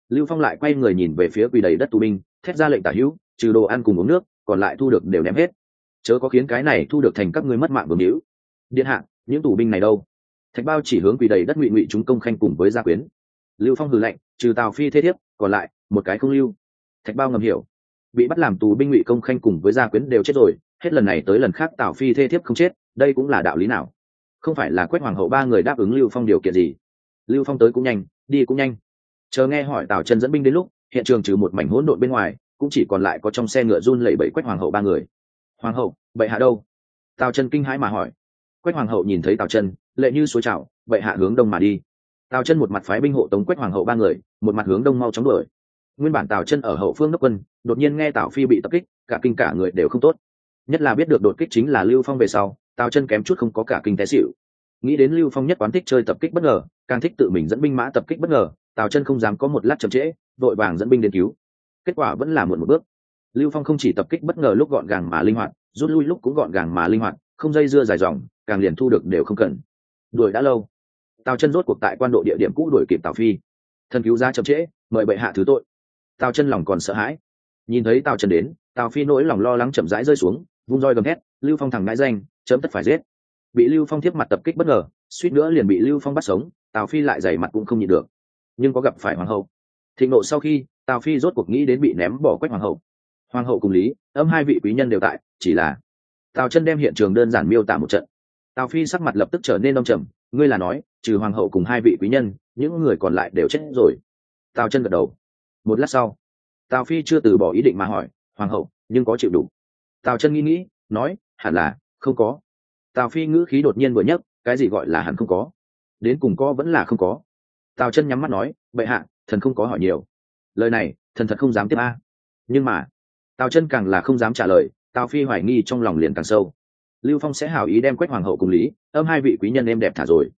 Lưu phong lại quay người nhìn về phía quỳ đầy đất tù binh, thét ra lệnh tả hữu, trừ đồ ăn cùng uống nước, còn lại thu được đều ném hết. Chớ có khiến cái này thu được thành các ngươi mất mạng vương hữu. Điện hạ, những tù binh này đâu? Thạch bao chỉ hướng quỳ đầy đất ngụy ngụy chúng công khanh cùng với gia quyến. Lưu phong hừ lệnh trừ tào phi thế thiếp, còn lại, một cái không lưu. Thạch bao ngầm hiểu bị bắt làm tù binh ngụy công khanh cùng với gia quyến đều chết rồi, hết lần này tới lần khác tào phi thế thiếp không chết, đây cũng là đạo lý nào? Không phải là quét hoàng hậu ba người đáp ứng lưu phong điều kiện gì? Lưu phong tới cũng nhanh, đi cũng nhanh. Chờ nghe hỏi tào chân dẫn binh đến lúc, hiện trường trừ một mảnh hỗn độn bên ngoài, cũng chỉ còn lại có trong xe ngựa run lẩy bẩy quách hoàng hậu ba người. Hoàng hậu, bệ hạ đâu? Tào chân kinh hãi mà hỏi. Quách hoàng hậu nhìn thấy tào chân, lệ như suối trào bệ hạ hướng đông mà đi. Tào chân một mặt phái binh hộ tống quách hoàng hậu ba người, một mặt hướng đông mau chóng đuổi nguyên bản tào chân ở hậu phương đốc quân, đột nhiên nghe tào phi bị tập kích, cả kinh cả người đều không tốt. Nhất là biết được đột kích chính là lưu phong về sau, tào chân kém chút không có cả kinh té xịu nghĩ đến lưu phong nhất quán thích chơi tập kích bất ngờ, càng thích tự mình dẫn binh mã tập kích bất ngờ, tào chân không dám có một lát chậm trễ, vội vàng dẫn binh đến cứu. Kết quả vẫn là muộn một bước. Lưu phong không chỉ tập kích bất ngờ lúc gọn gàng mà linh hoạt, rút lui lúc cũng gọn gàng mà linh hoạt, không dây dưa dài dòng, càng liền thu được đều không cần. Đuổi đã lâu. Tào chân rốt cuộc tại quan độ địa điểm cũ đuổi kịp tào phi. Thần cứu ra chậm trễ, mời bệ hạ thứ tội tào chân lòng còn sợ hãi. Nhìn thấy tào chân đến, tào phi nỗi lòng lo lắng chậm rãi rơi xuống, vung roi gầm hét lưu phong thẳng ngãi danh, chấm tất phải giết. Bị lưu phong tiếp mặt tập kích bất ngờ, suýt nữa liền bị lưu phong bắt sống, tào phi lại dày mặt cũng không nhịn được. Nhưng có gặp phải hoàng hậu. Thịnh nộ sau khi, tào phi rốt cuộc nghĩ đến bị ném bỏ quách hoàng hậu. Hoàng hậu cùng lý, âm hai vị quý nhân đều tại, chỉ là tào chân đem hiện trường đơn giản miêu tả một trận. Tào phi sắc mặt lập tức trở nên đông trầm, ngươi là nói, trừ hoàng hậu cùng hai vị quý nhân, những người còn lại đều chết rồi. Tào chân gật đầu một lát sau, tào phi chưa từ bỏ ý định mà hỏi, hoàng hậu, nhưng có chịu đủ? Tào chân nghĩ nghĩ, nói, hẳn là, không có. Tào phi ngữ khí đột nhiên vừa nhấc, cái gì gọi là hẳn không có? Đến cùng có vẫn là không có? Tào chân nhắm mắt nói, bệ hạ, thần không có hỏi nhiều. Lời này, thần thật không dám tiếp a. Nhưng mà, tào chân càng là không dám trả lời, tào phi hoài nghi trong lòng liền càng sâu. Lưu phong sẽ hào ý đem quách hoàng hậu cùng lý, âm hai vị quý nhân em đẹp thả rồi.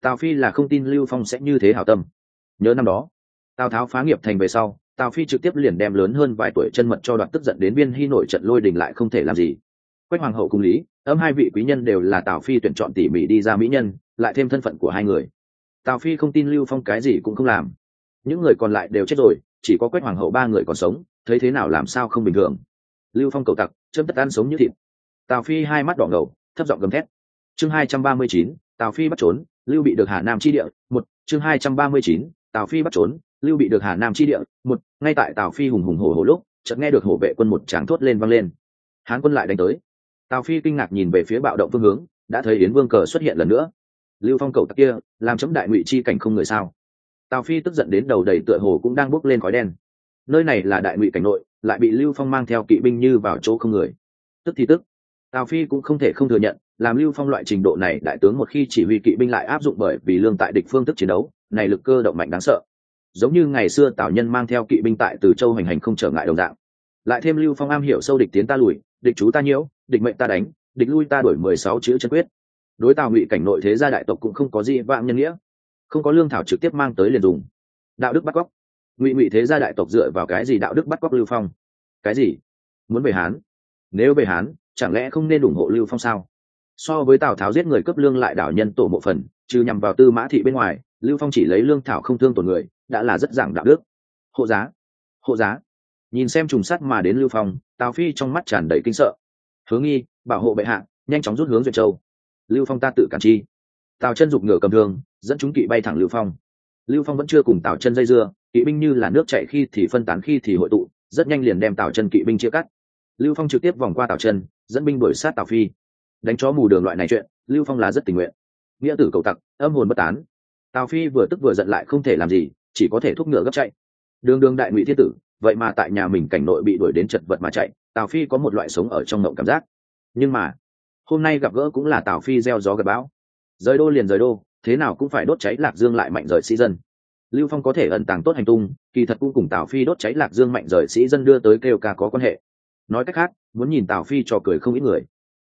Tào phi là không tin lưu phong sẽ như thế hảo tâm. Nhớ năm đó tào tháo phá nghiệp thành về sau, tào phi trực tiếp liền đem lớn hơn vài tuổi chân mật cho Đoạt tức giận đến viên hy nổi trận lôi đình lại không thể làm gì. Quách hoàng hậu cùng lý ấm hai vị quý nhân đều là tào phi tuyển chọn tỉ mỉ đi ra mỹ nhân, lại thêm thân phận của hai người. Tào phi không tin lưu phong cái gì cũng không làm. Những người còn lại đều chết rồi, chỉ có quách hoàng hậu ba người còn sống, thấy thế nào làm sao không bình thường. Lưu phong cầu tặc, chấm tất ăn sống như thịt. Tào phi hai mắt đỏ ngầu, thấp giọng gầm thét. Chương hai trăm ba mươi chín, tào phi bắt trốn, lưu bị được hà nam chi địa, một, chương hai trăm ba mươi chín, tào phi bắt trốn lưu bị được hà nam chi địa, một, ngay tại tào phi hùng hùng hổ hổ lúc, chợt nghe được hổ vệ quân một tràng thốt lên vang lên. Hán quân lại đánh tới. Tào phi kinh ngạc nhìn về phía bạo động phương hướng, đã thấy yến vương cờ xuất hiện lần nữa. Lưu phong cầu tặc kia, làm chấm đại ngụy chi cảnh không người sao? Tào phi tức giận đến đầu đầy tựa hồ cũng đang bốc lên khói đen. Nơi này là đại ngụy cảnh nội, lại bị lưu phong mang theo kỵ binh như vào chỗ không người. Tức thì tức. Tào phi cũng không thể không thừa nhận, làm lưu phong loại trình độ này, đại tướng một khi chỉ huy kỵ binh lại áp dụng bởi vì lương tại địch phương thức chiến đấu, này lực cơ động mạnh đáng sợ giống như ngày xưa tào nhân mang theo kỵ binh tại từ châu hành hành không trở ngại đồng dạng. Lại thêm lưu phong am hiểu sâu địch tiến ta lùi, địch chú ta nhiễu, địch mệnh ta đánh, địch lui ta đổi mười sáu chữ chân quyết. Đối tào ngụy cảnh nội thế gia đại tộc cũng không có gì vạn nhân nghĩa, không có lương thảo trực tiếp mang tới liền dùng. Đạo đức bắt cóc. Ngụy ngụy thế gia đại tộc dựa vào cái gì đạo đức bắt cóc lưu phong? Cái gì? Muốn về hán? Nếu về hán, chẳng lẽ không nên ủng hộ lưu phong sao? So với tào tháo giết người cấp lương lại đảo nhân tổ mộ phần, trừ nhằm vào tư mã thị bên ngoài, lưu phong chỉ lấy lương thảo không thương tổn người đã là rất giảng đạo đức. Hộ giá hộ giá. Nhìn xem trùng sắt mà đến lưu phong, tào phi trong mắt tràn đầy kinh sợ. Hướng nghi, bảo hộ bệ hạ, nhanh chóng rút hướng duyệt châu. Lưu phong ta tự cản chi. Tào chân giục ngửa cầm thương, dẫn chúng kỵ bay thẳng lưu phong. Lưu phong vẫn chưa cùng tào chân dây dưa, kỵ binh như là nước chạy khi thì phân tán, khi thì hội tụ, rất nhanh liền đem tào chân kỵ binh chia cắt. Lưu phong trực tiếp vòng qua tào chân, dẫn binh đuổi sát tào phi. Đánh chó mù đường loại này chuyện, lưu phong là rất tình nguyện. Nghĩa tử cầu tặc, âm hồn bất tán. Tào phi vừa tức vừa giận lại không thể làm gì chỉ có thể thúc ngựa gấp chạy. Đường đường đại ngụy thiên tử, vậy mà tại nhà mình cảnh nội bị đuổi đến chật vật mà chạy, tào phi có một loại sống ở trong ngộng cảm giác. Nhưng mà, hôm nay gặp gỡ cũng là tào phi gieo gió gặp bão. Rời đô liền rời đô, thế nào cũng phải đốt cháy lạc dương lại mạnh rời sĩ dân. Lưu phong có thể ẩn tàng tốt hành tung, kỳ thật cũng cùng tào phi đốt cháy lạc dương mạnh rời sĩ dân đưa tới kêu ca có quan hệ. Nói cách khác, muốn nhìn tào phi cho cười không ít người.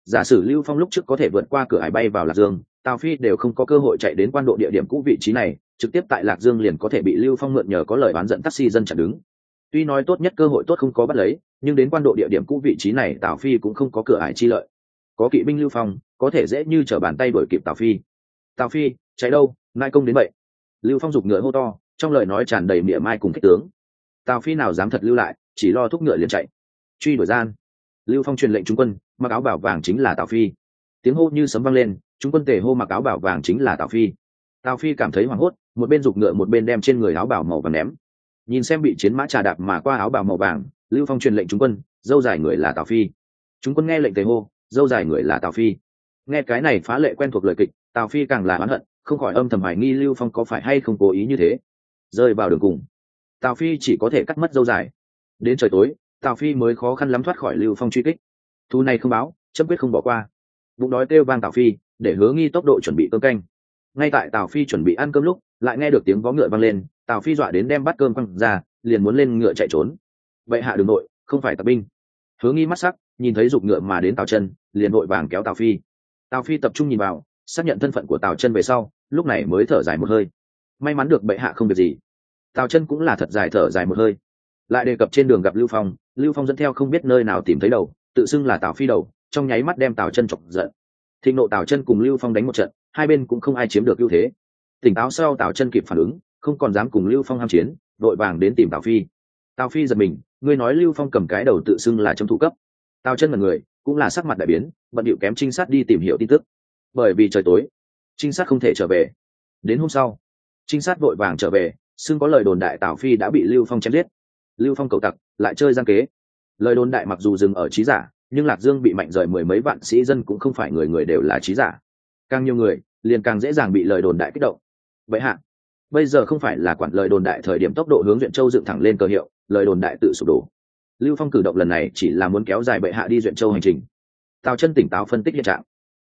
Giả sử lưu phong lúc trước có thể vượt qua cửa hải bay vào lạc dương tào phi đều không có cơ hội chạy đến quan độ địa điểm cũ vị trí này, trực tiếp tại lạc dương liền có thể bị lưu phong mượn nhờ có lời bán dẫn taxi dân chặn đứng. Tuy nói tốt nhất cơ hội tốt không có bắt lấy, nhưng đến quan độ địa điểm cũ vị trí này tào phi cũng không có cửa ải chi lợi. Có kỵ binh lưu phong, có thể dễ như t bàn tay đuổi kịp tào phi. Tào phi cháy đâu? Nai công đến vậy. Lưu phong giục ngựa hô to, trong lời nói tràn đầy mỉa mai cùng kích tướng. Tào phi nào dám thật lưu lại, chỉ lo thúc ngựa liền chạy. Truy đuổi gian. Lưu phong truyền lệnh trung quân, mặc áo bảo vàng chính là tào phi. Tiếng hô như sấm vang lên chúng quân tề hô mặc áo bảo vàng chính là tào phi. Tào phi cảm thấy hoảng hốt, một bên giục ngựa một bên đem trên người áo bảo màu vàng ném. Nhìn xem bị chiến mã trà đạp mà qua áo bảo màu vàng, lưu phong truyền lệnh chúng quân, dâu dài người là tào phi. Chúng quân nghe lệnh tề hô, dâu dài người là tào phi. Nghe cái này phá lệ quen thuộc lời kịch, tào phi càng là oán hận, không khỏi âm thầm hoài nghi lưu phong có phải hay không cố ý như thế. Rơi vào đường cùng, tào phi chỉ có thể cắt mất dâu dài. Đến trời tối, tào phi mới khó khăn lắm thoát khỏi lưu phong truy kích. Thu này không báo chấp quyết không bỏ qua. Bụng đói kêu vang tào phi để hứa nghi tốc độ chuẩn bị cơm canh. Ngay tại tào phi chuẩn bị ăn cơm lúc, lại nghe được tiếng vó ngựa vang lên, tào phi dọa đến đem bát cơm quăng ra, liền muốn lên ngựa chạy trốn. Vậy hạ đường nội, không phải tập binh. Hứa nghi mắt sắc, nhìn thấy giục ngựa mà đến tào chân, liền vội vàng kéo tào phi. Tào phi tập trung nhìn vào, xác nhận thân phận của tào chân về sau, lúc này mới thở dài một hơi. May mắn được bệ hạ không việc gì. Tào chân cũng là thật dài thở dài một hơi. Lại đề cập trên đường gặp lưu phong lưu phong dẫn theo không biết nơi nào tìm thấy đầu, tự xưng là tào phi đầu, trong nháy mắt đem tào chân chọc giận thịnh nộ tào chân cùng lưu phong đánh một trận hai bên cũng không ai chiếm được ưu thế tỉnh táo sau tào chân kịp phản ứng không còn dám cùng lưu phong ham chiến vội vàng đến tìm tào phi tào phi giật mình ngươi nói lưu phong cầm cái đầu tự xưng là trong thủ cấp tào chân là người cũng là sắc mặt đại biến bận điệu kém trinh sát đi tìm hiểu tin tức bởi vì trời tối trinh sát không thể trở về đến hôm sau trinh sát vội vàng trở về xưng có lời đồn đại tào phi đã bị lưu phong chém giết lưu phong cầu tặc lại chơi giang kế lời đồn đại mặc dù dừng ở trí giả nhưng lạc dương bị mạnh rời mười mấy vạn sĩ dân cũng không phải người người đều là trí giả. Càng nhiều người, liền càng dễ dàng bị lời đồn đại kích động. Vậy hạ, bây giờ không phải là quản lời đồn đại thời điểm tốc độ hướng duyện châu dựng thẳng lên cơ hiệu, lời đồn đại tự sụp đổ. Lưu phong cử động lần này chỉ là muốn kéo dài bệ hạ đi duyện châu hành trình. Tào chân tỉnh táo phân tích hiện trạng.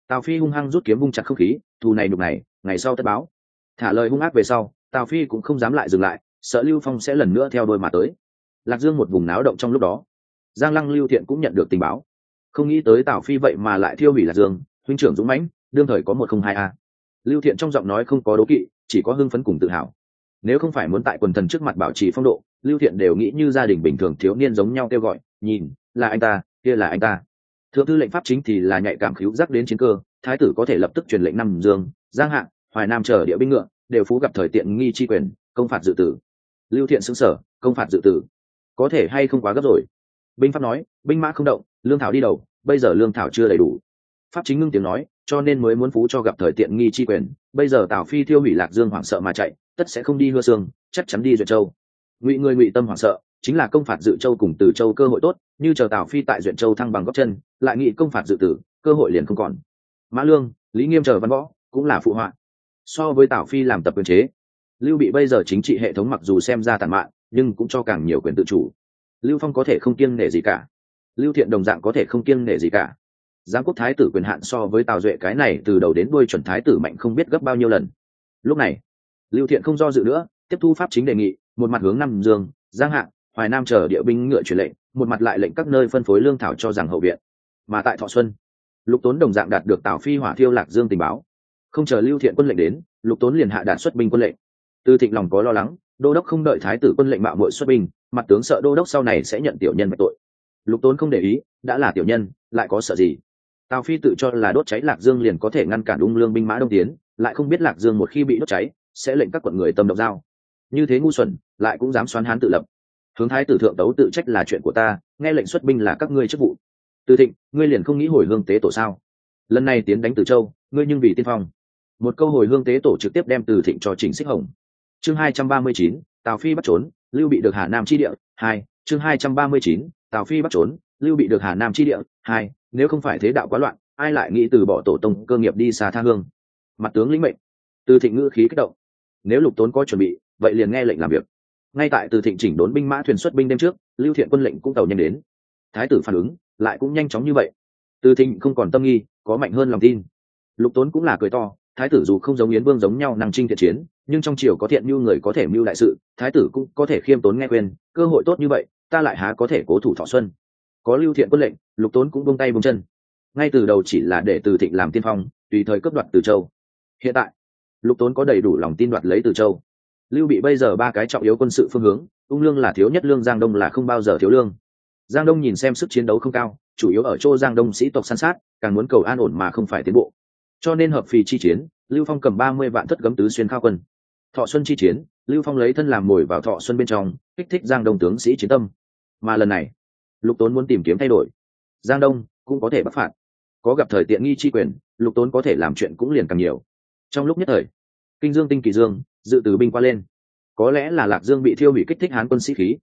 Tào phi hung hăng rút kiếm vung chặt không khí, thù này đục này, ngày sau tất báo. Thả lời hung ác về sau, tào phi cũng không dám lại dừng lại, sợ lưu phong sẽ lần nữa theo đôi mà tới. Lạc dương một vùng náo động trong lúc đó. Giang lăng lưu thiện cũng nhận được tình báo không nghĩ tới tào phi vậy mà lại thiêu hủy lạc dương, huynh trưởng dũng mãnh, đương thời có một không hai a. Lưu thiện trong giọng nói không có đố kỵ, chỉ có hưng phấn cùng tự hào. Nếu không phải muốn tại quần thần trước mặt bảo trì phong độ, lưu thiện đều nghĩ như gia đình bình thường thiếu niên giống nhau kêu gọi, nhìn, là anh ta, kia là anh ta. Thượng thư lệnh pháp chính thì là nhạy cảm cứu giác đến chiến cơ, thái tử có thể lập tức truyền lệnh năm dương, giang hạng hoài nam chờ địa binh ngựa, đều phú gặp thời tiện nghi chi quyền, công phạt dự tử. Lưu thiện xứng sở công phạt dự tử. Có thể hay không quá gấp rồi? Binh pháp nói, binh mã không động, lương thảo đi đầu, bây giờ lương thảo chưa đầy đủ. Pháp chính ngưng tiếng nói, cho nên mới muốn phú cho gặp thời tiện nghi chi quyền. Bây giờ tào phi thiêu hủy lạc dương hoảng sợ mà chạy, tất sẽ không đi hưa sương, chắc chắn đi duyệt châu. Ngụy người ngụy tâm hoảng sợ, chính là công phạt dự châu cùng từ châu cơ hội tốt, như chờ tào phi tại duyện châu thăng bằng góc chân, lại nghị công phạt dự tử, cơ hội liền không còn. Mã lương, lý nghiêm chờ văn võ, cũng là phụ họa. So với tào phi làm tập quyền chế, lưu bị bây giờ chính trị hệ thống mặc dù xem ra tàn mạn, nhưng cũng cho càng nhiều quyền tự chủ lưu phong có thể không kiêng nể gì cả. Lưu thiện đồng dạng có thể không kiêng nể gì cả. Giám quốc thái tử quyền hạn so với tào duệ cái này từ đầu đến đuôi chuẩn thái tử mạnh không biết gấp bao nhiêu lần. Lúc này, lưu thiện không do dự nữa, tiếp thu pháp chính đề nghị, một mặt hướng Nam dương, giang hạng, hoài nam chờ địa binh ngựa truyền lệnh, một mặt lại lệnh các nơi phân phối lương thảo cho rằng hậu viện. Mà tại thọ xuân, lục tốn đồng dạng đạt được tào phi hỏa thiêu lạc dương tình báo. Không chờ lưu thiện quân lệnh đến, lục tốn liền hạ đạt xuất binh quân lệnh. Từ thịnh lòng có lo lắng, đô đốc không đợi thái tử quân lệnh mạo mội xuất binh mặt tướng sợ đô đốc sau này sẽ nhận tiểu nhân mạch tội. Lục tốn không để ý, đã là tiểu nhân, lại có sợ gì? Tào phi tự cho là đốt cháy lạc dương liền có thể ngăn cản ung lương binh mã đông tiến, lại không biết lạc dương một khi bị đốt cháy, sẽ lệnh các quận người tâm độc giao. Như thế ngu xuẩn, lại cũng dám xoắn hán tự lập. Hướng thái tử thượng tấu tự trách là chuyện của ta, nghe lệnh xuất binh là các ngươi chức vụ. Từ thịnh, ngươi liền không nghĩ hồi hương tế tổ sao? Lần này tiến đánh từ châu, ngươi nhưng vì tiên phong. Một câu hồi hương tế tổ trực tiếp đem từ thịnh cho trình xích hồng. Chương hai trăm ba mươi chín, tào phi bắt trốn lưu bị được hà nam chi địa, hai, chương hai trăm ba mươi chín, tào phi bắt trốn, lưu bị được hà nam chi địa, hai, nếu không phải thế đạo quá loạn, ai lại nghĩ từ bỏ tổ tông cơ nghiệp đi xa tha hương? Mặt tướng lĩnh mệnh. Từ thịnh ngữ khí kích động. Nếu lục tốn có chuẩn bị, vậy liền nghe lệnh làm việc. Ngay tại từ thịnh chỉnh đốn binh mã thuyền xuất binh đêm trước, lưu thiện quân lệnh cũng tàu nhanh đến. Thái tử phản ứng lại cũng nhanh chóng như vậy. Từ thịnh không còn tâm nghi, có mạnh hơn lòng tin. Lục tốn cũng là cười to, thái tử dù không giống yến vương giống nhau năng trinh thiện chiến nhưng trong triều có thiện mưu người có thể mưu đại sự, thái tử cũng có thể khiêm tốn nghe khuyên, cơ hội tốt như vậy, ta lại há có thể cố thủ thọ xuân. Có lưu thiện quân lệnh, lục tốn cũng bông tay bông chân. Ngay từ đầu chỉ là để từ thịnh làm tiên phong, tùy thời cướp đoạt từ châu. Hiện tại, lục tốn có đầy đủ lòng tin đoạt lấy từ châu. Lưu bị bây giờ ba cái trọng yếu quân sự phương hướng, ung lương là thiếu nhất, lương giang đông là không bao giờ thiếu lương. Giang đông nhìn xem sức chiến đấu không cao, chủ yếu ở chỗ giang đông sĩ tộc san sát, càng muốn cầu an ổn mà không phải tiến bộ. Cho nên hợp phì chi chiến, lưu phong cầm ba mươi vạn thất gấm tứ xuyên khao quân thọ xuân chi chiến, lưu phong lấy thân làm mồi vào thọ xuân bên trong, kích thích giang đông tướng sĩ chiến tâm. Mà lần này, lục tốn muốn tìm kiếm thay đổi. Giang đông cũng có thể bắt phạt. Có gặp thời tiện nghi chi quyền, lục tốn có thể làm chuyện cũng liền càng nhiều. Trong lúc nhất thời, kinh dương tinh kỳ dương, dự từ binh qua lên. Có lẽ là lạc dương bị thiêu hủy kích thích hán quân sĩ khí.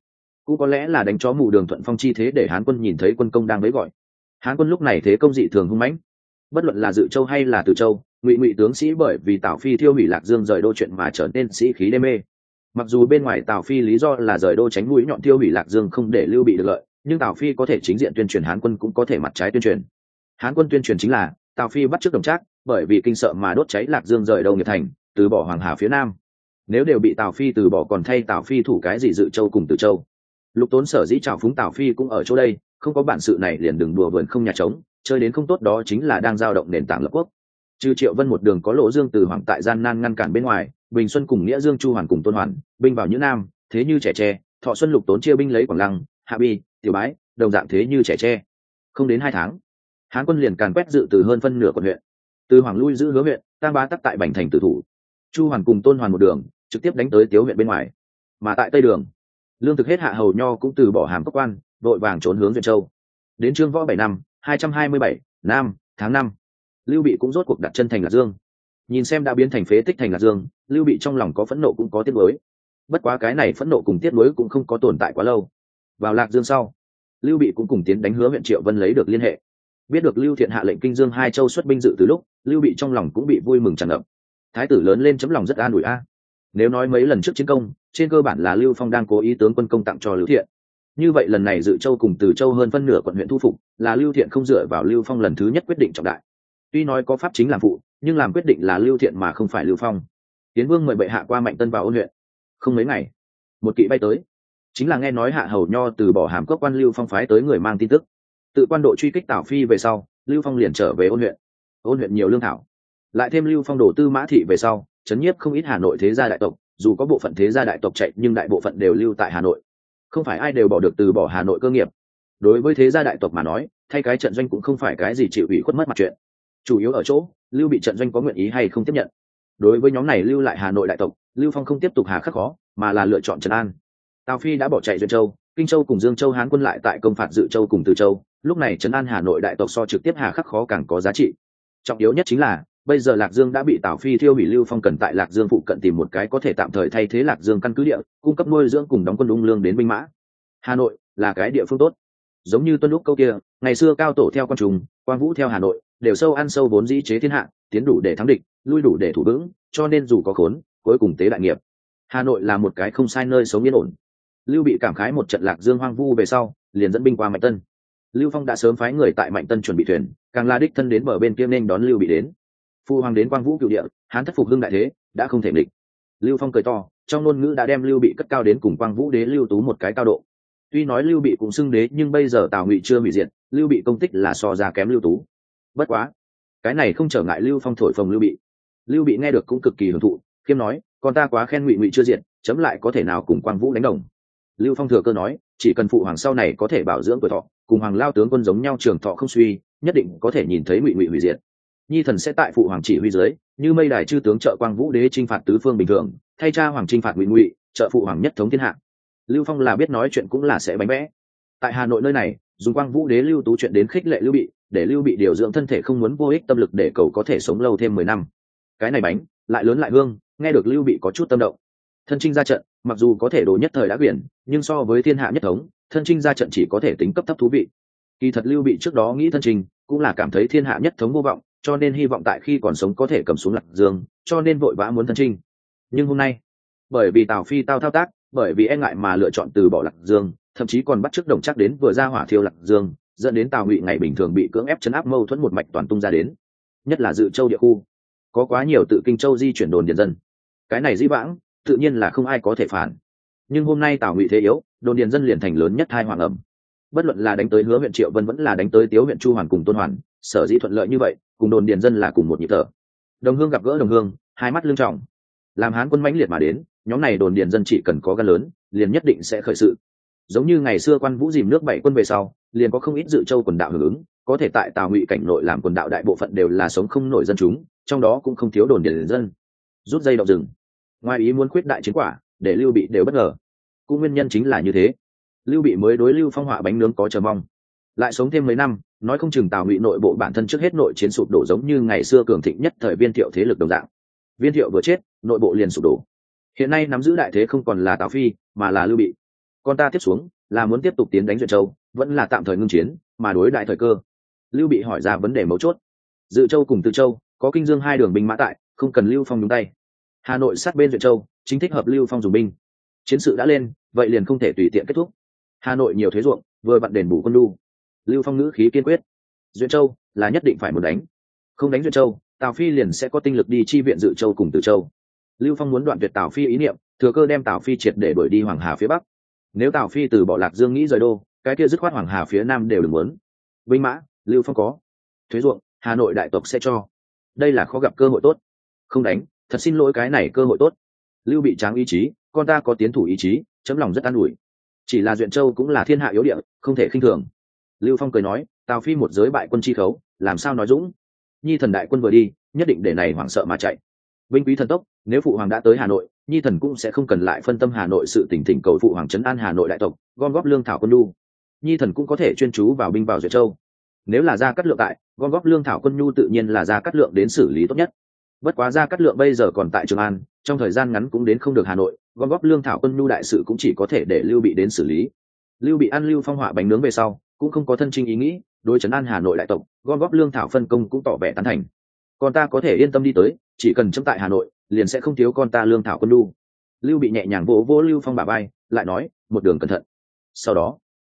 Cũng có lẽ là đánh chó mù đường thuận phong chi thế để hán quân nhìn thấy quân công đang lấy gọi. Hán quân lúc này thế công dị thường hung mãnh bất luận là dự châu hay là từ châu, ngụy ngụy tướng sĩ bởi vì tào phi thiêu hủy lạc dương rời đô chuyện mà trở nên sĩ khí đê mê. Mặc dù bên ngoài tào phi lý do là rời đô tránh mũi nhọn thiêu hủy lạc dương không để lưu bị được lợi, nhưng tào phi có thể chính diện tuyên truyền hán quân cũng có thể mặt trái tuyên truyền. Hán quân tuyên truyền chính là, tào phi bắt trước đồng trác, bởi vì kinh sợ mà đốt cháy lạc dương rời đô nghiệp thành, từ bỏ hoàng hà phía nam. Nếu đều bị tào phi từ bỏ còn thay tào phi thủ cái gì dự châu cùng từ châu. Lục tốn sở dĩ trào phúng tào phi cũng ở chỗ đây, không có bản sự này liền đừng đùa vườn không nhà trống chơi đến không tốt đó chính là đang giao động nền tảng lập quốc. Trừ triệu vân một đường có lỗ dương từ hoàng tại gian nan ngăn cản bên ngoài, bình xuân cùng nghĩa dương chu hoàn cùng tôn hoàn, binh vào như nam, thế như trẻ tre, thọ xuân lục tốn chia binh lấy quảng lăng, hạ bi, tiểu bái, đồng dạng thế như trẻ tre. Không đến hai tháng, hán quân liền càn quét dự từ hơn phân nửa quận huyện. Từ hoàng lui giữ hứa huyện, tam bá tắc tại bành thành tử thủ. Chu hoàn cùng tôn hoàn một đường, trực tiếp đánh tới tiếu huyện bên ngoài. Mà tại tây đường, lương thực hết hạ hầu nho cũng từ bỏ hàm cốc quan, vội vàng trốn hướng duyên châu. Đến trương võ bảy năm hai trăm hai mươi bảy, nam, tháng năm. Lưu bị cũng rốt cuộc đặt chân thành lạc dương. Nhìn xem đã biến thành phế tích thành lạc dương, lưu bị trong lòng có phẫn nộ cũng có tiếc nuối. Bất quá cái này phẫn nộ cùng tiếc nuối cũng không có tồn tại quá lâu. Vào lạc dương sau, lưu bị cũng cùng tiến đánh hứa huyện triệu vân lấy được liên hệ. Biết được lưu thiện hạ lệnh kinh dương hai châu xuất binh dự từ lúc, lưu bị trong lòng cũng bị vui mừng tràn ngập. Thái tử lớn lên chấm lòng rất an ủi a. Nếu nói mấy lần trước chiến công, trên cơ bản là lưu phong đang cố ý tướng quân công tặng cho lưu thiện như vậy lần này dự châu cùng từ châu hơn phân nửa quận huyện thu phục, là lưu thiện không dựa vào lưu phong lần thứ nhất quyết định trọng đại. Tuy nói có pháp chính làm phụ, nhưng làm quyết định là lưu thiện mà không phải lưu phong. Tiến vương mời bệ hạ qua mạnh tân vào ôn huyện không mấy ngày, một kỵ bay tới. Chính là nghe nói hạ hầu nho từ bỏ hàm cốc quan lưu phong phái tới người mang tin tức. Tự quan độ truy kích tảo phi về sau, lưu phong liền trở về ôn huyện ôn huyện nhiều lương thảo. Lại thêm lưu phong đổ tư mã thị về sau, chấn nhiếp không ít hà nội thế gia đại tộc, dù có bộ phận thế gia đại tộc chạy, nhưng đại bộ phận đều lưu tại hà nội không phải ai đều bỏ được từ bỏ hà nội cơ nghiệp. Đối với thế gia đại tộc mà nói, thay cái trận doanh cũng không phải cái gì chịu ủy khuất mất mặt chuyện. Chủ yếu ở chỗ, lưu bị trận doanh có nguyện ý hay không tiếp nhận. Đối với nhóm này lưu lại hà nội đại tộc, lưu phong không tiếp tục hà khắc khó, mà là lựa chọn trần an. Tào phi đã bỏ chạy duyên châu, kinh châu cùng dương châu hán quân lại tại công phạt dự châu cùng từ châu. Lúc này trấn an hà nội đại tộc so trực tiếp hà khắc khó càng có giá trị. Trọng yếu nhất chính là bây giờ lạc dương đã bị tào phi thiêu hủy lưu phong cần tại lạc dương phụ cận tìm một cái có thể tạm thời thay thế lạc dương căn cứ địa, cung cấp nuôi dưỡng cùng đóng quân ung lương đến binh mã. Hà nội là cái địa phương tốt. Giống như tuân lúc câu kia, ngày xưa cao tổ theo quan trùng, quang vũ theo hà nội, đều sâu ăn sâu vốn dĩ chế thiên hạ, tiến đủ để thắng địch, lui đủ để thủ vững, cho nên dù có khốn, cuối cùng tế đại nghiệp. Hà nội là một cái không sai nơi sống yên ổn. Lưu bị cảm khái một trận lạc dương hoang vu về sau, liền dẫn binh qua mạnh tân. Lưu phong đã sớm phái người tại mạnh tân chuẩn bị thuyền, càng la đích thân đến bờ bên kia nên đón lưu bị đến phu hoàng đến quang vũ cựu địa, hán thất phục hưng đại thế, đã không thể địch lưu phong cười to, trong ngôn ngữ đã đem lưu bị cất cao đến cùng quang vũ đế lưu tú một cái cao độ. Tuy nói lưu bị cũng xưng đế, nhưng bây giờ tào ngụy chưa hủy diệt, lưu bị công tích là so ra kém lưu tú. Bất quá, cái này không trở ngại lưu phong thổi phồng lưu bị. Lưu bị nghe được cũng cực kỳ hưởng thụ, khiêm nói, con ta quá khen ngụy ngụy chưa diệt, chấm lại có thể nào cùng quang vũ đánh đồng? Lưu phong thừa cơ nói, chỉ cần phụ hoàng sau này có thể bảo dưỡng tuổi thọ, cùng hoàng lao tướng quân giống nhau trường thọ không suy, nhất định có thể nhìn thấy ngụy ngụy hủy diệt nhi thần sẽ tại phụ hoàng chỉ huy dưới, như mây đài chư tướng trợ quang vũ đế chinh phạt tứ phương bình thường, thay cha hoàng chinh phạt ngụy ngụy, trợ phụ hoàng nhất thống thiên hạ. Lưu phong là biết nói chuyện cũng là sẽ bánh vẽ. Tại hà nội nơi này, dùng quang vũ đế lưu tú chuyện đến khích lệ lưu bị, để lưu bị điều dưỡng thân thể không muốn vô ích tâm lực để cầu có thể sống lâu thêm mười năm. Cái này bánh, lại lớn lại hương, nghe được lưu bị có chút tâm động. Thân trinh ra trận, mặc dù có thể đồ nhất thời đã biển, nhưng so với thiên hạ nhất thống, thân trinh ra trận chỉ có thể tính cấp thấp thú vị. Kỳ thật lưu bị trước đó nghĩ thân trinh cũng là cảm thấy thiên hạ nhất thống vô vọng cho nên hy vọng tại khi còn sống có thể cầm xuống lạc dương, cho nên vội vã muốn thân trinh nhưng hôm nay, bởi vì tào phi tao thao tác, bởi vì e ngại mà lựa chọn từ bỏ lạc dương, thậm chí còn bắt chước đồng chắc đến vừa ra hỏa thiêu lạc dương, dẫn đến tào ngụy ngày bình thường bị cưỡng ép chấn áp mâu thuẫn một mạch toàn tung ra đến. Nhất là dự châu địa khu, có quá nhiều tự kinh châu di chuyển đồn điền dân. Cái này di vãng, tự nhiên là không ai có thể phản. Nhưng hôm nay tào ngụy thế yếu, đồn điền dân liền thành lớn nhất hai hoàng ẩm. Bất luận là đánh tới hứa huyện triệu vân vẫn là đánh tới tiếu huyện chu hoàn cùng tôn hoàn, sở dĩ thuận lợi như vậy cùng đồn điền dân là cùng một nhịp thở. Đồng hương gặp gỡ đồng hương, hai mắt lương trọng. Làm hán quân mãnh liệt mà đến, nhóm này đồn điền dân chỉ cần có gan lớn, liền nhất định sẽ khởi sự. Giống như ngày xưa quan vũ dìm nước bảy quân về sau, liền có không ít dự châu quần đạo hưởng ứng, có thể tại tào ngụy cảnh nội làm quần đạo đại bộ phận đều là sống không nổi dân chúng, trong đó cũng không thiếu đồn điền dân. Rút dây động rừng. Ngoài ý muốn khuyết đại chiến quả, để lưu bị đều bất ngờ. Cũng nguyên nhân chính là như thế. Lưu bị mới đối lưu phong họa bánh nướng có chờ mong. Lại sống thêm mấy năm nói không chừng tào ngụy nội bộ bản thân trước hết nội chiến sụp đổ giống như ngày xưa cường thịnh nhất thời viên thiệu thế lực đồng dạng. Viên thiệu vừa chết, nội bộ liền sụp đổ. Hiện nay nắm giữ đại thế không còn là tào phi, mà là lưu bị. Con ta tiếp xuống, là muốn tiếp tục tiến đánh duyệt châu, vẫn là tạm thời ngưng chiến, mà đối đại thời cơ. Lưu bị hỏi ra vấn đề mấu chốt. Dự châu cùng từ châu, có kinh dương hai đường binh mã tại, không cần lưu phong nhúng tay. Hà nội sát bên duyệt châu, chính thích hợp lưu phong dùng binh. Chiến sự đã lên, vậy liền không thể tùy tiện kết thúc. Hà nội nhiều thế ruộng, vừa vặn đền bù quân lu lưu phong ngữ khí kiên quyết. Duyên châu là nhất định phải muốn đánh. Không đánh duyên châu, tào phi liền sẽ có tinh lực đi chi viện dự châu cùng từ châu. Lưu phong muốn đoạn tuyệt tào phi ý niệm, thừa cơ đem tào phi triệt để đuổi đi hoàng hà phía bắc. Nếu tào phi từ bỏ lạc dương nghĩ rời đô, cái kia dứt khoát hoàng hà phía nam đều đừng muốn. Binh mã, lưu phong có. Thuế ruộng, hà nội đại tộc sẽ cho. Đây là khó gặp cơ hội tốt. Không đánh, thật xin lỗi cái này cơ hội tốt. Lưu bị tráng ý chí, con ta có tiến thủ ý chí, chấm lòng rất an ủi. Chỉ là duyện châu cũng là thiên hạ yếu địa, không thể khinh thường lưu phong cười nói, tào phi một giới bại quân chi khấu, làm sao nói dũng? Nhi thần đại quân vừa đi, nhất định để này hoảng sợ mà chạy. Vinh quý thần tốc, nếu phụ hoàng đã tới hà nội, nhi thần cũng sẽ không cần lại phân tâm hà nội sự tỉnh thỉnh cầu phụ hoàng trấn an hà nội đại tộc, gom góp lương thảo quân lu nhi thần cũng có thể chuyên chú vào binh vào duyệt châu. Nếu là ra cắt lượng tại, gom góp lương thảo quân nhu tự nhiên là ra cắt lượng đến xử lý tốt nhất. Bất quá ra cắt lượng bây giờ còn tại trường an, trong thời gian ngắn cũng đến không được hà nội, gom góp lương thảo quân nhu đại sự cũng chỉ có thể để lưu bị đến xử lý. Lưu bị ăn lưu phong hỏa bánh nướng về sau cũng không có thân trinh ý nghĩ, đối chấn an hà nội đại tộc, gom góp lương thảo phân công cũng tỏ vẻ tán thành. Con ta có thể yên tâm đi tới, chỉ cần chấm tại hà nội, liền sẽ không thiếu con ta lương thảo quân lu lưu bị nhẹ nhàng vỗ vỗ lưu phong bà bay lại nói, một đường cẩn thận. Sau đó,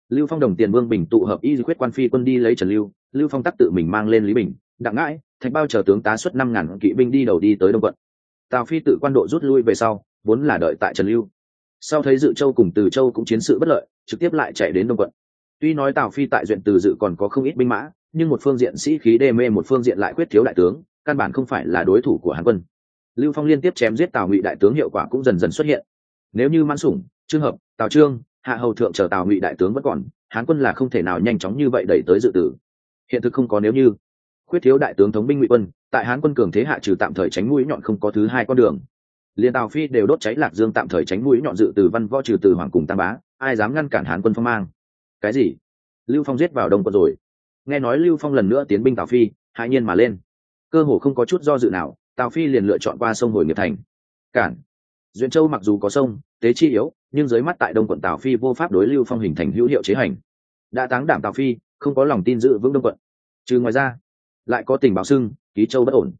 lưu phong đồng tiền vương bình tụ hợp y quyết quan phi quân đi lấy trần lưu lưu phong tắc tự mình mang lên lý bình, đặng ngãi, thạch bao chờ tướng tá xuất năm ngàn kỵ binh đi đầu đi tới đông quận. Tào phi tự quan độ rút lui về sau, vốn là đợi tại trần lưu. Sau thấy dự châu cùng từ châu cũng chiến sự bất lợi, trực tiếp lại chạy đến đông quận tuy nói tào phi tại duyện từ dự còn có không ít binh mã, nhưng một phương diện sĩ khí đê mê, một phương diện lại quyết thiếu đại tướng, căn bản không phải là đối thủ của hàn quân. Lưu phong liên tiếp chém giết tào ngụy đại tướng hiệu quả cũng dần dần xuất hiện. Nếu như mãn sủng trường hợp, tào trương, hạ hầu thượng chờ tào ngụy đại tướng vẫn còn, hán quân là không thể nào nhanh chóng như vậy đẩy tới dự tử. Hiện thực không có nếu như. Khuyết thiếu đại tướng thống binh ngụy quân, tại hán quân cường thế hạ trừ tạm thời tránh mũi nhọn không có thứ hai con đường. Liên tào phi đều đốt cháy lạc dương tạm thời tránh mũi nhọn dự từ văn võ trừ từ hoàng cùng tam bá, ai dám ngăn cản hán quân phong mang cái gì? Lưu phong giết vào đông quân rồi. Nghe nói lưu phong lần nữa tiến binh tào phi, hãi nhiên mà lên. Cơ hồ không có chút do dự nào, tào phi liền lựa chọn qua sông hồi nghiệp thành. Cản. Duyện châu mặc dù có sông, tế chi yếu, nhưng dưới mắt tại đông quận tào phi vô pháp đối lưu phong hình thành hữu hiệu chế hành. Đã táng đảm tào phi, không có lòng tin giữ vững đông quận. Trừ ngoài ra, lại có tình báo xưng, ký châu bất ổn.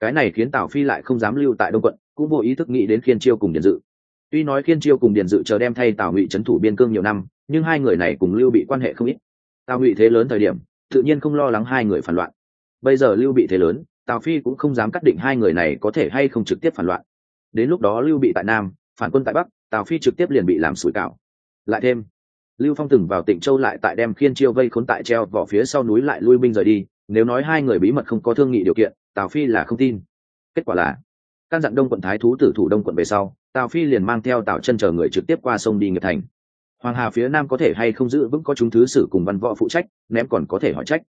Cái này khiến tào phi lại không dám lưu tại đông quận, cũng vô ý thức nghĩ đến khiên chiêu cùng điền dự. Tuy nói khiên chiêu cùng điền dự chờ đem thay tào ngụy trấn thủ biên cương nhiều năm nhưng hai người này cùng lưu bị quan hệ không ít. Tào ngụy thế lớn thời điểm, tự nhiên không lo lắng hai người phản loạn. Bây giờ lưu bị thế lớn, tào phi cũng không dám cắt định hai người này có thể hay không trực tiếp phản loạn. Đến lúc đó lưu bị tại nam, phản quân tại bắc, tào phi trực tiếp liền bị làm sủi cảo. Lại thêm, lưu phong từng vào tỉnh châu lại tại đem khiên chiêu vây khốn tại treo vỏ phía sau núi lại lui binh rời đi, nếu nói hai người bí mật không có thương nghị điều kiện, tào phi là không tin. Kết quả là, căn dặn đông quận thái thú tử thủ đông quận về sau, tào phi liền mang theo tào chân chờ người trực tiếp qua sông đi nghiệp thành hoàng hà phía nam có thể hay không giữ vững có chúng thứ sử cùng văn võ phụ trách, ném còn có thể hỏi trách.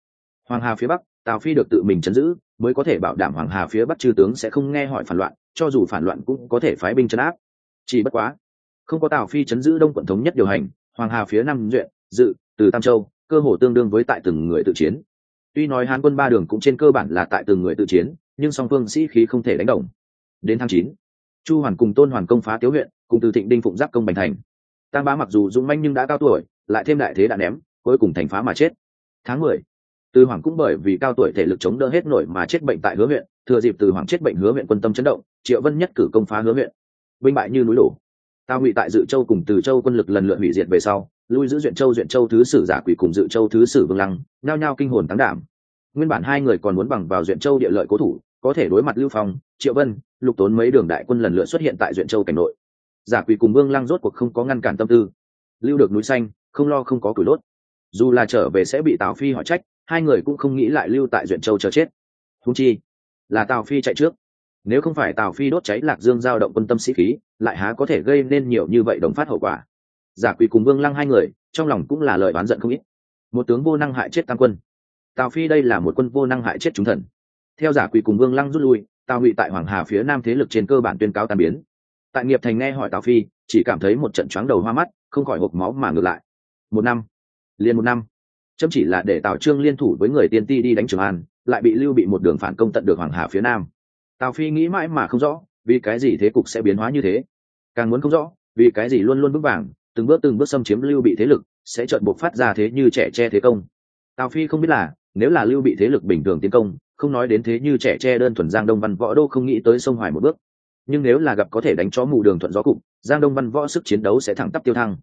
Hoàng hà phía bắc, tào phi được tự mình chấn giữ, mới có thể bảo đảm hoàng hà phía bắc chư tướng sẽ không nghe hỏi phản loạn, cho dù phản loạn cũng có thể phái binh chấn áp. Chỉ bất quá, không có tào phi chấn giữ đông quận thống nhất điều hành, hoàng hà phía nam duyện, dự, từ tam châu, cơ hồ tương đương với tại từng người tự chiến. Tuy nói hán quân ba đường cũng trên cơ bản là tại từng người tự chiến, nhưng song phương sĩ khí không thể đánh đồng. Đến tháng chín, chu hoàn cùng tôn hoàn công phá tiếu huyện, cùng từ thịnh đinh phụng giáp công bành thành tam bá mặc dù dũng manh nhưng đã cao tuổi, lại thêm đại thế đã ném, cuối cùng thành phá mà chết. Tháng mười, từ hoàng cũng bởi vì cao tuổi thể lực chống đỡ hết nổi mà chết bệnh tại hứa huyện, thừa dịp từ hoàng chết bệnh hứa huyện quân tâm chấn động, triệu vân nhất cử công phá hứa huyện. Binh bại như núi đổ. Tao ngụy tại dự châu cùng từ châu quân lực lần lượt hủy diệt về sau, lui giữ duyện châu duyện châu thứ sử giả quỷ cùng dự châu thứ sử vương lăng nao nhao kinh hồn tán đảm. Nguyên bản hai người còn muốn bằng vào duyện châu địa lợi cố thủ, có thể đối mặt lưu phong, triệu vân, lục tốn mấy đường đại quân lần lượt xuất hiện tại duyện châu cảnh nội giả quỷ cùng vương lăng rốt cuộc không có ngăn cản tâm tư. Lưu được núi xanh, không lo không có cửi đốt. Dù là trở về sẽ bị tào phi hỏi trách, hai người cũng không nghĩ lại lưu tại duyện châu chờ chết. Húng chi, là tào phi chạy trước. Nếu không phải tào phi đốt cháy lạc dương giao động quân tâm sĩ khí, lại há có thể gây nên nhiều như vậy đồng phát hậu quả. Giả quỷ cùng vương lăng hai người, trong lòng cũng là lời oán giận không ít. Một tướng vô năng hại chết tam quân. Tào phi đây là một quân vô năng hại chết chúng thần. Theo giả quỷ cùng vương lăng rút lui, tào ngụy tại hoàng hà phía nam thế lực trên cơ bản tuyên cáo tàn biến tại nghiệp thành nghe hỏi tào phi, chỉ cảm thấy một trận choáng đầu hoa mắt, không khỏi hộp máu mà ngược lại. Một năm. Liền một năm. Chấm chỉ là để tào trương liên thủ với người tiên ti đi đánh trường an, lại bị lưu bị một đường phản công tận được hoàng hà phía nam. Tào phi nghĩ mãi mà không rõ, vì cái gì thế cục sẽ biến hóa như thế. Càng muốn không rõ, vì cái gì luôn luôn vững vàng, từng bước từng bước xâm chiếm lưu bị thế lực, sẽ trợn buộc phát ra thế như trẻ che thế công. Tào phi không biết là, nếu là lưu bị thế lực bình thường tiến công, không nói đến thế như trẻ che đơn thuần giang đông văn võ đô không nghĩ tới sông hoài một bước nhưng nếu là gặp có thể đánh chó mù đường thuận gió cụm giang đông văn võ sức chiến đấu sẽ thẳng tắp tiêu thăng.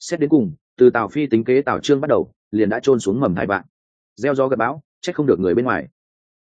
Xét đến cùng, từ tào phi tính kế tào trương bắt đầu, liền đã trôn xuống mầm thai bạn gieo gió gặp bão, trách không được người bên ngoài.